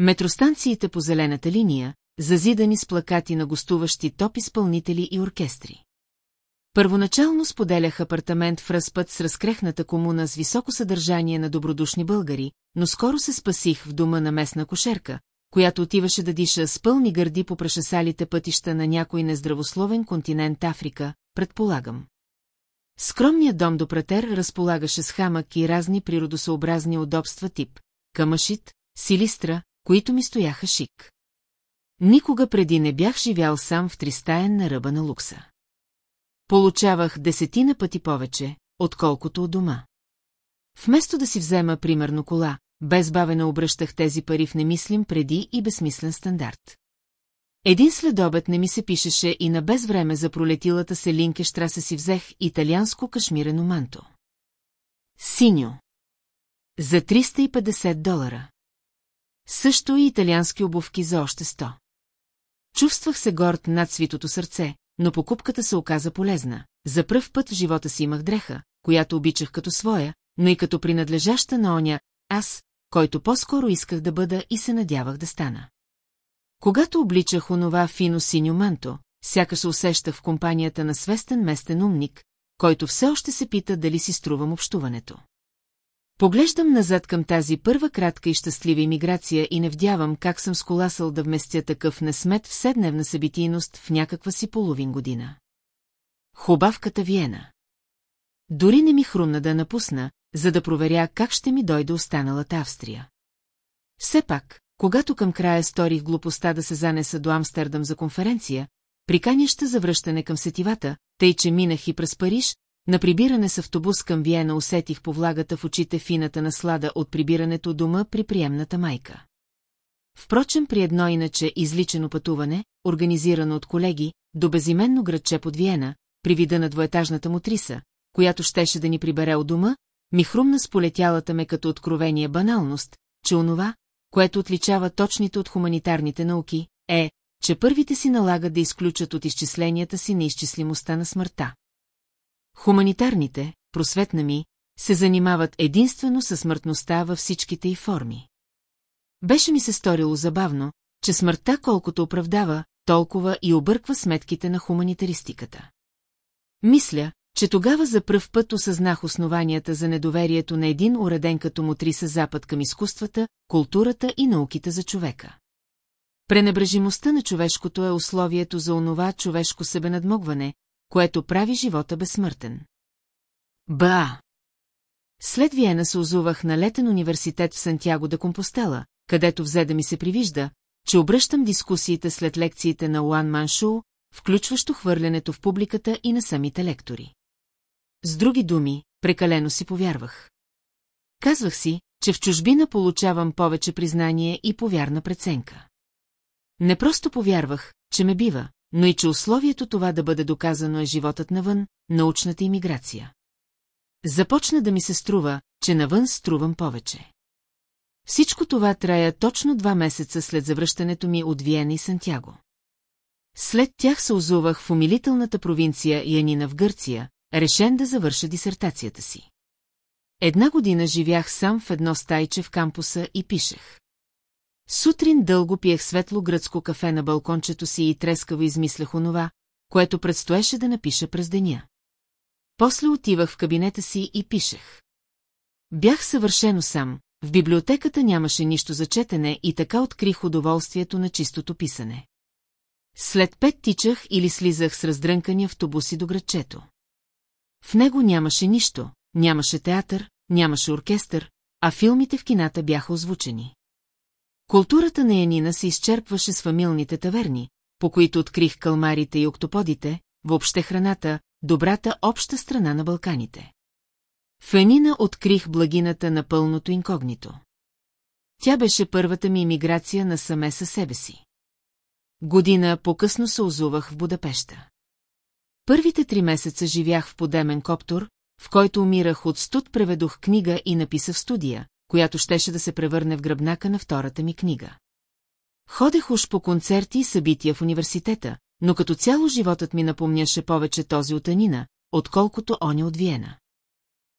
Метростанциите по зелената линия, зазидани с плакати на гостуващи топ изпълнители и оркестри. Първоначално споделях апартамент в разпът с разкрехната комуна с високо съдържание на добродушни българи, но скоро се спасих в дома на местна кошерка, която отиваше да диша с пълни гърди по прешасалите пътища на някой нездравословен континент Африка, предполагам. Скромният дом до пратер разполагаше с хамък и разни природосъобразни удобства тип камъшит, силистра, които ми стояха шик. Никога преди не бях живял сам в тристаен на ръба на лукса. Получавах десетина пъти повече, отколкото от дома. Вместо да си взема примерно кола, без бавене обръщах тези пари в немислим преди и безсмислен стандарт. Един следобед не ми се пишеше и на без време за пролетилата се линкещраса си взех италианско кашмирено манто. Синьо. За 350 долара. Също и италиански обувки за още 100. Чувствах се горд над свитото сърце, но покупката се оказа полезна. За пръв път в живота си имах дреха, която обичах като своя, но и като принадлежаща на оня, аз, който по-скоро исках да бъда и се надявах да стана. Когато обличах онова фино синьо манто, сякаш се усещах в компанията на свестен местен умник, който все още се пита дали си струвам общуването. Поглеждам назад към тази първа кратка и щастлива иммиграция и не вдявам как съм сколасал да вместя такъв несмет в седневна събитийност в някаква си половин година. Хубавката Виена. Дори не ми хрумна да напусна, за да проверя как ще ми дойде останалата Австрия. Все пак, когато към края сторих глупостта да се занеса до Амстердам за конференция, приканяща за връщане към сетивата, тъй че минах и през Париж, на прибиране с автобус към Виена усетих по влагата в очите фината наслада от прибирането дома при приемната майка. Впрочем, при едно иначе изличено пътуване, организирано от колеги, до безименно градче под Виена, при вида на двоетажната мутриса, която щеше да ни прибере от дома, ми хрумна с полетялата ме като откровение баналност, че онова, което отличава точните от хуманитарните науки, е, че първите си налагат да изключат от изчисленията си неизчислимостта на смъртта. Хуманитарните, просветна ми, се занимават единствено със смъртността във всичките й форми. Беше ми се сторило забавно, че смъртта колкото оправдава, толкова и обърква сметките на хуманитаристиката. Мисля, че тогава за пръв път осъзнах основанията за недоверието на един уреден като мутриса запад към изкуствата, културата и науките за човека. Пренебрежимостта на човешкото е условието за онова човешко себенадмогване, което прави живота безсмъртен. Ба! След Виена се озувах на летен университет в Сантьяго де Компостела, където взе да ми се привижда, че обръщам дискусиите след лекциите на Уан Маншоу, включващо хвърлянето в публиката и на самите лектори. С други думи, прекалено си повярвах. Казвах си, че в чужбина получавам повече признание и повярна преценка. Не просто повярвах, че ме бива, но и че условието това да бъде доказано е животът навън, научната иммиграция. Започна да ми се струва, че навън струвам повече. Всичко това трая точно два месеца след завръщането ми от Виена и Сантяго. След тях се озувах в умилителната провинция Янина в Гърция, решен да завърша дисертацията си. Една година живях сам в едно стайче в кампуса и пишех. Сутрин дълго пиех светло гръцко кафе на балкончето си и трескаво измислях онова, което предстоеше да напиша през деня. После отивах в кабинета си и пишех. Бях съвършено сам, в библиотеката нямаше нищо за четене и така открих удоволствието на чистото писане. След пет тичах или слизах с раздрънкани автобуси до градчето. В него нямаше нищо, нямаше театър, нямаше оркестър, а филмите в кината бяха озвучени. Културата на Янина се изчерпваше с фамилните таверни, по които открих калмарите и октоподите, въобще храната, добрата обща страна на Балканите. В Янина открих благината на пълното инкогнито. Тя беше първата ми имиграция на саме със себе си. Година по-късно се озувах в Будапеща. Първите три месеца живях в подемен коптор, в който умирах от студ, преведох книга и написах студия, която щеше да се превърне в гръбнака на втората ми книга. Ходех уж по концерти и събития в университета, но като цяло животът ми напомняше повече този от Анина, отколкото оня от Виена.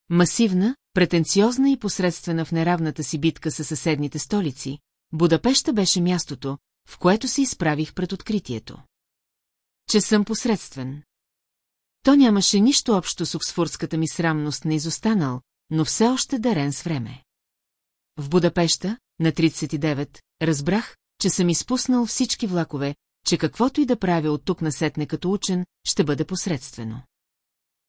Масивна, претенциозна и посредствена в неравната си битка със съседните столици, Будапеща беше мястото, в което се изправих пред откритието. Че съм посредствен. То нямаше нищо общо с оксфордската ми срамност на изостанал, но все още дарен с време. В Будапеща, на 39, разбрах, че съм изпуснал всички влакове, че каквото и да правя от тук насетне като учен, ще бъде посредствено.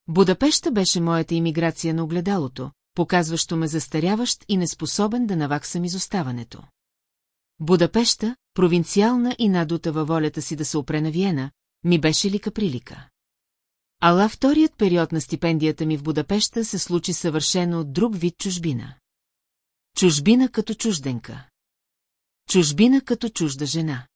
Будапеща беше моята имиграция на огледалото, показващо ме застаряващ и неспособен да наваксам изоставането. Будапеща, провинциална и надута във волята си да се опре на Виена, ми беше лика прилика. Ала вторият период на стипендията ми в Будапеща се случи съвършено от друг вид чужбина. Чужбина като чужденка. Чужбина като чужда жена.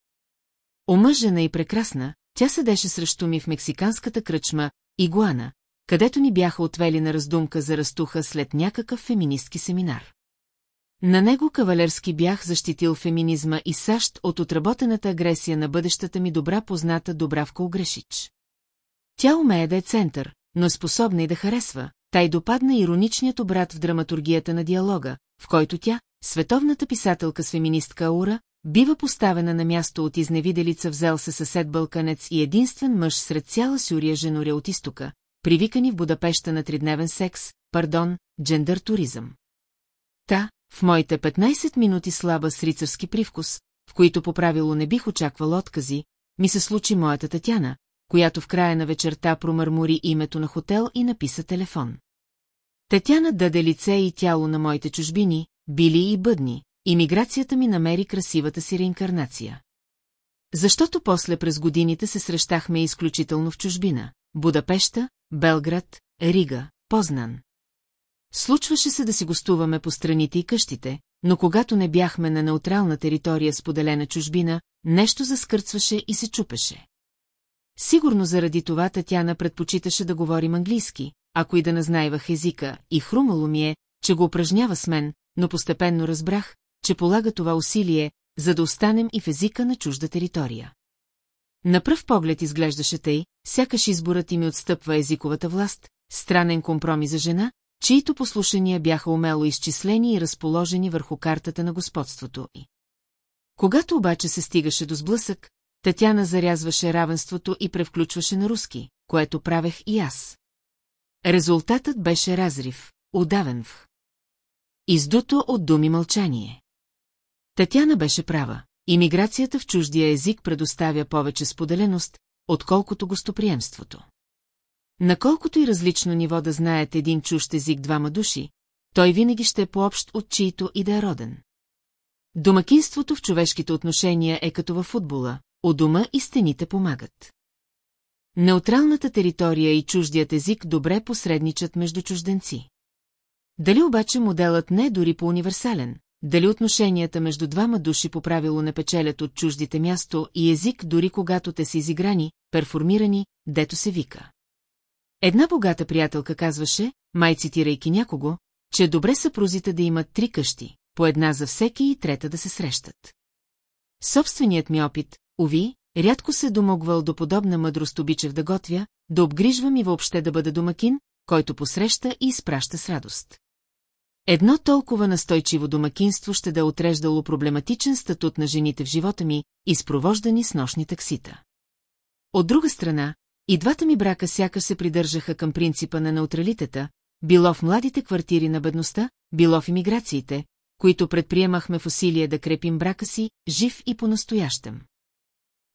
Омъжена и прекрасна, тя седеше срещу ми в мексиканската кръчма Игуана, където ни бяха отвели на раздумка за растуха след някакъв феминистки семинар. На него кавалерски бях защитил феминизма и САЩ от отработената агресия на бъдещата ми добра позната Добравка Огрешич. Тя умее да е център, но е способна и да харесва, тай допадна ироничният обрат в драматургията на диалога, в който тя, световната писателка с феминистка аура, бива поставена на място от изневиделица взел се съсед Балканец и единствен мъж сред цяла Сюрия женоря от изтока, привикани в Будапеща на тридневен секс, пардон, джендър туризъм. Та, в моите 15 минути слаба с рицарски привкус, в които по правило не бих очаквал откази, ми се случи моята Татяна, която в края на вечерта промърмори името на хотел и написа телефон. Татяна даде лице и тяло на моите чужбини, били и бъдни, имиграцията ми намери красивата си реинкарнация. Защото после през годините се срещахме изключително в чужбина – Будапеща, Белград, Рига, Познан. Случваше се да си гостуваме по страните и къщите, но когато не бяхме на неутрална територия с поделена чужбина, нещо заскърцваше и се чупеше. Сигурно заради това Татяна предпочиташе да говорим английски, ако и да назнайвах езика, и хрумало ми е, че го упражнява с мен, но постепенно разбрах, че полага това усилие, за да останем и в езика на чужда територия. На пръв поглед изглеждаше тъй, сякаш изборът им отстъпва езиковата власт, странен компромис за жена, чието послушания бяха умело изчислени и разположени върху картата на господството й. Когато обаче се стигаше до сблъсък, Татяна зарязваше равенството и превключваше на руски, което правех и аз. Резултатът беше разрив, удавен в. Издуто от думи мълчание. Татяна беше права. Имиграцията в чуждия език предоставя повече споделеност, отколкото гостоприемството. Наколкото и различно ниво да знаят един чужд език двама души, той винаги ще е по-общ от чието и да е роден. Домакинството в човешките отношения е като във футбола, у дома и стените помагат. Неутралната територия и чуждият език добре посредничат между чужденци. Дали обаче моделът не е дори по-универсален, дали отношенията между двама души по правило не печелят от чуждите място и език дори когато те са изиграни, перформирани, дето се вика. Една богата приятелка казваше, май цитирайки някого, че добре съпрузите да имат три къщи, по една за всеки и трета да се срещат. Собственият ми опит, уви, рядко се домогвал до подобна мъдрост обичах да готвя, да обгрижвам и въобще да бъда домакин, който посреща и изпраща с радост. Едно толкова настойчиво домакинство ще да е отреждало проблематичен статут на жените в живота ми, изпровождани с нощни таксита. От друга страна, и двата ми брака сякаш се придържаха към принципа на неутралитета, било в младите квартири на бедността, било в имиграциите, които предприемахме в усилие да крепим брака си, жив и по-настоящем.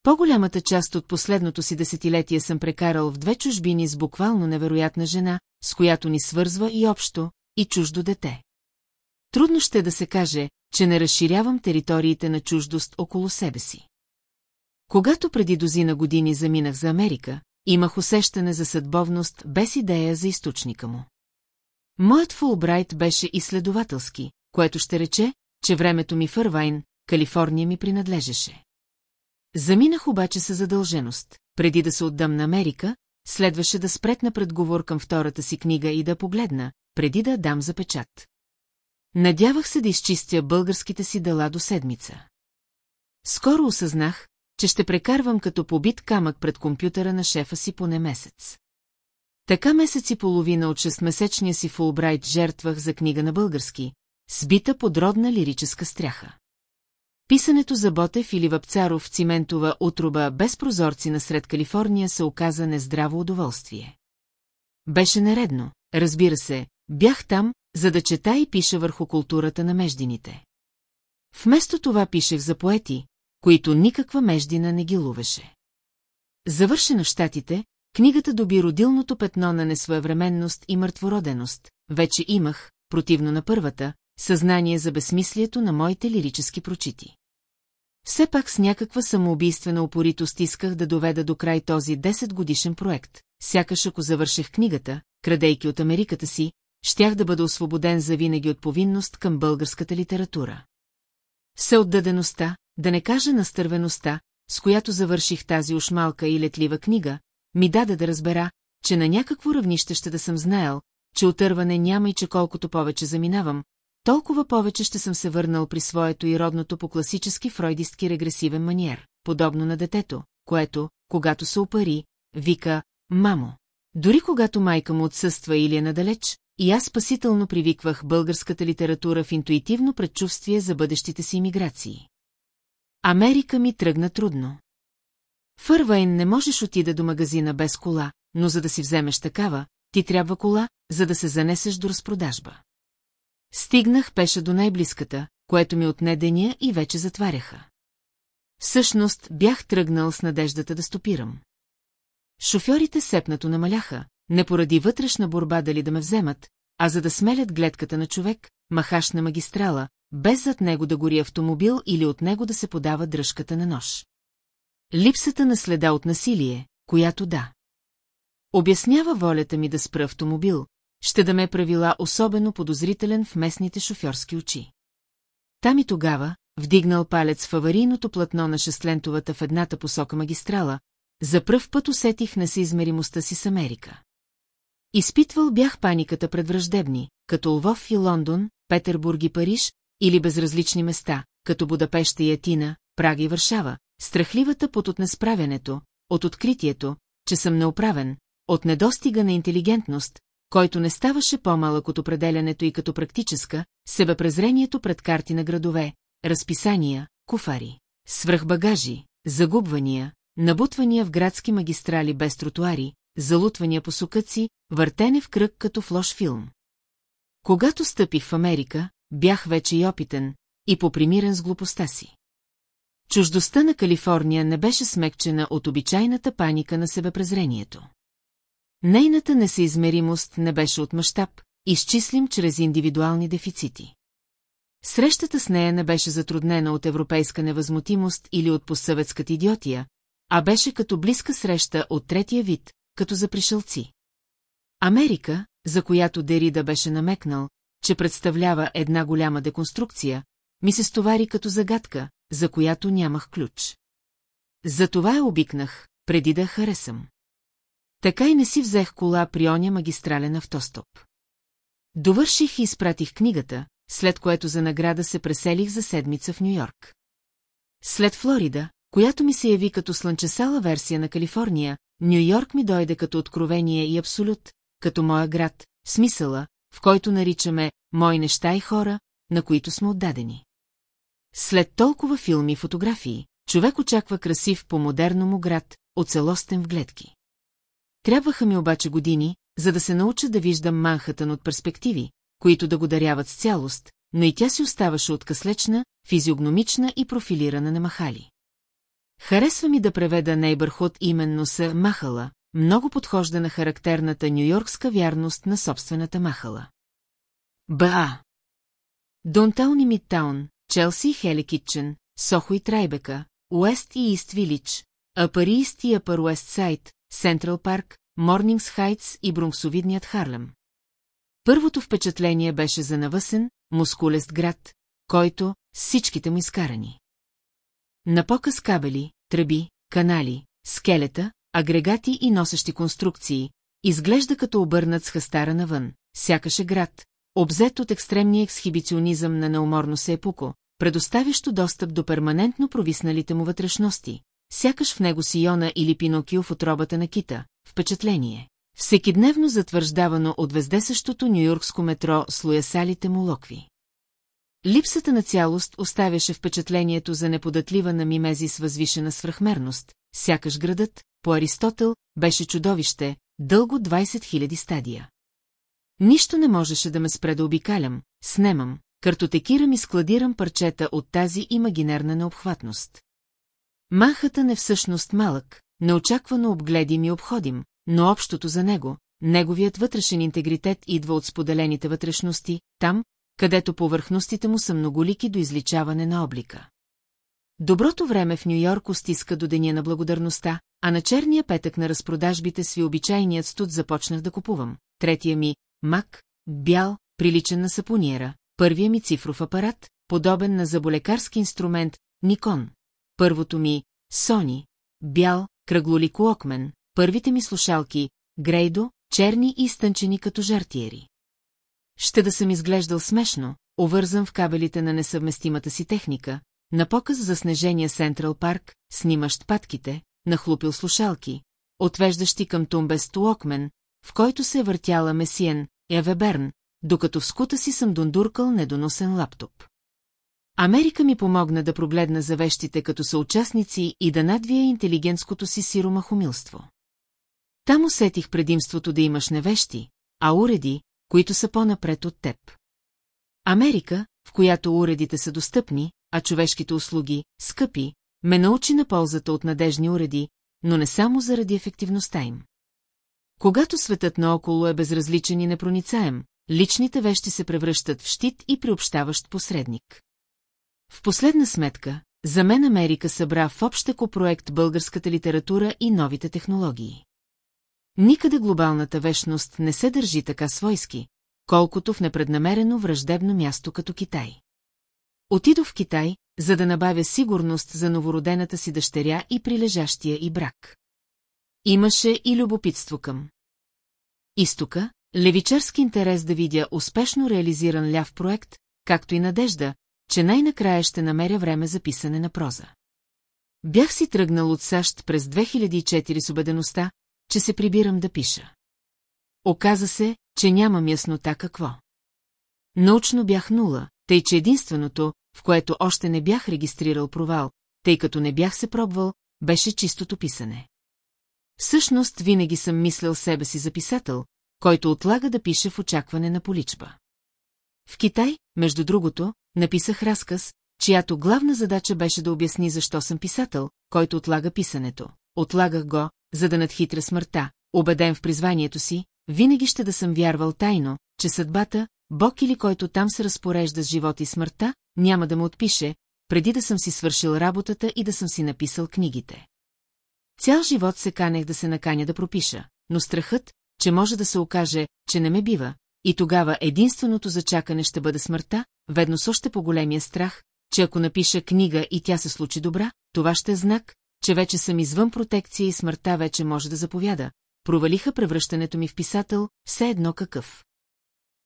По-голямата част от последното си десетилетие съм прекарал в две чужбини с буквално невероятна жена, с която ни свързва и общо, и чуждо дете. Трудно ще да се каже, че не разширявам териториите на чуждост около себе си. Когато преди дозина години заминах за Америка, имах усещане за съдбовност без идея за източника му. Моят Фулбрайт беше изследователски, което ще рече, че времето ми в Ирвайн, Калифорния ми принадлежеше. Заминах обаче със задълженост. Преди да се отдам на Америка, следваше да спретна предговор към втората си книга и да погледна, преди да дам за печат. Надявах се да изчистя българските си дела до седмица. Скоро осъзнах, че ще прекарвам като побит камък пред компютъра на шефа си поне месец. Така месец и половина от шестмесечния си Фулбрайт жертвах за книга на български, сбита подродна лирическа стряха. Писането за Ботев или Въпцаров в циментова утроба без прозорци насред Калифорния се оказа нездраво удоволствие. Беше нередно, разбира се, бях там, за да чета и пиша върху културата на междините. Вместо това пишех за поети, които никаква междина не ги лувеше. Завършена в щатите, книгата доби родилното петно на несвоевременност и мъртвороденост. Вече имах, противно на първата, съзнание за безсмислието на моите лирически прочити. Все пак с някаква самоубийствена упоритост исках да доведа до край този 10 годишен проект, сякаш ако завърших книгата, крадейки от Америката си, щях да бъда освободен завинаги от повинност към българската литература. Всеотдадеността, да не кажа настървеността, с която завърших тази ушмалка и летлива книга, ми даде да разбера, че на някакво равнище ще да съм знаел, че отърване няма и че колкото повече заминавам, толкова повече ще съм се върнал при своето и родното по класически фройдистки регресивен маниер, подобно на детето, което, когато се опари, вика «Мамо». Дори когато майка му отсъства или е надалеч, и аз спасително привиквах българската литература в интуитивно предчувствие за бъдещите си иммиграции. Америка ми тръгна трудно. Фървайн не можеш отида до магазина без кола, но за да си вземеш такава, ти трябва кола, за да се занесеш до разпродажба. Стигнах пеша до най-близката, което ми отне деня и вече затваряха. Всъщност бях тръгнал с надеждата да стопирам. Шофьорите сепнато намаляха, не поради вътрешна борба дали да ме вземат, а за да смелят гледката на човек, махаш на магистрала, без зад него да гори автомобил или от него да се подава дръжката на нож. Липсата на следа от насилие, която да. Обяснява волята ми да спра автомобил, ще да ме правила особено подозрителен в местните шофьорски очи. Там и тогава, вдигнал палец в аварийното платно на шестлентовата в едната посока магистрала, за пръв път усетих несъизмеримостта си с Америка. Изпитвал бях паниката пред враждебни, като Лвов и Лондон, Петербург и Париж, или безразлични места, като Будапеща и Атина, Прага и Варшава, страхливата под от несправянето, от откритието, че съм неуправен, от недостига на интелигентност, който не ставаше по-малък от определянето и като практическа, себепрезрението пред карти на градове, разписания, куфари, свръхбагажи, загубвания, набутвания в градски магистрали без тротуари, залутвания по сукъци, въртене в кръг като в лош филм. Когато стъпих в Америка, бях вече и опитен, и попримирен с глупостта си. Чуждостта на Калифорния не беше смекчена от обичайната паника на себепрезрението. Нейната несъизмеримост не беше от мащаб, изчислим чрез индивидуални дефицити. Срещата с нея не беше затруднена от европейска невъзмутимост или от посъветската идиотия, а беше като близка среща от третия вид, като за пришелци. Америка, за която Дерида беше намекнал, че представлява една голяма деконструкция, ми се стовари като загадка, за която нямах ключ. Затова я обикнах, преди да харесам. Така и не си взех кола при оня магистрален автостоп. Довърших и изпратих книгата, след което за награда се преселих за седмица в Нью-Йорк. След Флорида, която ми се яви като слънчесала версия на Калифорния, Нью-Йорк ми дойде като откровение и абсолют, като моя град, смисъла, в който наричаме «мои неща и хора», на които сме отдадени. След толкова филми и фотографии, човек очаква красив по модерно му град, оцелостен в гледки. Трябваха ми обаче години, за да се науча да виждам Манхатън от перспективи, които да го даряват с цялост, но и тя си оставаше откъслечна, физиогномична и профилирана на махали. Харесва ми да преведа Нейбърхуд именно с Махала, много подхожда на характерната нью-йоркска вярност на собствената Махала. Ба! Донтаун и Мидтаун, Челси и Хели Китчен, Сохо и Трайбека, Уест и Ист Вилич, Апари Ист и Апар Уест Сайт, Сентрал Парк, Морнингс Хайтс и Брунксовидният Харлем. Първото впечатление беше за навъсен, мускулест град, който всичките му изкарани. На показ кабели, тръби, канали, скелета, агрегати и носещи конструкции, изглежда като обърнат с хастара навън, сякаше град, обзет от екстремния ексхибиционизъм на неуморно се епуко, предоставящо достъп до перманентно провисналите му вътрешности, сякаш в него Сиона или Пинокио в отробата на кита, впечатление. Всекидневно затвърждавано от вездесъщото нью-йоркско метро с лоясалите му локви. Липсата на цялост оставяше впечатлението за неподатлива на мимезис възвишена свръхмерност, сякаш градът, по Аристотел, беше чудовище, дълго 20 000 стадия. Нищо не можеше да ме спре да обикалям, снемам, картотекирам и складирам парчета от тази имагинерна необхватност. Махата е всъщност малък, неочаквано обгледим и обходим, но общото за него, неговият вътрешен интегритет идва от споделените вътрешности, там, където повърхностите му са многолики до изличаване на облика. Доброто време в Нью-Йорк стиска до деня на благодарността, а на черния петък на разпродажбите сви обичайният студ започнах да купувам. Третия ми – мак, бял, приличен на сапониера, първия ми цифров апарат, подобен на заболекарски инструмент – Никон. Първото ми – Сони, бял, кръглолик Локмен, първите ми слушалки – Грейдо, черни и изтънчени като жартиери. Ще да съм изглеждал смешно, овързан в кабелите на несъвместимата си техника, на показ за снежения Сентрал парк, снимащ патките, нахлупил слушалки, отвеждащи към Тумбест Локмен, в който се е въртяла Месиен, Евеберн, докато в скута си съм дундуркал недоносен лаптоп. Америка ми помогна да прогледна за вещите като съучастници и да надвия интелигентското си сиромахомилство. Там усетих предимството да имаш невещи, а уреди, които са по-напред от теб. Америка, в която уредите са достъпни, а човешките услуги – скъпи, ме научи на ползата от надежни уреди, но не само заради ефективността им. Когато светът наоколо е безразличен и непроницаем, личните вещи се превръщат в щит и приобщаващ посредник. В последна сметка, за мен Америка събра в общеко проект българската литература и новите технологии. Никъде глобалната вечност не се държи така свойски, колкото в непреднамерено враждебно място като Китай. Отидох в Китай, за да набавя сигурност за новородената си дъщеря и прилежащия и брак. Имаше и любопитство към. Изтока, левичарски интерес да видя успешно реализиран ляв проект, както и надежда, че най-накрая ще намеря време за писане на проза. Бях си тръгнал от САЩ през 2004 с убедеността, че се прибирам да пиша. Оказа се, че нямам яснота какво. Научно бях нула, тъй че единственото, в което още не бях регистрирал провал, тъй като не бях се пробвал, беше чистото писане. Всъщност винаги съм мислял себе си за писател, който отлага да пише в очакване на поличба. В Китай, между другото, написах разказ, чиято главна задача беше да обясни защо съм писател, който отлага писането. Отлагах го, за да надхитря смъртта, убеден в призванието си, винаги ще да съм вярвал тайно, че съдбата, Бог или който там се разпорежда с живота и смъртта, няма да му отпише, преди да съм си свършил работата и да съм си написал книгите. Цял живот се канех да се наканя да пропиша, но страхът, че може да се окаже, че не ме бива, и тогава единственото зачакане ще бъде смъртта, ведно с още по-големия страх, че ако напиша книга и тя се случи добра, това ще е знак, че вече съм извън протекция и смъртта вече може да заповяда, провалиха превръщането ми в писател, все едно какъв.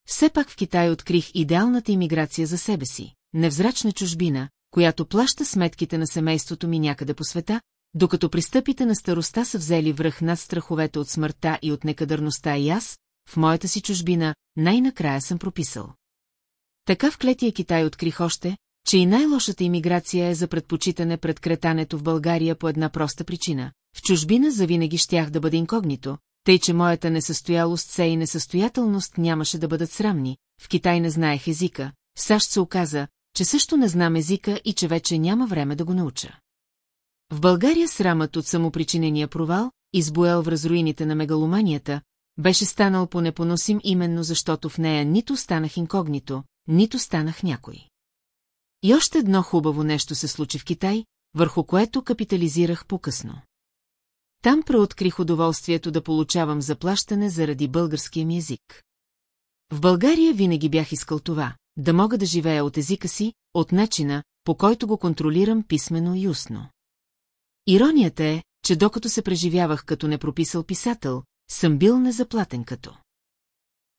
Все пак в Китай открих идеалната имиграция за себе си, невзрачна чужбина, която плаща сметките на семейството ми някъде по света, докато пристъпите на староста са взели връх над страховете от смъртта и от некадърността и аз, в моята си чужбина, най-накрая съм прописал. Така в клетия Китай открих още, че и най-лошата имиграция е за предпочитане пред кретането в България по една проста причина. В чужбина завинаги щях да бъда инкогнито, тъй че моята несъстоялост се и несъстоятелност нямаше да бъдат срамни, в Китай не знаех езика, в САЩ се оказа, че също не знам езика и че вече няма време да го науча. В България срамът от самопричинения провал, избоел в разруините на мегаломанията, беше станал понепоносим именно защото в нея нито станах инкогнито, нито станах някой. И още едно хубаво нещо се случи в Китай, върху което капитализирах по-късно. Там преоткрих удоволствието да получавам заплащане заради българския ми език. В България винаги бях искал това, да мога да живея от езика си, от начина, по който го контролирам писмено и устно. Иронията е, че докато се преживявах като непрописал писател, съм бил незаплатен като.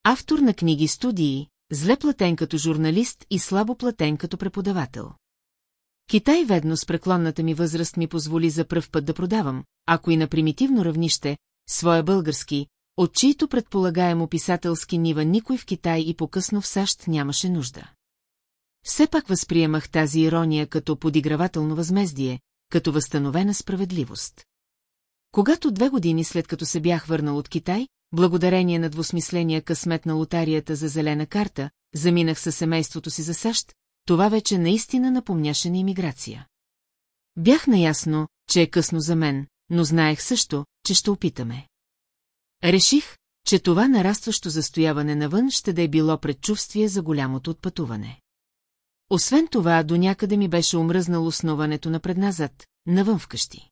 Автор на книги студии, зле платен като журналист и слабо платен като преподавател. Китай ведно с преклонната ми възраст ми позволи за пръв път да продавам, ако и на примитивно равнище, своя български, от чието предполагаемо писателски нива никой в Китай и по-късно в САЩ нямаше нужда. Все пак възприемах тази ирония като подигравателно възмездие, като възстановена справедливост. Когато две години след като се бях върнал от Китай, благодарение на двусмисления късмет на лотарията за зелена карта, заминах със семейството си за САЩ, това вече наистина напомняше на иммиграция. Бях наясно, че е късно за мен, но знаех също, че ще опитаме. Реших, че това нарастващо застояване навън ще да е било предчувствие за голямото отпътуване. Освен това, до някъде ми беше омръзнало основането на предназад, навън вкъщи.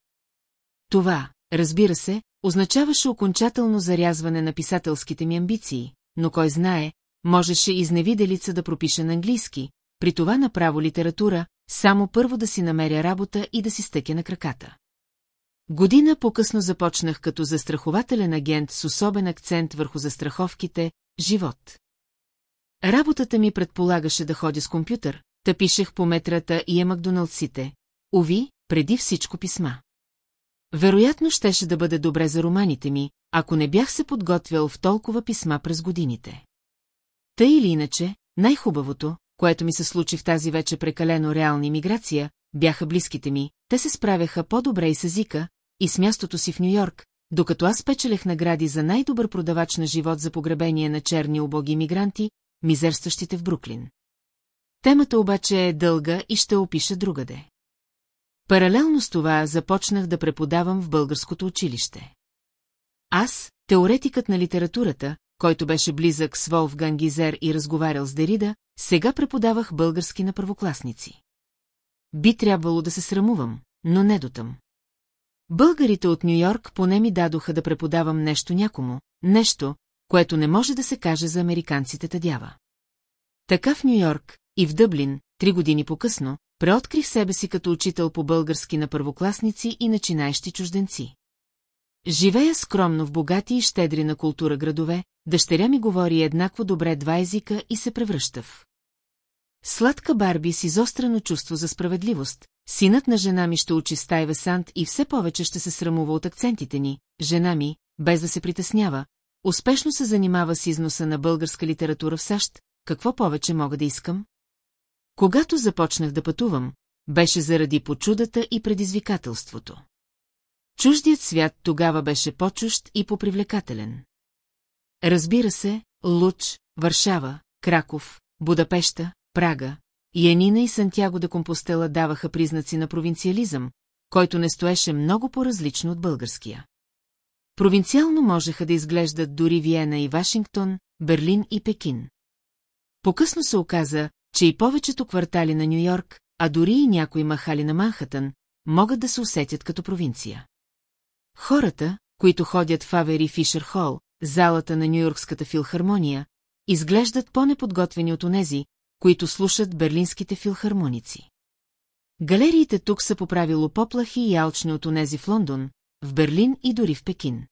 Това, разбира се, означаваше окончателно зарязване на писателските ми амбиции, но кой знае, можеше изневиделица да пропише на английски, при това направо литература, само първо да си намеря работа и да си стъке на краката. Година по-късно започнах като застрахователен агент с особен акцент върху застраховките «Живот». Работата ми предполагаше да ходя с компютър, та пишех по метрата и е Макдоналдсите. Ови, преди всичко писма. Вероятно щеше да бъде добре за романите ми, ако не бях се подготвял в толкова писма през годините. Та или иначе, най-хубавото, което ми се случи в тази вече прекалено реална иммиграция, бяха близките ми, те се справяха по-добре и с езика, и с мястото си в Нью-Йорк, докато аз печелех награди за най-добър продавач на живот за погребение на черни убоги мигранти, мизерстващите в Бруклин. Темата обаче е дълга и ще опиша другаде. Паралелно с това започнах да преподавам в българското училище. Аз, теоретикът на литературата, който беше близък с Волфган Гизер и разговарял с Дерида, сега преподавах български на първокласници. Би трябвало да се срамувам, но не дотъм. Българите от Нью-Йорк поне ми дадоха да преподавам нещо някому, нещо, което не може да се каже за американците тъдява. Така в Нью-Йорк и в Дъблин, три години по-късно, преоткрих себе си като учител по български на първокласници и начинаещи чужденци. Живея скромно в богати и щедри на култура градове, дъщеря ми говори еднакво добре два езика и се превръща в. Сладка Барби с изострено чувство за справедливост, синът на жена ми ще учи Стайве Сант и все повече ще се срамува от акцентите ни, жена ми, без да се притеснява, успешно се занимава с износа на българска литература в САЩ, какво повече мога да искам? Когато започнах да пътувам, беше заради почудата и предизвикателството. Чуждият свят тогава беше по-чужд и попривлекателен. Разбира се, Луч, Варшава, Краков, Будапеща, Прага, Янина и Сантяго да Компостела даваха признаци на провинциализъм, който не стоеше много по-различно от българския. Провинциално можеха да изглеждат дори Виена и Вашингтон, Берлин и Пекин. Покъсно се оказа, че и повечето квартали на Нью-Йорк, а дори и някои махали на Манхатън, могат да се усетят като провинция. Хората, които ходят в Авери Фишер Хол, залата на Нью-Йоркската филхармония, изглеждат по-неподготвени от онези, които слушат берлинските филхармоници. Галериите тук са по правило поплахи и алчни от онези в Лондон, в Берлин и дори в Пекин.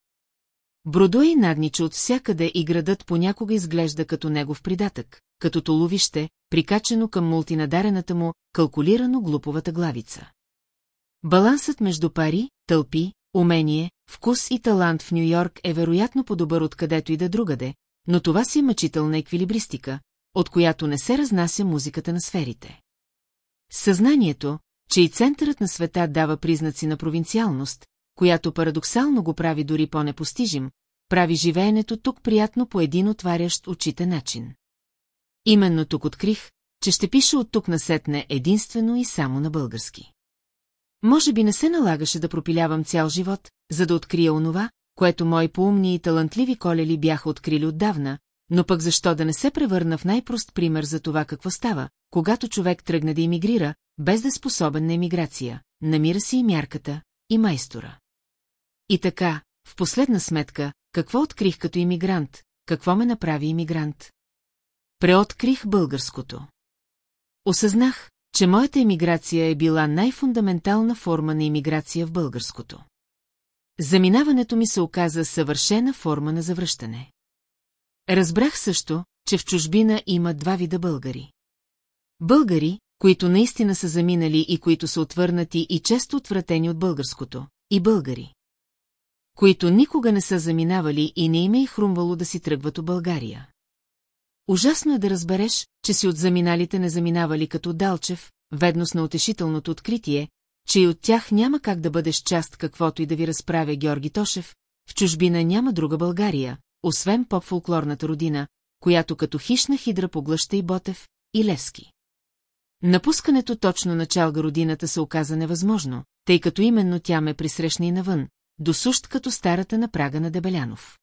Бродуей наднича от всякъде и градът понякога изглежда като негов придатък, като толовище, прикачено към мултинадарената му, калкулирано глуповата главица. Балансът между пари, тълпи, умение, вкус и талант в Нью-Йорк е вероятно по-добър откъдето и да другаде, но това си е мъчителна еквилибристика, от която не се разнася музиката на сферите. Съзнанието, че и центърът на света дава признаци на провинциалност, която парадоксално го прави дори по-непостижим, прави живеенето тук приятно по един отварящ очите начин. Именно тук открих, че ще пиша от тук насетне единствено и само на български. Може би не се налагаше да пропилявам цял живот, за да открия онова, което мои поумни и талантливи колели бяха открили отдавна, но пък защо да не се превърна в най-прост пример за това какво става, когато човек тръгне да емигрира, без да е способен на емиграция, намира си и мярката, и майстора. И така, в последна сметка, какво открих като иммигрант, какво ме направи иммигрант? преоткрих българското. Осъзнах, че моята емиграция е била най-фундаментална форма на емиграция в българското. Заминаването ми се оказа съвършена форма на завръщане. Разбрах също, че в чужбина има два вида българи. Българи, които наистина са заминали и които са отвърнати и често отвратени от българското, и българи. Които никога не са заминавали и не им е хрумвало да си тръгват от България. Ужасно е да разбереш, че си от заминалите не заминавали като Далчев, ведност на утешителното откритие, че и от тях няма как да бъдеш част каквото и да ви разправя Георги Тошев, в чужбина няма друга България, освен поп-фолклорната родина, която като хищна хидра поглъща и Ботев, и Левски. Напускането точно на чалга родината се оказа невъзможно, тъй като именно тя ме присрещна и навън, досущ като старата на прага на Дебелянов.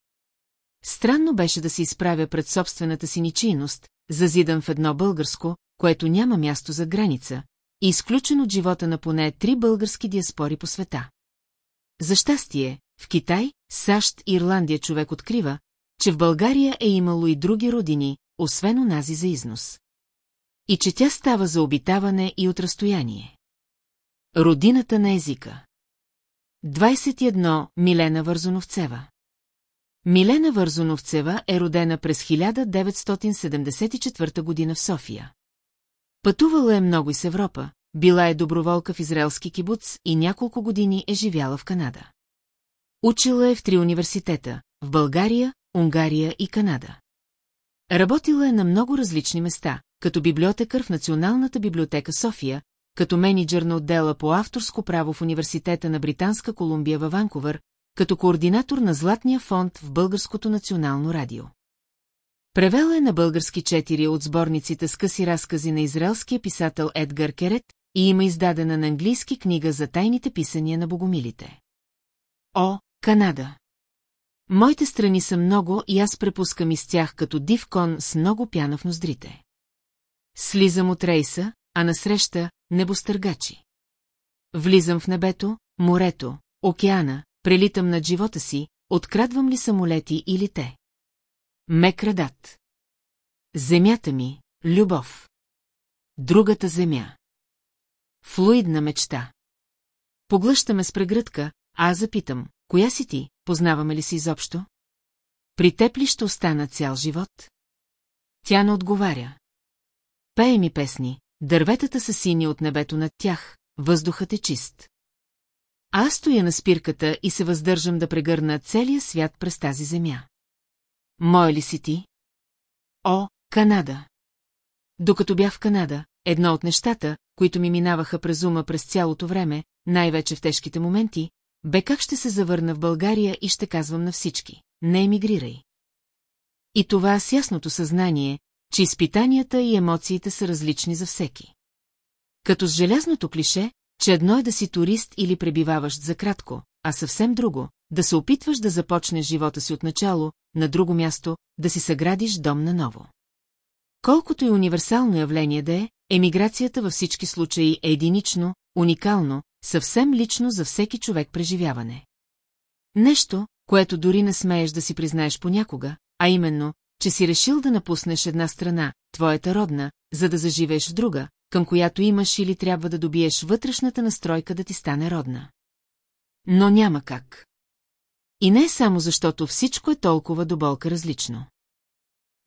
Странно беше да се изправя пред собствената си ничийност, зазидан в едно българско, което няма място за граница, и изключен от живота на поне три български диаспори по света. За щастие, в Китай, САЩ и Ирландия човек открива, че в България е имало и други родини, освен онази за износ. И че тя става за обитаване и от разстояние. Родината на езика 21. Милена Вързоновцева Милена Вързоновцева е родена през 1974 година в София. Пътувала е много из Европа, била е доброволка в израелски кибуц и няколко години е живяла в Канада. Учила е в три университета – в България, Унгария и Канада. Работила е на много различни места, като библиотекар в Националната библиотека София, като менеджер на отдела по авторско право в Университета на Британска Колумбия във Ванкувър, като координатор на Златния фонд в Българското национално радио. Превела е на български четири от сборниците с къси разкази на израелския писател Едгар Керет и има издадена на английски книга за тайните писания на богомилите. О, Канада! Моите страни са много и аз препускам из тях като див кон с много пяна в ноздрите. Слизам от рейса, а насреща – небостъргачи. Влизам в небето, морето, океана, прелитам над живота си, открадвам ли самолети или те. Ме крадат. Земята ми – любов. Другата земя. Флуидна мечта. Поглъщаме с прегръдка, а аз запитам, коя си ти, познаваме ли си изобщо? При теб ли ще остана цял живот? Тя не отговаря. Пее ми песни, дърветата са сини от небето над тях, въздухът е чист. Аз стоя на спирката и се въздържам да прегърна целия свят през тази земя. Мой ли си ти? О, Канада! Докато бях в Канада, едно от нещата, които ми минаваха през ума през цялото време, най-вече в тежките моменти, бе как ще се завърна в България и ще казвам на всички – не емигрирай. И това с ясното съзнание, че изпитанията и емоциите са различни за всеки. Като с желязното клише, че едно е да си турист или пребиваващ за кратко, а съвсем друго – да се опитваш да започнеш живота си от начало, на друго място, да си съградиш дом наново. Колкото и универсално явление да е, емиграцията във всички случаи е единично, уникално, съвсем лично за всеки човек преживяване. Нещо, което дори не смееш да си признаеш понякога, а именно, че си решил да напуснеш една страна, твоята родна, за да заживееш в друга, към която имаш или трябва да добиеш вътрешната настройка да ти стане родна. Но няма как. И не е само защото всичко е толкова до болка различно.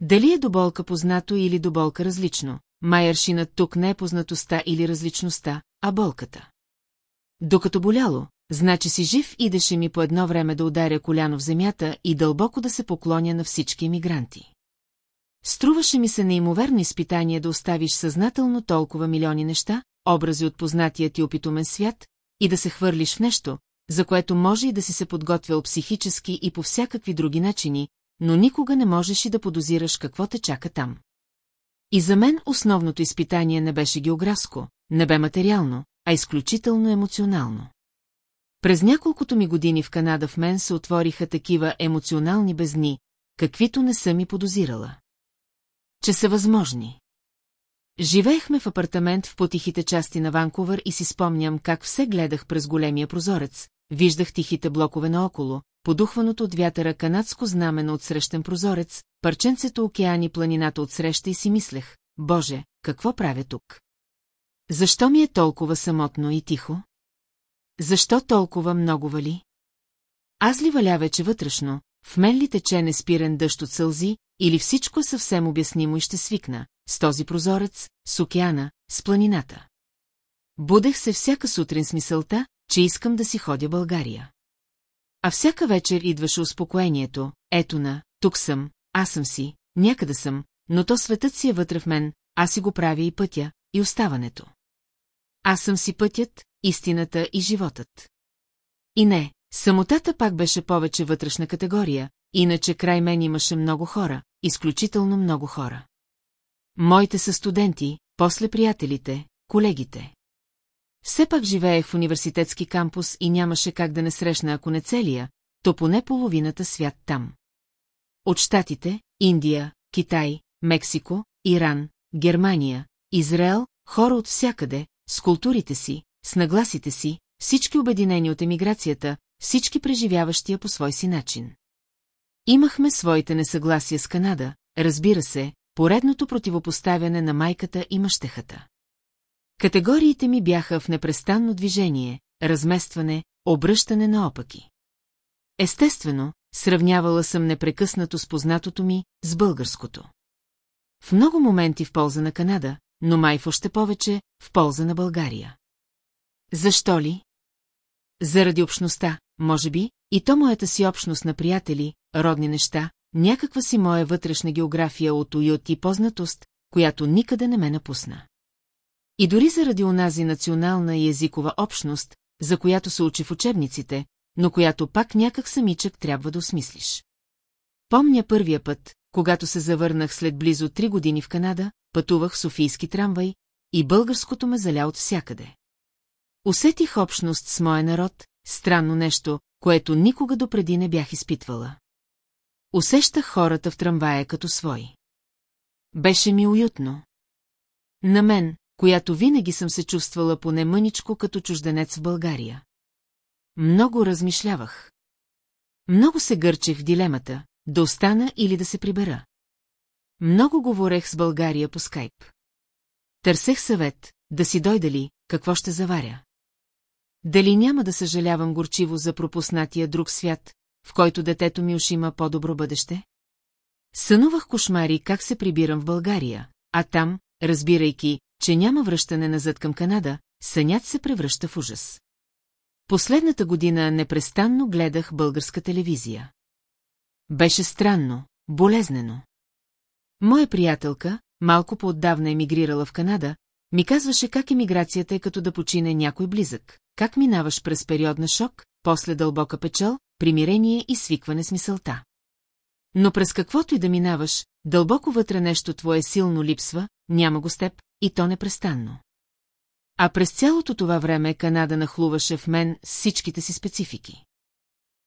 Дали е до болка познато или до болка различно, майършинът тук не е познатостта или различността, а болката. Докато боляло, значи си жив идеше ми по едно време да ударя коляно в земята и дълбоко да се поклоня на всички емигранти. Струваше ми се неимоверно изпитание да оставиш съзнателно толкова милиони неща, образи от познатия ти опитумен свят, и да се хвърлиш в нещо, за което може и да си се подготвил психически и по всякакви други начини, но никога не можеш и да подозираш какво те чака там. И за мен основното изпитание не беше географско, не бе материално, а изключително емоционално. През няколкото ми години в Канада в мен се отвориха такива емоционални бездни, каквито не съм и подозирала. Че са възможни. Живеехме в апартамент в потихите части на Ванкувър и си спомням как все гледах през големия прозорец, виждах тихите блокове наоколо, подухваното от вятъра канадско знамено от срещен прозорец, парченцето океани планината от среща и си мислех, Боже, какво правя тук? Защо ми е толкова самотно и тихо? Защо толкова много вали? Аз ли валя вече вътрешно, в мен ли тече неспирен дъжд от сълзи, или всичко е съвсем обяснимо и ще свикна, с този прозорец, с океана, с планината? Будех се всяка сутрин с мисълта, че искам да си ходя България. А всяка вечер идваше успокоението, ето на, тук съм, аз съм си, някъде съм, но то светът си е вътре в мен, аз си го правя и пътя, и оставането. Аз съм си пътят, истината и животът. И не, самотата пак беше повече вътрешна категория, иначе край мен имаше много хора, изключително много хора. Моите са студенти, после приятелите, колегите. Все пак живеех в университетски кампус и нямаше как да не срещна, ако не целия, то поне половината свят там. От Штатите, Индия, Китай, Мексико, Иран, Германия, Израел, хора от всякъде, с културите си, с нагласите си, всички обединени от емиграцията, всички преживяващия по свой си начин. Имахме своите несъгласия с Канада, разбира се, поредното противопоставяне на майката и мъщехата. Категориите ми бяха в непрестанно движение, разместване, обръщане наопаки. Естествено, сравнявала съм непрекъснато с познатото ми, с българското. В много моменти в полза на Канада, но май в още повече, в полза на България. Защо ли? Заради общността, може би, и то моята си общност на приятели, родни неща, някаква си моя вътрешна география от уют и познатост, която никъде не ме напусна. И дори заради онази национална и езикова общност, за която се учи в учебниците, но която пак някак самичък трябва да осмислиш. Помня първия път, когато се завърнах след близо три години в Канада, пътувах Софийски трамвай и българското ме заля от всякъде. Усетих общност с моя народ, странно нещо, което никога допреди не бях изпитвала. Усещах хората в трамвая като свои. Беше ми уютно. На мен, която винаги съм се чувствала поне мъничко като чужденец в България. Много размишлявах. Много се гърчех в дилемата, да остана или да се прибера. Много говорех с България по скайп. Търсех съвет, да си дойда ли, какво ще заваря. Дали няма да съжалявам горчиво за пропуснатия друг свят, в който детето ми уж има по-добро бъдеще? Сънувах кошмари как се прибирам в България, а там, разбирайки, че няма връщане назад към Канада, сънят се превръща в ужас. Последната година непрестанно гледах българска телевизия. Беше странно, болезнено. Моя приятелка, малко по-отдавна емигрирала в Канада, ми казваше как емиграцията е като да почине някой близък, как минаваш през период на шок, после дълбока печал, примирение и свикване с мисълта. Но през каквото и да минаваш, дълбоко вътре нещо твое силно липсва, няма го с теб, и то непрестанно. А през цялото това време Канада нахлуваше в мен всичките си специфики.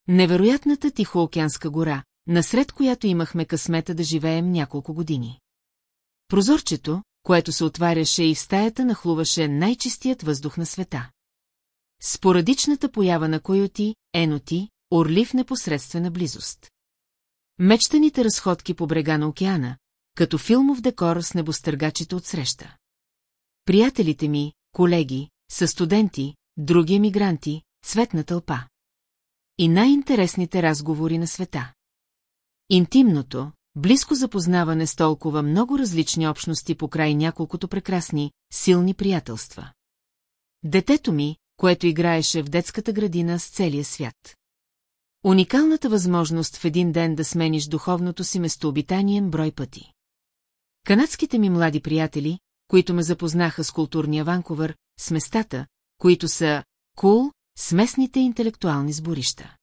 Невероятната Тихоокеанска гора, насред която имахме късмета да живеем няколко години. Прозорчето, което се отваряше и в стаята нахлуваше най-чистият въздух на света. Спорадичната поява на койоти, еноти, орли в непосредствена близост. Мечтаните разходки по брега на океана, като филмов декор с небостъргачите от среща. Приятелите ми, колеги, са студенти, други емигранти, цветна тълпа. И най-интересните разговори на света. Интимното, близко запознаване с толкова много различни общности по край няколкото прекрасни, силни приятелства. Детето ми, което играеше в детската градина с целия свят. Уникалната възможност в един ден да смениш духовното си местообитанием брой пъти. Канадските ми млади приятели, които ме запознаха с културния Ванкувър, с местата, които са кул, cool, с местните интелектуални сборища.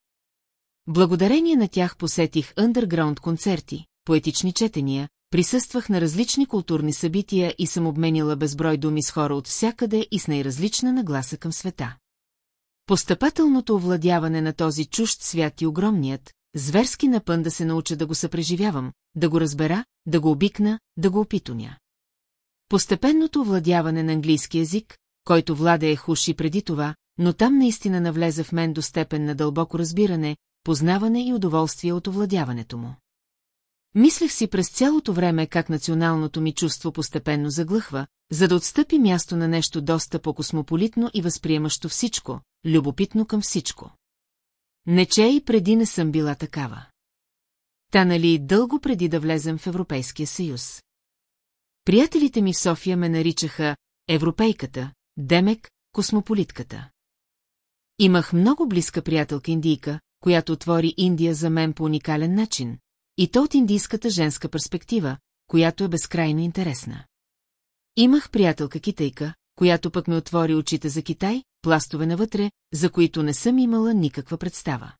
Благодарение на тях посетих андерграунд концерти, поетични четения, присъствах на различни културни събития и съм обменила безброй думи с хора от всякъде и с най-различна нагласа към света. Постъпателното овладяване на този чужд свят и огромният, зверски напън да се науча да го съпреживявам, да го разбера, да го обикна, да го опитоня. Постепенното овладяване на английски язик, който владее хуши преди това, но там наистина навлезе в мен до степен на дълбоко разбиране, познаване и удоволствие от овладяването му. Мислех си през цялото време как националното ми чувство постепенно заглъхва, за да отстъпи място на нещо доста по-космополитно и възприемащо всичко, любопитно към всичко. Не че и преди не съм била такава. Та нали дълго преди да влезем в Европейския съюз. Приятелите ми в София ме наричаха Европейката, Демек, Космополитката. Имах много близка приятелка индийка, която отвори Индия за мен по уникален начин, и то от индийската женска перспектива, която е безкрайно интересна. Имах приятелка китайка, която пък ме отвори очите за Китай, пластове навътре, за които не съм имала никаква представа.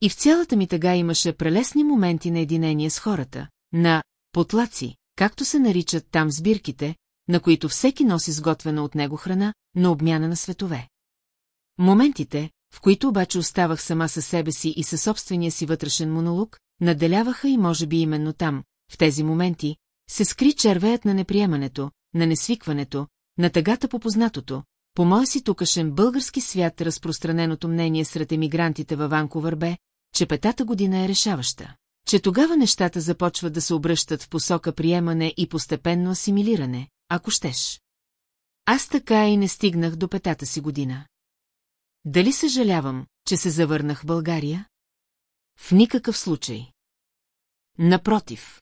И в цялата ми тъга имаше прелесни моменти на единение с хората, на потлаци, както се наричат там сбирките, на които всеки носи сготвена от него храна, на обмяна на светове. Моментите, в които обаче оставах сама със себе си и със собствения си вътрешен монолог, наделяваха и може би именно там, в тези моменти, се скри червеят на неприемането, на несвикването, на тъгата по познатото, по моя си тукашен български свят разпространеното мнение сред емигрантите във Ванковър бе, че петата година е решаваща. Че тогава нещата започват да се обръщат в посока приемане и постепенно асимилиране, ако щеш. Аз така и не стигнах до петата си година. Дали съжалявам, че се завърнах в България? В никакъв случай. Напротив.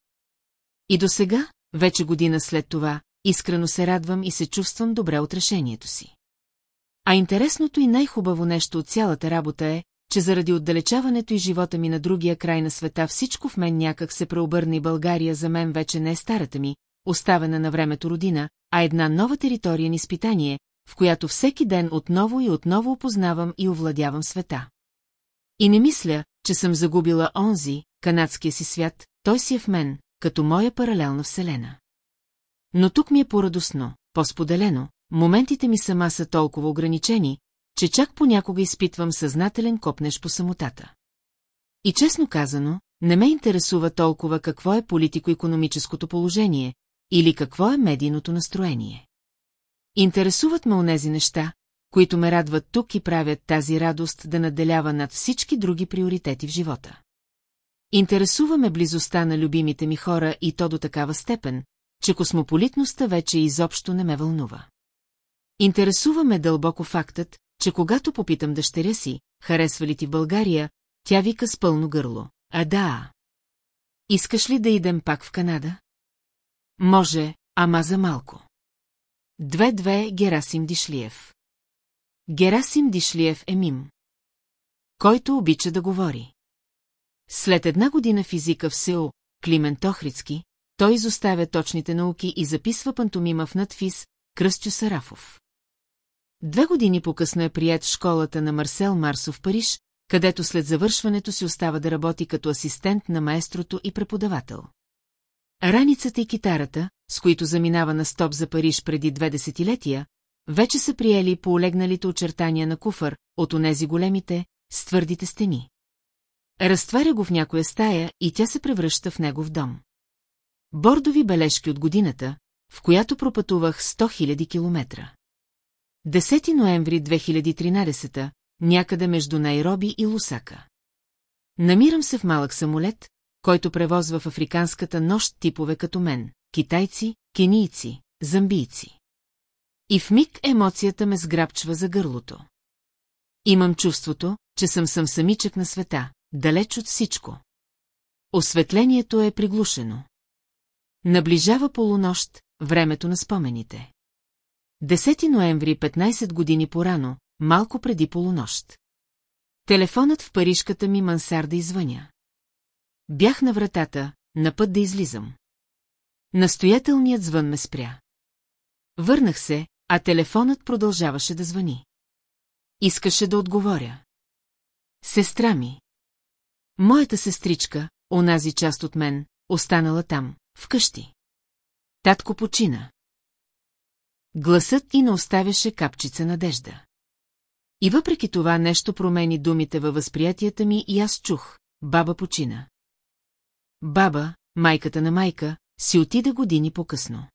И до сега, вече година след това, искрено се радвам и се чувствам добре от решението си. А интересното и най-хубаво нещо от цялата работа е, че заради отдалечаването и живота ми на другия край на света всичко в мен някак се преобърна и България за мен вече не е старата ми, оставена на времето родина, а една нова територия на изпитание, в която всеки ден отново и отново опознавам и овладявам света. И не мисля, че съм загубила онзи, канадския си свят, той си е в мен, като моя паралелна вселена. Но тук ми е по-радостно, по-споделено, моментите ми сама са толкова ограничени, че чак понякога изпитвам съзнателен копнеш по самотата. И честно казано, не ме интересува толкова какво е политико-економическото положение или какво е медийното настроение. Интересуват ме онези неща, които ме радват тук и правят тази радост да наделява над всички други приоритети в живота. Интересува ме близостта на любимите ми хора и то до такава степен, че космополитността вече изобщо не ме вълнува. Интересува ме дълбоко фактът, че когато попитам дъщеря си, харесва ли ти България, тя вика с пълно гърло. А да. Искаш ли да идем пак в Канада? Може, ама за малко. Две-две Герасим Дишлиев. Герасим Дишлиев е мим. Който обича да говори. След една година физика в СЕО, Климент Охрицки, той изоставя точните науки и записва пантомима в надфис Кръстю Сарафов. Две години по-късно е прият в школата на Марсел Марсо в Париж, където след завършването си остава да работи като асистент на маестрото и преподавател. Раницата и китарата, с които заминава на стоп за Париж преди две десетилетия, вече са приели по олегналите очертания на куфър от онези големите, с твърдите стени. Разтваря го в някоя стая и тя се превръща в негов дом. Бордови бележки от годината, в която пропътувах 100 000 километра. 10 ноември 2013, някъде между Найроби и Лусака. Намирам се в малък самолет, който превозва в африканската нощ типове като мен – китайци, кенийци, замбийци. И в миг емоцията ме сграбчва за гърлото. Имам чувството, че съм съм самичък на света, далеч от всичко. Осветлението е приглушено. Наближава полунощ, времето на спомените. 10 ноември 15 години порано, малко преди полунощ. Телефонът в парижката ми мансарда извъня. Бях на вратата, на път да излизам. Настоятелният звън ме спря. Върнах се, а телефонът продължаваше да звъни. Искаше да отговоря. Сестра ми. Моята сестричка, онази част от мен, останала там, вкъщи. Татко почина. Гласът и не оставяше капчица надежда. И въпреки това нещо промени думите във възприятията ми и аз чух. Баба почина. Баба, майката на майка, си отида години по-късно.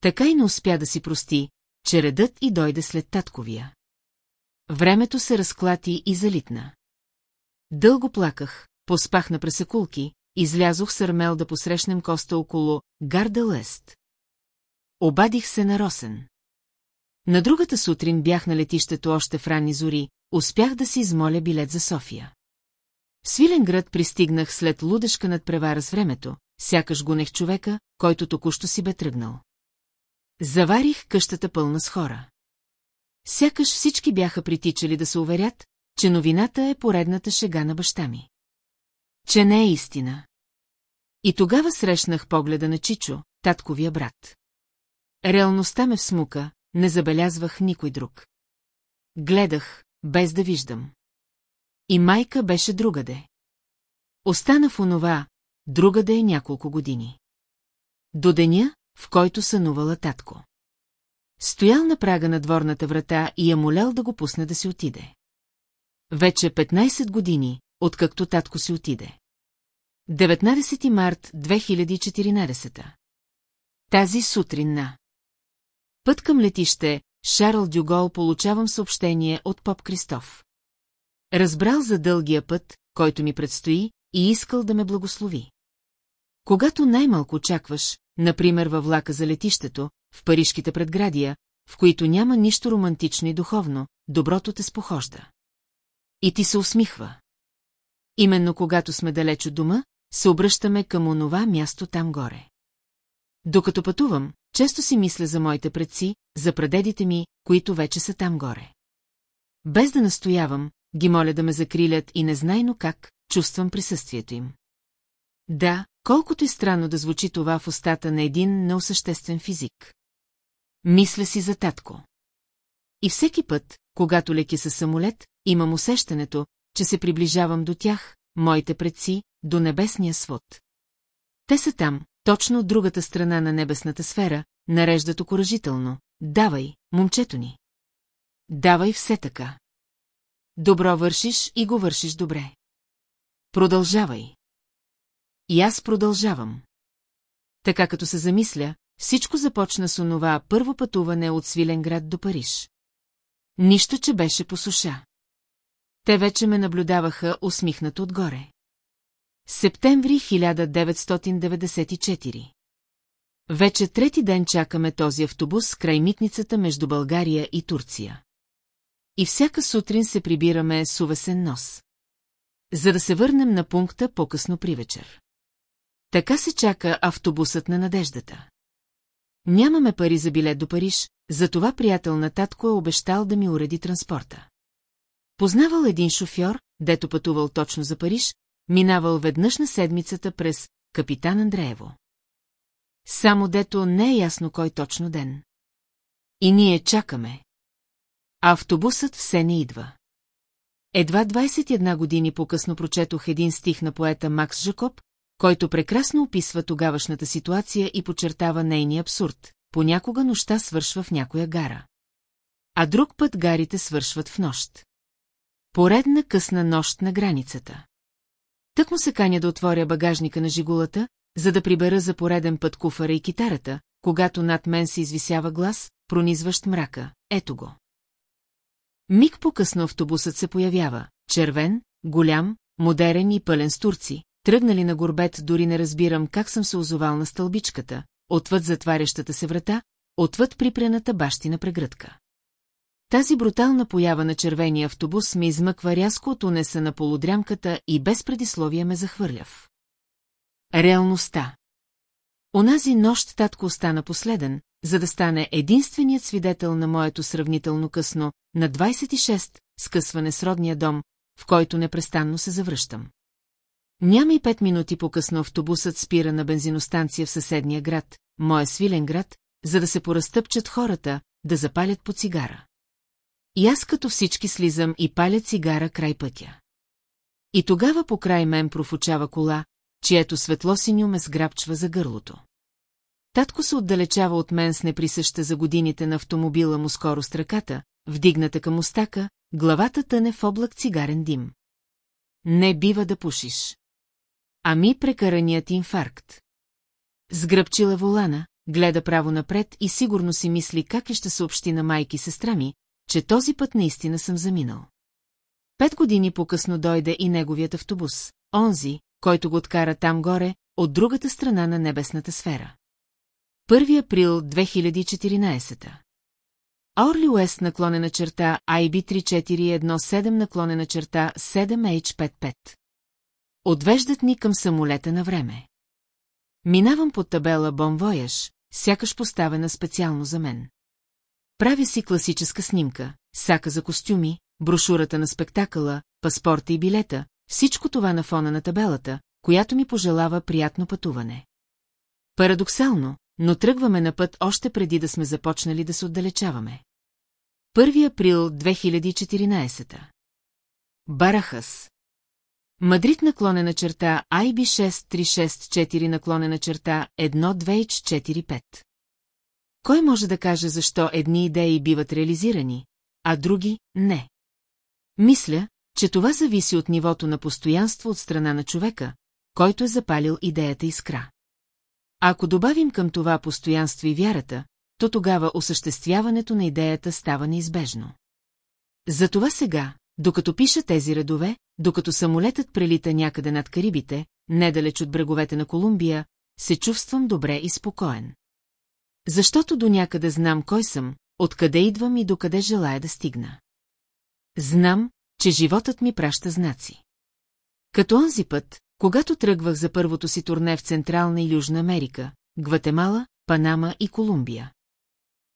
Така и не успя да си прости, че редът и дойде след татковия. Времето се разклати и залитна. Дълго плаках, поспах на пресекулки, излязох с Армел да посрещнем коста около Гарда Лест. Обадих се на Росен. На другата сутрин бях на летището още в ранни зори, успях да си измоля билет за София. В Свиленград пристигнах след лудешка над превара с времето, сякаш гонех човека, който току-що си бе тръгнал. Заварих къщата пълна с хора. Сякаш всички бяха притичали да се уверят, че новината е поредната шега на баща ми. Че не е истина. И тогава срещнах погледа на Чичо, татковия брат. Реалността ме всмука, не забелязвах никой друг. Гледах, без да виждам. И майка беше другаде. Остана в онова, другаде няколко години. До деня, в който сънувала татко. Стоял на прага на дворната врата и я молял да го пусне да си отиде. Вече 15 години, откакто татко си отиде. 19 март 2014 Тази сутрин на Път към летище, Шарл Дюгол получавам съобщение от Поп Кристоф. Разбрал за дългия път, който ми предстои, и искал да ме благослови. Когато най-малко очакваш, например във влака за летището, в парижките предградия, в които няма нищо романтично и духовно, доброто те спохожда. И ти се усмихва. Именно когато сме далеч от дома, се обръщаме към онова място там горе. Докато пътувам, често си мисля за моите предци, за прадедите ми, които вече са там горе. Без да настоявам, ги моля да ме закрилят и незнайно как, чувствам присъствието им. Да, колкото и странно да звучи това в устата на един неосъществен физик. Мисля си за татко. И всеки път, когато леки със самолет, имам усещането, че се приближавам до тях, моите предци, до небесния свод. Те са там, точно от другата страна на небесната сфера, нареждат окоръжително. Давай, момчето ни. Давай все така. Добро вършиш и го вършиш добре. Продължавай. И аз продължавам. Така като се замисля, всичко започна с онова първо пътуване от Свиленград до Париж. Нищо, че беше по суша. Те вече ме наблюдаваха усмихнато отгоре. Септември 1994 Вече трети ден чакаме този автобус край митницата между България и Турция. И всяка сутрин се прибираме с увесен нос. За да се върнем на пункта по-късно при вечер. Така се чака автобусът на надеждата. Нямаме пари за билет до Париж, затова приятел на татко е обещал да ми уреди транспорта. Познавал един шофьор, дето пътувал точно за Париж, минавал веднъж на седмицата през Капитан Андреево. Само дето не е ясно кой точно ден. И ние чакаме. Автобусът все не идва. Едва 21 години по-късно прочетох един стих на поета Макс Жакоб, който прекрасно описва тогавашната ситуация и подчертава нейния абсурд. Понякога нощта свършва в някоя гара. А друг път гарите свършват в нощ. Поредна късна нощ на границата. Тък му се каня да отворя багажника на жигулата, за да прибера за пореден път куфара и китарата, когато над мен се извисява глас, пронизващ мрака. Ето го. Миг по-късно автобусът се появява, червен, голям, модерен и пълен с турци, тръгнали на горбет, дори не разбирам как съм се озовал на стълбичката, отвъд затварящата се врата, отвъд припрената бащина прегръдка. Тази брутална поява на червения автобус ме измъква рязко от унеса на полудрямката и без предисловие ме захвърляв. Реалността Онази нощ татко остана последен, за да стане единственият свидетел на моето сравнително късно, на 26, скъсване с родния дом, в който непрестанно се завръщам. Няма и пет минути по-късно автобусът спира на бензиностанция в съседния град, моя свилен град, за да се поразтъпчат хората, да запалят по цигара. И аз като всички слизам и паля цигара край пътя. И тогава покрай мен профучава кола, чието светлосиньо ме сграбчва за гърлото. Татко се отдалечава от мен с неприсъща за годините на автомобила му скоро ръката, вдигната към устака, главата тъне в облак цигарен дим. Не бива да пушиш. Ами прекараният инфаркт. Сгръбчила волана, гледа право напред и сигурно си мисли как е ще съобщи на майки и сестра ми, че този път наистина съм заминал. Пет години по-късно дойде и неговият автобус, онзи, който го откара там горе, от другата страна на небесната сфера. 1 април 2014 Орли Уест наклонена черта IB3417 наклонена черта 7H55. Отвеждат ни към самолета на време. Минавам под табела Бонвояж, сякаш поставена специално за мен. Правя си класическа снимка, сака за костюми, брошурата на спектакъла, паспорта и билета, всичко това на фона на табелата, която ми пожелава приятно пътуване. Парадоксално, но тръгваме на път още преди да сме започнали да се отдалечаваме. 1 април 2014 Барахас Мадрид наклонена черта IB6364 наклонена черта 12H45 Кой може да каже защо едни идеи биват реализирани, а други – не? Мисля, че това зависи от нивото на постоянство от страна на човека, който е запалил идеята искра. Ако добавим към това постоянство и вярата, то тогава осъществяването на идеята става неизбежно. Затова сега, докато пиша тези редове, докато самолетът прелита някъде над Карибите, недалеч от бреговете на Колумбия, се чувствам добре и спокоен. Защото до някъде знам кой съм, откъде идвам и докъде желая да стигна. Знам, че животът ми праща знаци. Като онзи път, когато тръгвах за първото си турне в Централна и Южна Америка, Гватемала, Панама и Колумбия.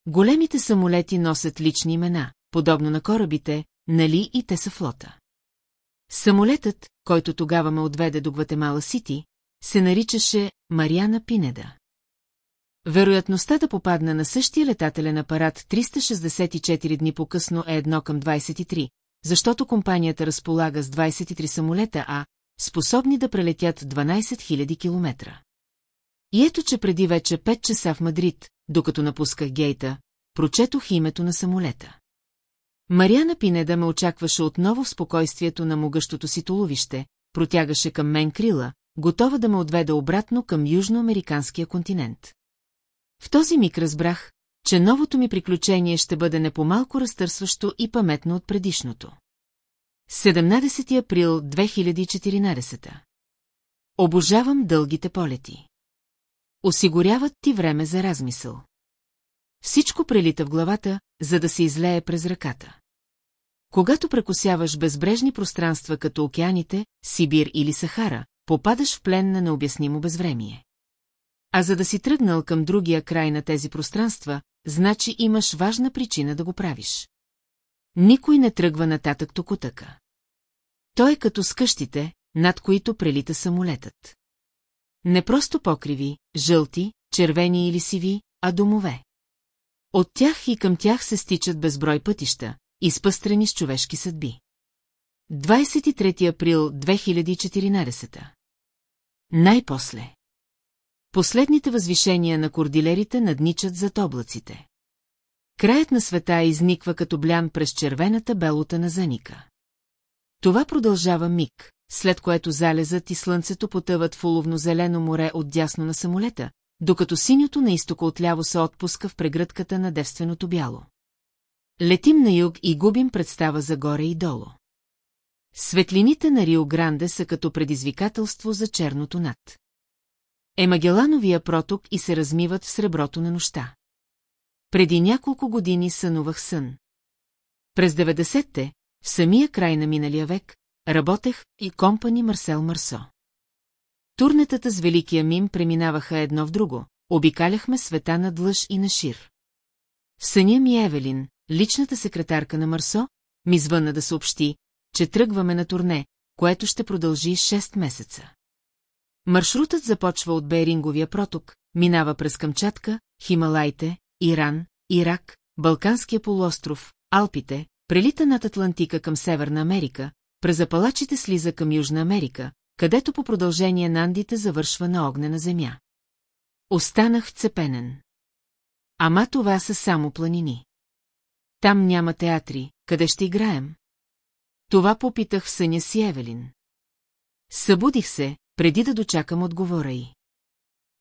Големите самолети носят лични имена, подобно на корабите, нали и те са флота. Самолетът, който тогава ме отведе до Гватемала Сити, се наричаше Мариана Пинеда. Вероятността да попадна на същия летателен апарат 364 дни по-късно е едно към 23, защото компанията разполага с 23 самолета, а способни да прелетят 12 000 километра. И ето, че преди вече 5 часа в Мадрид, докато напусках гейта, прочетох името на самолета. Мариана Пинеда ме очакваше отново в спокойствието на могъщото си туловище, протягаше към мен крила, готова да ме отведе обратно към южноамериканския континент. В този миг разбрах, че новото ми приключение ще бъде не по-малко разтърсващо и паметно от предишното. 17 април 2014 Обожавам дългите полети. Осигуряват ти време за размисъл. Всичко прелита в главата, за да се излее през ръката. Когато прекосяваш безбрежни пространства като океаните, Сибир или Сахара, попадаш в плен на необяснимо безвремие. А за да си тръгнал към другия край на тези пространства, значи имаш важна причина да го правиш. Никой не тръгва нататък токотъка. Той е като с къщите, над които прелита самолетът. Не просто покриви, жълти, червени или сиви, а домове. От тях и към тях се стичат безброй пътища, изпъстрени с човешки съдби. 23 април 2014 Най-после Последните възвишения на кордилерите надничат зад облаците. Краят на света изниква като блян през червената белота на заника. Това продължава миг, след което залезът и слънцето потъват в уловно-зелено море от дясно на самолета, докато синьото на изтока отляво се отпуска в прегръдката на девственото бяло. Летим на юг и губим представа за горе и долу. Светлините на Рио Гранде са като предизвикателство за черното над. Е Магелановия проток и се размиват в среброто на нощта. Преди няколко години сънувах сън. През 90-те, в самия край на миналия век, работех и компани Марсел Марсо. Турнетата с Великия Мим преминаваха едно в друго, обикаляхме света на длъж и на шир. В съня ми Евелин, личната секретарка на Марсо, ми звънна да съобщи, че тръгваме на турне, което ще продължи 6 месеца. Маршрутът започва от Беринговия проток, минава през Камчатка, Хималайте, Иран, Ирак, Балканския полуостров, Алпите, прелита над Атлантика към Северна Америка, през Апалачите слиза към Южна Америка, където по продължение на Андите завършва на огнена земя. Останах вцепенен. Ама това са само планини. Там няма театри, къде ще играем? Това попитах в съня си Евелин. Събудих се, преди да дочакам отговора й.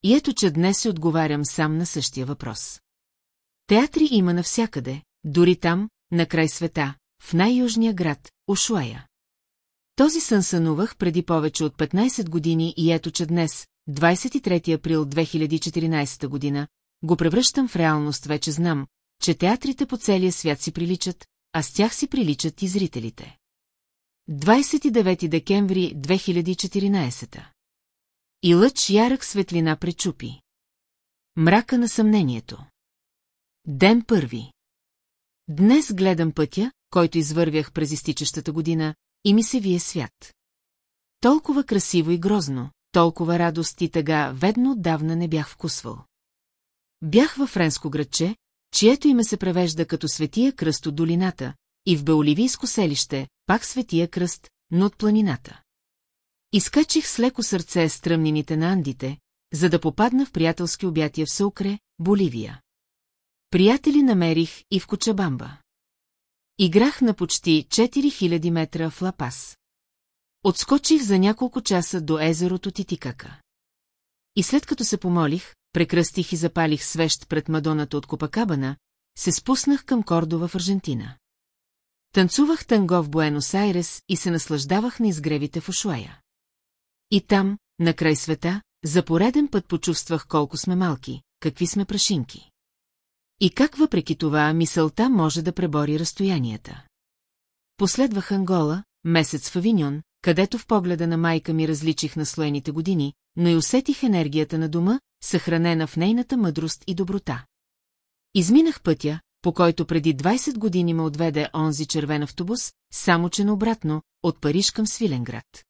И ето, че днес си отговарям сам на същия въпрос. Театри има навсякъде, дори там, на край света, в най-южния град, Ушуая. Този сън сънувах преди повече от 15 години и ето че днес, 23 април 2014 година, го превръщам в реалност, вече знам, че театрите по целия свят си приличат, а с тях си приличат и зрителите. 29 декември 2014 И лъч ярък светлина пречупи. Мрака на съмнението. Ден първи. Днес гледам пътя, който извървях през изтичащата година, и ми се вие свят. Толкова красиво и грозно, толкова радост и тъга ведно отдавна не бях вкусвал. Бях във френско градче, чието име се превежда като Светия кръст от долината, и в Беоливийско селище, пак Светия кръст, но от планината. Изкачих с леко сърце стръмнините на Андите, за да попадна в приятелски обятия в Саукре, Боливия. Приятели намерих и в Кочабамба. Играх на почти 4000 метра в Лапас. Отскочих за няколко часа до езерото Титикака. И след като се помолих, прекръстих и запалих свещ пред Мадоната от Копакабана, се спуснах към Кордова в Аржентина. Танцувах танго в Буенос-Айрес и се наслаждавах на изгревите в Ушуая. И там, на край света, за пореден път почувствах колко сме малки, какви сме прашинки. И как въпреки това мисълта може да пребори разстоянията. Последвах Ангола, месец в Авиньон, където в погледа на майка ми различих наслоените години, но и усетих енергията на дома, съхранена в нейната мъдрост и доброта. Изминах пътя, по който преди 20 години ме отведе онзи червен автобус, само че наобратно, от Париж към Свиленград.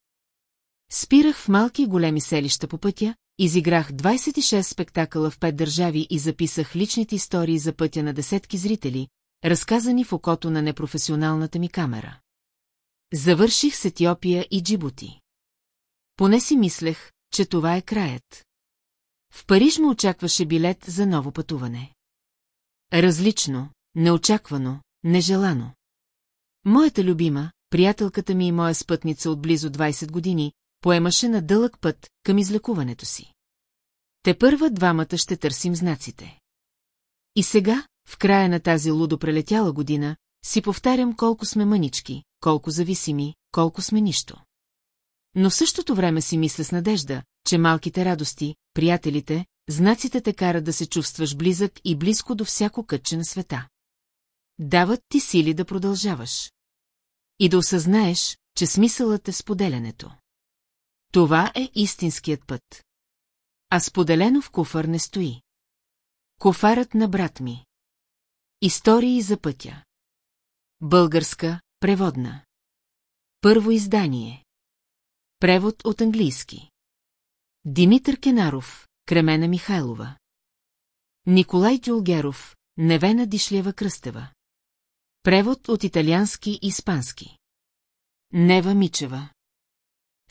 Спирах в малки и големи селища по пътя, изиграх 26 спектакъла в пет държави и записах личните истории за пътя на десетки зрители, разказани в окото на непрофесионалната ми камера. Завърших с Етиопия и Джибути. Поне си мислех, че това е краят. В Париж ме очакваше билет за ново пътуване. Различно, неочаквано, нежелано. Моята любима, приятелката ми и моя спътница от близо 20 години, поемаше на дълъг път към излекуването си. Те първа двамата ще търсим знаците. И сега, в края на тази лудо прелетяла година, си повтарям колко сме мънички, колко зависими, колко сме нищо. Но в същото време си мисля с надежда, че малките радости, приятелите, знаците те карат да се чувстваш близък и близко до всяко кътче на света. Дават ти сили да продължаваш. И да осъзнаеш, че смисълът е споделянето. Това е истинският път. А споделено в куфър не стои. Кофарът на брат ми. Истории за пътя. Българска, преводна. Първо издание. Превод от английски. Димитър Кенаров, Кремена Михайлова. Николай Тюлгеров, Невена Дишлева Кръстева. Превод от италиански и испански. Нева Мичева.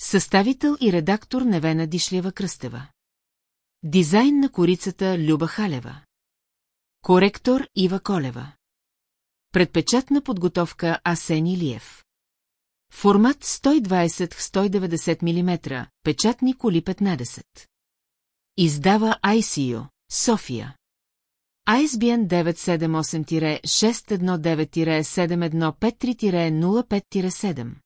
Съставител и редактор Невена Дишлева Кръстева. Дизайн на корицата Люба Халева. Коректор Ива Колева. Предпечатна подготовка Асен Илиев. Формат 120 в 190 мм, печатни коли 15. Издава ICU, София. ISBN 978-619-715-05-7